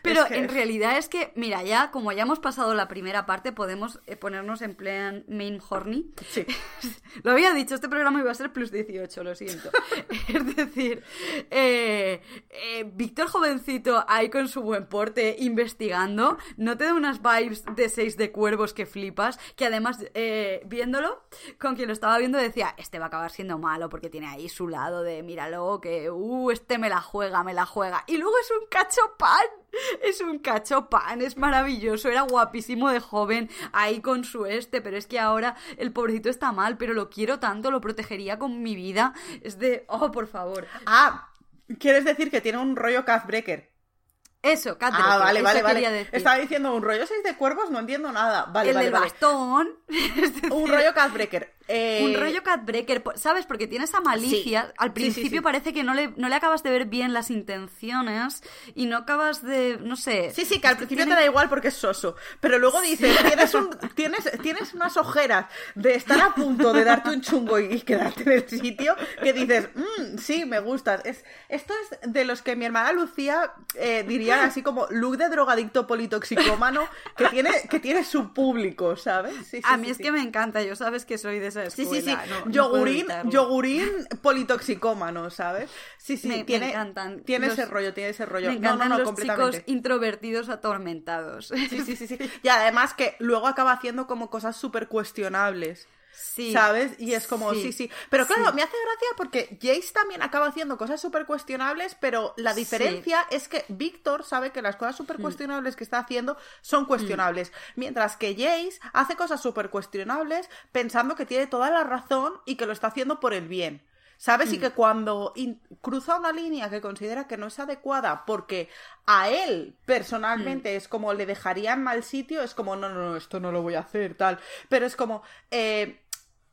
Pero Es que- en realidad es que, mira, ya como ya hemos pasado la primera parte, podemos eh, ponernos en plan main horny. Sí. [laughs] Lo había dicho, este programa iba a ser plus 18, lo siento. [laughs] es decir, eh, eh, Víctor jovencito ahí con su buen porte investigando, no te da unas vibes de seis de cuervos que flipas, que además eh, viéndolo, con quien lo estaba viendo decía, este va a acabar siendo malo porque tiene ahí su lado de, míralo, que, uh, este me la juega, me la juega. Y luego es un cacho pan. Es un cacho pan, es maravilloso, era guapísimo de joven, ahí con su este, pero es que ahora el pobrecito está mal, pero lo quiero tanto, lo protegería con mi vida. Es de, oh, por favor. Ah, ¿quieres decir que tiene un rollo Breaker? Eso, Cat Ah, vale, vale, vale. decir. Estaba diciendo un rollo 6 de cuervos, no entiendo nada. Vale, el vale, del vale. bastón. [laughs] decir, Un rollo Catbreaker. Eh, Un rollo catbreaker, po- ¿sabes? Porque tiene esa malicia. Sí. Al sí, principio sí. parece que no le, no le acabas de ver bien las intenciones y no acabas de, no sé. Sí, sí, que al principio tiene- te da igual porque es soso. Pero luego dices, tienes, un, tienes, tienes unas ojeras de estar a punto de darte un chungo y, y quedarte en el sitio que dices, "Mm, sí, me gustas. Es, esto es de los que mi hermana Lucía eh, diría así como look de drogadicto politoxicómano que tiene, que tiene su público, ¿sabes? Sí, sí, A mí sí, es sí. que me encanta, yo sabes que soy de esa Sí, escuela. sí, sí. no- no puedo yogurín, politoxicómano, ¿sabes? Sí, sí, Me- me tiene, encantan tiene los- ese rollo, tiene ese rollo. Me no, encantan no, no, los completamente. chicos introvertidos atormentados. Sí, sí, sí, sí. [laughs] Y además que luego acaba haciendo como cosas súper cuestionables. Sí. ¿Sabes? Y es como, sí, sí. Pero claro, Sí. me hace gracia porque Jace también acaba haciendo cosas súper cuestionables, pero la diferencia es que Víctor sabe que las cosas súper cuestionables que está haciendo son cuestionables. Mientras que Jace hace cosas súper cuestionables pensando que tiene toda la razón y que lo está haciendo por el bien. ¿Sabes? Y que cuando in- cruza una línea que considera que no es adecuada porque a él personalmente es como le dejaría en mal sitio, es como, no, no, no, esto no lo voy a hacer, tal. Pero es como, eh,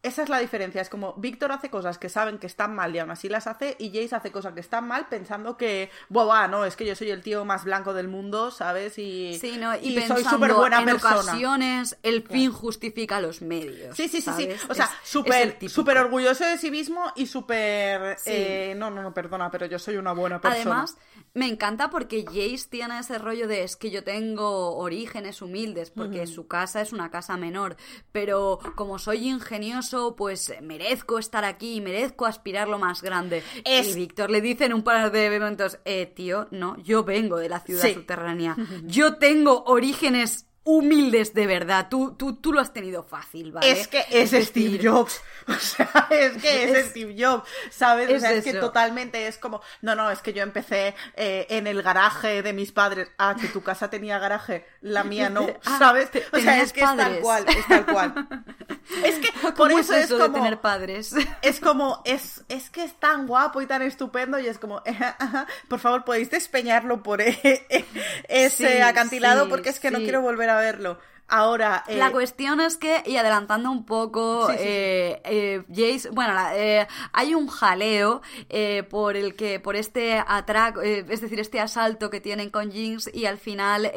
esa es la diferencia. Es como, Víctor hace cosas que saben que están mal y aún así las hace, y Jace hace cosas que están mal pensando que, buah, no, es que yo soy el tío más blanco del mundo, ¿sabes? Y, Sí, ¿no? Y, y soy pensando, súper buena en persona. ocasiones el fin justifica los medios. Sí, sí, sí, sí. O sea, súper orgulloso de sí mismo y súper... Sí. eh, no, no, no, perdona, pero yo soy una buena persona. Además, me encanta porque Jace tiene ese rollo de es que yo tengo orígenes humildes, porque su casa es una casa menor, pero como soy ingenioso, pues merezco estar aquí, merezco aspirar lo más grande. Es- Y Víctor le dice en un par de momentos, eh, tío, no, yo vengo de la ciudad Sí. subterránea, [laughs] yo tengo orígenes humildes de verdad. Tú, tú, tú lo has tenido fácil, ¿vale? Es que es, Steve Jobs. [laughs] O sea, es que es, Steve Jobs. ¿Sabes? Es, o sea, es que totalmente es como. No, no, es que yo empecé eh, en el garaje de mis padres. Ah, que tu casa tenía garaje, la mía no. [laughs] Ah, ¿Sabes? o sea, es que es tal cual, es tal cual. [laughs] Es que por eso es, como. tener padres? Es como. Es, es que es tan guapo y tan estupendo y es como. por favor, podéis despeñarlo por e, ese acantilado porque es que no quiero volver a verlo. Ahora. La eh, cuestión es que, y adelantando un poco, eh, eh, Jace, bueno, hay un jaleo por el que, por este atraco, es decir, este asalto que tienen con Jinx y al final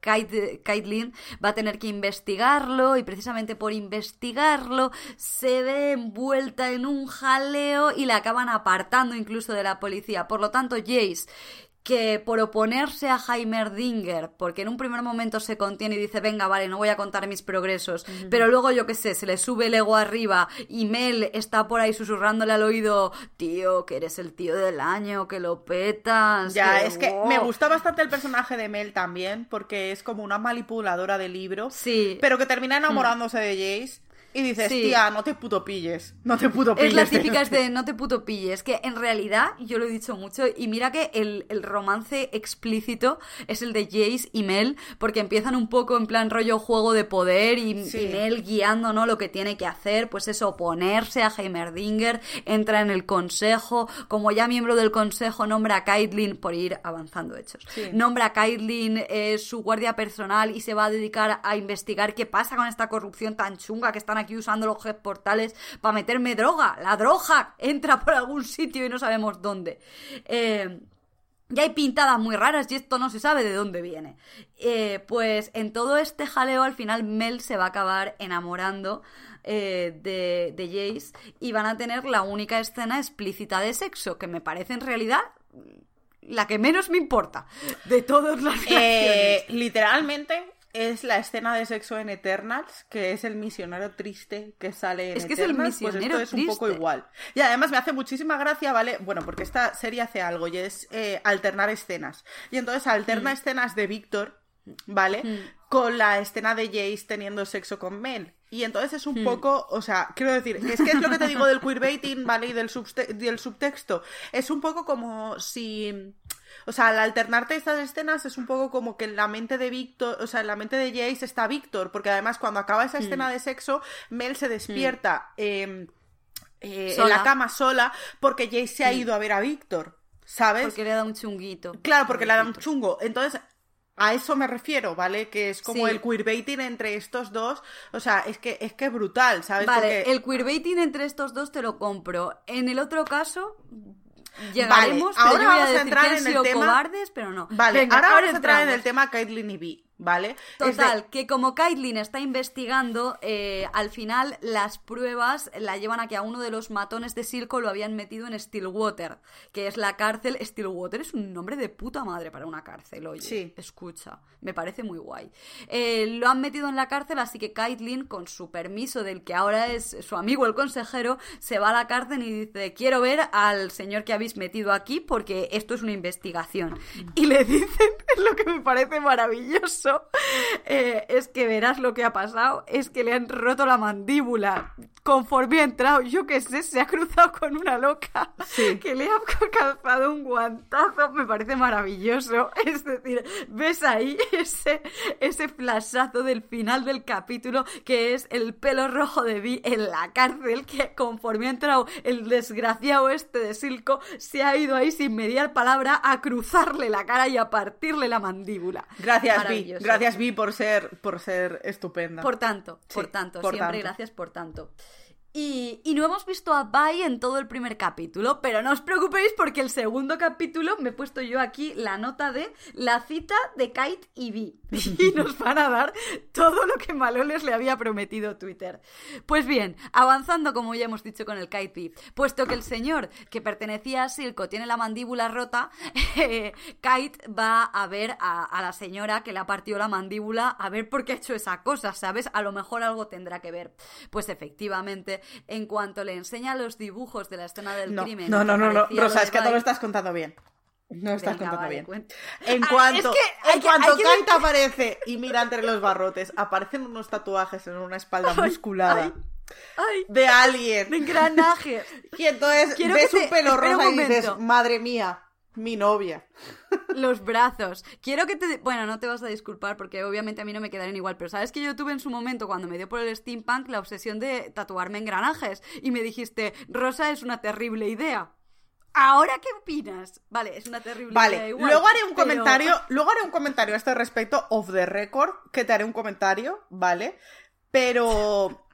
Kaitlyn va a tener que investigarlo y precisamente por investigarlo se ve envuelta en un jaleo y la acaban apartando incluso de la policía. Por lo tanto, Jace, que por oponerse a Heimerdinger, porque en un primer momento se contiene y dice, venga, vale, no voy a contar mis progresos, pero luego yo qué sé, se le sube el ego arriba y Mel está por ahí susurrándole al oído, tío, que eres el tío del año, que lo petas. Ya, es que me gusta bastante el personaje de Mel también, porque es como una manipuladora de libros, sí. pero que termina enamorándose de Jace. Y dices, tía, no te puto pilles, no te puto pilles. Es la típica de [laughs] no te puto pilles, que en realidad, yo lo he dicho mucho, y mira que el, romance explícito es el de Jace y Mel, porque empiezan un poco en plan rollo juego de poder y, Mel guiando, ¿no? Lo que tiene que hacer, pues es oponerse a Heimerdinger, entra en el consejo, como ya miembro del consejo nombra a Caitlyn, por ir avanzando hechos, nombra a Caitlyn eh, su guardia personal y se va a dedicar a investigar qué pasa con esta corrupción tan chunga que están aquí usando los portales para meterme droga. La droga entra por algún sitio y no sabemos dónde. Eh, ya hay pintadas muy raras y esto no se sabe de dónde viene. Eh, pues en todo este jaleo al final Mel se va a acabar enamorando eh, de, de Jace y van a tener la única escena explícita de sexo, que me parece en realidad la que menos me importa de todas las literalmente es la escena de sexo en Eternals, que es el misionero triste que sale en es que es el misionero pues esto es un poco igual. Y además me hace muchísima gracia, ¿vale? Bueno, porque esta serie hace algo y es eh, alternar escenas. Y entonces alterna mm. escenas de Víctor, ¿vale? Mm. Con la escena de Jace teniendo sexo con Mel. Y entonces es un mm. poco, o sea, quiero decir, es que es lo que te digo del queerbaiting, ¿vale? Y del, del subtexto. Es un poco como si o sea, al alternarte estas escenas es un poco como que en la mente de Víctor, o sea, en la mente de Jace está Víctor, porque además cuando acaba esa escena de sexo, Mel se despierta em, eh, en la cama sola porque Jace se ha ido a ver a Víctor. ¿Sabes? Porque le da un chunguito. Claro, porque le da un chungo. Entonces, a eso me refiero, ¿vale? Que es como el queerbaiting entre estos dos. O sea, es que es que brutal, ¿sabes? Vale, el queerbaiting entre estos dos te lo compro. En el otro caso, Llegaremos, ahora vamos a, entrar en el tema. cobardes, pero no. Vale, ahora, vamos a entrar en el tema Caitlyn y Vi. ¿Vale? Total, que como Kaitlyn está investigando, eh, al final las pruebas la llevan a que a uno de los matones de Silco lo habían metido en Stillwater, que es la cárcel. Stillwater es un nombre de puta madre para una cárcel, oye. Sí. Escucha, me parece muy guay. Eh, lo han metido en la cárcel, así que Kaitlyn, con su permiso del que ahora es su amigo el consejero, se va a la cárcel y dice, quiero ver al señor que habéis metido aquí porque esto es una investigación. Y le dicen, [laughs] lo que me parece maravilloso [laughs] eh, es que verás lo que ha pasado, es que le han roto la mandíbula. Conforme ha entrado, yo qué sé, se ha cruzado con una loca que le ha [laughs] calzado un guantazo, me parece maravilloso. [laughs] Es decir, ves ahí ese, ese flashazo del final del capítulo que es el pelo rojo de Vi en la cárcel, que conforme ha entrado el desgraciado este de Silco, se ha ido ahí sin mediar palabra a cruzarle la cara y a partirle la mandíbula. Gracias, Vi. Gracias, Vi, por ser, por ser estupenda. Por tanto, por tanto, siempre gracias por tanto. Y, no hemos visto a Bai en todo el primer capítulo, pero no os preocupéis porque el segundo capítulo me he puesto yo aquí la nota de la cita de Kite y Vi. [laughs] Y nos van a dar todo lo que Maloles le había prometido Twitter. Pues bien, avanzando como ya hemos dicho con el Kite Vi, puesto que el señor que pertenecía a Silco tiene la mandíbula rota, [laughs] Kite va a ver a, a la señora que le ha partido la mandíbula a ver por qué ha hecho esa cosa, ¿sabes? A lo mejor algo tendrá que ver. Pues efectivamente en cuanto le enseña los dibujos de la escena del crimen. No, no, no, no, Rosa, es que no lo estás contando bien. No estás Venga, contando vale, bien. En Ah, cuanto, es que hay en que- cuanto que- Kite aparece y mira entre los barrotes, aparecen unos tatuajes en una espalda musculada ay. Ay, de alguien. de engranajes. [laughs] Y entonces Quiero ves te- un pelo un rosa y dices, madre mía, mi novia. Los brazos. Quiero que te... Bueno, no te vas a disculpar porque obviamente a mí no me quedarían igual, pero sabes que yo tuve en su momento, cuando me dio por el steampunk, la obsesión de tatuarme engranajes. Y me dijiste, Rosa es una terrible idea. ¿Ahora qué opinas? Vale, es una terrible idea Vale, igual, luego haré un pero- comentario, luego haré un comentario a este respecto, off the record, que te haré un comentario, ¿vale? Pero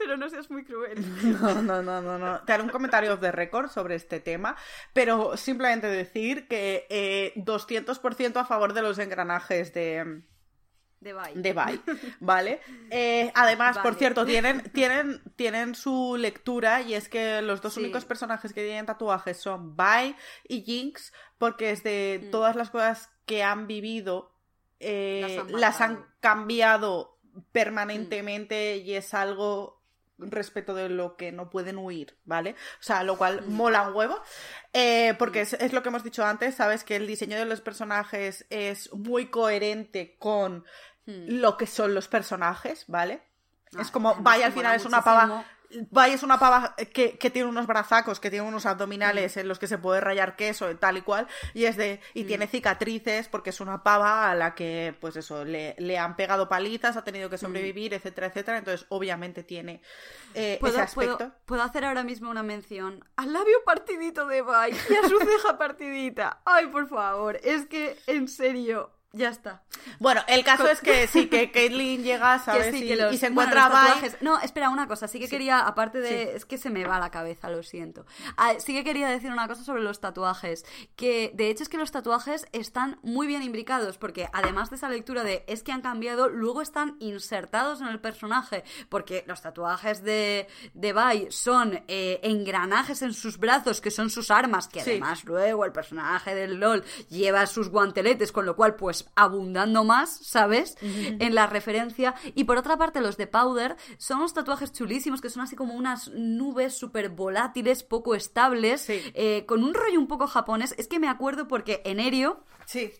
Pero no seas muy cruel. [laughs] No, no, no, no, no. Te haré un comentario off the record sobre este tema, pero simplemente decir que eh, 200% a favor de los engranajes de, De bye. de Bye, ¿vale? Eh, además, por cierto, tienen, [laughs] tienen, tienen su lectura y es que los dos Sí. únicos personajes que tienen tatuajes son Bye y Jinx, porque es de Mm. todas las cosas que han vivido, eh, Las han las han marcado. cambiado permanentemente y es algo respecto de lo que no pueden huir, ¿vale? O sea, lo cual mola un huevo, eh, porque es, es lo que hemos dicho antes, ¿sabes? Que el diseño de los personajes es muy coherente con Hmm. lo que son los personajes, ¿vale? Ah, es como, además vaya, al final es una pava. Vaya, es una pava que, que tiene unos brazacos, que tiene unos abdominales en los que se puede rayar queso, tal y cual, y es de. Y Mm. tiene cicatrices porque es una pava a la que, pues eso, le, le han pegado palizas, ha tenido que sobrevivir, etcétera, etcétera. Entonces, obviamente tiene eh, ¿Puedo, ese aspecto. puedo- puedo hacer ahora mismo una mención al labio partidito de Bye y a su ceja partidita. Ay, por favor, es que, en serio, ya está. Bueno, el caso es que sí, que [laughs] Caitlyn llega, Que ¿sabes? sí, que los- y se bueno, encuentra los tatuajes- No, espera, una cosa. Sí que quería, aparte de. Es que se me va la cabeza, lo siento. Ah, sí que quería decir una cosa sobre los tatuajes. Que de hecho es que los tatuajes están muy bien imbricados. Porque además de esa lectura de es que han cambiado, luego están insertados en el personaje. Porque los tatuajes de, de Vi son eh, engranajes en sus brazos, que son sus armas. Que además luego el personaje del LOL lleva sus guanteletes, con lo cual, pues abundando más, ¿sabes? En la referencia. Y por otra parte, los de Powder son unos tatuajes chulísimos que son así como unas nubes súper volátiles, poco estables, Sí. eh, con un rollo un poco japonés. Es que me acuerdo porque Enerio. Sí.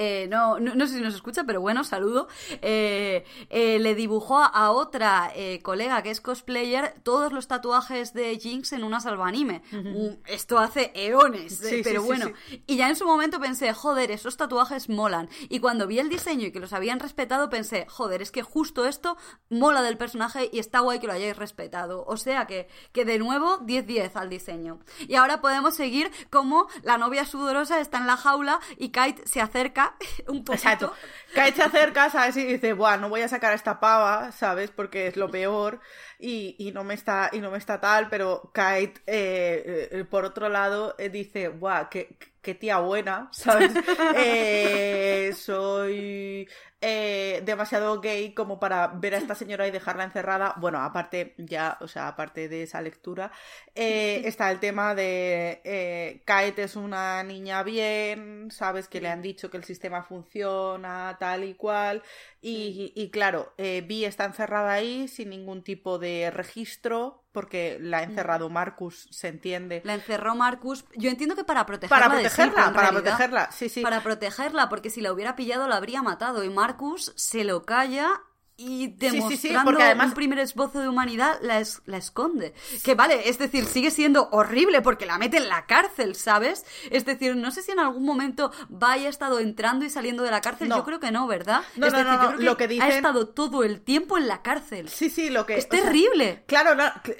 Eh, no, no, no sé si nos escucha, pero bueno, saludo. Eh, eh, le dibujó a otra eh, colega que es cosplayer todos los tatuajes de Jinx en una salvanime. Mm, Esto hace eones, Sí, eh, sí, pero sí, bueno. sí. Y ya en su momento pensé, joder, esos tatuajes molan. Y cuando vi el diseño y que los habían respetado, pensé, joder, es que justo esto mola del personaje y está guay que lo hayáis respetado. O sea que, que de nuevo, 10-10 al diseño. Y ahora podemos seguir como la novia sudorosa está en la jaula y Kite se acerca [laughs] un poquito. Exacto. Kate se acerca, ¿sabes? Y dice, buah, no voy a sacar a esta pava, ¿sabes? Porque es lo peor y, y no me está y no me está tal, pero Kate, eh, eh, por otro lado, eh, dice, buah, qué, qué tía buena, [laughs] ¿sabes? [laughs] Soy eh, demasiado gay como para ver a esta señora y dejarla encerrada. Bueno, aparte, ya, o sea, aparte de esa lectura, eh, está el tema de eh, Kate es una niña bien, sabes que le han dicho que el sistema funciona, tal y cual, y, y claro, eh, Vi está encerrada ahí sin ningún tipo de registro, porque la ha encerrado Marcus, se entiende. La encerró Marcus. Yo entiendo que para protegerla. Para de protegerla, para realidad. protegerla, sí, sí. Para protegerla, porque si la hubiera pillado la habría matado. Y Marcus se lo calla y sí, demostrando sí, porque además- un primer esbozo de humanidad la, es- la esconde. Que vale, es decir, sigue siendo horrible porque la mete en la cárcel, ¿sabes? Es decir, no sé si en algún momento haya estado entrando y saliendo de la cárcel. No. Yo creo que no, ¿verdad? No, es no, decir, yo lo que ha estado todo el tiempo en la cárcel. Sí, sí, lo que... Es o sea, terrible. Claro,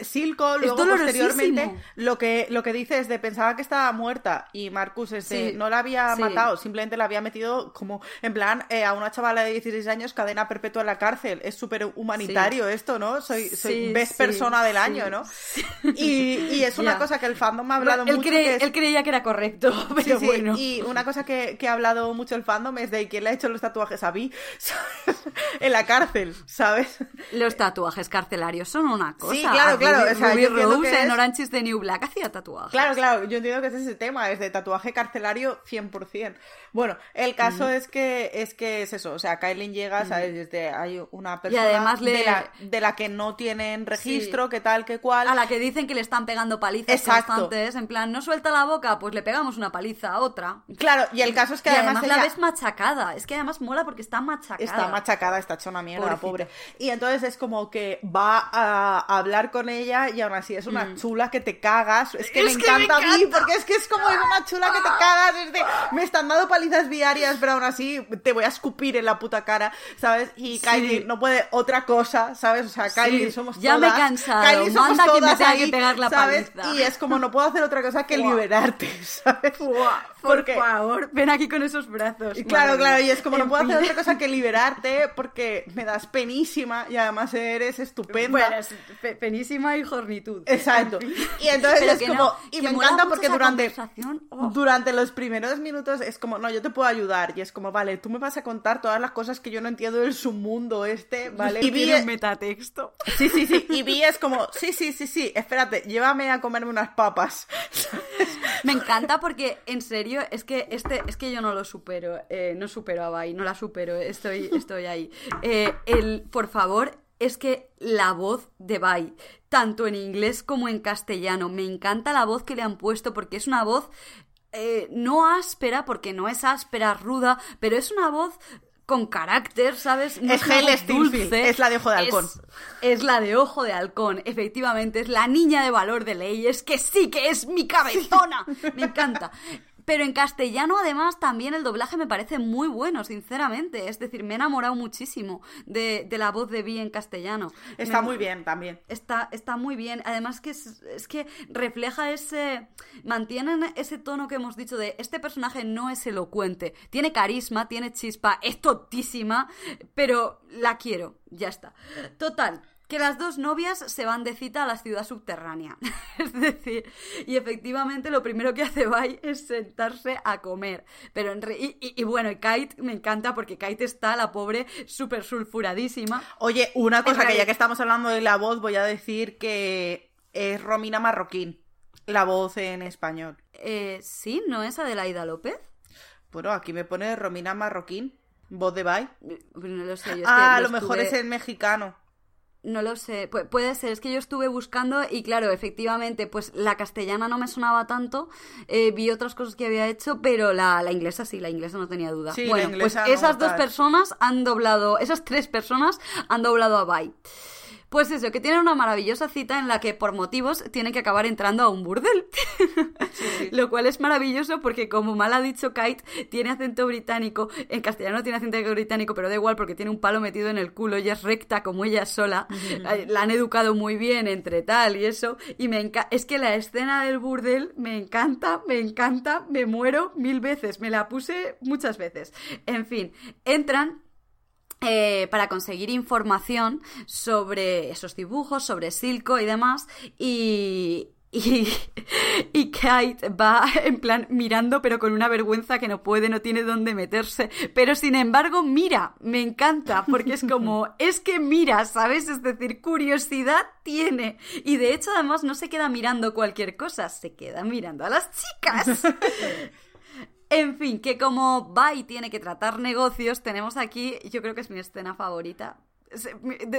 Silco luego posteriormente lo que, lo que dice es de pensaba que estaba muerta y Marcus es de, Sí, no la había matado, simplemente la había metido como en plan eh, a una chavala de 16 años cadena perpetua en la cárcel. Es súper humanitario esto, ¿no? Soy, soy Sí, best persona del año, ¿no? Y, y es una cosa que el fandom ha hablado él, mucho cree- que es- él creía que era correcto, [laughs] pero bueno. Y una cosa que, que ha hablado mucho el fandom es de quién le ha hecho los tatuajes a Vi ¿sabes? [laughs] en la cárcel, ¿sabes? Los tatuajes carcelarios son una cosa. Sí, claro, claro, Ruby, o sea, Ruby Rose que en es- Orange is the New Black hacía tatuajes. Claro, claro, yo entiendo que ese es el tema, es de tatuaje carcelario 100%. Bueno, el caso es que es que es eso, o sea, Kylie llega, ¿sabes? Desde, hay una persona además le- de, la, de la que no tienen registro, Sí. que tal, que cual. A la que dicen que le están pegando palizas Exacto. constantes, en plan, no suelta la boca, pues le pegamos una paliza a otra. Claro, y el caso es que y además, además la ves machacada. Es que además mola porque está machacada. está machacada, está hecha una mierda, Pobrecita. pobre. Y entonces es como que va a hablar con ella y aún así es una chula que te cagas. Es que Mm. Es me que me encanta a mí, porque es que es como es una chula que te cagas. es de, me están dando palizas diarias, pero aún así te voy a escupir en la puta cara, ¿sabes? Y Sí. Kylie no puede otra cosa, ¿sabes? O sea, Kylie Sí, somos ya me he todas. cansado, Kylie somos manda que me todas tenga que ahí, pegar la ¿sabes? paliza. Y es como no puedo hacer otra cosa que [laughs] liberarte, ¿sabes? Buah, por [laughs] Porque- favor, ven aquí con esos brazos. Y claro, madre claro, y es como no puedo hacer otra cosa que liberarte porque me das penísima y además eres estupenda. Bueno, es pe- penísima y jornitud. Exacto. Y entonces Pero es como. no, y me encanta porque durante. Oh. Durante los primeros minutos es como, no, yo te puedo ayudar. Y es como, vale, tú me vas a contar todas las cosas que yo no entiendo del submundo este, ¿vale? Y vi, un metatexto. sí, sí, sí. Y vi es como, sí, sí, sí, sí, espérate, llévame a comerme unas papas. [laughs] Me encanta porque, en serio, es que este, es que yo no lo supero. eh, no supero a Bai, no la supero. Estoy, estoy ahí. Eh, el, por favor, es que la voz de Bai, tanto en inglés como en castellano, me encanta la voz que le han puesto porque es una voz eh, no áspera, porque no es áspera, ruda, pero es una voz con carácter, ¿sabes? No Es Hale voz Stillfield, es la de Ojo de Halcón. Es, es la de Ojo de Halcón, efectivamente, es la niña de valor de ley, es que sí, que es mi cabezona, [laughs] me encanta. Pero en castellano, además, también el doblaje me parece muy bueno, sinceramente. Es decir, me he enamorado muchísimo de, de la voz de Vi en castellano. Está Me- muy bien también. Está, está muy bien. Además que es, es que refleja ese... Mantienen ese tono que hemos dicho de este personaje no es elocuente. Tiene carisma, tiene chispa, es tontísima, pero la quiero. Ya está. Total. Que las dos novias se van de cita a la ciudad subterránea. [laughs] es decir, y efectivamente lo primero que hace Bai es sentarse a comer. Pero en re- y, y- y bueno, y Kite me encanta porque Kite está, la pobre, súper sulfuradísima. Oye, una cosa que ya que estamos hablando de la voz, voy a decir que es Romina Marroquín, la voz en español. Eh, sí, ¿no es Adelaida López? Bueno, aquí me pone Romina Marroquín, voz de. Eh, No lo sé, yo es Ah, que a lo lo mejor es el mexicano. No lo sé, Pu- puede ser, es que yo estuve buscando y claro, efectivamente, pues la castellana no me sonaba tanto, eh, vi otras cosas que había hecho, pero la, la inglesa sí, la inglesa no tenía duda. Sí, bueno, pues no esas dos personas han doblado, esas tres personas han doblado a Bai. Pues eso, que tienen una maravillosa cita en la que por motivos tienen que acabar entrando a un burdel. [laughs] Lo cual es maravilloso porque como mal ha dicho Kite, tiene acento británico, en castellano tiene acento británico, pero da igual porque tiene un palo metido en el culo, ella es recta como ella sola, la han educado muy bien entre tal y eso, y me es que la escena del burdel me encanta, me encanta, me muero mil veces, me la puse muchas veces. En fin, entran eh, para conseguir información sobre esos dibujos, sobre Silco y demás. Y, y, [laughs] y Kite va en plan mirando, pero con una vergüenza que no puede, no tiene dónde meterse. Pero sin embargo, mira, me encanta, porque es como, [laughs] es que mira, ¿sabes? Es decir, curiosidad tiene. Y de hecho, además, no se queda mirando cualquier cosa, se queda mirando a las chicas. [laughs] En fin, que como Bai tiene que tratar negocios, tenemos aquí, yo creo que es mi escena favorita.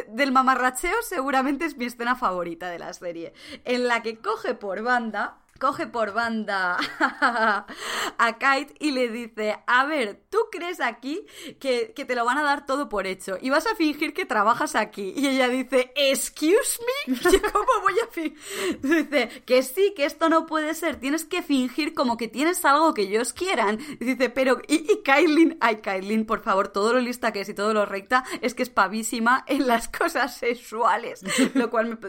Del mamarracheo seguramente es mi escena favorita de la serie, en la que coge por banda, coge por banda [laughs] a Kite y le dice, a ver, ¿tú crees aquí que, que te lo van a dar todo por hecho? Y vas a fingir que trabajas aquí. Y ella dice, excuse me, [laughs] ¿Yo ¿cómo voy a fingir? Dice, que sí, que esto no puede ser, tienes que fingir como que tienes algo que ellos quieran. Dice, pero, y, Kailin, ay Kailin, por favor, todo lo lista que es y todo lo recta, es que es pavísima en las [laughs] cosas sexuales, lo cual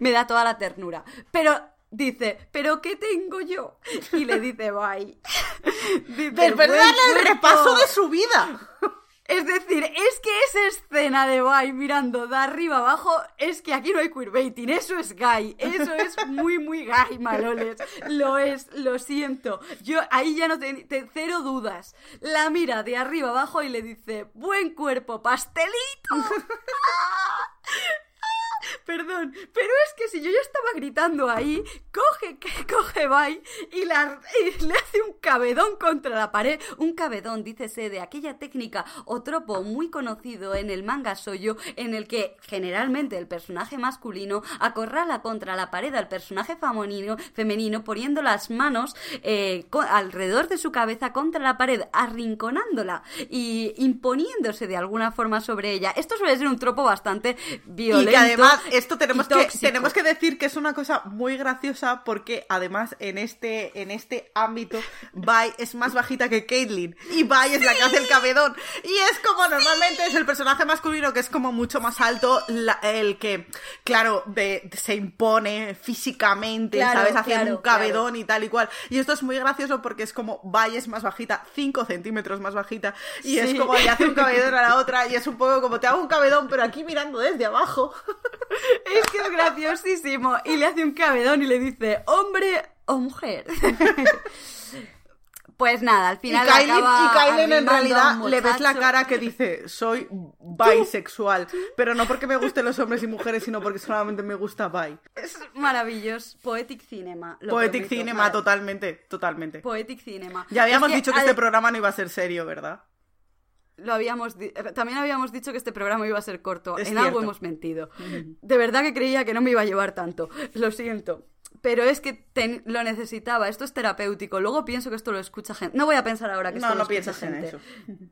me da toda la ternura. Pero dice, ¿pero qué tengo yo? Y le dice, bye. [laughs] Dice, Después de "Buen darle el cuerpo". repaso de su vida. [laughs] Es decir, es que esa escena de Guy mirando de arriba abajo, es que aquí no hay queerbaiting, eso es Guy, eso es muy, muy Guy, maloles. Lo es, lo siento. Yo ahí ya no te, te- cero dudas. La mira de arriba abajo y le dice, buen cuerpo, pastelito. [laughs] Perdón, pero es que si yo ya estaba gritando ahí, coge, coge Bai y, la, y le hace un cabedón contra la pared. Un cabedón, dícese, de aquella técnica o tropo muy conocido en el manga soyo, en el que generalmente el personaje masculino acorrala contra la pared al personaje femenino, femenino poniendo las manos eh, alrededor de su cabeza contra la pared, arrinconándola y imponiéndose de alguna forma sobre ella. Esto suele ser un tropo bastante violento. Y que además, esto tenemos que, tenemos que decir que es una cosa muy graciosa porque además en este, en este ámbito, Bai es más bajita que Caitlyn. Y Bai es la que hace el cabedón. Y es como normalmente es el personaje masculino que es como mucho más alto, el que, claro, se impone físicamente, ¿sabes? Haciendo un cabedón y tal y cual. Y esto es muy gracioso porque es como Bai es más bajita, 5 centímetros más bajita. Y es como le hace un cabedón a la otra y es un poco como te hago un cabedón, pero aquí mirando desde abajo. [laughs] Es que es graciosísimo. Y le hace un cabedón y le dice, hombre o mujer. [laughs] Pues nada, al final. Y Kylie, en realidad le ves la cara que dice: Soy bisexual. pero no porque me gusten los hombres y mujeres, sino porque solamente me gusta bi. Es maravilloso. Poetic Cinema. Poetic Cinema, totalmente, totalmente. Poetic Cinema. Ya habíamos dicho que este programa no iba a ser serio, ¿verdad? Lo habíamos también habíamos dicho que este programa iba a ser corto. en algo hemos mentido. De verdad que creía que no me iba a llevar tanto. Lo siento pero es que lo necesitaba, esto es terapéutico. Luego pienso que esto lo escucha gente. No voy a pensar ahora que esto no, lo no piensas en eso.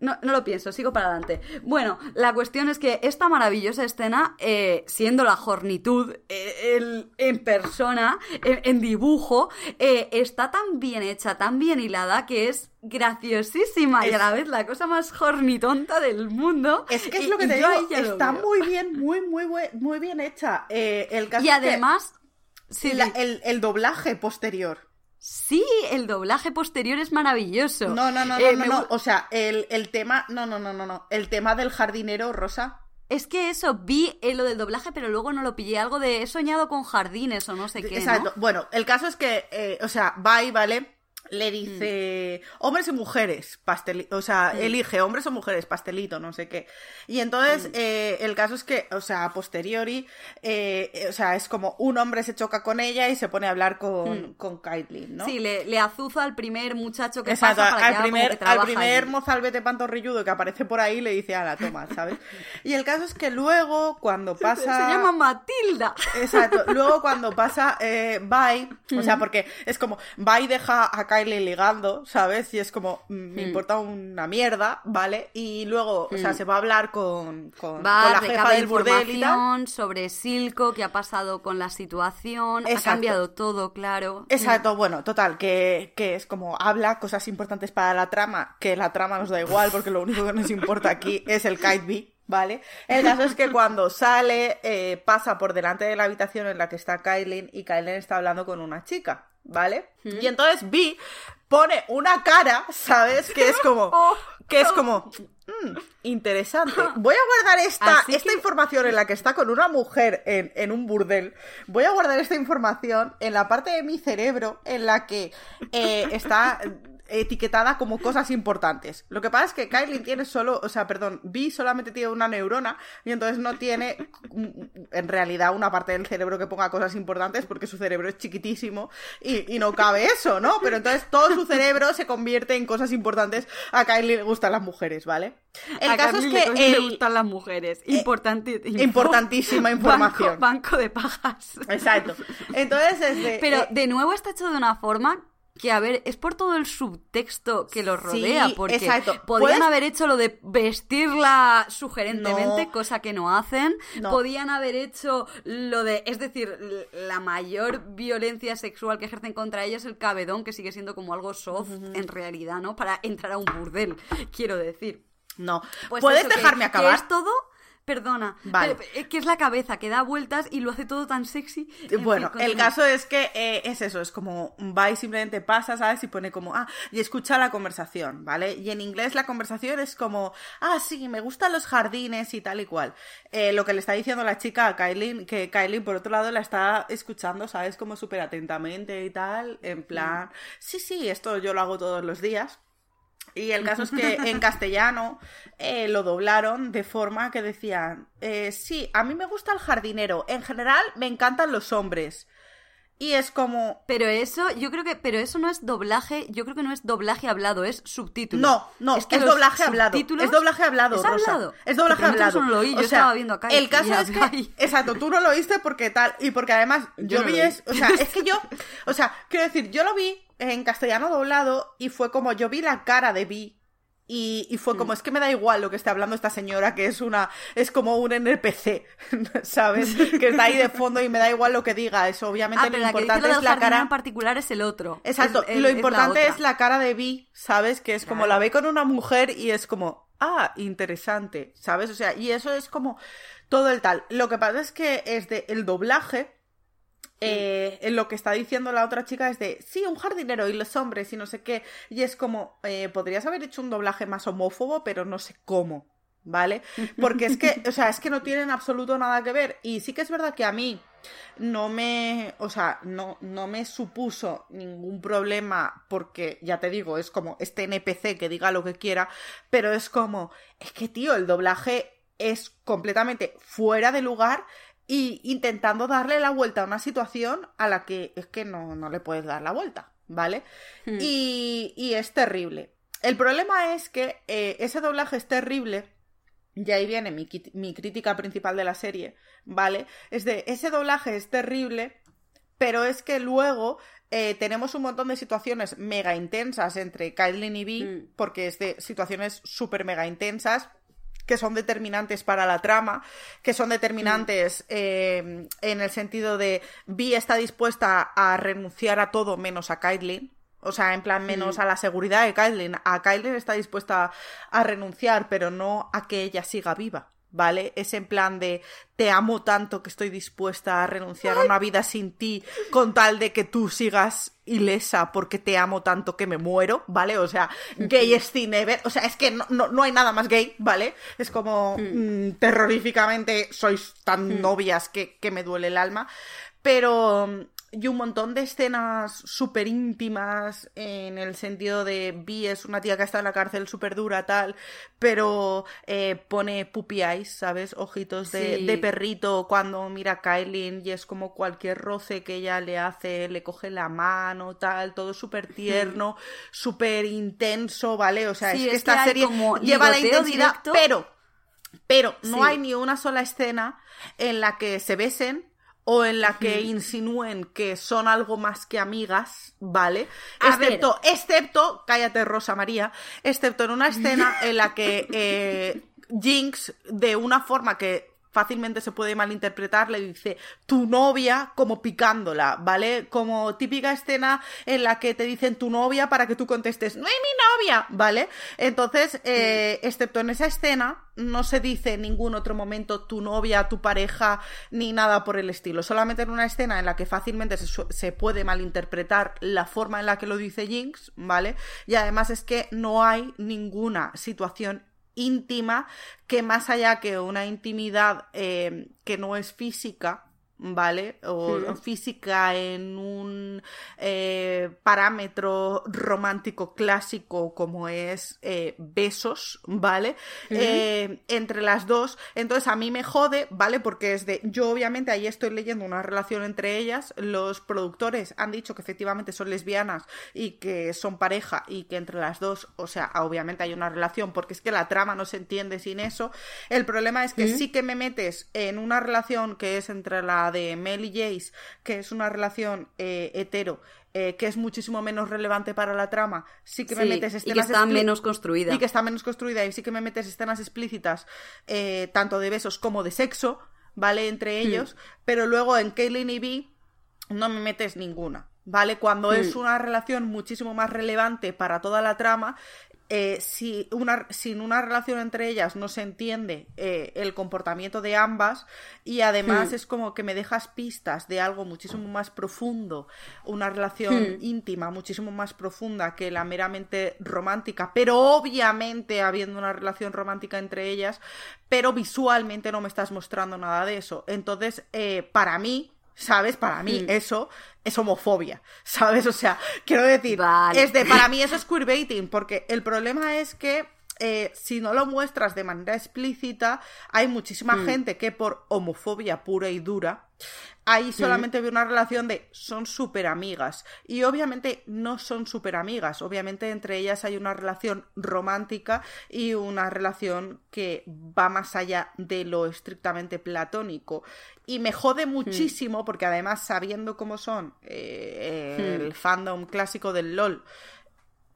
No, no lo pienso, sigo para adelante. Bueno, la cuestión es que esta maravillosa escena, eh, siendo la jornitud eh, en persona, en, dibujo, eh, está tan bien hecha, tan bien hilada, que es graciosísima y a la vez la cosa más jornitonta del mundo. Es que es lo que te digo, está muy bien, muy, muy, muy bien hecha. el y además... Sí, el, doblaje posterior. Sí, el doblaje posterior es maravilloso. No, no, no, eh, no, no, O sea, el, tema. No, no, no, no, no. El tema del jardinero rosa. Es que eso, vi eh, lo del doblaje, pero luego no lo pillé. Algo de he soñado con jardines o no sé qué. Exacto. Bueno, el caso es que, eh, o sea, bye, ¿vale? Le mm. dice hombres y mujeres, pastelito, o sea, elige hombres o mujeres, pastelito, no sé qué. Y entonces, mm. eh, el caso es que, o sea, a posteriori, eh, o sea, es como un hombre se choca con ella y se pone a hablar con, mm. con ¿no? Sí, le, le, azuza al primer muchacho que pasa para al que primer, Al primer mozalbete pantorrilludo que aparece por ahí le dice a la toma, ¿sabes? Y el caso es que luego, cuando [laughs] pasa... Se, llama Matilda. Exacto. Luego cuando pasa eh, Bye, o sea, porque es como, Bye deja a Ligando, ¿sabes? Y es como, mm, me hmm. importa una mierda, ¿vale? Y luego, o sea, hmm. se va a hablar con, con, la jefa del burdel y tal. sobre Silco, qué ha pasado con la situación, ha cambiado todo, claro. Exacto, bueno, total, que, que es como habla cosas importantes para la trama, que la trama nos da igual, porque lo único que nos importa aquí es el Kite Bee. ¿Vale? El caso es que cuando sale, eh, pasa por delante de la habitación en la que está Kylie y Kylie está hablando con una chica. ¿Vale? Y entonces Vi pone una cara, ¿sabes? Que es como, [laughs] oh, que es como, mm, interesante. [laughs] Voy a guardar esta, esta información en la que está con una mujer en, en, un burdel. Voy a guardar esta información en la parte de mi cerebro en la que eh, está etiquetada como cosas importantes. Lo que pasa es que Kylie tiene solo, o sea, perdón, Vi solamente tiene una neurona y entonces no tiene en realidad una parte del cerebro que ponga cosas importantes porque su cerebro es chiquitísimo y, no cabe eso, ¿no? Pero entonces todo su cerebro se convierte en cosas importantes. A Kylie le gustan las mujeres, ¿vale? El caso es que le gustan las mujeres. Eh, importantísima información. Banco, de pajas. Exacto. Entonces, este, Pero eh, de nuevo está hecho de una forma que a ver, es por todo el subtexto que los rodea, porque podían haber hecho lo de vestirla sugerentemente, cosa que no hacen, podían haber hecho lo de, es decir, la mayor violencia sexual que ejercen contra ella es el cabedón, que sigue siendo como algo soft en realidad, ¿no? Para entrar a un burdel, [laughs] quiero decir. No, pues puedes dejarme acabar. es todo Perdona, vale. Eh, que es la cabeza que da vueltas y lo hace todo tan sexy. Bueno, el caso es que eh, es eso, es como va y simplemente pasa, ¿sabes? Y pone como, ah, y escucha la conversación, ¿vale? Y en inglés la conversación es como, ah, sí, me gustan los jardines y tal y cual. Eh, lo que le está diciendo la chica a Kylie, que Kylie por otro lado la está escuchando, ¿sabes? Como súper atentamente y tal, en plan, sí, sí, esto yo lo hago todos los días. Y el caso es que [laughs] en castellano eh, lo doblaron de forma que decían, eh, sí, a mí me gusta el jardinero, en general me encantan los hombres. Y es como... Pero eso, yo creo que, pero eso no es doblaje, yo creo que no es doblaje hablado, es subtítulo. No, no, es, doblaje hablado. Es doblaje hablado, ¿Es hablado? Es doblaje hablado. No lo oí, yo estaba viendo acá. El caso es que, exacto, tú no lo oíste porque tal, y porque además [laughs] yo, vi es, o sea, es que yo, [laughs] o sea, quiero decir, yo lo vi en castellano doblado y fue como yo vi la cara de Vi y, fue como, es que me da igual lo que esté hablando esta señora, que es una, es como un NPC, [laughs] ¿sabes? Que está ahí de fondo y me da igual lo que diga. Eso obviamente ah, lo importante es la cara. en particular es el otro. Exacto, y lo importante es la, cara de Vi, ¿sabes? Que es como la ve con una mujer y es como, ah, interesante, ¿sabes? O sea, y eso es como todo el tal. Lo que pasa es que es de el doblaje eh, en lo que está diciendo la otra chica es de, sí, un jardinero y los hombres y no sé qué. Y es como, eh, podrías haber hecho un doblaje más homófobo, pero no sé cómo, ¿vale? Porque es que, [laughs] o sea, es que no tienen absoluto nada que ver. Y sí que es verdad que a mí no me, o sea, no, no me supuso ningún problema porque, ya te digo, es como este NPC que diga lo que quiera, pero es como, es que, tío, el doblaje es completamente fuera de lugar y intentando darle la vuelta a una situación a la que es que no, no le puedes dar la vuelta, ¿vale? Hmm. Y, y, es terrible. El problema es que eh, ese doblaje es terrible. Y ahí viene mi, mi crítica principal de la serie, ¿vale? Es de, ese doblaje es terrible, pero es que luego eh, tenemos un montón de situaciones mega intensas entre Kylie y Vi, porque es de situaciones súper mega intensas, que son determinantes para la trama, que son determinantes eh, en el sentido de Vi está dispuesta a renunciar a todo menos a Caitlyn. O sea, en plan, menos a la seguridad de Caitlyn. A Caitlyn está dispuesta a renunciar, pero no a que ella siga viva. ¿Vale? Es en plan de te amo tanto que estoy dispuesta a renunciar a una vida sin ti con tal de que tú sigas ilesa porque te amo tanto que me muero, ¿vale? O sea, gay es ever. O sea, es que no, no, hay nada más gay, ¿vale? Es como mm, terroríficamente sois tan novias que, que me duele el alma. Pero y un montón de escenas súper íntimas en el sentido de Vi es una tía que está en la cárcel súper dura tal, pero eh, pone puppy eyes, ¿sabes? Ojitos de, perrito cuando mira a Kylie y es como cualquier roce que ella le hace, le coge la mano, tal, todo súper tierno, súper intenso, ¿vale? O sea, es que esta serie lleva la intensidad, pero, pero no hay ni una sola escena en la que se besen o en la que insinúen que son algo más que amigas, ¿vale? excepto, excepto, cállate Rosa María, excepto en una escena en la que [laughs] eh, Jinx, de una forma que fácilmente se puede malinterpretar, le dice tu novia como picándola, ¿vale? Como típica escena en la que te dicen tu novia para que tú contestes, no es mi novia, ¿vale? Entonces, eh, excepto en esa escena, no se dice en ningún otro momento tu novia, tu pareja, ni nada por el estilo. Solamente en una escena en la que fácilmente se, se puede malinterpretar la forma en la que lo dice Jinx, ¿vale? Y además es que no hay ninguna situación íntima que más allá que una intimidad eh, que no es física, ¿vale? O, física en un eh, parámetro romántico clásico como es eh, besos, ¿vale? Eh, entre las dos. Entonces a mí me jode, ¿vale? Porque es de, yo obviamente ahí estoy leyendo una relación entre ellas, los productores han dicho que efectivamente son lesbianas y que son pareja y que entre las dos, o sea, obviamente hay una relación porque es que la trama no se entiende sin eso. El problema es que sí que me metes en una relación que es entre la de Mel y Jace, que es una relación eh, hetero, eh, que es muchísimo menos relevante para la trama, sí que me metes escenas... Y que está menos construida. Y que está menos construida, y sí que me metes escenas explícitas, eh, tanto de besos como de sexo, ¿vale? Entre hmm. ellos, pero luego en Kaylin y B no me metes ninguna. ¿Vale? Cuando es hmm. una relación muchísimo más relevante para toda la trama eh, si una, sin una relación entre ellas no se entiende eh, el comportamiento de ambas y además hmm. es como que me dejas pistas de algo muchísimo más profundo, una relación hmm. íntima muchísimo más profunda que la meramente romántica, pero obviamente habiendo una relación romántica entre ellas, pero visualmente no me estás mostrando nada de eso. Entonces, eh, para mí, ¿Sabes? Para mí Mm. eso es homofobia, ¿sabes? O sea, quiero decir, Vale. es de, para mí eso es queerbaiting, porque el problema es que eh, si no lo muestras de manera explícita, hay muchísima Mm. gente que por homofobia pura y dura, ahí solamente ve una relación de son súper amigas. Y obviamente no son súper amigas, obviamente entre ellas hay una relación romántica y una relación que va más allá de lo estrictamente platónico. Y me jode muchísimo porque además sabiendo cómo son eh, Hmm. el fandom clásico del LOL,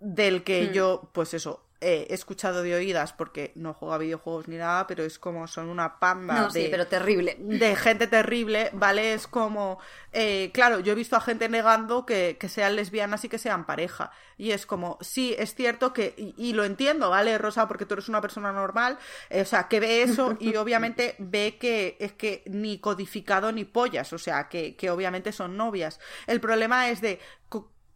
del que Hmm. yo, pues eso, eh, he escuchado de oídas porque no juego a videojuegos ni nada, pero es como son una panda No, de, sí, pero terrible. de gente terrible, ¿vale? Es como, eh, claro, yo he visto a gente negando que, que sean lesbianas y que sean pareja. Y es como, sí, es cierto que, y, y lo entiendo, ¿vale, Rosa? Porque tú eres una persona normal, eh, o sea, que ve eso y [laughs] obviamente ve que es que ni codificado ni pollas, o sea, que, que obviamente son novias. El problema es de...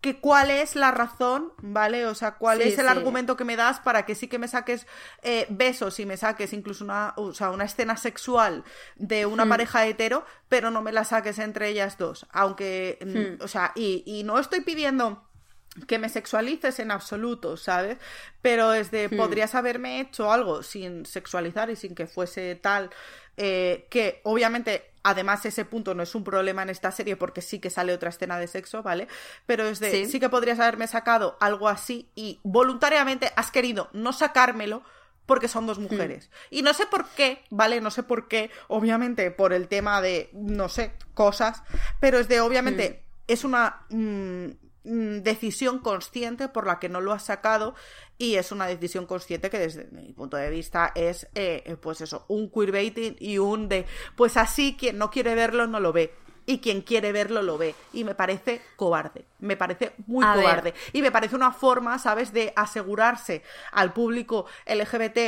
que cuál es la razón, ¿vale? O sea, cuál Sí, es el sí. argumento que me das para que sí que me saques eh, besos y me saques incluso una, o sea, una escena sexual de una Hmm. pareja hetero, pero no me la saques entre ellas dos. Aunque, mm, Hmm. o sea, y, y no estoy pidiendo que me sexualices en absoluto, ¿sabes? Pero es de, Hmm. podrías haberme hecho algo sin sexualizar y sin que fuese tal, eh, que obviamente, además ese punto no es un problema en esta serie porque sí que sale otra escena de sexo, ¿vale? Pero es de, Sí. sí, que podrías haberme sacado algo así y voluntariamente has querido no sacármelo porque son dos mujeres. Y no sé por qué, ¿vale? No sé por qué, obviamente por el tema de, no sé, cosas, pero es de, obviamente, es una mm, decisión consciente por la que no lo has sacado y es una decisión consciente que desde mi punto de vista es, eh, eh, pues eso, un queerbaiting y un de, pues así quien no quiere verlo no lo ve. Y quien quiere verlo lo ve. Y me parece cobarde. Me parece muy A ver. cobarde. Y me parece una forma, ¿sabes?, de asegurarse al público LGBT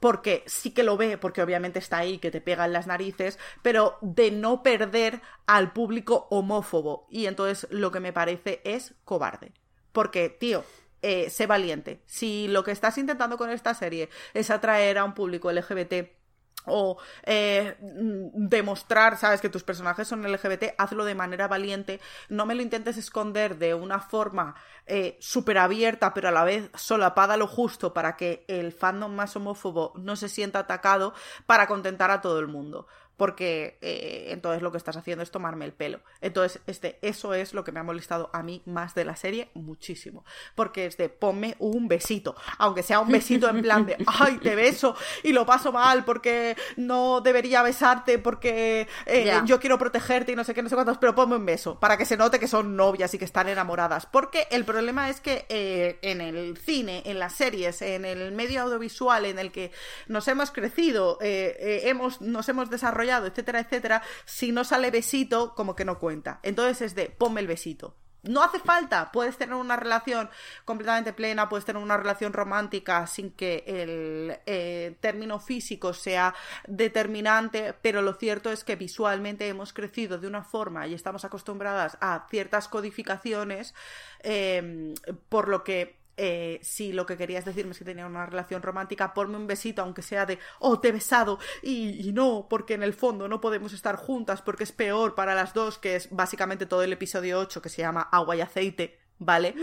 porque sí que lo ve, porque obviamente está ahí, que te pega en las narices, pero de no perder al público homófobo. Y entonces lo que me parece es cobarde. Porque, tío, eh, sé valiente. Si lo que estás intentando con esta serie es atraer a un público LGBT o eh, mm, demostrar, sabes, que tus personajes son LGBT, hazlo de manera valiente. No me lo intentes esconder de una forma eh, súper abierta, pero a la vez solapada lo justo para que el fandom más homófobo no se sienta atacado para contentar a todo el mundo. Porque eh, entonces lo que estás haciendo es tomarme el pelo. Entonces, este, eso es lo que me ha molestado a mí más de la serie muchísimo. Porque es de ponme un besito. Aunque sea un besito en plan de [laughs] ay, te beso y lo paso mal porque no debería besarte porque eh, yo quiero protegerte y no sé qué, no sé cuántos, pero ponme un beso para que se note que son novias y que están enamoradas. Porque el problema es que eh, en el cine, en las series, en el medio audiovisual en el que nos hemos crecido, hemos, nos hemos desarrollado, etcétera, etcétera, si no sale besito, como que no cuenta. Entonces es de ponme el besito. No hace falta, puedes tener una relación completamente plena, puedes tener una relación romántica sin que el eh, término físico sea determinante, pero lo cierto es que visualmente hemos crecido de una forma y estamos acostumbradas a ciertas codificaciones, eh, por lo que eh, si lo que querías decirme es que tenía una relación romántica, ponme un besito, aunque sea de, oh, te he besado, y, y no, porque en el fondo no podemos estar juntas, porque es peor para las dos, que es básicamente todo el episodio 8, que se llama Agua y Aceite, ¿vale?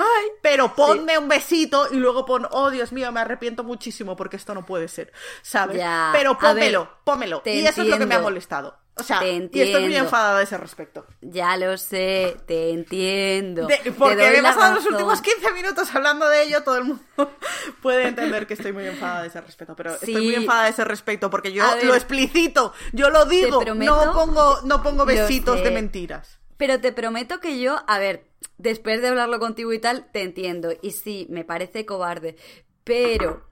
Pero ponme un besito y luego pon, oh, Dios mío, me arrepiento muchísimo porque esto no puede ser, ¿sabes? Ya, Pero pónmelo, ver, pónmelo. Y eso es lo que me ha molestado. O sea, Te y estoy muy enfadada de ese respecto. Ya lo sé, te entiendo. De- Te porque doy me he pasado los últimos 15 minutos hablando de ello, todo el mundo [laughs] puede entender que estoy muy enfadada de ese respecto, pero Sí. estoy muy enfadada de ese respecto porque yo A ver. lo explicito, yo lo digo, prometo- no pongo, no pongo besitos de mentiras. Pero te prometo que yo, a ver, después de hablarlo contigo y tal, te entiendo. Y sí, me parece cobarde. Pero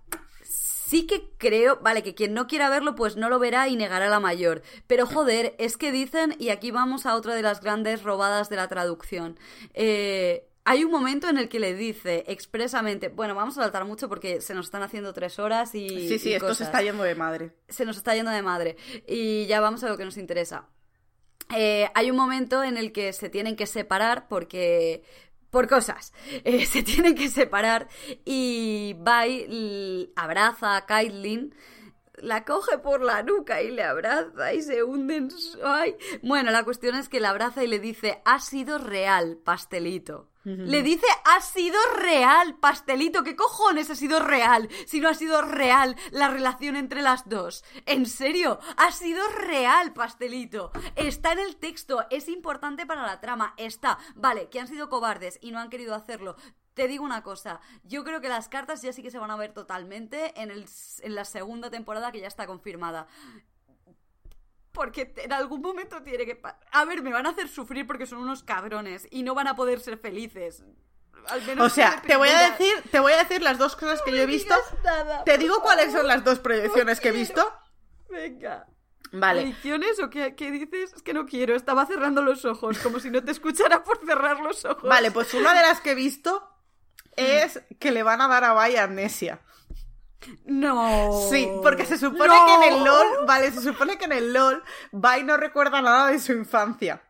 sí que creo, vale, que quien no quiera verlo, pues no lo verá y negará la mayor. Pero joder, es que dicen, y aquí vamos a otra de las grandes robadas de la traducción. Eh, hay un momento en el que le dice expresamente, bueno, vamos a saltar mucho porque se nos están haciendo tres horas y. Sí, sí, y esto se está yendo de madre. se nos está yendo de madre. Y ya vamos a lo que nos interesa. Eh, hay un momento en el que se tienen que separar porque. Por cosas. [laughs] Eh, se tienen que separar y Bai abraza a Caitlyn la coge por la nuca y le abraza y se hunde en su... Ay. Bueno, la cuestión es que la abraza y le dice, ha sido real, pastelito. Le dice, ha sido real, pastelito. ¿Qué cojones ha sido real? Si no ha sido real la relación entre las dos. En serio, ha sido real, pastelito. Está en el texto, es importante para la trama. Está, vale, que han sido cobardes y no han querido hacerlo. Te digo una cosa, yo creo que las cartas ya sí que se van a ver totalmente en, el, en la segunda temporada que ya está confirmada porque en algún momento tiene que... A ver, me van a hacer sufrir porque son unos cabrones y no van a poder ser felices. Al menos o sea, te voy a decir, te voy a decir las dos cosas que yo he visto. te digo cuáles son las dos proyecciones que he visto. Venga. Vale. ¿Proyecciones o qué, qué, dices? Es que no quiero, estaba cerrando los ojos, como si no te escuchara por cerrar los ojos. Vale, pues una de las que he visto [laughs] es que le van a dar a Vaya amnesia. No. Sí, porque se supone que en el LOL, vale, se supone que en el LOL, Bai no recuerda nada de su infancia.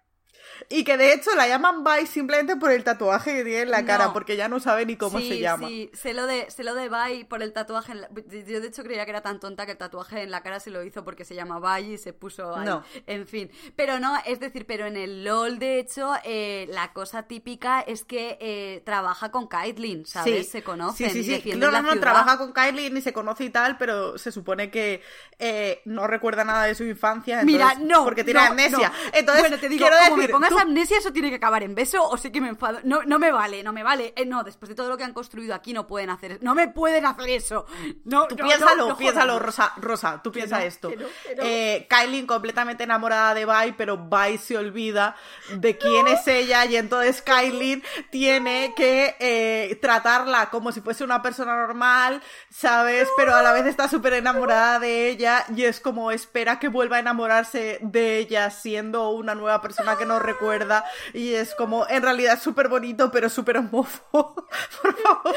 Y que de hecho la llaman Bai simplemente por el tatuaje que tiene en la cara, porque ya no sabe ni cómo se llama. Sí, sé lo de, sé lo de Bai por el tatuaje. En la... Yo de hecho creía que era tan tonta que el tatuaje en la cara se lo hizo porque se llama Bai y se puso ahí. No. En fin. Pero no, es decir, pero en el LOL, de hecho, eh, la cosa típica es que eh, trabaja con Kaitlyn, ¿sabes? Se conocen. Sí, sí, sí. No, no, no, trabaja con Kaitlyn y se conoce y tal, pero se supone que eh, no recuerda nada de su infancia. Mira, no. Porque tiene no, amnesia. Entonces, bueno, te digo, quiero decir, amnesia, eso tiene que acabar en beso o sí que me enfado. No, no me vale, no me vale. Eh, no, después de todo lo que han construido aquí no pueden hacer eso. No me pueden hacer eso. No, tú no, piénsalo, no, piénsalo, Rosa, Rosa, tú piensa esto. Eh, Kylie completamente enamorada de Bai, pero Bai se olvida de quién es ella y entonces Kylie tiene que eh, tratarla como si fuese una persona normal, ¿sabes? Pero a la vez está súper enamorada de ella y es como espera que vuelva a enamorarse de ella siendo una nueva persona que no recuerda y es como en realidad súper bonito pero súper homófobo. [laughs] Por favor,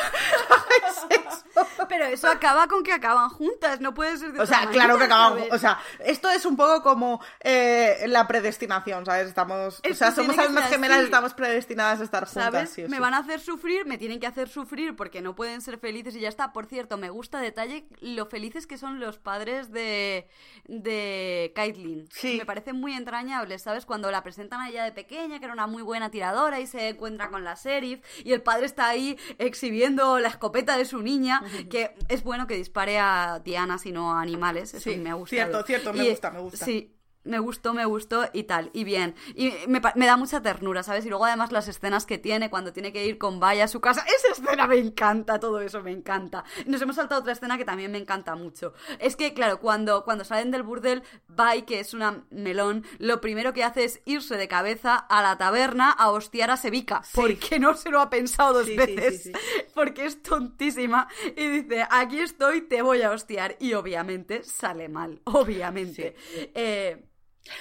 no eso. Pero eso acaba con que acaban juntas, no puede ser de O otra sea, claro que acaban. ¿sabes? O sea, esto es un poco como eh, la predestinación, ¿sabes? Estamos. O sea, somos almas gemelas, así. estamos predestinadas a estar juntas. ¿Sabes? sí o me sí. van a hacer sufrir, me tienen que hacer sufrir porque no pueden ser felices y ya está. Por cierto, me gusta detalle lo felices que son los padres de, de Caitlyn. Sí. Me parecen muy entrañables, ¿sabes? Cuando la presentan a ella de pequeña, que era una muy buena tiradora y se encuentra con la sheriff y el padre está ahí exhibiendo la escopeta de su niña, que es bueno que dispare a dianas y no a animales. Eso Sí, me gusta. cierto, cierto, me Y- gusta, me gusta. Sí, me gustó, me gustó y tal, y bien. Y me, da mucha ternura, ¿sabes? Y luego además las escenas que tiene cuando tiene que ir con Vaya a su casa. Esa escena me encanta, todo eso me encanta. Nos hemos saltado otra escena que también me encanta mucho. Es que, claro, cuando, cuando salen del burdel, Vai, que es una melón, lo primero que hace es irse de cabeza a la taberna a hostiar a Sevica. Sí. Porque no se lo ha pensado dos Sí, veces. sí. Porque es tontísima. Y dice, aquí estoy, te voy a hostiar. Y obviamente sale mal. Obviamente. Eh,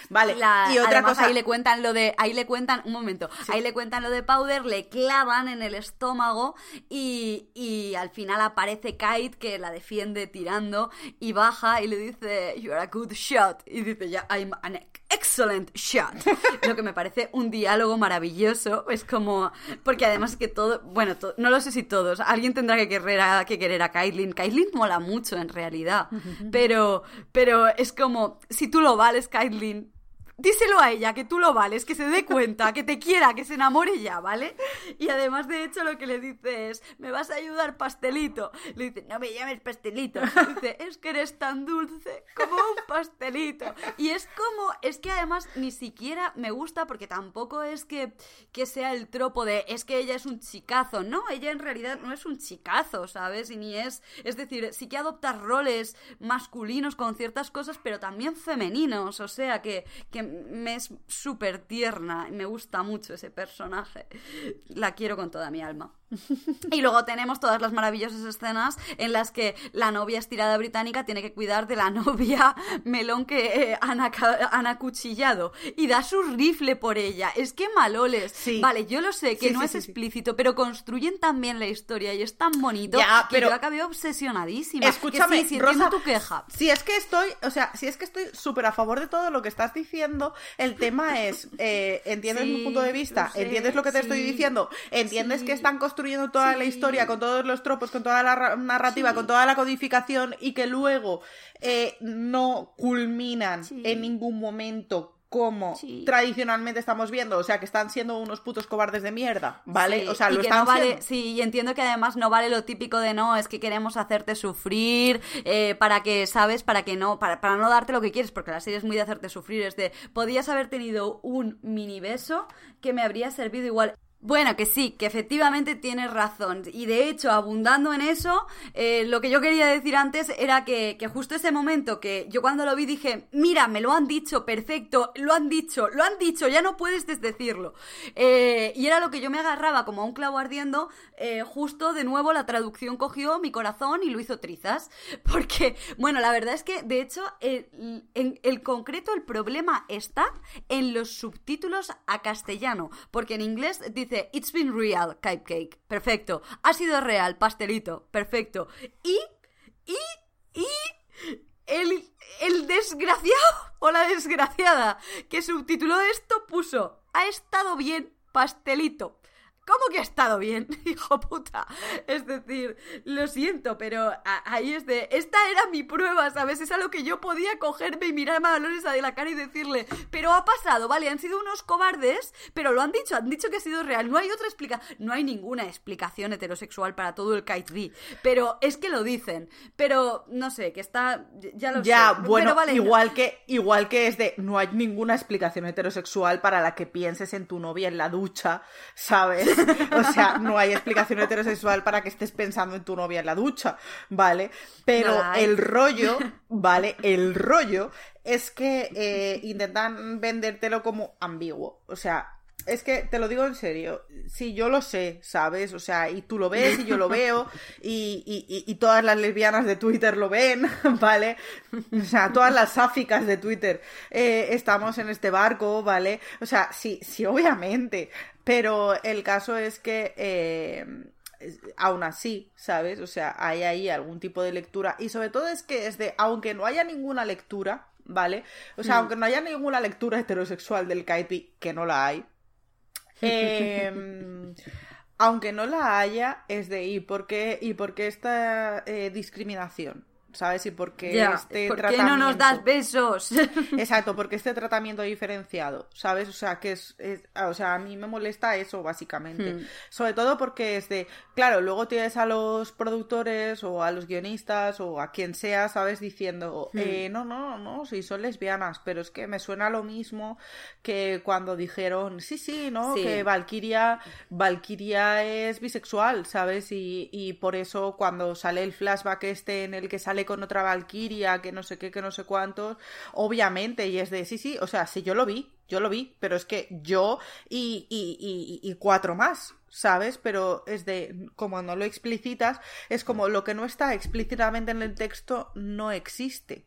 Vale, la- y otra cosa. ahí le cuentan lo de ahí le cuentan un momento ahí le cuentan lo de Powder le clavan en el estómago y, y al final aparece Kite que la defiende tirando y baja y le dice you are a good shot y dice ya I'm an excellent shot. Lo que me parece un diálogo maravilloso. Es como porque además que todo bueno to- no lo sé si todos alguien tendrá que querer a, que querer a Kaitlyn Kaitlyn mola mucho en realidad. Pero pero es como si tú lo vales Kaitlyn Díselo a ella, que tú lo vales, que se dé cuenta, que te quiera, que se enamore ya, ¿vale? Y además, de hecho, lo que le dice es, ¿me vas a ayudar, pastelito? Le dice, no me llames pastelito. Le dice, es que eres tan dulce como un pastelito. Y es como, es que además ni siquiera me gusta porque tampoco es que, que sea el tropo de, es que ella es un chicazo. No, ella en realidad no es un chicazo, ¿sabes? Y ni es, es decir, sí que adopta roles masculinos con ciertas cosas, pero también femeninos. O sea, que, que me es súper tierna me gusta mucho ese personaje. La quiero con toda mi alma. [laughs] Y luego tenemos todas las maravillosas escenas en las que la novia estirada británica tiene que cuidar de la [laughs] novia melón que eh, han, han acuchillado y da su rifle por ella. Es que maloles. Sí. Vale, yo lo sé, que Sí, no sí, es explícito, pero construyen tan bien la historia y es tan bonito Ya, que pero- yo acabé obsesionadísima. Escúchame, que entiendo Rosa, tu queja. Si es que estoy, o sea, si es que estoy súper a favor de todo lo que estás diciendo, el tema es, eh, entiendes mi punto de vista, lo sé, entiendes lo que te estoy diciendo, entiendes que están construyendo construyendo toda la historia, con todos los tropos, con toda la narrativa, con toda la codificación y que luego eh, no culminan en ningún momento como tradicionalmente estamos viendo, o sea, que están siendo unos putos cobardes de mierda, ¿vale? o sea, lo están vale, Sí, y entiendo que además no vale lo típico de no, es que queremos hacerte sufrir eh, para que, ¿sabes? Para que no, para, para no darte lo que quieres, porque la serie es muy de hacerte sufrir, es de, podías haber tenido un mini beso que me habría servido igual. Bueno, que sí, que efectivamente tienes razón. Y de hecho, abundando en eso, eh, lo que yo quería decir antes era que, que, justo ese momento que yo cuando lo vi dije, mira, me lo han dicho, perfecto, lo han dicho, lo han dicho, ya no puedes desdecirlo. Eh, y era lo que yo me agarraba como a un clavo ardiendo, eh, justo de nuevo la traducción cogió mi corazón y lo hizo trizas. [laughs] Porque, bueno, la verdad es que, de hecho, en el concreto el problema está en los subtítulos a castellano. Porque en inglés dice, It's been real, cupcake. Perfecto. Ha sido real, pastelito. Perfecto. Y, y, y, el, el desgraciado [laughs] o la desgraciada que subtituló esto puso, ha estado bien, pastelito. ¿Cómo que ha estado bien, [laughs] hijo puta? Es decir, lo siento, pero ahí es de. Esta era mi prueba, ¿sabes? Es a lo que yo podía cogerme y mirar a Madalones de la cara y decirle, pero ha pasado, vale, han sido unos cobardes, pero lo han dicho, han dicho que ha sido real. No hay otra explicación, no hay ninguna explicación heterosexual para todo el Kite B. Pero es que lo dicen. Pero no sé, que está. Ya lo ya, bueno, igual, que, igual que es de. No hay ninguna explicación heterosexual para la que pienses en tu novia en la ducha, ¿sabes? [laughs] o sea, no hay explicación heterosexual para que estés pensando en tu novia en la ducha, ¿vale? Pero el rollo, [laughs] ¿vale? El rollo es que eh, intentan vendértelo como ambiguo. O sea, es que te lo digo en serio, sí, yo lo sé, ¿sabes? O sea, y tú lo ves y yo lo veo y, y, y, todas las lesbianas de Twitter lo ven, [laughs] ¿vale? O sea, todas las sáficas de Twitter eh, estamos en este barco, ¿vale? O sea, sí, sí, obviamente, pero el caso es que... Eh, aún así, ¿sabes? O sea, hay ahí algún tipo de lectura. Y sobre todo es que es de, aunque no haya ninguna lectura, ¿vale? O sea, mm. aunque no haya ninguna lectura heterosexual del Kaipi, que no la hay, Em, aunque no la haya, es de ¿y por qué, y por qué esta eh, discriminación? ¿Sabes? Y porque este ¿por qué no nos das besos? [laughs] [laughs] Exacto, porque este tratamiento diferenciado, ¿sabes? O sea, que es, o sea, a mí me molesta eso, básicamente. Hmm. Sobre todo porque es de, claro, luego tienes a los productores o a los guionistas o a quien sea, ¿sabes? Diciendo, hmm. eh, no, no, no, sí, son lesbianas, pero es que me suena lo mismo que cuando dijeron, sí, sí, ¿no? Que Valkyria, Valkyria es bisexual, ¿sabes? Y, y por eso cuando sale el flashback este en el que sale con otra Valkyria, que no sé qué, que no sé cuántos, obviamente, y es de, sí, sí, o sea, sí, yo lo vi, yo lo vi, pero es que yo y, y, y, cuatro más, ¿sabes? Pero es de, como no lo explicitas, es como lo que no está explícitamente en el texto no existe.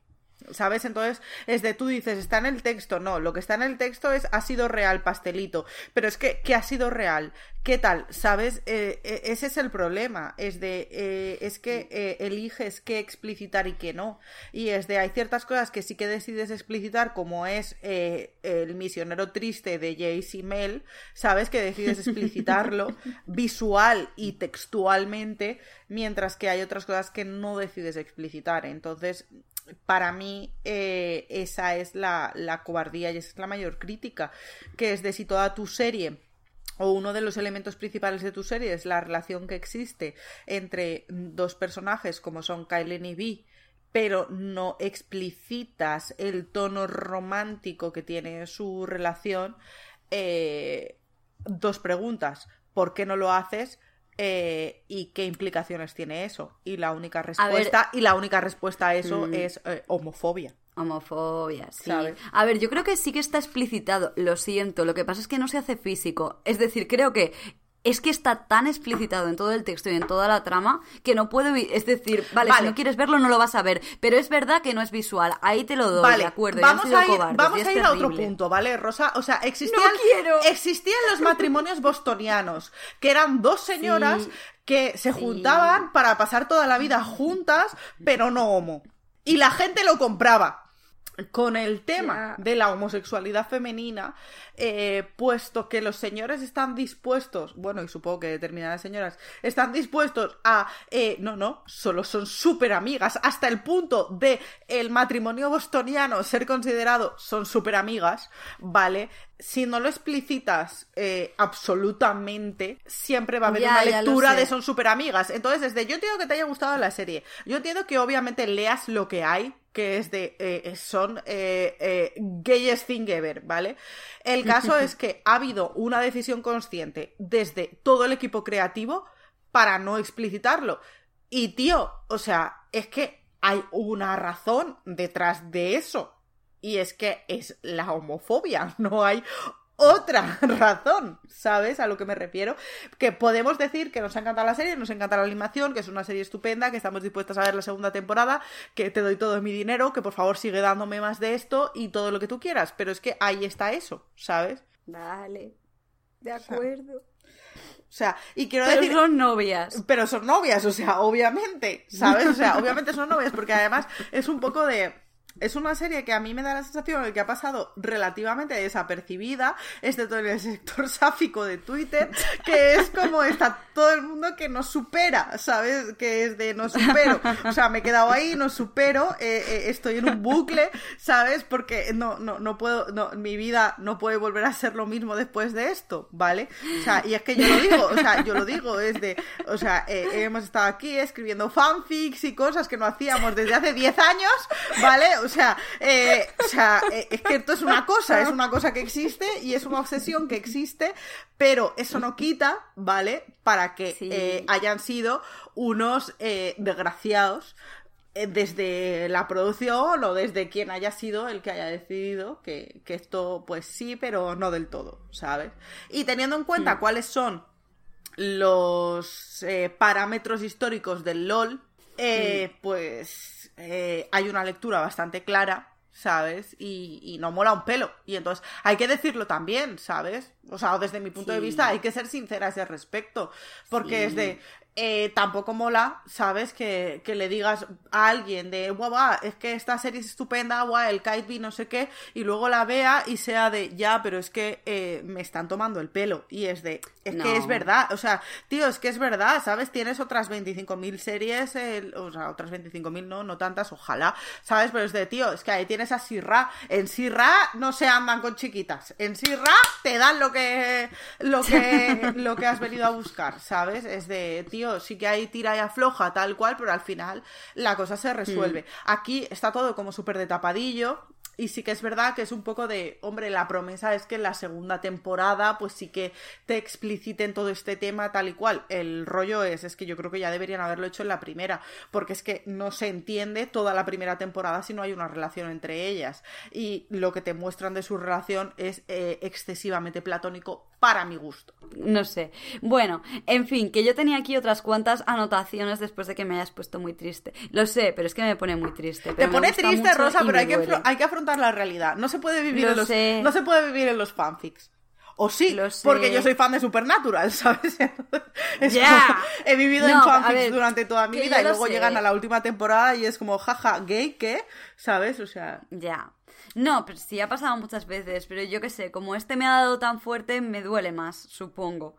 ¿Sabes? Entonces, es de tú dices, está en el texto. No, lo que está en el texto es ha sido real, pastelito. Pero es que, ¿qué ha sido real? ¿Qué tal? ¿Sabes? Eh, eh, ese es el problema. Es de, eh, es que eliges qué explicitar y qué no. Y es de, hay ciertas cosas que sí que decides explicitar, como es el misionero triste de Jace Mel, ¿sabes? Que decides [laughs] explicitarlo visual y textualmente, mientras que hay otras cosas que no decides explicitar. Entonces, para mí eh, esa es la, la, cobardía y esa es la mayor crítica, que es de si toda tu serie o uno de los elementos principales de tu serie es la relación que existe entre dos personajes como son Kylie y Vi, pero no explicitas el tono romántico que tiene su relación, eh, dos preguntas. ¿Por qué no lo haces? Eh, y qué implicaciones tiene eso. Y la única respuesta, y la única respuesta a eso mm. es eh, homofobia. Homofobia, sí. A ver, yo creo que sí que está explicitado, lo siento, lo que pasa es que no se hace físico. Es decir, creo que es que está tan explicitado en todo el texto y en toda la trama que no puedo. Es decir, vale, si no quieres verlo, no lo vas a ver. Pero es verdad que no es visual. Ahí te lo doy, de acuerdo. Vamos a ir, vamos a, ir a otro punto, ¿vale, Rosa? O sea, existían, existían los matrimonios bostonianos, que eran dos señoras que se juntaban para pasar toda la vida juntas, pero no homo. Y la gente lo compraba. Con el tema de la homosexualidad femenina, eh, puesto que los señores están dispuestos, bueno, y supongo que determinadas señoras están dispuestos a, eh, no, no, solo son súper amigas, hasta el punto de el matrimonio bostoniano ser considerado son súper amigas, ¿vale? Si no lo explicitas eh, absolutamente, siempre va a haber una lectura de son súper amigas. Entonces, desde yo entiendo que te haya gustado la serie, yo entiendo que obviamente leas lo que hay, que es de eh, son eh, eh, thing ever, ¿vale? El caso es que ha habido una decisión consciente desde todo el equipo creativo para no explicitarlo. Y tío, o sea, es que hay una razón detrás de eso. Y es que es la homofobia, [laughs] no hay otra [laughs] razón, ¿sabes? A lo que me refiero. Que podemos decir que nos encanta la serie, nos encanta la animación, que es una serie estupenda, que estamos dispuestas a ver la segunda temporada, que te doy todo mi dinero, que por favor sigue dándome más de esto y todo lo que tú quieras. Pero es que ahí está eso, ¿sabes? Vale. De acuerdo. O sea, y quiero pero decir. son novias. Pero son novias, o sea, obviamente, ¿sabes? O sea, obviamente son novias, porque además es un poco de es una serie que a mí me da la sensación de que ha pasado relativamente desapercibida, excepto en el sector [laughs] sáfico de Twitter, que es como está todo el mundo que nos supera, ¿sabes? Que es de no supero. O sea, me he quedado ahí, no supero, eh, eh, estoy en un bucle, ¿sabes? Porque no, no, no puedo, no, mi vida no puede volver a ser lo mismo después de esto, ¿vale? O sea, y es que yo lo digo, o sea, yo lo digo, es de, o sea, eh, hemos estado aquí escribiendo fanfics y cosas que no hacíamos desde hace 10 años, ¿vale? O sea, eh, o sea eh, es que esto es una cosa, es una cosa que existe y es una obsesión que existe, pero eso no quita, ¿vale? Para que eh, hayan sido unos desgraciados desde la producción o desde quien haya sido el que haya decidido que, esto pues sí, pero no del todo, ¿sabes? Y teniendo en cuenta cuáles son los parámetros históricos del LOL, pues eh, hay una lectura bastante clara, ¿sabes? Y, no mola un pelo. Y entonces hay que decirlo también, ¿sabes? O sea, desde mi punto de vista hay que ser sinceras al respecto. Porque es de, eh, tampoco mola, ¿sabes? Que, le digas a alguien de, guau, guau, es que esta serie es estupenda, guau, el Kite no sé qué, y luego la vea y sea de, ya, pero es que eh, me están tomando el pelo. Y es de, es que es verdad, o sea, tío, es que es verdad, ¿sabes? Tienes otras 25.000 series, o sea, otras 25.000 no, no tantas, ojalá, ¿sabes? Pero es de, tío, es que ahí tienes a Sirra. En Sirra no se andan con chiquitas. En Sirra te dan lo que, lo que, lo que has venido a buscar, ¿sabes? Es de, tío, sí que hay tira y afloja, tal cual, pero al final la cosa se resuelve. Mm. Aquí está todo como súper de tapadillo, y sí que es verdad que es un poco de, hombre, la promesa es que en la segunda temporada, pues sí que te expliciten todo este tema tal y cual. El rollo es, es que yo creo que ya deberían haberlo hecho en la primera, porque es que no se entiende toda la primera temporada si no hay una relación entre ellas. Y lo que te muestran de su relación es eh, excesivamente platónico para mi gusto. No sé. Bueno, en fin, que yo tenía aquí otras cuantas anotaciones después de que me hayas puesto muy triste. Lo sé, pero es que me pone muy triste. Te pone triste, Rosa, pero hay que, hay que afrontar la realidad. No se puede vivir, en los, no se puede vivir en los fanfics. O sí, porque yo soy fan de Supernatural, [laughs] ¿sabes? he vivido en fanfics durante toda mi vida y luego llegan a la última temporada y es como, jaja, gay, ¿qué? ¿Sabes? O sea... Ya. No, pero sí ha pasado muchas veces, pero yo qué sé, como este me ha dado tan fuerte, me duele más, supongo.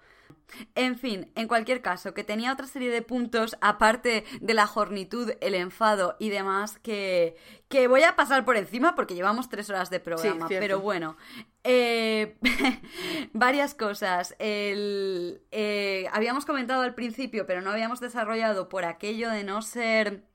En fin, en cualquier caso, que tenía otra serie de puntos, aparte de la jornitud, el enfado y demás, que, que voy a pasar por encima porque llevamos tres horas de programa. pero bueno, eh, [laughs] varias cosas. El, eh, habíamos comentado al principio, pero no habíamos desarrollado por aquello de no ser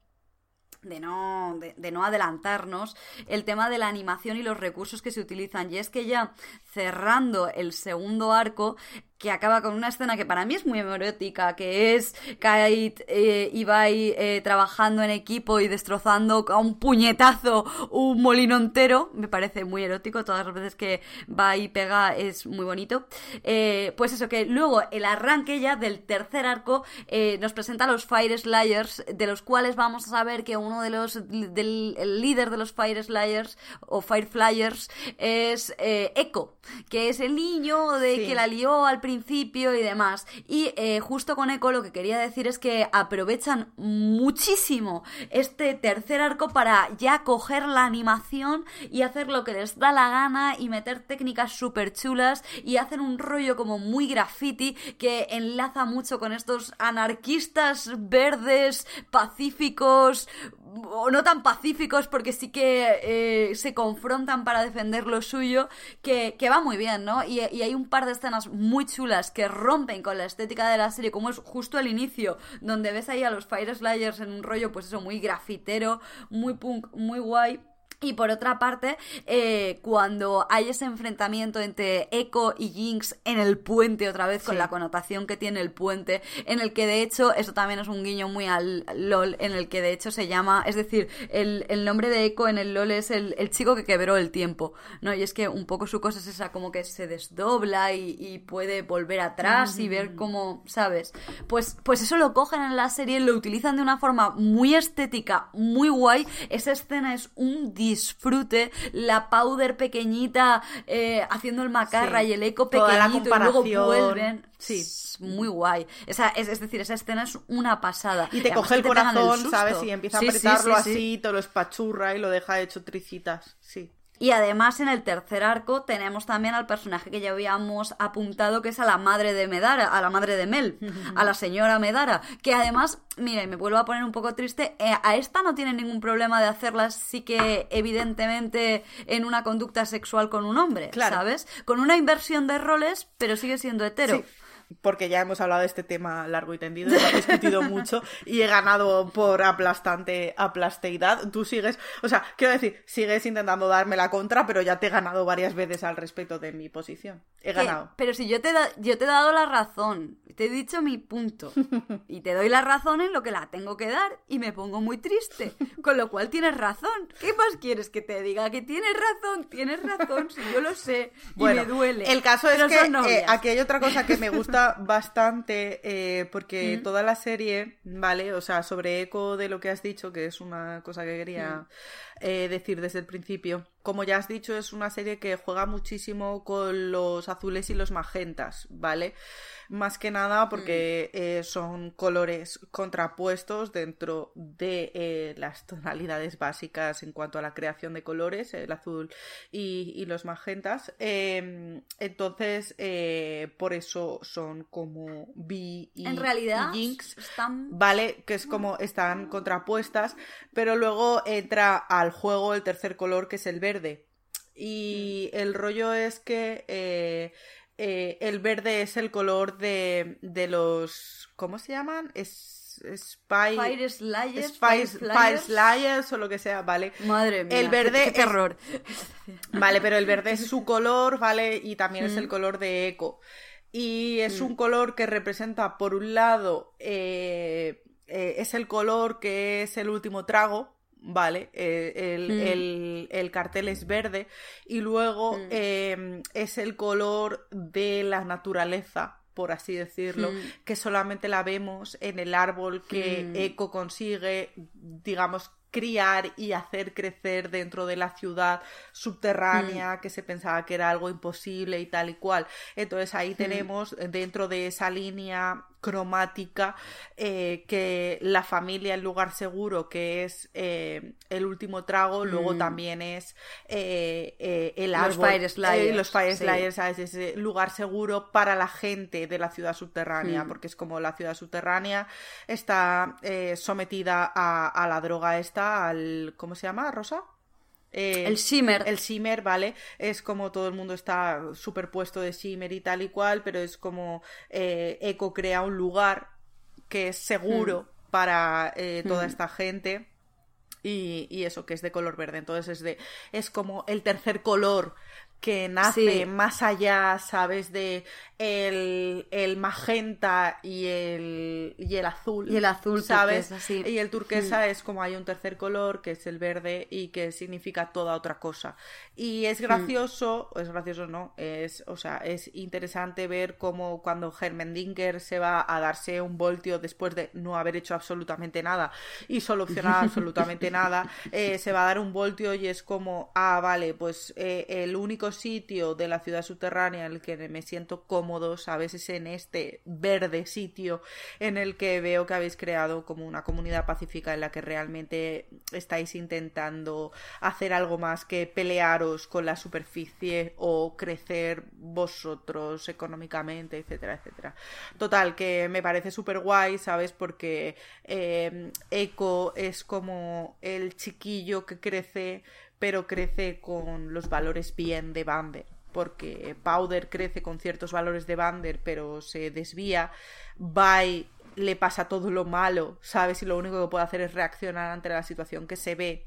de no, de, no adelantarnos, el tema de la animación y los recursos que se utilizan. Y es que ya cerrando el segundo arco, que acaba con una escena que para mí es muy erótica, que es Kate eh, y Ibai eh, trabajando en equipo y destrozando a un puñetazo un molino entero, me parece muy erótico, todas las veces que va y pega es muy bonito. Eh, pues eso, que luego el arranque ya del tercer arco nos presenta a los Fire Slayers, de los cuales vamos a saber que uno de los, del el líder de los Fire Slayers o Fire Flyers es Echo, que es el niño de que la lió al principio y demás. Y eh, justo con Echo lo que quería decir es que aprovechan muchísimo este tercer arco para ya coger la animación y hacer lo que les da la gana y meter técnicas súper chulas y hacen un rollo como muy graffiti que enlaza mucho con estos anarquistas verdes, pacíficos, o no tan pacíficos porque sí que eh, se confrontan para defender lo suyo, que, va muy bien, ¿no? Y, hay un par de escenas muy chulas que rompen con la estética de la serie, como es justo el inicio, donde ves ahí a los Fire Slayers en un rollo, pues eso, muy grafitero, muy punk, muy guay. Y por otra parte, eh, cuando hay ese enfrentamiento entre Echo y Jinx en el puente, otra vez con la connotación que tiene el puente, en el que de hecho, eso también es un guiño muy al LOL, en el que de hecho se llama, es decir, el, nombre de Echo en el LOL es el, chico que quebró el tiempo, ¿no? Y es que un poco su cosa es esa, como que se desdobla y, puede volver atrás y ver cómo, ¿sabes? Pues, pues eso lo cogen en la serie, lo utilizan de una forma muy estética, muy guay. Esa escena es un disfrute, la powder pequeñita eh, haciendo el macarra y el eco pequeñito y luego vuelven. Sí. muy guay. Esa, es, es, decir, esa escena es una pasada. Y te coge el corazón, ¿sabes? Y empieza a apretarlo así, te lo espachurra y lo deja hecho tricitas. Sí. Y además en el tercer arco tenemos también al personaje que ya habíamos apuntado, que es a la madre de Medara, a la madre de Mel, a la señora Medara, que además, mire, me vuelvo a poner un poco triste, eh, a esta no tiene ningún problema de hacerla sí que evidentemente en una conducta sexual con un hombre, ¿sabes? Con una inversión de roles, pero sigue siendo hetero porque ya hemos hablado de este tema largo y tendido, he discutido [laughs] mucho y he ganado por aplastante aplasteidad. Tú sigues, o sea, quiero decir, sigues intentando darme la contra, pero ya te he ganado varias veces al respecto de mi posición. He ganado. Pero si yo te, yo te he dado la razón, te he dicho mi punto [laughs] y te doy la razón en lo que la tengo que dar y me pongo muy triste, con lo cual tienes razón. ¿Qué más quieres que te diga? Que tienes razón, tienes razón, si yo lo sé y me duele. El caso es que eh, aquí hay otra cosa que me gusta bastante eh, porque toda la serie, ¿vale? O sea, sobre eco de lo que has dicho, que es una cosa que quería eh, decir desde el principio. Como ya has dicho, es una serie que juega muchísimo con los azules y los magentas, ¿vale? más que nada porque mm. eh, son colores contrapuestos dentro de eh, las tonalidades básicas en cuanto a la creación de colores, el azul y, los magentas. Em, entonces, eh, por eso son como B y, en realidad, Jinx, ¿vale? Que es como están contrapuestas, pero luego entra al juego el tercer color que es el verde. Y mm. el rollo es que eh, el verde es el color de, de los. ¿Cómo se llaman? Es. Spy, Fire Slayers, Fire, Slayers o lo que sea, vale. Madre mía, el verde qué, terror. Vale, pero el verde es [laughs] su color, ¿vale? Y también es el color de Echo. Y es un color que representa, por un lado, eh, eh, es el color que es el último trago, ¿vale? Eh, mm. el, cartel es verde y luego mm. em, es el color de la naturaleza por así decirlo, mm. que solamente la vemos en el árbol que Eco consigue, digamos, criar y hacer crecer dentro de la ciudad subterránea que se pensaba que era algo imposible y tal y cual. Entonces ahí tenemos dentro de esa línea cromática eh, que la familia, el lugar seguro, que es eh, el último trago, luego mm. también es eh, el árbol. Los Fire Slayers. los Fire Slayers, Es ese lugar seguro para la gente de la ciudad subterránea, mm. porque es como la ciudad subterránea está sometida a, a, la droga esta, al... ¿Cómo se llama? ¿Rosa? El shimmer. El shimmer, ¿vale? Es como todo el mundo está superpuesto de shimmer y tal y cual, pero es como eh, Eco crea un lugar que es seguro hmm. para eh, toda hmm. esta gente. Y, y, eso, que es de color verde. Entonces es de. es como el tercer color que nace más allá, ¿sabes? De el, magenta y el, y el azul. Y el azul, ¿sabes? Y el turquesa es como hay un tercer color, que es el verde, y que significa toda otra cosa. Y es mm. gracioso, es gracioso no, es, o sea, es interesante ver cómo cuando Hermendinger se va a darse un voltio después de no haber hecho absolutamente nada y solucionar absolutamente [laughs] nada, eh, se va a dar un voltio y es como, ah, vale, pues eh, el único sitio de la ciudad subterránea en el que me siento cómodo, ¿sabes? Es en este verde sitio en el que veo que habéis creado como una comunidad pacífica en la que realmente estáis intentando hacer algo más que pelearos con la superficie o crecer vosotros económicamente, etcétera, etcétera. Total, que me parece súper guay, ¿sabes? Porque eh, Echo es como el chiquillo que crece pero crece con los valores bien de Bander porque Powder crece con ciertos valores de Bander, pero se desvía. Vi le pasa todo lo malo, ¿sabes? Y lo único que puede hacer es reaccionar ante la situación que se ve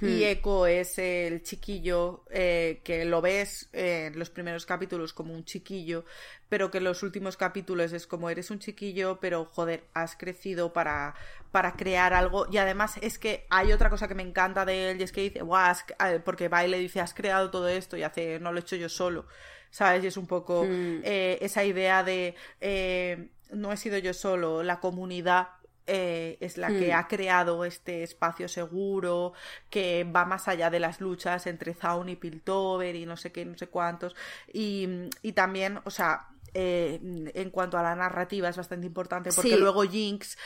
y hmm. Echo es el chiquillo eh, que lo ves en los primeros capítulos como un chiquillo, pero que en los últimos capítulos es como eres un chiquillo, pero joder, has crecido para, para crear algo. Y además es que hay otra cosa que me encanta de él y es que dice, porque Baile dice, has creado todo esto y hace, no lo he hecho yo solo. ¿Sabes? Y es un poco hmm. eh, esa idea de eh, no he sido yo solo, la comunidad eh, es la que hmm. ha creado este espacio seguro que va más allá de las luchas entre Zaun y Piltover y no sé qué, no sé cuántos. Y, también, o sea, eh, en cuanto a la narrativa es bastante importante porque luego Jinx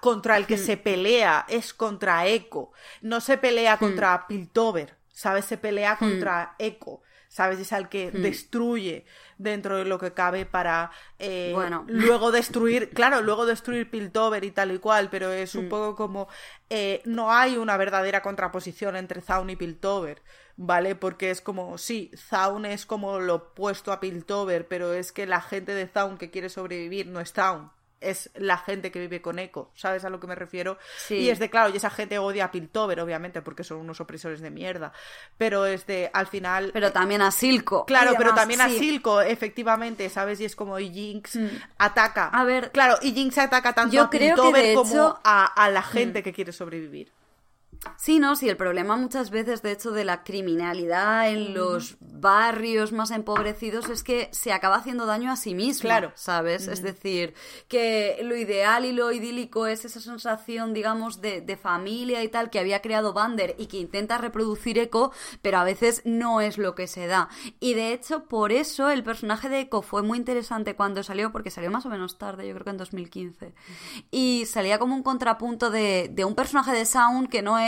contra el que hmm. se pelea es contra Echo, no se pelea hmm. contra Piltover, ¿sabes? Se pelea contra Echo. ¿Sabes? Es al que destruye dentro de lo que cabe para eh, [laughs] luego destruir, claro, luego destruir Piltover y tal y cual, pero es un mm. poco como eh, no hay una verdadera contraposición entre Zaun y Piltover. ¿Vale? Porque es como, sí, Zaun es como lo opuesto a Piltover, pero es que la gente de Zaun que quiere sobrevivir no es Zaun es la gente que vive con Eco, ¿sabes a lo que me refiero? Y es de, claro, y esa gente odia a Piltover, obviamente, porque son unos opresores de mierda, pero es de, al final... Pero también a Silco. Claro, pero también a Silco, efectivamente, ¿sabes? Y es como, y Jinx mm. ataca. A ver... Claro, y Jinx ataca tanto a Piltover como a, la gente mm. que quiere sobrevivir. Sí, no, sí, el problema muchas veces, de hecho, de la criminalidad en los barrios más empobrecidos es que se acaba haciendo daño a sí mismo, claro. ¿sabes? Es decir, que lo ideal y lo idílico es esa sensación, digamos, de, de, familia y tal que había creado Bander y que intenta reproducir Echo, pero a veces no es lo que se da. Y de hecho, por eso el personaje de Echo fue muy interesante cuando salió, porque salió más o menos tarde, yo creo que en 2015. Y salía como un contrapunto de, de un personaje de Sound que no es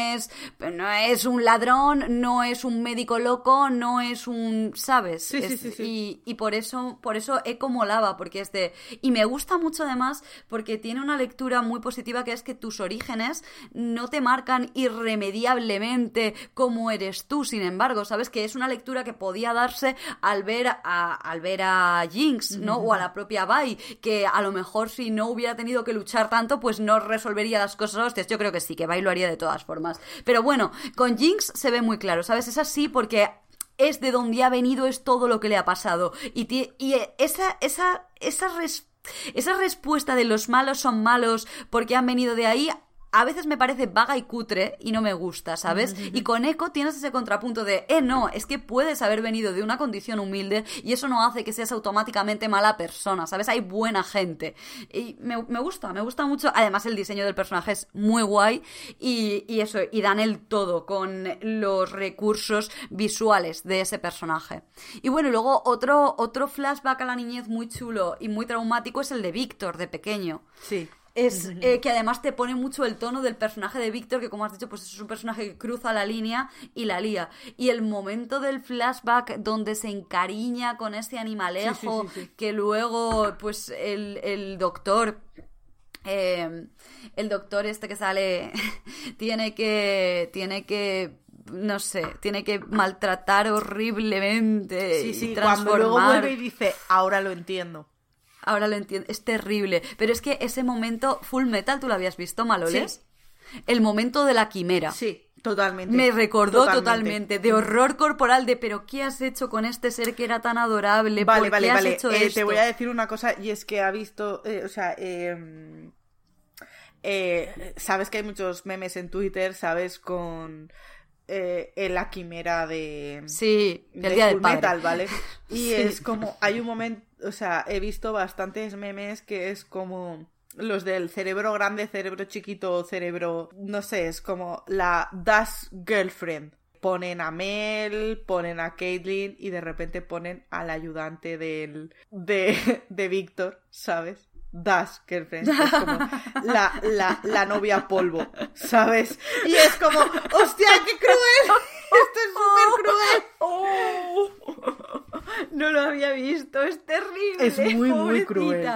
no es un ladrón, no es un médico loco, no es un, ¿sabes? Sí, sí, sí, Y, por eso, por eso Eco molaba, porque es de, y me gusta mucho además porque tiene una lectura muy positiva que es que tus orígenes no te marcan irremediablemente como eres tú, sin embargo, ¿sabes? Que es una lectura que podía darse al ver a, al ver a Jinx, ¿no? O a la propia Bai, que a lo mejor si no hubiera tenido que luchar tanto, pues no resolvería las cosas hostias. Yo creo que sí, que Bai lo haría de todas formas. Pero bueno, con Jinx se ve muy claro, ¿sabes? Es así porque es de donde ha venido, es todo lo que le ha pasado. Y, y esa, esa, esa, esa respuesta de los malos son malos porque han venido de ahí a veces me parece vaga y cutre y no me gusta, ¿sabes? Y con Echo tienes ese contrapunto de, eh, no, es que puedes haber venido de una condición humilde y eso no hace que seas automáticamente mala persona, ¿sabes? Hay buena gente. Y me, gusta, me gusta mucho. Además, el diseño del personaje es muy guay y, y eso, y dan el todo con los recursos visuales de ese personaje. Y bueno, luego otro, otro flashback a la niñez muy chulo y muy traumático es el de Víctor, de pequeño. Sí es eh, que además te pone mucho el tono del personaje de Víctor, que como has dicho, pues es un personaje que cruza la línea y la lía. Y el momento del flashback donde se encariña con ese animalejo, que luego, pues, el, doctor. Eh, el doctor este que sale [laughs] tiene que tiene que no sé, tiene que maltratar horriblemente sí, sí, cuando luego vuelve y dice, ahora lo entiendo. Ahora lo entiendo. Es terrible. Pero es que ese momento Full Metal, ¿tú lo habías visto, Maloles? El momento de la quimera. Sí, totalmente. Me recordó totalmente. de horror corporal de pero ¿qué has hecho con este ser que era tan adorable? Vale, vale, vale. Eh, te voy a decir una cosa y es que ha visto, eh, o sea, em, eh, sabes que hay muchos memes en Twitter, sabes, con la quimera de... Sí, el día del Metal, ¿vale? [laughs] Y es como, hay un momento o sea, he visto bastantes memes que es como los del cerebro grande, cerebro chiquito, cerebro, no sé, es como la Das Girlfriend ponen a Mel, ponen a Caitlyn y de repente ponen al ayudante del, de, [laughs] de Víctor, ¿sabes? Dash, que es como la, la, la novia polvo, ¿sabes? Y es como, ¡hostia, qué cruel! [laughs] Esto es súper cruel. [laughs] No lo había visto, es terrible. Es muy, muy cruel.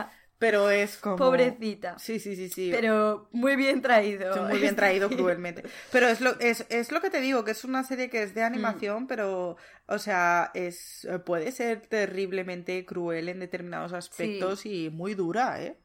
Pero es como. Pobrecita. Sí, sí, sí, sí. Pero muy bien traído. muy bien traído [laughs] cruelmente. Pero es lo, es, es lo que te digo, que es una serie que es de animación, mm. pero. O sea, es puede ser terriblemente cruel en determinados aspectos y muy dura, ¿eh?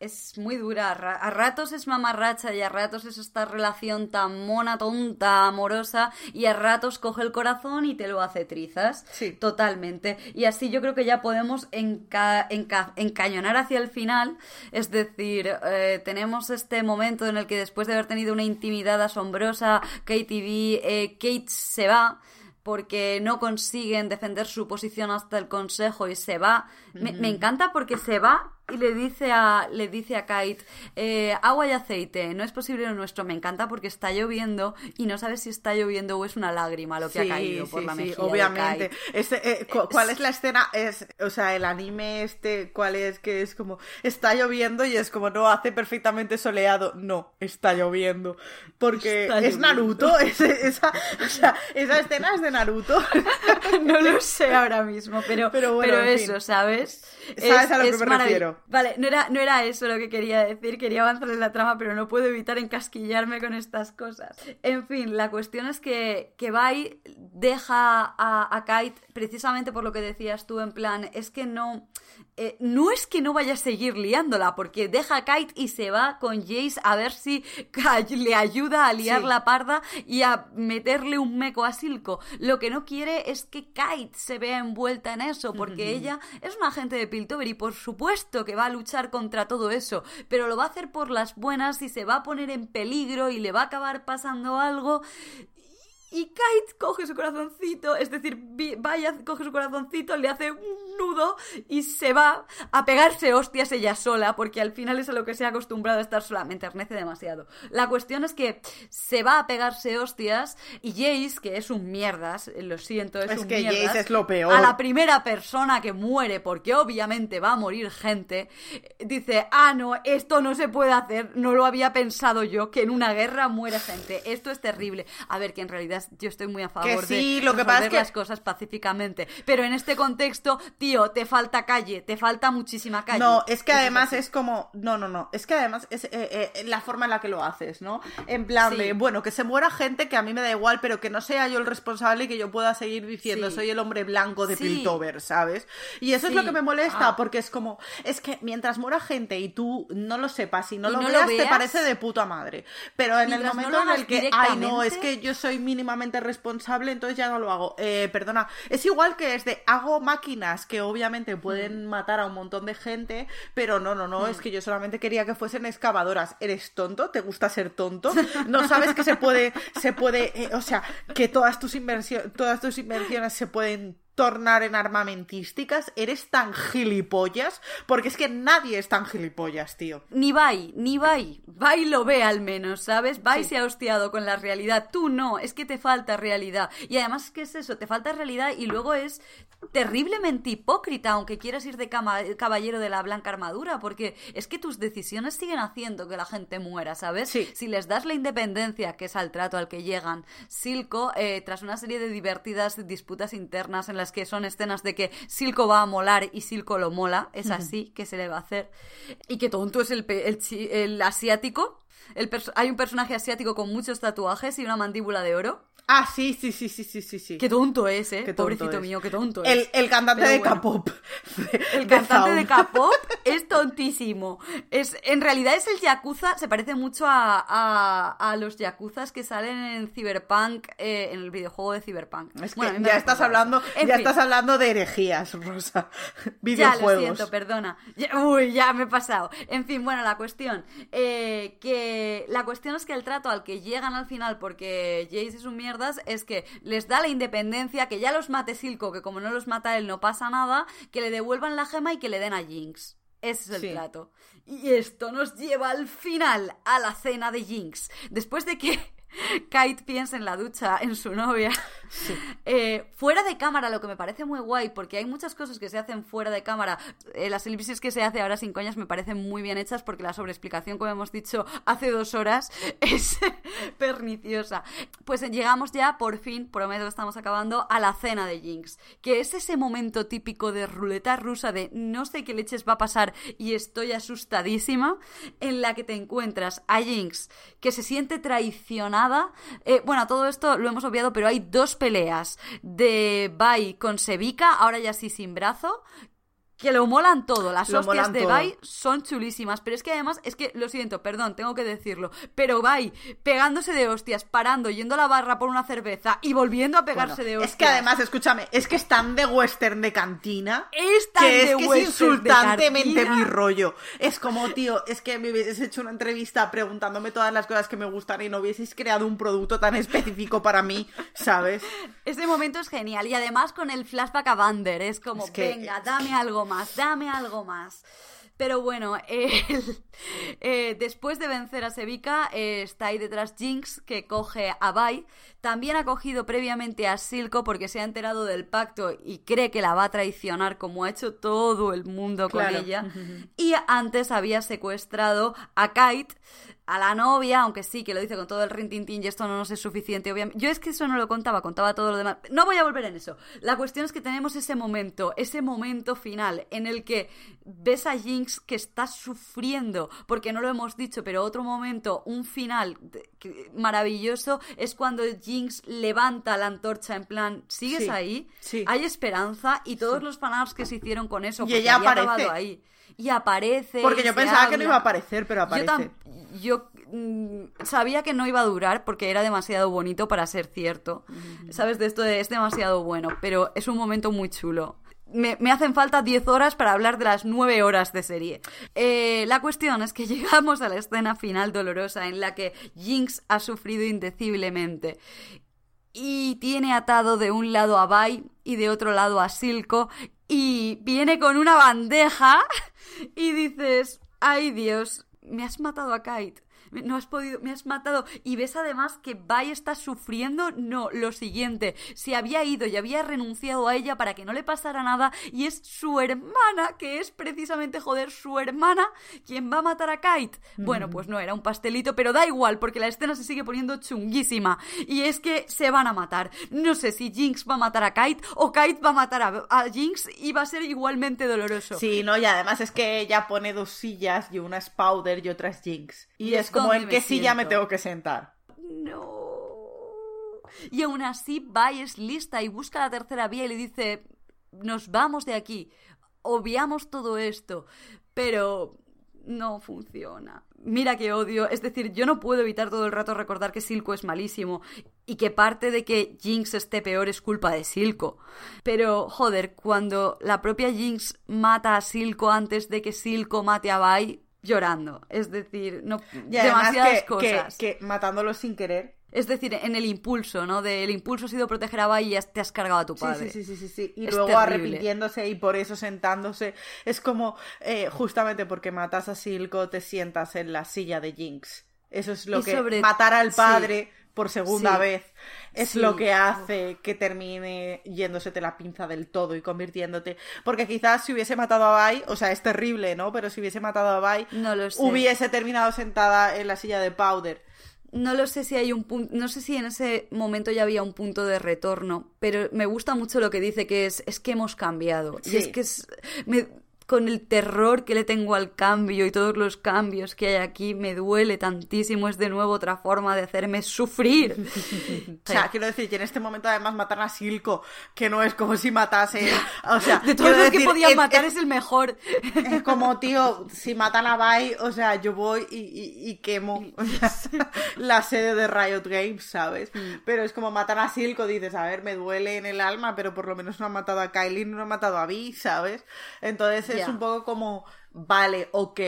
Es muy dura. A ratos es mamarracha y a ratos es esta relación tan mona, tonta, amorosa y a ratos coge el corazón y te lo hace trizas. Sí. Totalmente. Y así yo creo que ya podemos encañonar hacia el final. Es decir, eh, tenemos este momento en el que después de haber tenido una intimidad asombrosa, KTV, eh, Kate se va porque no consiguen defender su posición hasta el consejo y se va. me, encanta porque se va y le dice a, le dice a Kite, eh, agua y aceite, no es posible lo nuestro, me encanta porque está lloviendo y no sabes si está lloviendo o es una lágrima lo que ha caído por la mejilla. obviamente. Eh, ¿Cuál es la escena? Es, o sea, el anime este, ¿cuál es? Que es como, está lloviendo y es como, no, hace perfectamente soleado. No, está lloviendo. Porque es Naruto, [laughs] esa, o sea, esa escena es de Naruto. [laughs] no lo sé ahora mismo, pero, pero, eso, ¿sabes? ¿Sabes a lo que me refiero? Vale, no era, no era eso lo que quería decir, quería avanzar en la trama, pero no puedo evitar encasquillarme con estas cosas. En fin, la cuestión es que, que Bai deja a, a Kite precisamente por lo que decías tú, en plan, es que no eh, no es que no vaya a seguir liándola, porque deja a Kite y se va con Jace a ver si [laughs] le ayuda a liar la parda y a meterle un meco a Silco. Lo que no quiere es que Kite se vea envuelta en eso, porque ella es una agente de Piltover y por supuesto que va a luchar contra todo eso, pero lo va a hacer por las buenas y se va a poner en peligro y le va a acabar pasando algo y Kite coge su corazoncito, es decir, vaya, coge su corazoncito, le hace un nudo y se va a pegarse hostias ella sola, porque al final es a lo que se ha acostumbrado a estar sola. Me enternece demasiado. La cuestión es que se va a pegarse hostias y Jace, que es un mierdas, lo siento, es, es que Jace es lo peor. A la primera persona que muere, porque obviamente va a morir gente, dice, ah, no, esto no se puede hacer, no lo había pensado yo, que en una guerra muere gente. Esto es terrible. A ver, que en realidad yo estoy muy a favor sí, de lo que pasa las cosas pacíficamente. Pero en este contexto, tío, te falta calle, te falta muchísima calle. No, es que además es, como. No, no, no. Es que además es eh, eh, la forma en la que lo haces, ¿no? En plan de, bueno, que se muera gente que a mí me da igual, pero que no sea yo el responsable y que yo pueda seguir diciendo, soy el hombre blanco de Piltover, ¿sabes? Y eso es lo que me molesta, ah. porque es como. Es que mientras muera gente y tú no lo sepas y no, lo, veas, te parece de puta madre. Pero en el momento en el que, ay, no, es que yo soy mínima responsable, entonces ya no lo hago. Eh, perdona, es igual que es de hago máquinas que obviamente pueden matar a un montón de gente, pero no, no, no, es que yo solamente quería que fuesen excavadoras. ¿Eres tonto? ¿Te gusta ser tonto? [laughs] ¿No sabes que se puede, se puede, eh, o sea, que todas tus todas tus inversiones se pueden tornar en armamentísticas, eres tan gilipollas, porque es que nadie es tan gilipollas, tío. Ni Bai, ni Bai. Bai lo ve al menos, ¿sabes? Bai se ha hostiado con la realidad. Tú no, es que te falta realidad. Y además, ¿qué es eso? Te falta realidad y luego es terriblemente hipócrita, aunque quieras ir de caballero de la blanca armadura, porque es que tus decisiones siguen haciendo que la gente muera, ¿sabes? Si les das la independencia, que es al trato al que llegan, Silco, eh, tras una serie de divertidas disputas internas en las que son escenas de que Silco va a molar y Silco lo mola, es así que se le va a hacer, y que tonto es el, el, asiático, el hay un personaje asiático con muchos tatuajes y una mandíbula de oro. Ah, sí, sí, sí, sí, sí, sí, sí. Qué tonto es, ¿eh? Qué Pobrecito mío, qué tonto es. El, cantante de K-pop. El [laughs] cantante de K-pop es tontísimo. Es, en realidad es el Yakuza, se parece mucho a, a, los Yakuzas que salen en Cyberpunk, eh, en el videojuego de Cyberpunk. Es que ya estás hablando, ya estás hablando de herejías, Rosa. Videojuegos. [laughs] Ya, lo siento, perdona. uy, ya me he pasado. En fin, bueno, la cuestión. Eh, que la cuestión es que el trato al que llegan al final, porque Jace es un mierda es que les da la independencia, que ya los mate Silco, que como no los mata él no pasa nada, que le devuelvan la gema y que le den a Jinx. Ese es el trato. Y esto nos lleva al final, a la cena de Jinx. Después de que Kite piensa en la ducha, en su novia. Eh, fuera de cámara, lo que me parece muy guay, porque hay muchas cosas que se hacen fuera de cámara. Eh, las elipsis que se hace ahora sin coñas me parecen muy bien hechas porque la sobreexplicación, como hemos dicho hace dos horas, [laughs] es perniciosa. Pues llegamos ya, por fin, prometo que estamos acabando, a la cena de Jinx, que es ese momento típico de ruleta rusa de no sé qué leches va a pasar y estoy asustadísima, en la que te encuentras a Jinx que se siente traicionada. Eh, bueno, todo esto lo hemos obviado, pero hay dos peleas de Bai con Sevika, ahora ya sí sin brazo, que lo molan todo. Las hostias de Bai son chulísimas. Pero es que además, es que, lo siento, perdón, tengo que decirlo. Pero Bai pegándose de hostias, parando, yendo a la barra por una cerveza y volviendo a pegarse de hostias. Es que además, escúchame, es que es tan de western de cantina. Es tan que de es que es western insultantemente mi rollo. Es como, tío, es que me hubieses hecho una entrevista preguntándome todas las cosas que me gustan y no hubieseis creado un producto tan específico para mí, ¿sabes? [laughs] Ese momento es genial. Y además con el flashback a Vander. Es como, Es que- venga, dame algo más, dame algo más. Pero bueno, [laughs] eh, después de vencer a Sevika, eh, está ahí detrás Jinx, que coge a Bai. También ha cogido previamente a Silco porque se ha enterado del pacto y cree que la va a traicionar como ha hecho todo el mundo con Claro. ella. [laughs] Y antes había secuestrado a Kite, a la novia, aunque sí que lo dice con todo el rintintín y esto no nos es suficiente, obviamente. Yo es que eso no lo contaba, contaba todo lo demás. No voy a volver en eso. La cuestión es que tenemos ese momento, ese momento final en el que ves a Jinx que está sufriendo, porque no lo hemos dicho, pero otro momento, un final maravilloso, es cuando Jinx levanta la antorcha en plan, ¿sigues Sí, ahí? sí. Hay esperanza y todos los fanarts que se hicieron con eso, Y porque ella había aparece. acabado ahí. Y aparece. Porque y yo pensaba que no iba a aparecer, pero aparece. Yo mm, sabía que no iba a durar porque era demasiado bonito para ser cierto. ¿Sabes? De esto de es demasiado bueno, pero es un momento muy chulo. Me, me hacen falta 10 horas para hablar de las 9 horas de serie. Eh, la cuestión es que [laughs] llegamos a la escena final dolorosa en la que Jinx ha sufrido indeciblemente y tiene atado de un lado a Bai y de otro lado a Silco y viene con una bandeja y dices, ay Dios, me has matado a Kite. No has podido, me has matado. Y ves además que Bai está sufriendo. No, lo siguiente. Se había ido y había renunciado a ella para que no le pasara nada. Y es su hermana, que es precisamente, joder, su hermana, quien va a matar a Kite. Bueno, pues no, era un pastelito, pero da igual, porque la escena se sigue poniendo chunguísima. Y es que se van a matar. No sé si Jinx va a matar a Kite o Kite va a matar a, a Jinx y va a ser igualmente doloroso. Sí, no, y además es que ella pone dos sillas y una es Powder y otra es Jinx. Y, es como en me qué silla me siento. tengo que sentar. No. Y aún así, Bai es lista y busca la tercera vía y le dice: Nos vamos de aquí. Obviamos todo esto. Pero no funciona. Mira que odio. Es decir, yo no puedo evitar todo el rato recordar que Silco es malísimo. Y que parte de que Jinx esté peor es culpa de Silco. Pero, joder, cuando la propia Jinx mata a Silco antes de que Silco mate a Bai, llorando. Es decir, no Y demasiadas que, cosas. que, que matándolo sin querer. Es decir, en el impulso, ¿no? De el impulso ha sido proteger a Bai y te has cargado a tu padre. sí, sí, sí, sí, sí. Y Es luego terrible. arrepintiéndose y por eso sentándose. Es como, eh, justamente porque matas a Silco, te sientas en la silla de Jinx. Eso es lo Y que sobre- matar al sí. Por segunda Sí. vez es Sí. lo que hace que termine yéndosete la pinza del todo y convirtiéndote. Porque quizás si hubiese matado a Bai, o sea, es terrible, ¿no? Pero si hubiese matado a Bai, No lo sé. hubiese terminado sentada en la silla de Powder. No lo sé si hay un punto, no sé si en ese momento ya había un punto de retorno, pero me gusta mucho lo que dice que es, es que hemos cambiado. Sí. Y es que es, me- con el terror que le tengo al cambio y todos los cambios que hay aquí, me duele tantísimo. Es de nuevo otra forma de hacerme sufrir. [laughs] O sea, quiero decir que en este momento además matan a Silco, que no es como si matase. O sea, De todos los que podían es- matar es- es el mejor. Es como, tío, si matan a Bai, o sea, yo voy y, y- y quemo o sea, [laughs] la sede de Riot Games, ¿sabes? Mm. Pero es como matan a Silco, dices, a ver, me duele en el alma, pero por lo menos no han matado a Kylie, no han matado a Vi, ¿sabes? Entonces es un poco como, vale, ok,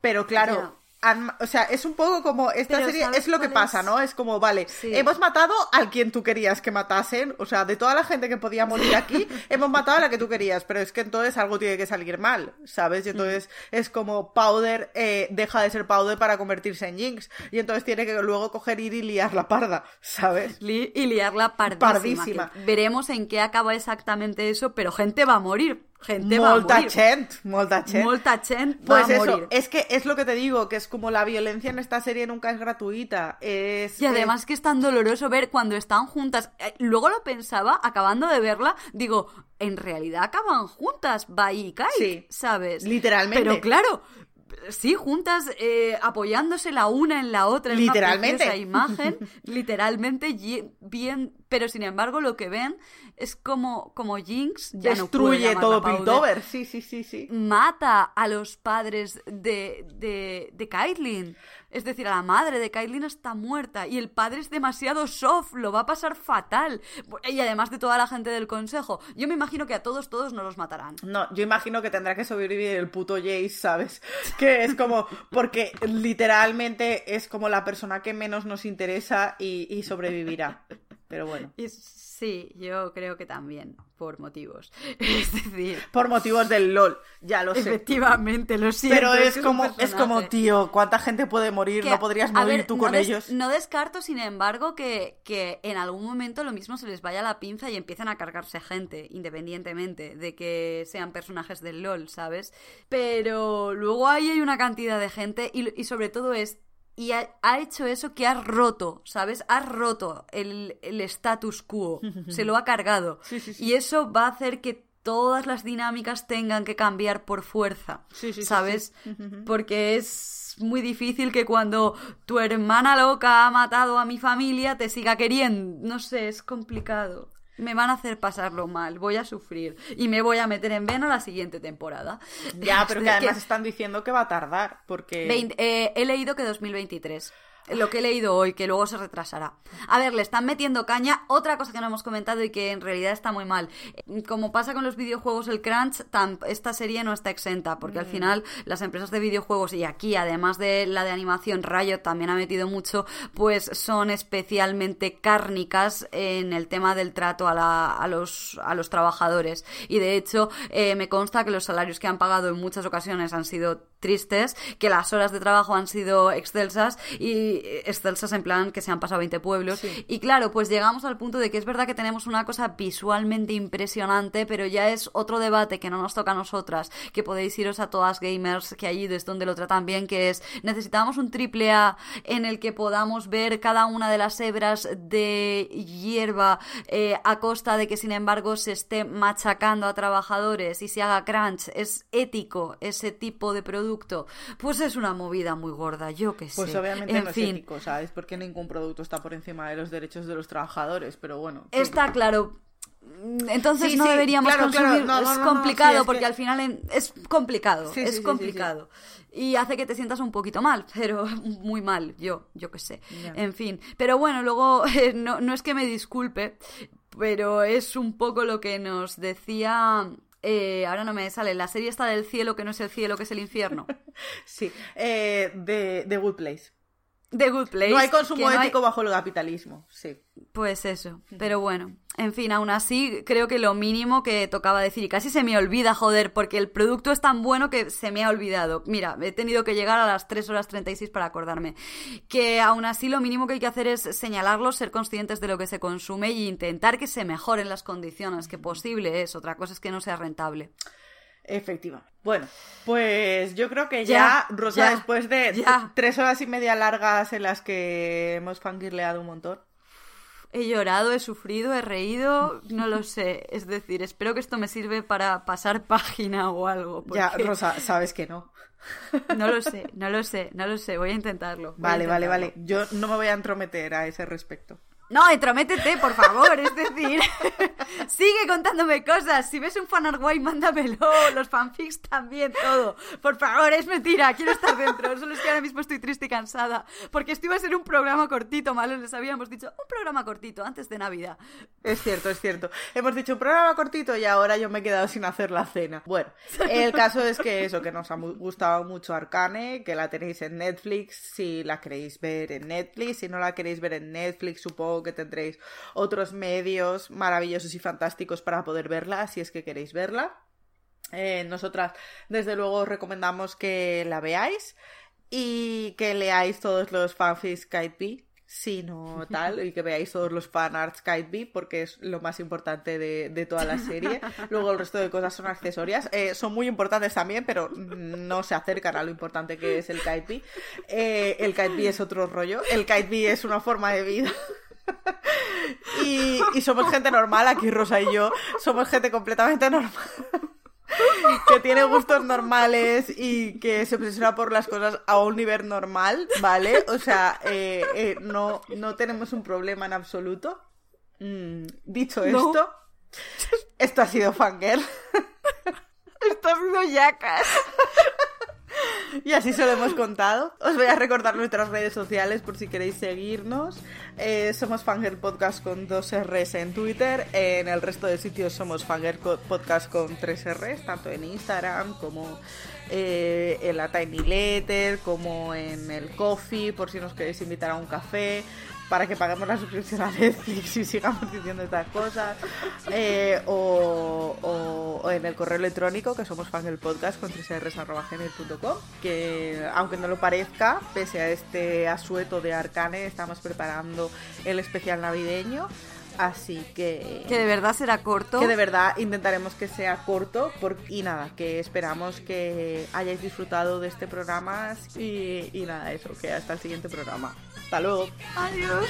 pero claro, han- o sea, es un poco como esta Pero serie ¿sabes es lo que pasa, es? ¿no? Es como, vale, Sí. hemos matado al quien tú querías que matasen, o sea, de toda la gente que podía morir aquí, [laughs] hemos matado a la que tú querías, pero es que entonces algo tiene que salir mal, ¿sabes? Y entonces es como Powder eh, deja de ser Powder para convertirse en Jinx, y entonces tiene que luego coger ir y liar la parda, ¿sabes? Li- y liarla pardísima. Pardísima. que veremos en qué acaba exactamente eso, pero gente va a morir. Gente va a morir. gent, molta gent. Molta gente va Pues a eso, morir. es que es lo que te digo, que es como la violencia en esta serie nunca es gratuita. Es, Y además que es tan doloroso ver cuando están juntas. Eh, Luego lo pensaba, acabando de verla, digo, en realidad acaban juntas, Bai y Kai, Sí. ¿sabes? Literalmente. Pero claro, sí, juntas, eh, apoyándose la una en la otra en Literalmente. preciosa imagen, [laughs] literalmente bien, pero sin embargo lo que ven es como, como Jinx ya no destruye llamarla todo Piltover. Sí, sí, sí, sí. mata a los padres de, de, de Caitlyn. Es decir, la madre de Caitlyn está muerta y el padre es demasiado soft, lo va a pasar fatal. Y además de toda la gente del consejo. Yo me imagino que a todos, todos no los matarán. No, yo imagino que tendrá que sobrevivir el puto Jace, ¿sabes? [laughs] Que es como, porque literalmente es como la persona que menos nos interesa y sobrevivirá. Pero bueno. Y sí, yo creo que también, por motivos. [laughs] Es decir, Por motivos del LOL, ya lo sé. efectivamente, lo siento. Pero es como, es como, tío, ¿cuánta gente puede morir? Que, ¿No podrías morir ver, tú no con ellos? No descarto, sin embargo, que, que en algún momento lo mismo se les vaya la pinza y empiecen a cargarse gente, independientemente de que sean personajes del LOL, ¿sabes? Pero luego ahí hay una cantidad de gente y, y sobre todo es... Y ha, ha hecho eso que ha roto, ¿sabes? Ha roto el, el status quo. [laughs] se lo ha cargado. Sí, sí, sí. Y eso va a hacer que todas las dinámicas tengan que cambiar por fuerza. ¿Sabes? Porque es muy difícil que cuando tu hermana loca ha matado a mi familia te siga queriendo. No sé, es complicado. Me van a hacer pasarlo mal, voy a sufrir y me voy a meter en vena la siguiente temporada. Ya, [laughs] pero que además están diciendo que va a tardar, porque... Eh, he leído que 2023. Lo que he leído hoy, que luego se retrasará. A ver, le están metiendo caña. Otra cosa que no hemos comentado y que en realidad está muy mal. Eh, Como pasa con los videojuegos, el crunch, esta serie no está exenta, porque al final las empresas de videojuegos, y aquí además de la de animación, Riot también ha metido mucho, pues son especialmente cárnicas en el tema del trato a, la- a los, a los trabajadores. Y de hecho, eh, me consta que los salarios que han pagado en muchas ocasiones han sido tristes, que las horas de trabajo han sido excelsas y excelsas en plan que se han pasado 20 pueblos. Sí. Y claro, pues llegamos al punto de que es verdad que tenemos una cosa visualmente impresionante, pero ya es otro debate que no nos toca a nosotras, que podéis iros a todas gamers, que allí es donde lo tratan bien, que es necesitamos un triple A en el que podamos ver cada una de las hebras de hierba eh, a costa de que sin embargo se esté machacando a trabajadores y se haga crunch. Es ético ese tipo de producto. Pues es una movida muy gorda, yo que sé. Pues obviamente en no fin, ético, ¿sabes? Porque ningún producto está por encima de los derechos de los trabajadores, pero bueno. sí. Está claro. Entonces Sí, no sí, deberíamos claro, consumir. No, es no, no, complicado es porque que- al final en- es complicado. Es complicado. Y hace que te sientas un poquito mal, [laughs] pero muy mal, yo, yo qué sé. En fin. Pero bueno, luego [laughs] eh, no, no es que me disculpe, pero es un poco lo que nos decía. eh, ahora no me sale. La serie está del cielo, que no es el cielo, que es el infierno. [laughs] Sí, eh, de, de Good Place. The Good Place. no hay consumo no hay- ético bajo el capitalismo, sí. Pues eso, pero bueno, en fin, aún así creo que lo mínimo que tocaba decir, y casi se me olvida, joder, porque el producto es tan bueno que se me ha olvidado. Mira, he tenido que llegar a las 3 horas 36 para acordarme. Que aún así lo mínimo que hay que hacer es señalarlo, ser conscientes de lo que se consume e intentar que se mejoren las condiciones, que posible es, otra cosa es que no sea rentable. Efectivamente. Bueno, pues yo creo que ya, Ya, Rosa, ya, después de ya. tres horas y media largas en las que hemos fangirleado un montón. He llorado, he sufrido, he reído, no lo sé. Es decir, espero que esto me sirve para pasar [laughs] página o algo. Ya, Rosa, sabes que no. No lo sé, no lo sé, no lo sé. Voy a intentarlo. voy a Vale, vale, vale. Yo no me voy a entrometer a ese respecto. No, entrométete, por favor. Es decir, [laughs] sigue contándome cosas. Si ves un fanart guay, mándamelo. Los fanfics también, todo. Por favor, es mentira. Quiero estar dentro. Solo es que ahora mismo estoy triste y cansada. Porque esto iba a ser un programa cortito, ¿vale? Les habíamos dicho un programa cortito antes de Navidad. Es cierto, es cierto. Hemos dicho un programa cortito y ahora yo me he quedado sin hacer la cena. Bueno, el caso es que eso, que nos ha gustado mucho Arcane, que la tenéis en Netflix, si la queréis ver en Netflix, si no la queréis ver en Netflix, supongo que tendréis otros medios maravillosos y fantásticos para poder verla, si es que queréis verla. Eh, nosotras, desde luego, os recomendamos que la veáis y que leáis todos los fanfics Kite sino [laughs] tal, y que veáis todos los fanarts Kite porque es lo más importante de, toda la serie. [laughs] Luego el resto de cosas son accesorias. Eh, son muy importantes también, pero no se acercan a lo importante que es el Kite eh, el Kite es otro rollo. El Kite es una forma de vida. [laughs] y, y somos gente normal, aquí Rosa y yo somos gente completamente normal [laughs] que tiene gustos normales y que se obsesiona por las cosas a un nivel normal, ¿vale? O sea, eh, eh, no, no tenemos un problema en absoluto. Mm, dicho esto, esto ha sido Fangirl. [laughs] esto ha sido Yacas. Y así se lo hemos contado. Os voy a recordar nuestras redes sociales por si queréis seguirnos. Eh, somos Fanger Podcast con dos R's en Twitter. En el resto de sitios somos Fanger Podcast con tres R's, tanto en Instagram como eh, en la Tiny Letter, como en el Coffee, por si nos queréis invitar a un café para que paguemos la suscripción a Netflix y sigamos diciendo estas cosas. Eh, o, en el correo electrónico, que somos fan del podcast con gmail.com que aunque no lo parezca, pese a este asueto de Arcane, estamos preparando el especial navideño. Así que... Que de verdad será corto. Que de verdad intentaremos que sea corto. y nada, que esperamos que hayáis disfrutado de este programa. Y, y nada, eso, que hasta el siguiente programa. Hasta luego. Adiós.